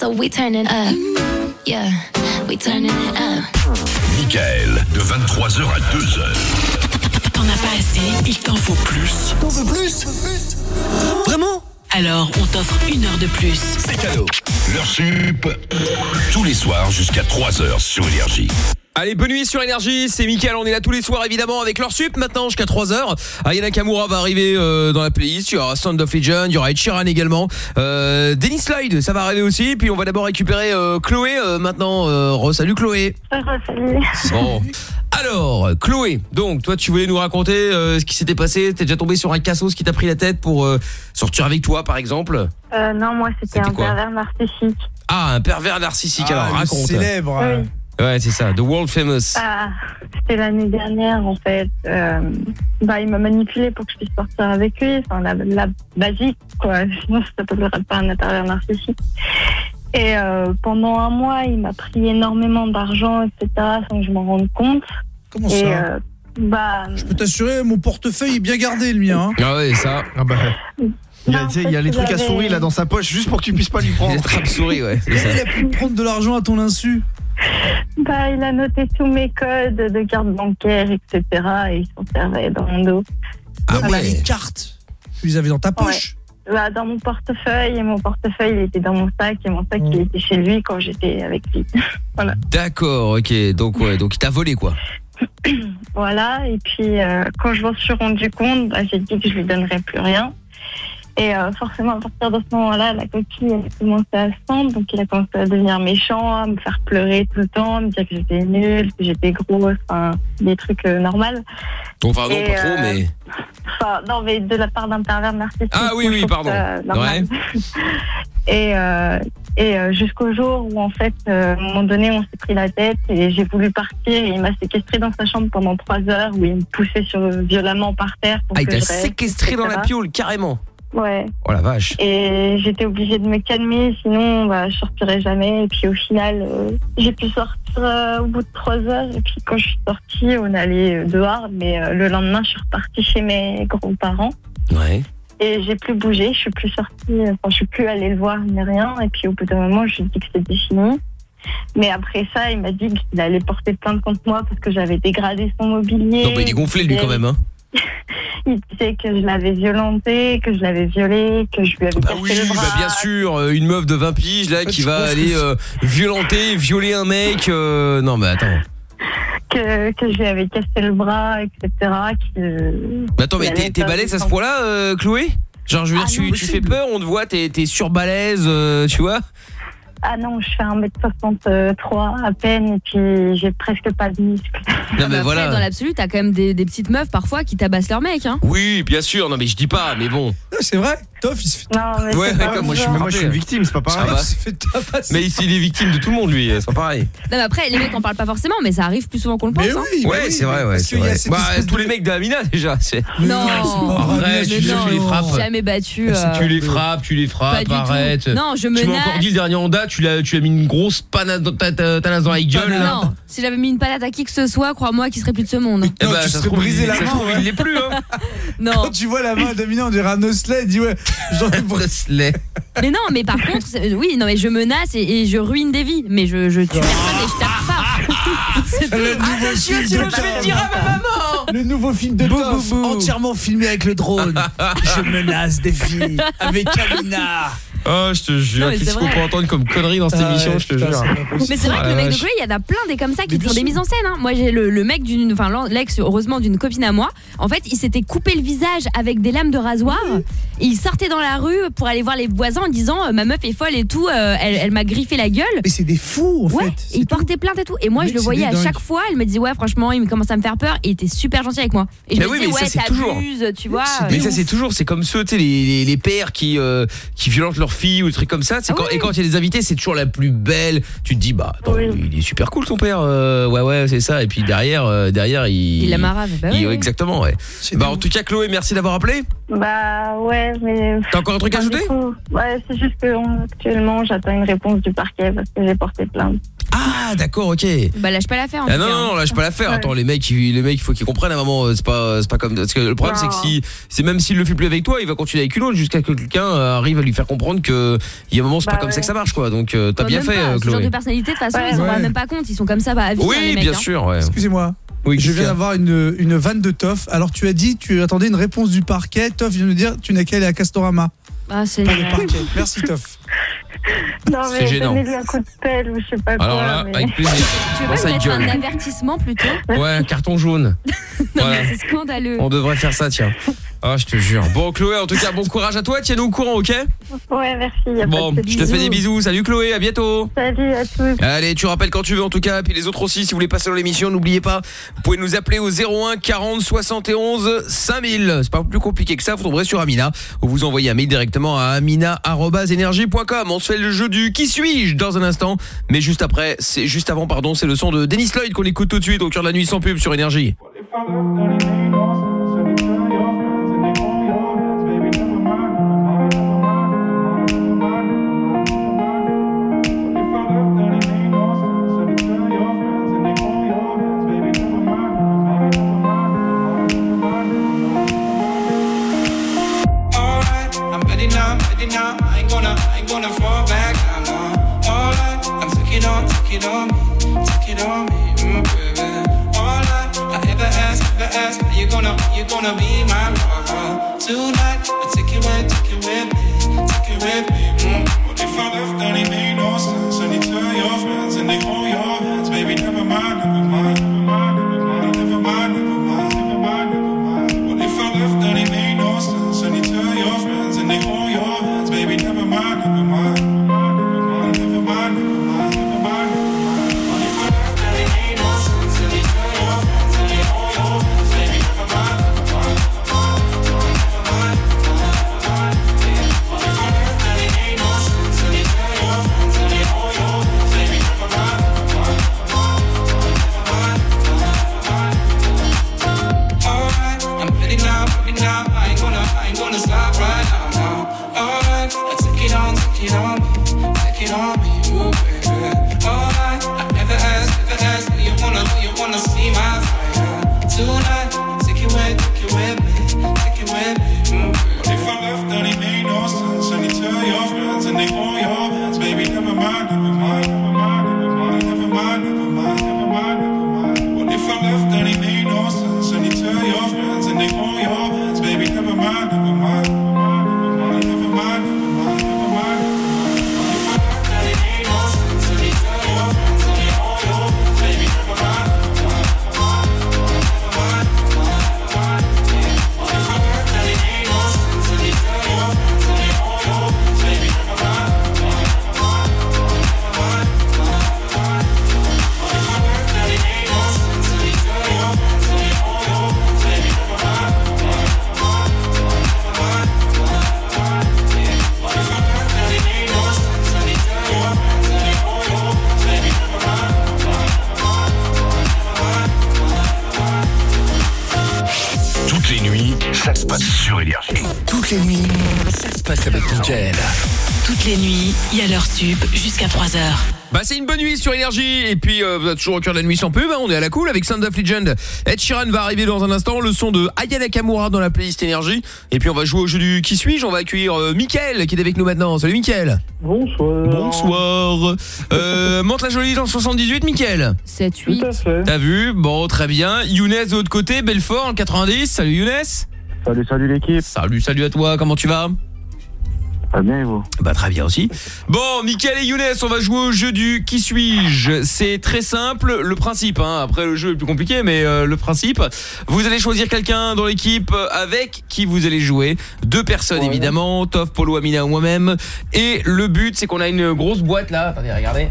So we turn it up. Yeah, we turning it up. Michael, de 23h à 2h. T'en as pas assez, il t'en faut plus. T'en veux plus? Vraiment? Alors, on t'offre une heure de plus. C'est cadeau. Leur sup, tous les soirs jusqu'à 3h sur Énergie. Allez, bonne nuit sur Énergie, c'est Mickaël, on est là tous les soirs évidemment avec leur sup maintenant jusqu'à 3h. Ayana Kamura va arriver euh, dans la playlist, il y aura Sound of Legend, il y aura Ed Sheeran également. Euh, Dennis Lloyd, ça va arriver aussi, puis on va d'abord récupérer euh, Chloé euh, maintenant. Euh, re- salut Chloé. Bon. Alors, Chloé, donc toi tu voulais nous raconter euh, ce qui s'était passé, t'es déjà tombé sur un cassos qui t'a pris la tête pour euh, sortir avec toi par exemple? Euh, non, moi, c'était un pervers narcissique. Ah, un pervers narcissique, Ah, alors raconte. célèbre. Oui. Ouais, c'est ça, The World Famous. Ah, c'était l'année dernière, en fait. Euh, bah, il m'a manipulé pour que je puisse sortir avec lui. Enfin, la, la basique, quoi. Sinon, ça s'appellerait pas un pervers narcissique. Et euh, pendant un mois, il m'a pris énormément d'argent, etc., sans que je m'en rende compte. Comment Et, ça euh, Bah, Je peux t'assurer, mon portefeuille est bien gardé, le mien. hein. Ah ouais, ça. Ah bah. Il y a, Non, tu sais, il y a en les trucs à souris là dans sa poche juste pour que tu puisses pas lui prendre. Les trappes-souris, ouais. c'est ça. Il a pu prendre de l'argent à ton insu. bah, il a noté tous mes codes de carte bancaire, etc., et il s'en servait dans mon dos. Ah Même ouais. les cartes. Tu les avais dans ta poche? Bah, dans mon portefeuille, et mon portefeuille, il était dans mon sac, et mon sac, il était chez lui quand j'étais avec lui. voilà. D'accord, ok. Donc ouais, donc il t'a volé quoi. Voilà, et puis euh, quand je m'en suis rendu compte, bah, j'ai dit que je lui donnerais plus rien. Et euh, forcément, à partir de ce moment-là, la coquille elle a commencé à se tendre, donc il a commencé à devenir méchant, à me faire pleurer tout le temps, à me dire que j'étais nulle, que j'étais grosse, enfin, des trucs euh, normaux. Non, Et, pas trop, euh, mais... Enfin, non, mais de la part d'un pervers narcissique. Ah oui, oui, pardon. Ouais. Et, euh, et jusqu'au jour où, en fait, à un moment donné, on s'est pris la tête et j'ai voulu partir. Et il m'a séquestré dans sa chambre pendant trois heures où il me poussait sur, violemment par terre. Pour Ah, il t'a séquestré dans la etc. piole, carrément. Ouais. Oh la vache. Et j'étais obligée de me calmer, sinon bah, je sortirais jamais. Et puis au final, euh, j'ai pu sortir euh, au bout de trois heures. Et puis quand je suis sortie, on allait euh, dehors. Mais euh, le lendemain, je suis repartie chez mes grands-parents. Ouais. Et j'ai plus bougé, je suis plus sortie, enfin je suis plus allée le voir ni rien. Et puis au bout d'un moment, je lui ai dit que c'était fini. Mais après ça, il m'a dit qu'il allait porter plainte contre moi parce que j'avais dégradé son mobilier. Non, bah, il est gonflé lui quand même, hein. Il disait que je l'avais violenté, que je l'avais violé, que je lui avais Bah cassé oui, le bras. bah bien sûr, euh, une meuf de 20 piges là qui va aller euh, violenter, violer un mec. euh, Non mais attends. que, que je lui avais cassé le bras, etc. Que, Mais attends, mais qu'il t'es balèze à ce point-là, euh, Chloé? Genre, je veux dire, Ah tu, non, tu fais peur, on te voit, t'es t'es surbalèze, euh, tu vois? Ah non, je fais 1m63 à peine et puis j'ai presque pas de muscles. Non mais Après, voilà. dans l'absolu, t'as quand même des, des petites meufs parfois qui tabassent leur mec. Hein. Oui, bien sûr, non mais je dis pas, mais bon. C'est vrai Toff, il se fait Non, mais Ouais, c'est pas d'accord, moi je suis vrai. Moi, je suis une victime, c'est pas pareil. Ça va. il se fait tabasser. Mais ici, il est victime de tout le monde, lui, c'est pas pareil. Non, mais après, les mecs en parlent pas forcément, mais ça arrive plus souvent qu'on le pense. Mais hein. oui, mais Ouais, oui, c'est vrai, ouais. parce c'est qu'il y a vrai. cette Bah, espèce tous de- les mecs d'Amina, déjà. c'est- Non, Arrête, mais tu, non, tu les frappes. Jamais battu. Ah, euh, Tu les frappes, tu les Pas frappes, du tout. arrête. Non, je Tu m'as menace. encore dit le dernier Honda, tu l'as tu as mis une grosse panade dans ta, ta, ta dans la gueule. là. Non, si j'avais mis une patate à qui que ce soit, crois-moi qu'il serait plus de ce monde. Eh Non, bah, tu ça se serais trouve, brisé il- la ça se main, trouve, ouais. il l'est plus, hein. Non. Quand tu vois la main d'Amina, on dirait un osselet, il dit ouais, j'en ai brisé. Bracelet. Mais non, mais par contre, oui, non, mais je menace et, et je ruine des vies. Mais je, je tue personne et je tape pas. C'est tout. Le nouveau film de Toff. Le nouveau film de Toff, entièrement filmé avec le drone. Je menace des filles avec Amina. Oh, je te jure, qu'est-ce qu'on peut entendre comme connerie dans cette Ah émission, ouais, je te jure. Mais c'est vrai Oh que le mec de. Chloé, il y en a plein des comme ça qui font des mises en scène. hein. Moi, j'ai le, le mec d'une, enfin l'ex heureusement d'une copine à moi. En fait, il s'était coupé le visage avec des lames de rasoir. Et il sortait dans la rue pour aller voir les voisins en disant euh, ma meuf est folle et tout. euh, elle elle m'a griffé la gueule. Mais c'est des fous en Ouais, fait. et il portait plainte et tout. Et moi, Mec, je le voyais à chaque fois. Il me disait, ouais, franchement, il commence à me faire peur. Et il était super gentil avec moi. Et je Mais me oui, disais, mais ça, ouais, c'est toujours. t'abuses, tu vois. Mais ça c'est toujours, c'est comme ceux, tu sais, les, les, les pères qui euh, qui violentent filles ou des trucs comme ça. C'est Ah quand, oui. Et quand il y a des invités, c'est toujours la plus belle. Tu te dis bah attends, Oui. il est super cool ton père. euh, ouais ouais c'est ça. Et puis derrière euh, derrière il. Il la marave. Bah il- oui, oui. Exactement ouais. Bah en tout cas Chloé, merci d'avoir appelé. Bah ouais, mais. T'as encore un truc à ajouter? coup, Ouais, c'est juste que euh, actuellement, j'attends une réponse du parquet parce que j'ai porté plainte. Ah d'accord ok. Bah, lâche pas l'affaire. en Ah tout non, cas. non, non, là, je peux la faire. Ouais. Attends, les mecs, les mecs, il faut qu'ils comprennent à un moment. euh, C'est pas, c'est pas comme. Parce que le problème, c'est que Non. si, c'est même s'il le fait plus avec toi, il va continuer avec une autre jusqu'à que quelqu'un euh, arrive à lui faire comprendre que il y a un moment, c'est Bah pas comme ça que ça marche, quoi. Donc, euh, t'as Bah, bien fait, pas. euh, Ce genre de personnalité, de toute façon, Ouais. ils s'en Ouais. rendent même pas compte. Ils sont comme ça, bah, à vie, hein, les Oui, mecs, bien hein. sûr, ouais. Excusez-moi. Oui, je viens d'avoir une, une vanne de Toff. Alors tu as dit, tu attendais une réponse du parquet. Toff vient de me dire, tu n'as qu'à aller à Castorama Ah, c'est pour le parquet. Merci Toff. Non, C'est mais gênant. donnez-lui un coup de pelle ou je sais pas quoi. Alors là, mais- avec plaisir. Tu veux pas mettre un gueule. avertissement plutôt Ouais, un carton jaune. Voilà. C'est scandaleux. On devrait faire ça, tiens. Ah, je te jure. Bon, Chloé, en tout cas, bon courage à toi. Tiens-nous au courant, ok Ouais, merci. y a Bon, pas de je te fais des bisous. bisous. Salut, Chloé. À bientôt. Salut à tous. Allez, tu rappelles quand tu veux en tout cas, puis les autres aussi si vous voulez passer dans l'émission, n'oubliez pas, vous pouvez nous appeler au 01 40 71 5000. C'est pas plus compliqué que ça, vous tomberez sur Amina ou vous envoyez un mail directement à amina@energie.com. On se le jeu du qui suis-je dans un instant, mais juste après, c'est juste avant pardon, c'est le son de Dennis Lloyd qu'on écoute tout de suite au cœur de la nuit sans pub sur énergie. Toutes les nuits, il y a leur sup jusqu'à 3h. Bah c'est une bonne nuit sur Énergie et puis euh, vous êtes toujours au cœur de la nuit sans pub, hein, on est à la cool avec Sound of Legend. Ed Sheeran va arriver dans un instant, le son de Aya Nakamura dans la playlist Énergie et puis on va jouer au jeu du qui suis-je, on va accueillir euh, Mickaël qui est avec nous maintenant. Salut Mickaël. Bonsoir. Bonsoir. Euh, monte la jolie dans 78 Mickaël. 7 8. Tout à fait. T'as vu? Bon, très bien. Younes de l'autre côté, Belfort en 90. Salut Younes. Salut, salut l'équipe. Salut, salut à toi. Comment tu vas? Très bien et vous Bah très bien aussi. Bon, Mickaël et Younes, on va jouer au jeu du qui suis-je? C'est très simple, le principe. Hein. Après le jeu est plus compliqué, mais euh, le principe. Vous allez choisir quelqu'un dans l'équipe avec qui vous allez jouer. Deux personnes évidemment, Toff, Polo, Amina ou moi-même. Et le but, c'est qu'on a une grosse boîte là. Attendez, regardez.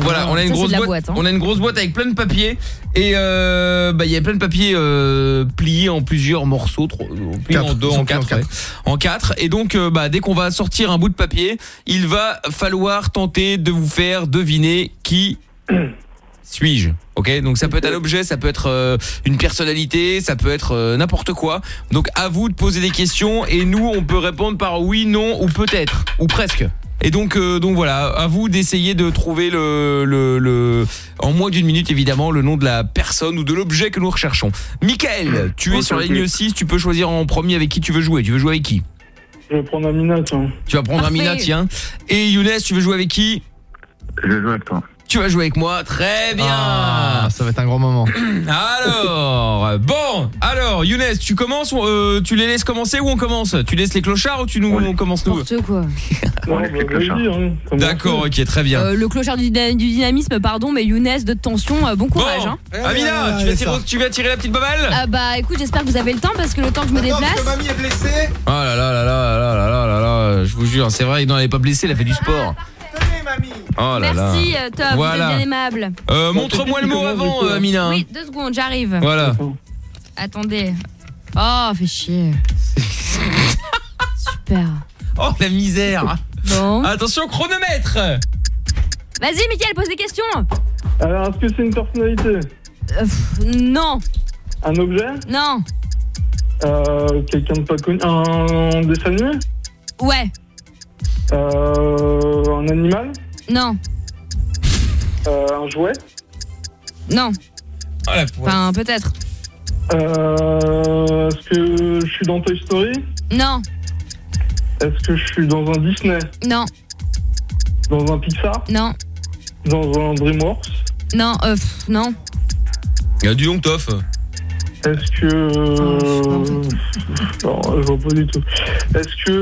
Voilà, on a une Ça, grosse boîte, boîte, hein. on a une grosse boîte avec plein de papiers et euh, bah il y a plein de papiers euh, pliés en plusieurs morceaux, euh, en Quatre, deux, en quatre, quatre. ouais. en quatre. Et donc euh, bah dès qu'on va sortir un bout de papier, il va falloir tenter de vous faire deviner qui suis-je. Ok, donc ça peut être un objet, ça peut être euh, une personnalité, ça peut être euh, n'importe quoi. Donc à vous de poser des questions et nous on peut répondre par oui, non ou peut-être ou presque. Et donc euh, donc voilà, à vous d'essayer de trouver le, le, le en moins d'une minute évidemment le nom de la personne ou de l'objet que nous recherchons. Michael, tu es sur la ligne 6, tu peux choisir en premier avec qui tu veux jouer. Tu veux jouer avec qui Je vais prendre Amina, tiens. Tu vas prendre Parfait. Amina, tiens. Et Younes, tu veux jouer avec qui Je vais jouer avec toi. Tu vas jouer avec moi, très bien. Ah, ça va être un grand moment. Alors, bon, alors Younes, tu commences, ou, euh, tu les laisses commencer ou on commence? Tu laisses les clochards ou tu nous on commence nous? N'importe quoi. Hein. D'accord, ok, très bien. Euh, le clochard du, dyna- du dynamisme, pardon, mais Younes de tension, euh, bon courage. hein. Amina, tu vas, tirer, tu vas tirer la petite baballe Ah bah écoute, j'espère que vous avez le temps parce que le temps que je me déplace. mamie est blessée. Oh là là là là là là là là là, je vous jure, c'est vrai, non, elle est pas blessée, elle a fait du sport. Oh là là. Merci euh, Top, vous Voilà. êtes bien aimable. Euh, Montre-moi le mot avant, euh, Amina. Oui, deux secondes, j'arrive. Voilà. Attendez. Oh, fait chier. Super. Oh la misère. Bon. Attention, chronomètre. Vas-y, Mickaël, pose des questions. Alors, est-ce que c'est une personnalité Euh, pff, non, Un objet non. euh, Quelqu'un de pas connu Un dessin animé Ouais, euh, Un animal non, euh, Un jouet non. La Enfin, peut-être. euh, Est-ce que je suis dans Toy Story Non, Est-ce que je suis dans un Disney non, Dans un Pixar non, Dans un DreamWorks non, euh, pff, non. Ah, dis donc, Toff. Est-ce que. euh, Non, je vois pas du tout. Est-ce que.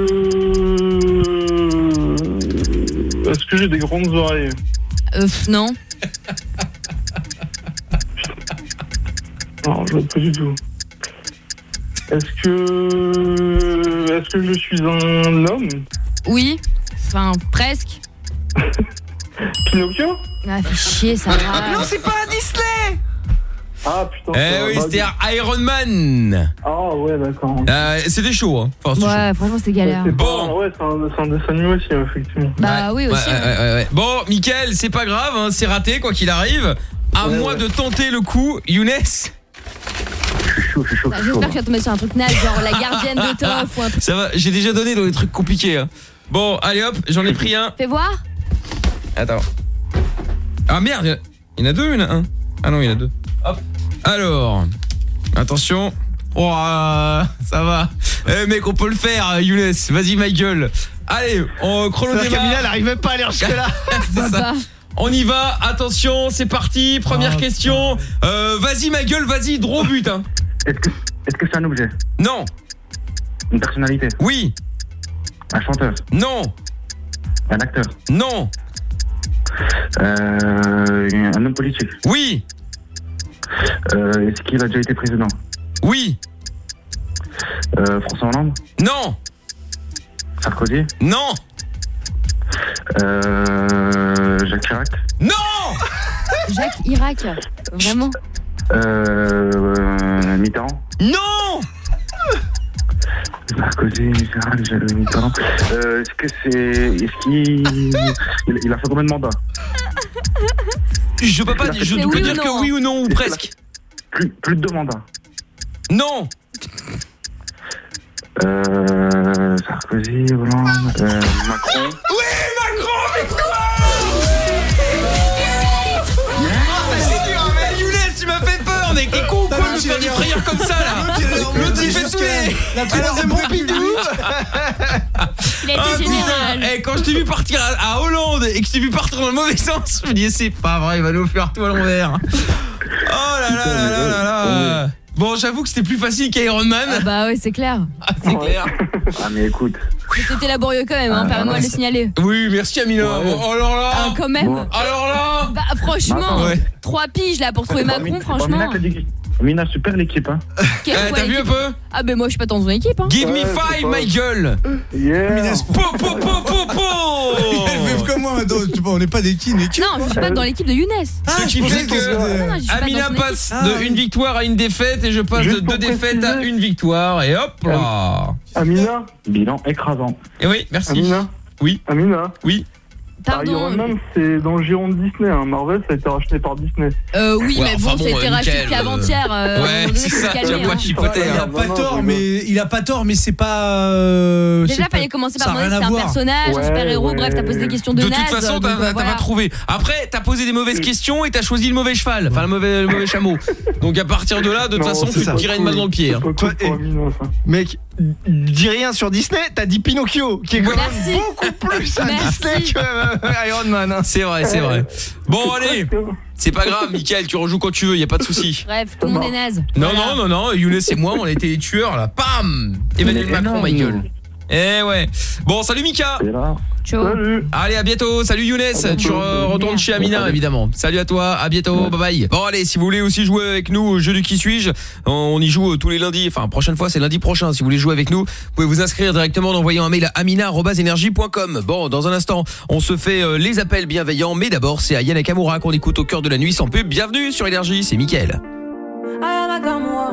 Est-ce que j'ai des grandes oreilles Euh, non. Non, je vois pas du tout. Est-ce que. Est-ce que je suis un homme Oui. Enfin, presque. Pinocchio? Ah, fait chier, ça va. c'est pas un Disney Ah putain. Eh oui, pas c'était Iron Man. Ah ouais, d'accord. Euh, c'était chaud, hein. Enfin, c'était Ouais, franchement, c'était galère. C'est pas- Ouais, c'est un, c'est un dessin animé aussi, effectivement. Bah oui, aussi. ouais, ouais, ouais, ouais. Bon, Mickaël, c'est pas grave, hein, c'est raté quoi qu'il arrive. À Ouais, moi ouais. de tenter le coup, Younes? chaud, je suis chaud. Bah, je suis chaud, J'espère que tu vas tomber sur un truc naze, genre la gardienne de Toff ou un truc. Ça va, j'ai déjà donné dans des trucs compliqués. hein. Bon, allez hop, j'en ai pris un. Fais voir. Attends. Ah merde, il y en a- il y en a deux, il y en a un. Ah non, il y en a deux. Hop. Alors, attention. Oh, euh, ça va. Eh mec, on peut le faire, Younes. Vas-y, ma gueule. Allez, on chrono démarre. qu'Amina, elle arrivait pas à aller jusque-là. C'est ça. On y va, attention, c'est parti, première Ah, question. Euh, vas-y ma gueule, vas-y, droit au but. Hein. Est-ce que est-ce que c'est un objet? Non. Une personnalité? Oui. Un chanteur? Non. Un acteur? Non. Euh, un homme politique? Oui. Euh, Est-ce qu'il a déjà été président Oui. Euh, François Hollande Non. Sarkozy Non. Euh, Jacques Chirac Non Jacques Irak. Vraiment. euh, Mitterrand Non Sarkozy, Mitterrand, Jacques Mitterrand. Euh, est-ce que c'est. Est-ce qu'il. Il, il a fait combien de mandats? Je peux pas dire, je peux oui dire que oui ou non ou presque. plus, plus de deux mandats Non. Euh, Sarkozy, Hollande, euh, Macron. Oui, Macron, mais quoi? Mais Younes, tu m'as fait peur, mec, t'es con ou quoi de me faire des frayeurs comme ça là La troisième Pompidou Il a été Ah, général. putain. Eh, quand je t'ai vu partir à, à Hollande et que je t'ai vu partir dans le mauvais sens, je me disais c'est pas vrai, il va nous faire tout à l'envers. Oh là là là là là là. Bon, j'avoue que c'était plus facile qu'Iron Man. Ah bah ouais, c'est clair. Ah, c'est clair. Ah, mais écoute. C'était laborieux quand même, hein, Ah, permets-moi de le ouais. signaler. Oui, merci Amina. Oh, alors là. Ah, quand même. Alors là. Bah franchement, Ouais. trois piges là pour trouver Macron, franchement. Mina, super l'équipe, hein. Quelle Eh, T'as vu un peu Ah bah moi je suis pas dans son équipe hein. Give me five, my gueule. Yeah. Po, po, po, po, po. Elle fait comme moi, tu vois, on n'est pas des qui, une. Non, je suis pas dans l'équipe de Younes. Ce qui fait Non, non, je suis que pas Amina dans passe de une victoire à une défaite et je passe de deux défaites à préciser. une victoire et hop là. Amina Bilan écrasant. Et oui, merci. Amina Oui. Amina Oui. Pardon. Iron Man, c'est dans le giron de Disney. Hein. Marvel, ça a été racheté par Disney. Euh oui, Ouais, mais enfin bon, ça a été euh, racheté qu'avant-hier. euh, à un Ouais, moment donné, c'est ça, se tu calmer, vas pas hein. chipoter. Il a pas tort, mais il a pas tort, mais c'est pas. euh, Déjà, fallait commencer par demander c'est un personnage, un super-héros, ouais. bref, t'as posé des questions de, De naze. toute façon, t'as euh, voilà. pas trouvé. Après, t'as posé des mauvaises questions et t'as choisi le mauvais cheval, enfin le mauvais, le mauvais chameau. Donc à partir de là, de toute façon, tu te tirais une balle dans le pied. hein. Mec, dis rien sur Disney, t'as dit Pinocchio, qui est quand même Merci. beaucoup plus à Merci. Disney que euh, Iron Man. hein. C'est vrai, c'est vrai. Bon, allez, c'est pas grave, Mickaël, tu rejoues quand tu veux, y a pas de souci. Bref, tout le monde est naze. Non, Voilà. non, non, non, Younes et moi, on a été les tueurs là. Pam Emmanuel Macron, énorme, ma gueule. nous. Eh ouais. Bon, salut Mika. Salut. Allez, à bientôt. Salut Younes. Tu re- retournes chez Amina, évidemment. Salut à toi. À bientôt. Bye bye. Bon, allez, si vous voulez aussi jouer avec nous au jeu du qui suis-je, on y joue euh, tous les lundis. Enfin, prochaine fois, c'est lundi prochain. Si vous voulez jouer avec nous, vous pouvez vous inscrire directement en envoyant un mail à amina.energie.com. Bon, dans un instant, on se fait euh, les appels bienveillants. Mais d'abord, c'est Ayana Nakamura qu'on écoute au cœur de la nuit sans pub. Bienvenue sur Énergie. C'est Mickaël. Ayana Kamura,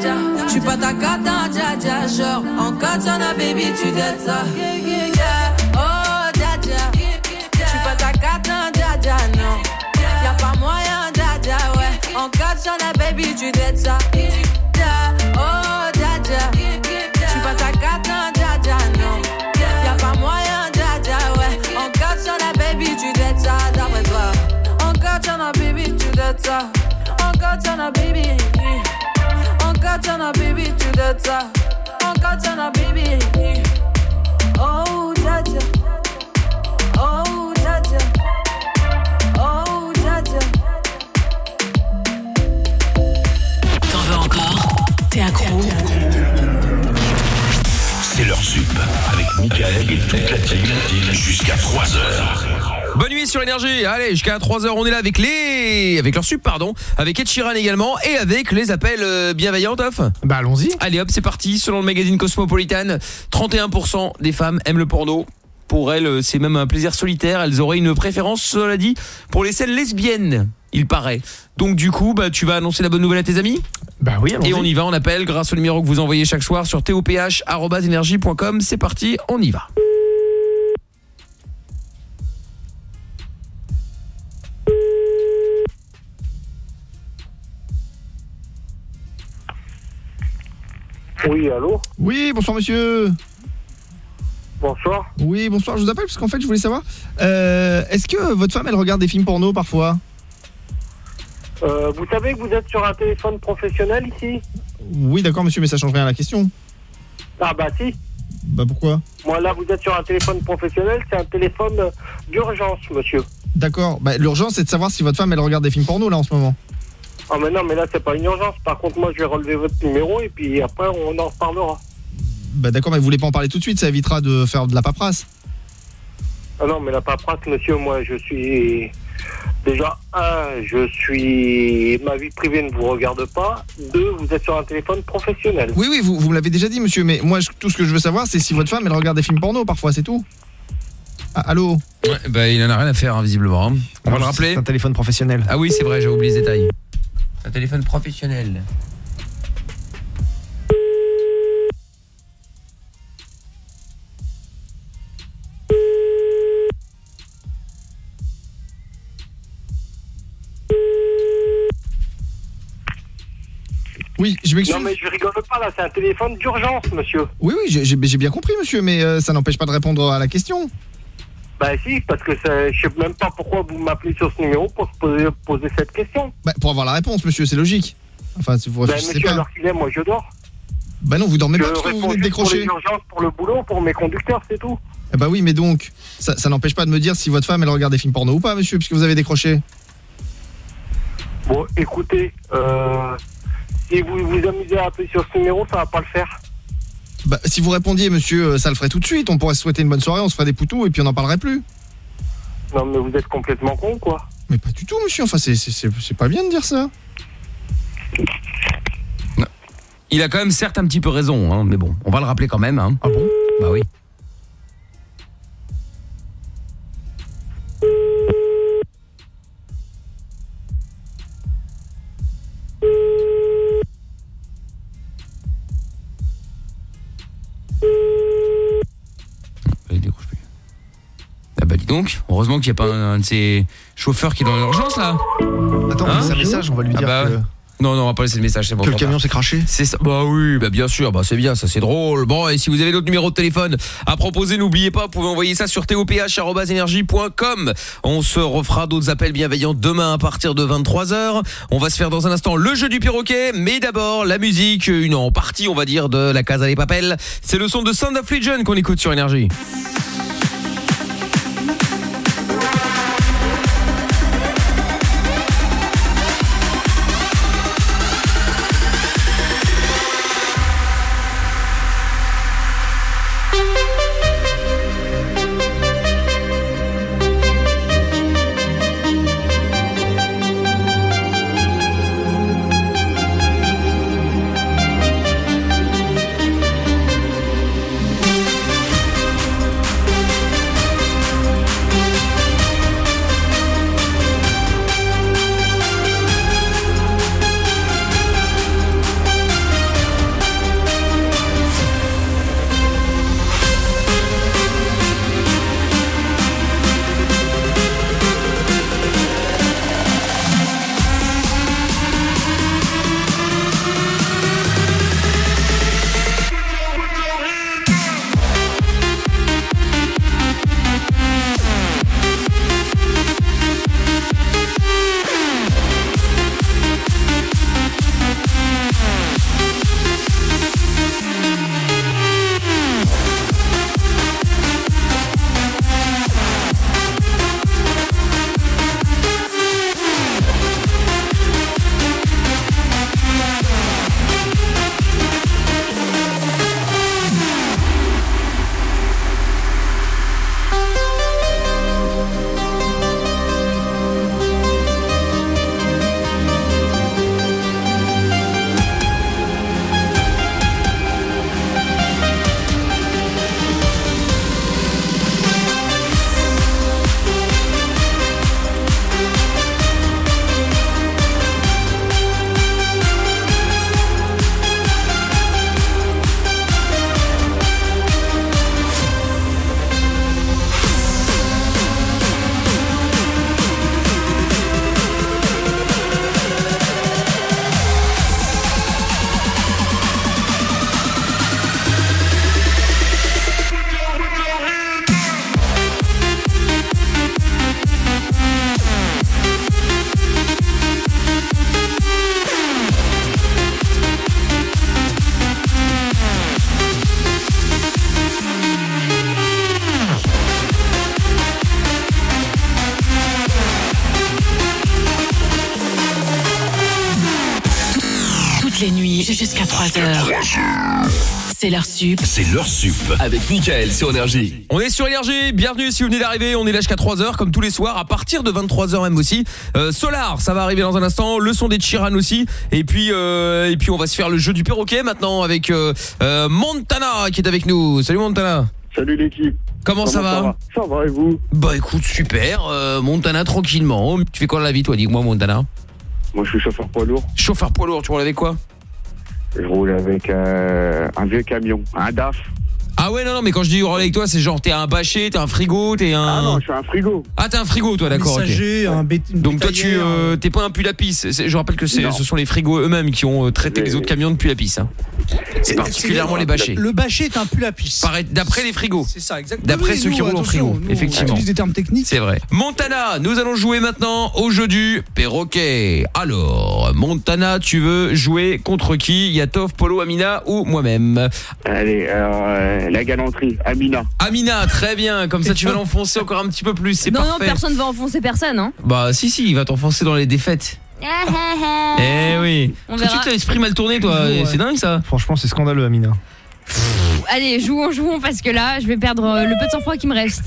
Dja. J'suis pas ta cata, dja dja. Genre, en katana, baby, tu dettes ça. Oh, dja dja. J'suis pas ta cata, dja dja, non. Y'a pas moyen, dja dja, ouais. En katana, baby, tu dettes ça. Oh, dja dja. J'suis pas ta cata, dja dja, non. Y'a pas moyen, dja dja, ouais. En katana, baby, tu dettes ça, d'après toi. En katana, baby, tu dettes ça. En katana, baby. Katana, baby, katana, baby. Oh. Oh. Oh. T'en veux encore? T'es accro? C'est leur sup avec Michael et toute la team jusqu'à 3h. Bonne nuit sur énergie. Allez, jusqu'à 3h, on est là avec les avec leur sub pardon, avec Ed Sheeran également et avec les appels euh, bienveillants Toff. Bah allons-y. Allez hop, c'est parti. Selon le magazine Cosmopolitan, 31% des femmes aiment le porno. Pour elles, euh, c'est même un plaisir solitaire. Elles auraient une préférence, cela dit, pour les scènes lesbiennes, il paraît. Donc du coup, bah, tu vas annoncer la bonne nouvelle à tes amis? Bah oui. Et on y va, on appelle grâce au numéro que vous envoyez chaque soir sur toph.energie.com. C'est parti, on y va. Oui, allô Oui, bonsoir monsieur. Bonsoir. Oui, bonsoir. Je vous appelle parce qu'en fait, je voulais savoir, euh, est-ce que votre femme, elle regarde des films porno parfois? Euh, vous savez que vous êtes sur un téléphone professionnel ici? Oui, d'accord, monsieur, mais ça change rien à la question. Ah bah si. Bah pourquoi? Moi là, vous êtes sur un téléphone professionnel, c'est un téléphone d'urgence, monsieur. D'accord. Bah l'urgence, c'est de savoir si votre femme, elle regarde des films porno là en ce moment. Ah mais non, mais là, c'est pas une urgence. Par contre, moi, je vais relever votre numéro et puis après, on en reparlera. Bah d'accord, mais vous voulez pas en parler tout de suite, ça évitera de faire de la paperasse. Ah non, mais la paperasse, monsieur, moi, je suis... Déjà, un, je suis... Ma vie privée ne vous regarde pas. Deux, vous êtes sur un téléphone professionnel. Oui, oui, vous, vous me l'avez déjà dit, monsieur, mais moi, je- tout ce que je veux savoir, c'est si votre femme, elle regarde des films porno parfois, c'est tout. Ah, allô? Ouais, bah il en a rien à faire hein, visiblement. hein. On va le rappeler? C'est un téléphone professionnel. Ah oui, c'est vrai, j'ai oublié ce détail. Un téléphone professionnel. Oui, je m'excuse. Non, mais je rigole pas, là, c'est un téléphone d'urgence, monsieur. Oui, oui, j'ai bien compris, monsieur, mais euh, ça n'empêche pas de répondre à la question. Bah si, parce que c'est- je sais même pas pourquoi vous m'appelez sur ce numéro pour se poser, poser cette question. Bah, pour avoir la réponse, monsieur, c'est logique. Enfin, si vous Bah, monsieur, pas. alors qu'il est, moi je dors. Bah non, vous dormez je pas parce que vous venez de pour les décrocher. urgences, pour le boulot, pour mes conducteurs, c'est tout. Eh bah oui, mais donc, ça, ça n'empêche pas de me dire si votre femme, elle regarde des films porno ou pas, monsieur, puisque vous avez décroché. Bon, écoutez, euh, si vous vous amusez à appeler sur ce numéro, ça va pas le faire. Bah, si vous répondiez, monsieur, euh, ça le ferait tout de suite. On pourrait se souhaiter une bonne soirée, on se ferait des poutous et puis on n'en parlerait plus. Non, mais vous êtes complètement con, quoi. Mais pas du tout, monsieur. Enfin, c'est- c'est c'est- c'est pas bien de dire ça. Il a quand même certes un petit peu raison, hein, mais bon, on va le rappeler quand même. Hein. Ah bon? Bah oui. Ah bah dis donc, heureusement qu'il n'y a pas un, un de ces chauffeurs qui est dans l'urgence là. Attends, Hein on laisse un message, on va lui Ah dire bah, que. Non, non, on va pas laisser le message, c'est bon. Que le camion s'est craché C'est ça. Bah oui, bah bien sûr, bah c'est bien, ça c'est drôle. Bon, et si vous avez d'autres numéros de téléphone à proposer, n'oubliez pas, vous pouvez envoyer ça sur toph@energie.com. On se refera d'autres appels bienveillants demain à partir de 23h. On va se faire dans un instant le jeu du perroquet, mais d'abord la musique, une en partie, on va dire, de la Casa des Papel. C'est le son de Sound of Legion qu'on écoute sur Énergie. Sup. C'est leur sup avec Mickaël sur Énergie. On est sur Énergie, bienvenue si vous venez d'arriver, on est là jusqu'à 3h comme tous les soirs, à partir de 23h même aussi. Euh, Solar, ça va arriver dans un instant, le son des Chiran aussi, et puis euh, et puis on va se faire le jeu du perroquet maintenant avec euh, euh, Montana qui est avec nous. Salut Montana. Salut l'équipe. Comment, ça, va Ça va? Et vous? Bah écoute, super, euh, Montana tranquillement. Tu fais quoi dans la vie toi, dis-moi Montana Moi je suis chauffeur poids lourd. Chauffeur poids lourd, tu roules avec quoi? Je roule avec euh, un vieux camion, un DAF. Ah ouais non non mais quand je dis rouler avec toi c'est genre t'es un bâché, t'es un frigo, t'es un Ah non, je suis un frigo. Ah t'es un frigo toi d'accord ok. Messager, un bét- une Donc toi tu bétaillère, euh, t'es pas un pull-à-pis. C'est- Je rappelle que c'est Non. ce sont les frigos eux-mêmes qui ont euh, traité les autres camions de pull-à-pis. Hein. C'est particulièrement les bâchés. Le bâché est un pull à pisse. D'après les frigos. C'est ça, exactement. D'après Oui, ceux qui roulent en attention, frigo, nous, effectivement. Utilise des termes techniques. C'est vrai. Montana, nous allons jouer maintenant au jeu du perroquet. Alors, Montana, tu veux jouer contre qui? Yatov, Polo, Amina ou moi-même? Allez, alors, euh, la galanterie, Amina. Amina, très bien. Comme ça, tu vas l'enfoncer encore un petit peu plus. C'est Non, non, personne va enfoncer personne. Hein. Bah si si, il va t'enfoncer dans les défaites. Eh oui. On Tout de verra. suite l'esprit mal tourné toi, Ouais. c'est dingue ça. Franchement, c'est scandaleux, Amina. Allez, jouons, jouons, parce que là, je vais perdre euh, le peu de sang-froid qui me reste.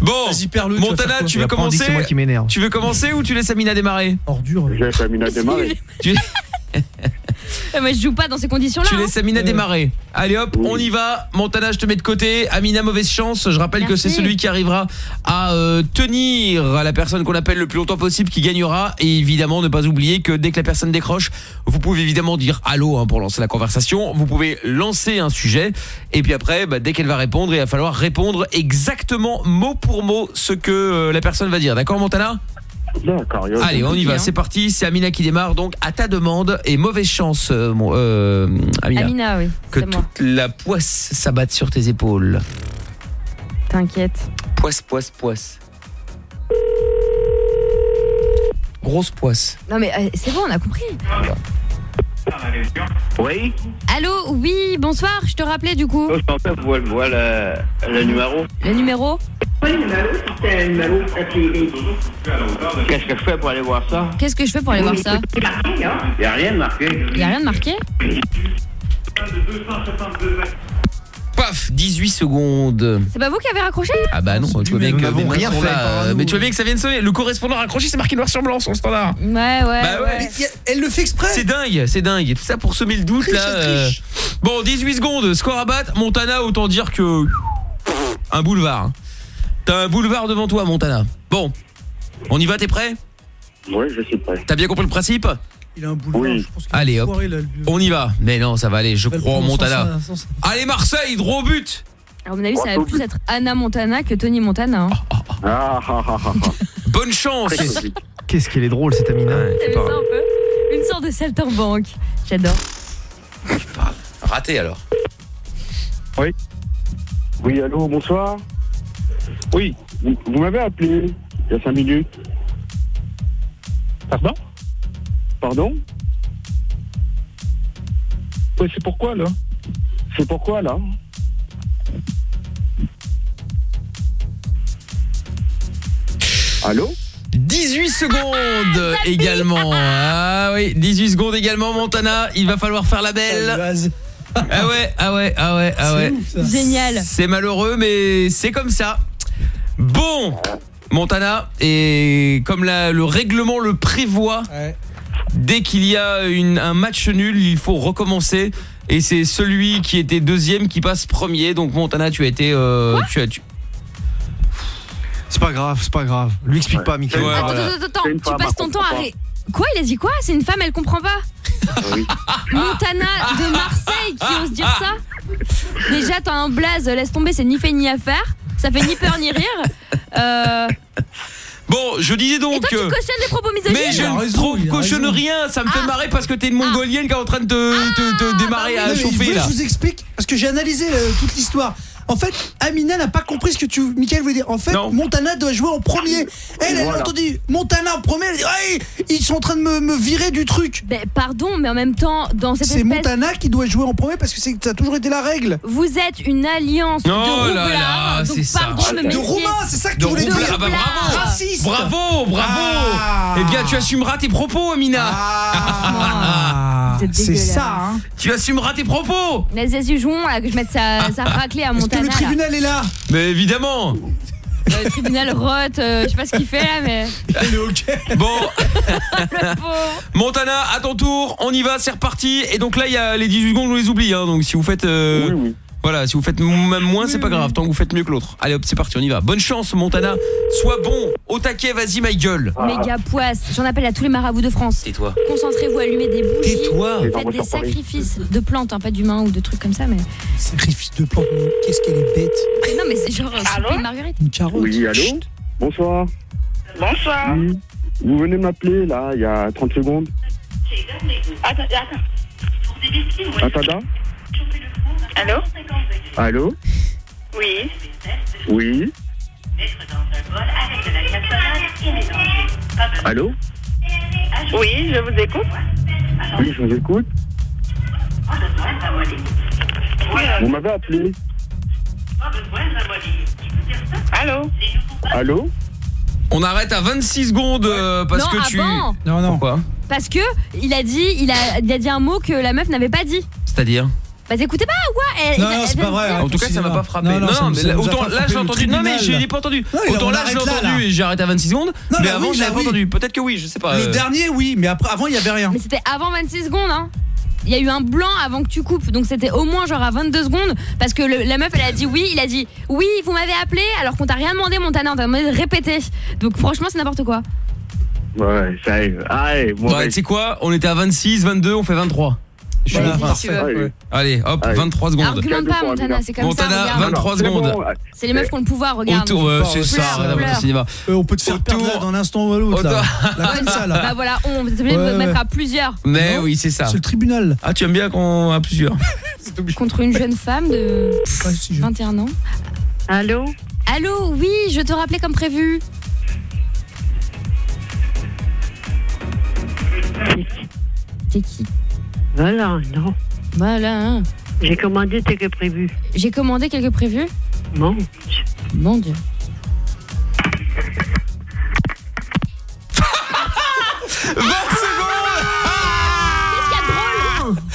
Bon, perds-le, tu vas Montana, quoi tu veux que commencer c'est moi qui m'énerve. Tu veux commencer ou tu laisses Amina démarrer Ordure. Je laisse Amina démarrer. tu, Moi, je joue pas dans ces conditions-là. tu hein. laisses Amina démarrer. Allez hop, on y va. Montana, je te mets de côté. Amina, mauvaise chance. Je rappelle que c'est celui qui arrivera à euh, tenir à la personne qu'on appelle le plus longtemps possible qui gagnera. Et évidemment, ne pas oublier que dès que la personne décroche, vous pouvez évidemment dire allô hein, pour lancer la conversation. Vous pouvez lancer un sujet. Et puis après, bah, dès qu'elle va répondre, il va falloir répondre exactement mot pour mot ce que euh, la personne va dire. D'accord, Montana? D'accord. Allez, on y va, hein. c'est parti. C'est Amina qui démarre. Donc, à ta demande et mauvaise chance, euh, mon, euh, Amina, Amina, oui. que C'est moi. toute la poisse s'abatte sur tes épaules. T'inquiète. Poisse, poisse, poisse. Grosse poisse. Non, mais euh, c'est bon, on a compris. Oui. Allô, oui, bonsoir, je te rappelais du coup. Oh, je pensais que vous voyez le, le numéro. Le numéro Qu'est-ce que je fais pour aller voir ça? Qu'est-ce que je fais pour aller voir ça? Il n'y a rien de marqué. Y a rien de marqué? Paf, 18 secondes. C'est pas vous qui avez raccroché? Ah bah non, tu vois bien que rien fait, là. Mais tu vois bien que ça vient de sonner. Le correspondant raccroché, c'est marqué noir sur blanc sur le standard. Ouais, ouais. Bah ouais. Mais elle le fait exprès. C'est dingue, c'est dingue. Tout ça pour semer le doute Triche, là. euh. Bon, 18 secondes, score à battre. Montana, autant dire que un boulevard. hein. T'as un boulevard devant toi, Montana. Bon, on y va, t'es prêt? Oui, je suis prêt. T'as bien compris le principe? Il a un boulevard. Oui. je pense qu'il a Allez, hop. foiré, là, le- On y va. Mais non, ça va aller. Je crois en sans Montana. sans. Allez, Marseille, droit au but. Alors, à mon avis, ça va plus être Anna Montana que Tony Montana. hein. Ah, ah, ah, ah, ah. Bonne chance. Qu'est-ce qu'elle est drôle, cette Amina. Ouais, c'est pas ça un peu Une sorte de saltimbanque. J'adore. Raté alors. Oui, allô, bonsoir. Oui, vous, vous m'avez appelé il y a cinq minutes. Pardon? Pardon Ouais, c'est pourquoi là C'est pourquoi là Allô 18 secondes également. Ah oui, 18 secondes également, Montana. Il va falloir faire la belle. Vas-y. Ah ouais, ah ouais, ah ouais, ah ouais. Ouf. Génial. C'est malheureux, mais c'est comme ça. Bon, Montana, et comme la- le règlement le prévoit, Ouais. Dès qu'il y a une- un match nul, il faut recommencer. Et c'est celui qui était deuxième qui passe premier. Donc Montana, tu as été... euh, tu as, tu- C'est pas grave, c'est pas grave. Lui explique pas, Michael. Ouais, attends, voilà. attends, attends, tu passes ton temps à... ré- Quoi Il a dit quoi? C'est une femme, elle comprend pas Oui. Montana de Marseille qui ose dire ça Déjà, t'as un blaze, laisse tomber, c'est ni fait ni à faire. Ça fait ni peur ni rire. Euh... Bon, je disais Et donc... toi, tu euh, cautionnes les propos misogynes Mais je ne raison, trouve il a cautionne raison. rien, ça me fait Ah. marrer parce que t'es une mongolienne qui est en train de te, te- te démarrer bah à Non, mais vous chauffer là. Je vous explique parce que j'ai analysé euh, toute l'histoire. En fait, Amina n'a pas compris ce que tu, Michael voulait dire. En fait, Non. Montana doit jouer en premier. Elle, elle a Voilà. entendu Montana en premier. Elle a dit, ils sont en train de me, me virer du truc. Ben, pardon, mais en même temps, dans cette C'est espèce... Montana qui doit jouer en premier parce que c'est- ça a toujours été la règle. Vous êtes une alliance Oh de là roublards, c'est ça. de me De méfier. Roumain, c'est ça que De tu voulais roublard. dire. Ah bah bravo. Raciste. Bravo, bravo. Ah. Eh bien, tu assumeras tes propos, Amina. Ah. c'est ça, hein. Tu assumeras tes propos Mais c'est jouons là que je mette sa, sa raclée à Montana. Le tribunal est là Mais évidemment Euh, Le tribunal rote, euh, je sais pas ce qu'il fait là, mais. Elle est ok. Bon. Montana, à ton tour, on y va, c'est reparti. Et donc là, il y a les 18 secondes, on les oublie. Hein, donc si vous faites... euh, Voilà, si vous faites même moins, c'est pas grave, tant que vous faites mieux que l'autre. Allez hop, c'est parti, on y va. Bonne chance, Montana. Sois bon, au taquet, vas-y, ma gueule. Méga poisse. J'en appelle à tous les marabouts de France. Tais-toi. Concentrez-vous, allumez des bougies. Tais-toi. Faites des sacrifices de plantes, hein, pas d'humains ou de trucs comme ça, mais. Sacrifice de plantes, qu'est-ce qu'elle est bête. Mais non, mais c'est genre euh, souper une marguerite. Une carotte. Oui, allô Bonsoir. Bonsoir. Oui. Vous venez de m'appeler là, il y a 30 secondes. Attends, attends. Attends. Allô Allô Oui. Oui. Allô Oui, je vous écoute. Oui, je vous écoute. Vous m'avez appelé. Allô Allô On arrête à 26 secondes euh, parce Non, que tu... avant. Non, non. Pourquoi Parce que il a dit, il a, il a dit un mot que la meuf n'avait pas dit. C'est-à-dire? Bah t'écoutez pas ou quoi Elle- Non, c'est pas vrai. En tout cas, ça m'a pas frappé. Non, non, Non, ça non, nous- mais ça là, autant là j'ai le entendu. Non, mais je l'ai pas entendu. Autant là j'ai arrête là, entendu là. et j'ai arrêté à 26 secondes. Non, Mais avant, oui, je l'avais là, pas oui. entendu. Peut-être que oui, je sais pas. Les euh. derniers, oui, mais après, avant, il y avait rien. Mais c'était avant 26 secondes, hein. Il y a eu un blanc avant que tu coupes, donc c'était au moins genre à 22 secondes, parce que le- la meuf elle a dit oui, il a dit oui, vous m'avez appelé alors qu'on t'a rien demandé, Montana, on t'a demandé de répéter. Donc franchement, c'est n'importe quoi. Ouais, ça arrive. Allez, moi, Ouais, tu sais quoi On était à 26, 22, on fait 23. Je suis Voilà, parfait. Allez. Ouais. Allez, hop, Allez. 23 secondes. Argumente pas, Montana, c'est comme ça. Montana, regarde. 23 C'est secondes. bon. C'est les meufs qui ont le pouvoir, regarde. Autour, euh, c'est ça, pleure, regarde, pleure. au cinéma. Euh, on peut te faire perdre là Autour. d'un instant ou à l'autre. là. Là, comme ça, Bah là. voilà, on va obligé de Ouais, mettre à plusieurs Mais oui, c'est ça. C'est le tribunal. Ah, tu aimes bien qu'on a plusieurs contre une jeune femme de Ouais, si, je- 21 ans. Allô Allô, oui, je te rappelais comme prévu. C'est qui Voilà, non. Voilà. hein. J'ai commandé tel que prévu. J'ai commandé quelques prévus. Mon Dieu. 20 secondes Qu'est-ce qu'il y a de drôle?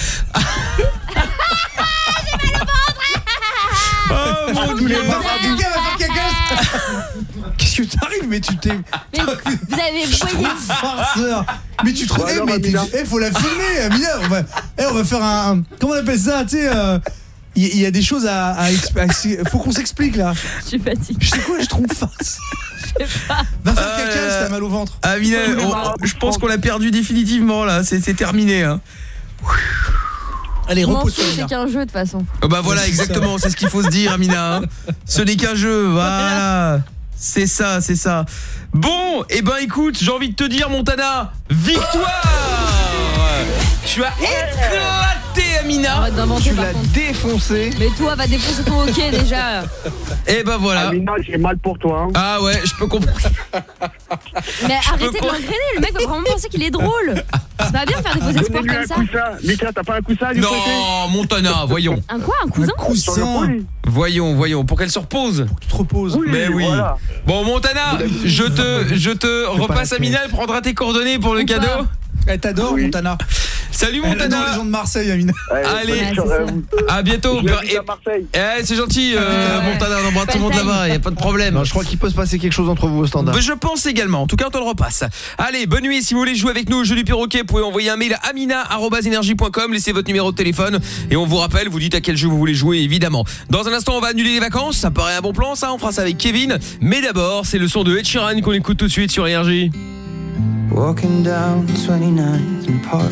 Oh mon dieu Va faire caca, va faire caca. Qu'est-ce que t'arrives Mais tu t'es. Mais vous avez Je trouve farceur. Mais tu te Bon, eh, mais t'es- eh, faut la filmer, Amina. On va, eh, on va faire un. Comment on appelle ça Tu sais, euh, il y, il y a des choses à. à faut qu'on s'explique là. Je suis fatiguée. Je sais quoi, je trouve farce. Va faire Euh, caca si t'as mal au ventre. Amina, on- je pense qu'on l'a perdu définitivement là, c'est c'est terminé. Hein. Allez, repose-toi, c'est qu'un jeu de toute façon. Oh bah voilà, exactement, c'est ce qu'il faut se dire, Amina. hein. Ce n'est qu'un jeu, voilà. C'est ça, c'est ça. Bon, et ben écoute, j'ai envie de te dire, Montana, victoire Tu as éclaté, Amina. Tu l'as défoncé. Mais toi, va défoncer ton hockey déjà. Et ben voilà. Amina, j'ai mal pour toi. hein. Ah ouais, je peux comprendre. Mais arrêtez de l'engrainer, le mec va vraiment penser qu'il est drôle. C'est pas bien de faire des faux espoirs comme un ça. Mika, t'as pas un coussin à lui prêter Non, Montana, voyons. Un quoi Un cousin le Coussin. Voyons, voyons, pour qu'elle se repose. Tu te reposes. Oui, Mais oui. voilà. Bon, Montana, je te, je te repasse Amina, elle prendra tes coordonnées pour le Ou cadeau. pas. Elle t'adore, Oui. Montana. Salut adore les Montana. gens de Marseille, Amina. Allez. À bientôt. Marseille. Eh, c'est gentil, euh. Montana, on embrasse tout le monde là-bas, y a pas de problème. Je crois qu'il peut se passer quelque chose entre vous au standard. Mais je pense également. En tout cas, on te le repasse. Allez, bonne nuit. Si vous voulez jouer avec nous au jeu du perroquet, vous pouvez envoyer un mail à amina@energie.com, laissez votre numéro de téléphone et on vous rappelle, vous dites à quel jeu vous voulez jouer évidemment. Dans un instant, on va annuler les vacances, ça paraît un bon plan ça, on fera ça avec Kevin, mais d'abord, c'est le son de Ed Sheeran qu'on écoute tout de suite sur Énergie. Walking down 29th and Park.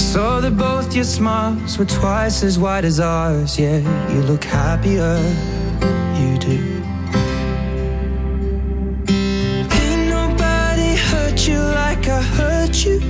Saw that both your smiles were twice as wide as ours. Yeah, you look happier, you do. Ain't nobody hurt you like I hurt you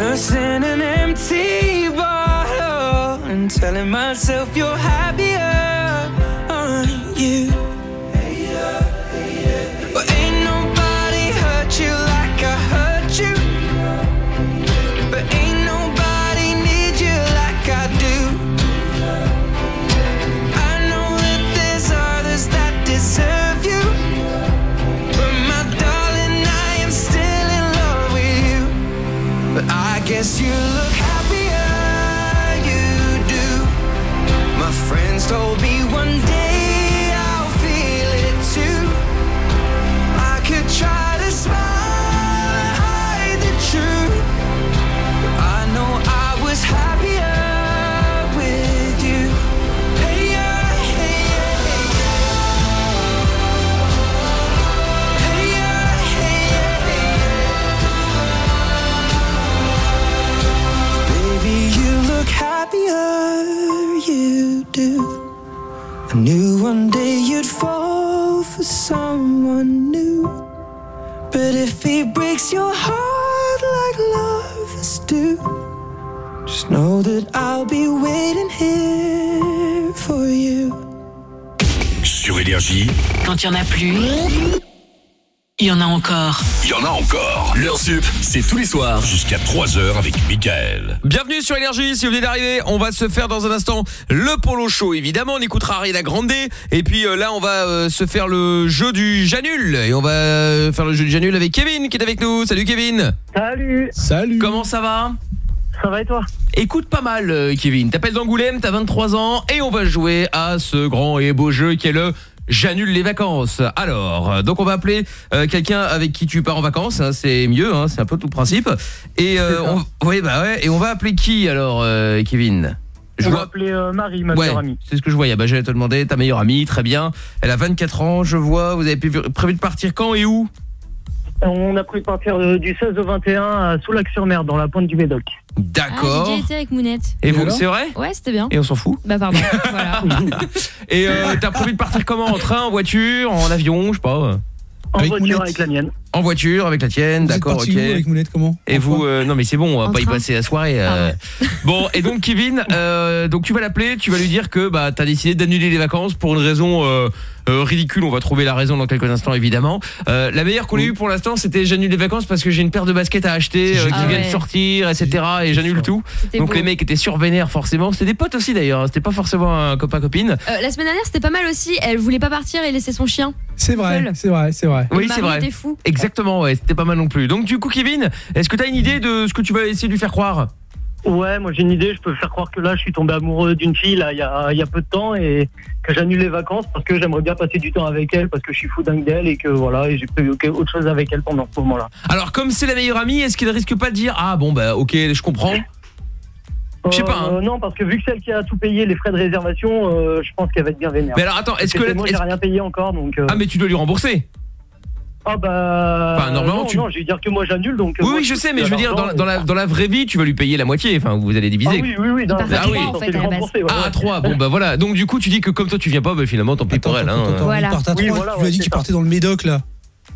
Nursing an empty bottle and telling myself you're happier, you do. I knew one day you'd fall for someone new. But if he breaks your heart like lovers do, just know that I'll be waiting here for you. Sur Énergie, Quand il en a plus, il y en a encore. il y en a encore. Leur sup, c'est tous les soirs jusqu'à 3h avec Michael. Bienvenue sur Énergie, si vous venez d'arriver, on va se faire dans un instant le polo show évidemment, on écoutera Ariana Grande et puis euh, là on va euh, se faire le jeu du Janul et on va euh, faire le jeu du Janul avec Kevin qui est avec nous. Salut Kevin. Salut. Salut. Comment ça va? Ça va et toi? Écoute pas mal Kevin, t'appelles d'Angoulême, t'as 23 ans et on va jouer à ce grand et beau jeu qui est le J'annule les vacances. Alors, euh, donc on va appeler euh, quelqu'un avec qui tu pars en vacances, hein, c'est mieux, hein, c'est un peu tout le principe. Et euh, on, bah ouais, et on va appeler qui alors, euh, Kevin? Je On vois- va appeler euh, Marie, ma Ouais, meilleure amie. c'est ce que je voyais. Bah, j'allais te demander, ta meilleure amie, très bien. Elle a 24 ans, je vois. Vous avez prévu de partir quand et où? On a prévu de partir euh, du 16 au 21 à Soulac-sur-Mer, dans la pointe du Médoc. D'accord. Ah, j'ai déjà été avec Mounette. Et vous, c'est vrai Ouais, c'était bien. Et on s'en fout Bah pardon. voilà. Et euh, t'as prévu de partir comment? En train, en voiture, en avion, je sais pas euh En Avec voiture Mounette. avec la mienne. En voiture, avec la tienne, Vous êtes d'accord, ok. où avec Mounette comment Et vous, euh, non mais c'est bon, on va En pas y passer la soirée. euh. Bon, et donc Kevin, euh, donc tu vas l'appeler, tu vas lui dire que bah t'as décidé d'annuler les vacances pour une raison ridicule. On va trouver la raison dans quelques instants évidemment. Euh, la meilleure qu'on ait eue pour l'instant, c'était j'annule les vacances parce que j'ai une paire de baskets à acheter euh, qui Ah vient de sortir, etc. Et j'annule tout. Donc beau. les mecs étaient survénères forcément. C'était des potes aussi d'ailleurs. hein. C'était pas forcément un copain copine. Euh, la semaine dernière, c'était pas mal aussi. Elle voulait pas partir et laisser son chien. C'est vrai, c'est vrai, c'est vrai. Oui, c'est vrai. était fou. Exactement, ouais, c'était pas mal non plus. Donc du coup, Kevin, est-ce que t'as une idée de ce que tu vas essayer de lui faire croire? Ouais, moi j'ai une idée, je peux faire croire que là je suis tombé amoureux d'une fille là il y a, il y a peu de temps et que j'annule les vacances parce que j'aimerais bien passer du temps avec elle parce que je suis fou dingue d'elle et que voilà, et j'ai prévu autre chose avec elle pendant ce moment-là. Alors comme c'est la meilleure amie, est-ce qu'il risque pas de dire ah bon bah ok, je comprends? Je sais pas, hein. Euh, non, parce que vu que celle qui a tout payé, les frais de réservation, euh, je pense qu'elle va être bien vénère. Mais alors, attends, est-ce Parce que- c'est moi j'ai est-ce- rien payé encore donc. euh, Ah mais tu dois lui rembourser. Ah bah. Enfin, normalement, non, tu- non, je vais dire que moi j'annule donc. Oui moi, oui, je sais, mais je veux dire dans, la dans la vraie vie, tu vas lui payer la moitié. Enfin, vous allez diviser. Ah oui, oui, oui, dans la Ah vraie oui. censé le rembourser, ouais, Ah, à ouais. 3, bon bah voilà. Donc du coup, tu dis que comme toi tu viens pas, bah finalement tant pis pour elle. hein. À Oui, voilà, tu lui as dit qu'il ça. partait dans le Médoc là.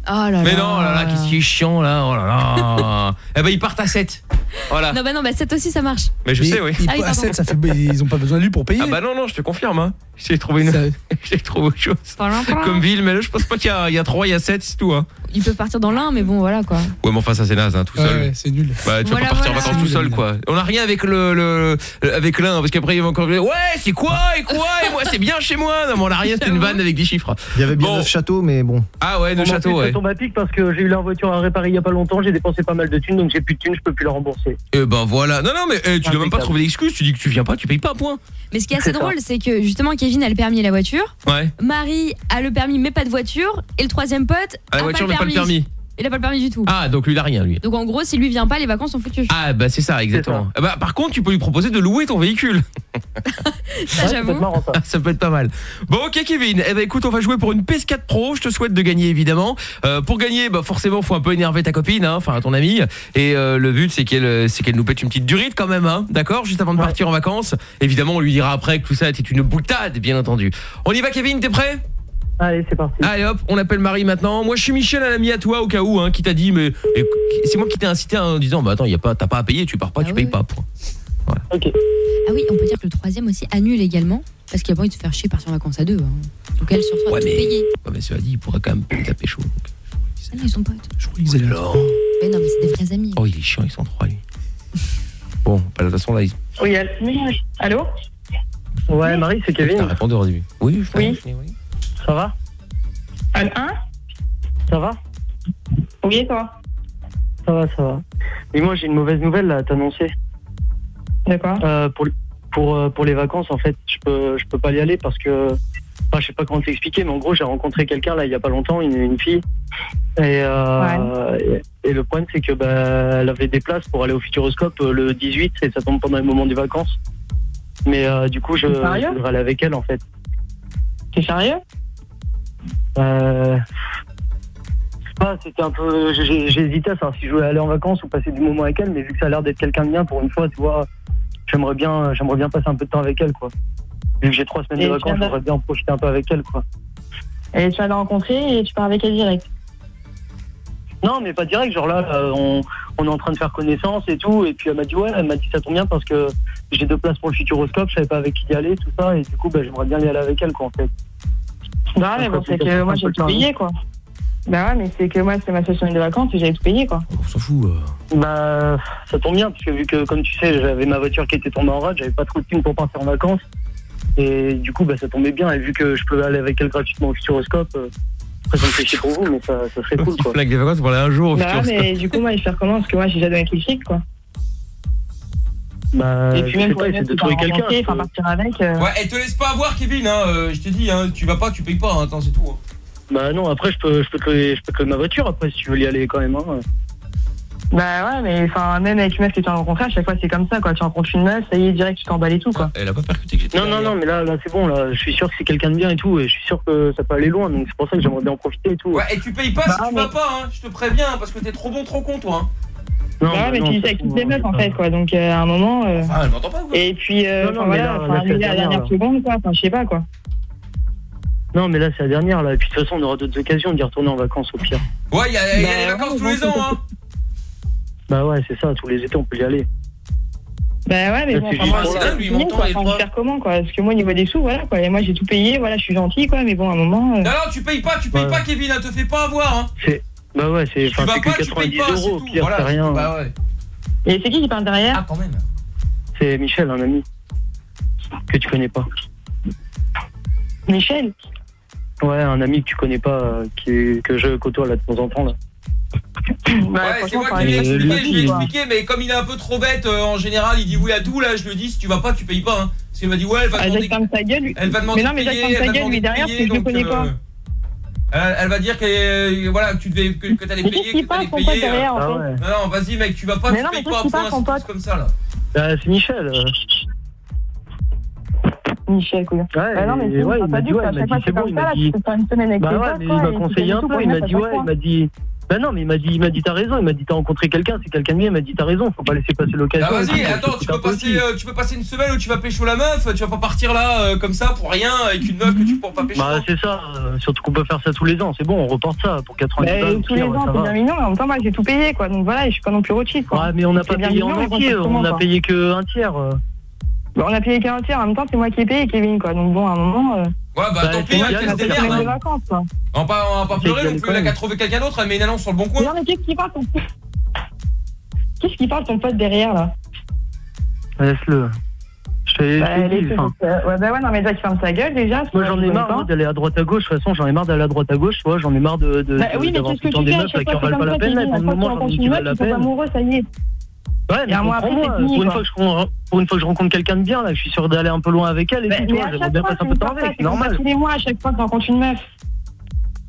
Oh là Mais là. non, oh là là, qu'est-ce qui est chiant là. Oh là là. eh ben ils partent à 7. Voilà. Non, bah non, bah 7 aussi, ça marche. Mais je sais, oui. Il, Ah oui, à pardon. 7, ça fait, ils ont pas besoin de lui pour payer. Ah bah non non, je te confirme hein. J'ai trouvé une j'ai trouvé autre chose. Comme ville, mais là je pense pas qu'il y a il y a 3, il y a 7, c'est tout hein. Ils peuvent partir dans l'un, mais bon, voilà quoi. Ouais, mais enfin ça c'est naze hein, tout seul. ouais, c'est nul. Bah, tu Voilà, vas pas partir voilà. en vacances tout seul quoi. On a rien avec le, le le- avec l'un parce qu'après il va encore dire ouais c'est quoi et quoi et moi c'est bien chez moi. Non mais on a rien, c'était une vanne avec des chiffres. Il y avait bien neuf châteaux, mais bon. Ah ouais, Bon, de mais château en plus, ouais. Pic parce que j'ai eu la voiture à réparer il y a pas longtemps, j'ai dépensé pas mal de thunes donc j'ai plus de thunes, je peux plus la rembourser. Eh ben voilà. Non non mais eh, tu dois même pas trouver d'excuses, tu dis que tu viens pas, tu payes pas point. Mais ce qui est assez C'est drôle, c'est que justement, Kevin a le permis et la voiture. Ouais. Marie a le permis mais pas de voiture. Et le troisième pote la a voiture pas pas le permis. Il a pas le permis du tout. Ah, donc lui, il a rien, lui. Donc en gros, si lui vient pas, les vacances sont foutues. Ah, bah c'est ça, exactement. Ah, bah, par contre, tu peux lui proposer de louer ton véhicule. ça, j'avoue. Ça. ça. peut être pas mal. Bon, ok, Kevin. Eh bah, écoute, on va jouer pour une PS4 Pro. Je te souhaite de gagner, évidemment. Euh, pour gagner, bah, forcément, faut un peu énerver ta copine, hein, enfin, ton amie. Et euh, le but, euh, c'est qu'elle nous pète une petite durite quand même, hein. d'accord? Juste avant de partir en vacances. Évidemment, on lui dira après que tout ça était une boutade, bien entendu. On y va, Kevin, t'es prêt? Allez, c'est parti. Allez hop, on appelle Marie maintenant. Moi, je suis Michel, un ami à toi au cas où hein, qui t'a dit mais c'est moi qui t'ai incité en disant bah attends, y a pas t'as pas à payer, tu pars pas, ah tu payes pas point. OK. Ah oui, on peut dire que le troisième aussi annule également parce qu'il a pas envie de se faire chier partir en vacances à deux. Hein. Donc elle se retrouve ouais, mais... payée. Ouais, mais cela dit, il pourra quand même payer la pécho. Donc... Ah non, ils sont potes. Je crois qu'ils allaient alors. Mais non, mais c'est des vrais amis. Oh, il est chiant, ils sont trois lui. bon, bah, de toute façon là, ils... Oui, allô? Ouais, Marie, c'est Kevin. T'as répondu au début. Oui, je oui. oui. Ça va? Hein Ça va? Oui, toi? Ça va, ça va. Mais moi j'ai une mauvaise nouvelle à t'annoncer. D'accord. Euh, pour, pour, euh, pour les vacances, en fait, je peux, je peux pas y aller parce que. Je sais pas comment t'expliquer, mais en gros, j'ai rencontré quelqu'un là il y a pas longtemps, une, une fille. Et, euh, et, le problème, c'est que bah, elle avait des places pour aller au Futuroscope le 18 et ça tombe pendant le moment des vacances. Mais du coup, je, je aller avec elle en fait. T'es sérieux? Euh, pas, c'était un peu. J'hésitais à savoir si je voulais aller en vacances ou passer du moment avec elle, mais vu que ça a l'air d'être quelqu'un de bien pour une fois, tu vois, j'aimerais bien, j'aimerais bien passer un peu de temps avec elle, quoi. Vu que j'ai trois semaines de vacances, j'aimerais bien en profiter un peu avec elle, quoi. Et tu vas la rencontrer et tu pars avec elle direct. Non, mais pas direct. Genre là, euh, on, est en train de faire connaissance et tout. Et puis elle m'a dit, ouais, elle m'a dit, ça tombe bien parce que j'ai deux places pour le futuroscope, je savais pas avec qui y aller, tout ça. Et du coup, bah, j'aimerais bien y aller avec elle, quoi, en fait. Bah mais bon, c'est que moi j'ai tout payé quoi. Bah ouais, mais c'est que moi c'est ma session de vacances et j'avais tout payé quoi. On s'en fout. Euh. Bah ça tombe bien, parce que vu que comme tu sais, j'avais ma voiture qui était tombée en rade, j'avais pas trop de thunes pour partir en vacances. Et du coup, bah, ça tombait bien. Et vu que je pouvais aller avec elle gratuitement au Futuroscope, euh, ça me fait chier pour vous, mais ça, serait cool quoi. Des vacances pour aller un jour au Bah ouais, mais du coup, moi je vais faire comment Parce que moi j'ai déjà donné quoi. Bah, et puis même, c'est de trouver quelqu'un. Enfin, partir avec. Euh. Ouais, et te laisse pas avoir, Kevin. Hein, euh, je t'ai dit, hein, tu vas pas, tu payes pas. Hein, attends, c'est tout. Hein. Bah non, après, je peux, je peux, te, je peux ma voiture après si tu veux y aller quand même. Hein. Bah ouais, mais enfin, même avec une meuf que tu as rencontrée, à chaque fois c'est comme ça, quoi. Tu rencontres une meuf, ça y est, direct, tu t'emballes et tout, quoi. Elle a pas percuté que. Non, non, non, mais là, là c'est bon, là, je suis sûr que c'est quelqu'un de bien et tout, et je suis sûr que ça peut aller loin, donc c'est pour ça que j'aimerais bien en profiter et tout. Ouais, et tu payes pas si bah, tu vas pas, hein, je te préviens, parce que t'es trop bon, trop con, toi. Hein. Non, ouais, mais, tu dis ça toutes les meufs en hein. fait, quoi. Donc euh, à un moment. Euh... Elle m'entend pas quoi. Et puis, euh, voilà, là, la, dernière seconde, quoi. Enfin, je sais pas, quoi. Non, mais là, c'est la dernière, là. Et puis, de toute façon, on aura d'autres occasions d'y retourner en vacances, au pire. Ouais, il y, a, bah, les vacances tous les ans, hein. Bah ouais, c'est ça, tous les étés, on peut y aller. Bah ouais, mais bon, enfin, moi, c'est lui, faire comment, quoi Parce que moi, au niveau des sous, voilà, quoi. Et moi, j'ai tout payé, voilà, je suis gentil, quoi. Mais bon, à un moment. Euh, non, non, tu payes pas, tu payes pas, Kevin, te fais pas avoir, hein. Bah ouais, c'est enfin, pas, 90 pas, euros, pire, voilà, c'est rien. Bah ouais. Et c'est qui qui parle derrière Ah, quand même. C'est Michel, un ami. Que tu connais pas. Michel Ouais, un ami que tu connais pas, qui, que je côtoie là de temps en temps. Là. Bah, ouais, c'est moi qui l'ai expliqué, je lui ai expliqué, mais comme il est un peu trop bête, euh, en général, il dit oui à tout, là, je lui dis, si tu vas pas, tu payes pas. Hein. Parce qu'il m'a dit, ouais, elle va ah, demander... Elle va demander mais non, mais de payer, donc, derrière, donc, je connais euh, pas. Euh, elle, va dire que euh, voilà, tu devais que, que t'allais payer, que t'allais payer. Hein. Derrière, en ah fait. Non, vas-y mec, tu vas pas, tu comme ça là. Bah, c'est Michel. Euh. Michel, quoi. Ouais, non, mais pas m'a c'est bah, il m'a ouais, il m'a conseillé un peu, il m'a dit, ouais, il m'a dit, ben non, mais il m'a dit, il m'a dit t'as raison. Il m'a dit t'as rencontré quelqu'un, c'est quelqu'un de bien. Il m'a dit t'as raison, faut pas laisser passer l'occasion. Ah vas-y, attends, tu peux passer, euh, tu peux passer une semaine où tu vas pécho la meuf. Tu vas pas partir là euh, comme ça pour rien avec une meuf que tu pourras pas pécho. Bah c'est ça. Euh, surtout qu'on peut faire ça tous les ans. C'est bon, on reporte ça pour 90 balles. Bah, tous les ans, c'est bien mignon. En même temps, moi j'ai tout payé quoi. Donc voilà, je suis pas non plus rothschild. Ouais, mais on n'a pas payé en entier. On a payé que un tiers on a payé 40 heures, en même temps, c'est moi qui ai payé Kevin, quoi. Donc bon, à un moment... Euh, ouais, bah, bah tant pis, elle se démerde. Hein. hein. Vacances, quoi. on va pas, on pas pleurer non plus, elle a qu'à trouver quelqu'un d'autre, elle met une annonce sur le bon coin. Non, mais qu'est-ce qui parle ton... Qu'est-ce qui parle ton pote derrière, là? Laisse-le. Je bah, enfin. ouais, bah ouais, non, mais toi, qui ferme sa gueule, déjà. Moi, j'en ai marre d'aller à droite à gauche. De toute façon, j'en ai marre d'aller à droite à gauche. Tu vois, j'en ai marre de. de bah, oui, mais qu'est-ce que tu fais en pas la peine. À un moment, j'en ai qui valent la amoureux, ça y est. Ouais, mais pour, une fois que je, pour une fois je rencontre quelqu'un de bien, là, je suis sûr d'aller un peu loin avec elle et bah, mais, tout, mais à chaque bien passer un peu de temps avec, c'est normal. Les à chaque fois que je rencontre une meuf.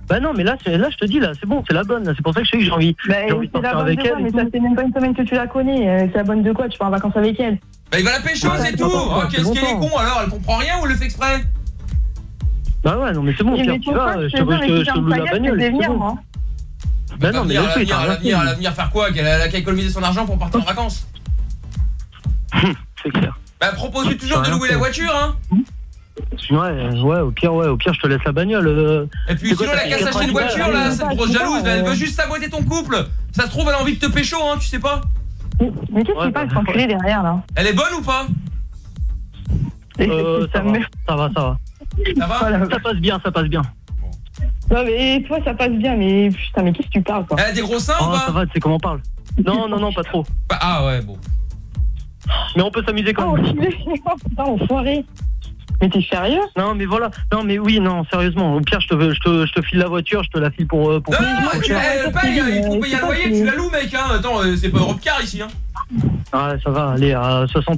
Bah non, mais là, là je te dis, là, c'est bon, c'est la bonne. C'est pour ça que je sais que j'ai envie, bah, envie de partir avec elle. mais ça fait même pas une semaine que tu la connais. Euh, c'est la bonne de quoi Tu pars en vacances avec elle Bah, il va la pécho, c'est tout oh, Qu'est-ce qu'il est con alors Elle comprend rien ou elle le fait exprès? Bah ouais, non, mais c'est bon, Pierre, tu vas, je te loue la bagnole. Bah non, mais l'avenir, l'avenir, l'avenir, faire quoi Qu'elle a, elle a qu'à économiser son argent pour partir en vacances C'est clair. Bah propose-lui toujours de louer la voiture hein Ouais, ouais, au pire, ouais, au pire, je te laisse la bagnole. euh. Et puis C'est quoi, sinon elle a qu'à s'acheter une 90 balles, voiture là, cette grosse jalouse, là, elle veut juste saboter ton couple Ça se trouve elle a envie de te pécho hein, tu sais pas Mais qu'est-ce qui passe, enculé derrière là Elle est bonne ou pas? Euh, ça, va, ça va, ça va? Ça va Ça passe bien, ça passe bien. Non, mais toi, ça passe bien, mais putain, mais qu'est-ce que tu parles, quoi Elle a des gros seins ou Oh, pas ça va, tu sais comment on parle. Non, non, non, pas trop. Bah, Ah ouais, bon. Mais on peut s'amuser quand même. Oh, putain, enfoiré Mais t'es sérieux? Non, mais voilà. Non, mais oui, non, sérieusement. Au pire, je te, je te, je te file la voiture, je te la file pour. euh, pour Non, non, non, tu elle paye, il faut payer un loyer, tu la loues mec hein Attends, euh, c'est pas Europcar ici hein Ouais, ça va, allez, à 60 euros.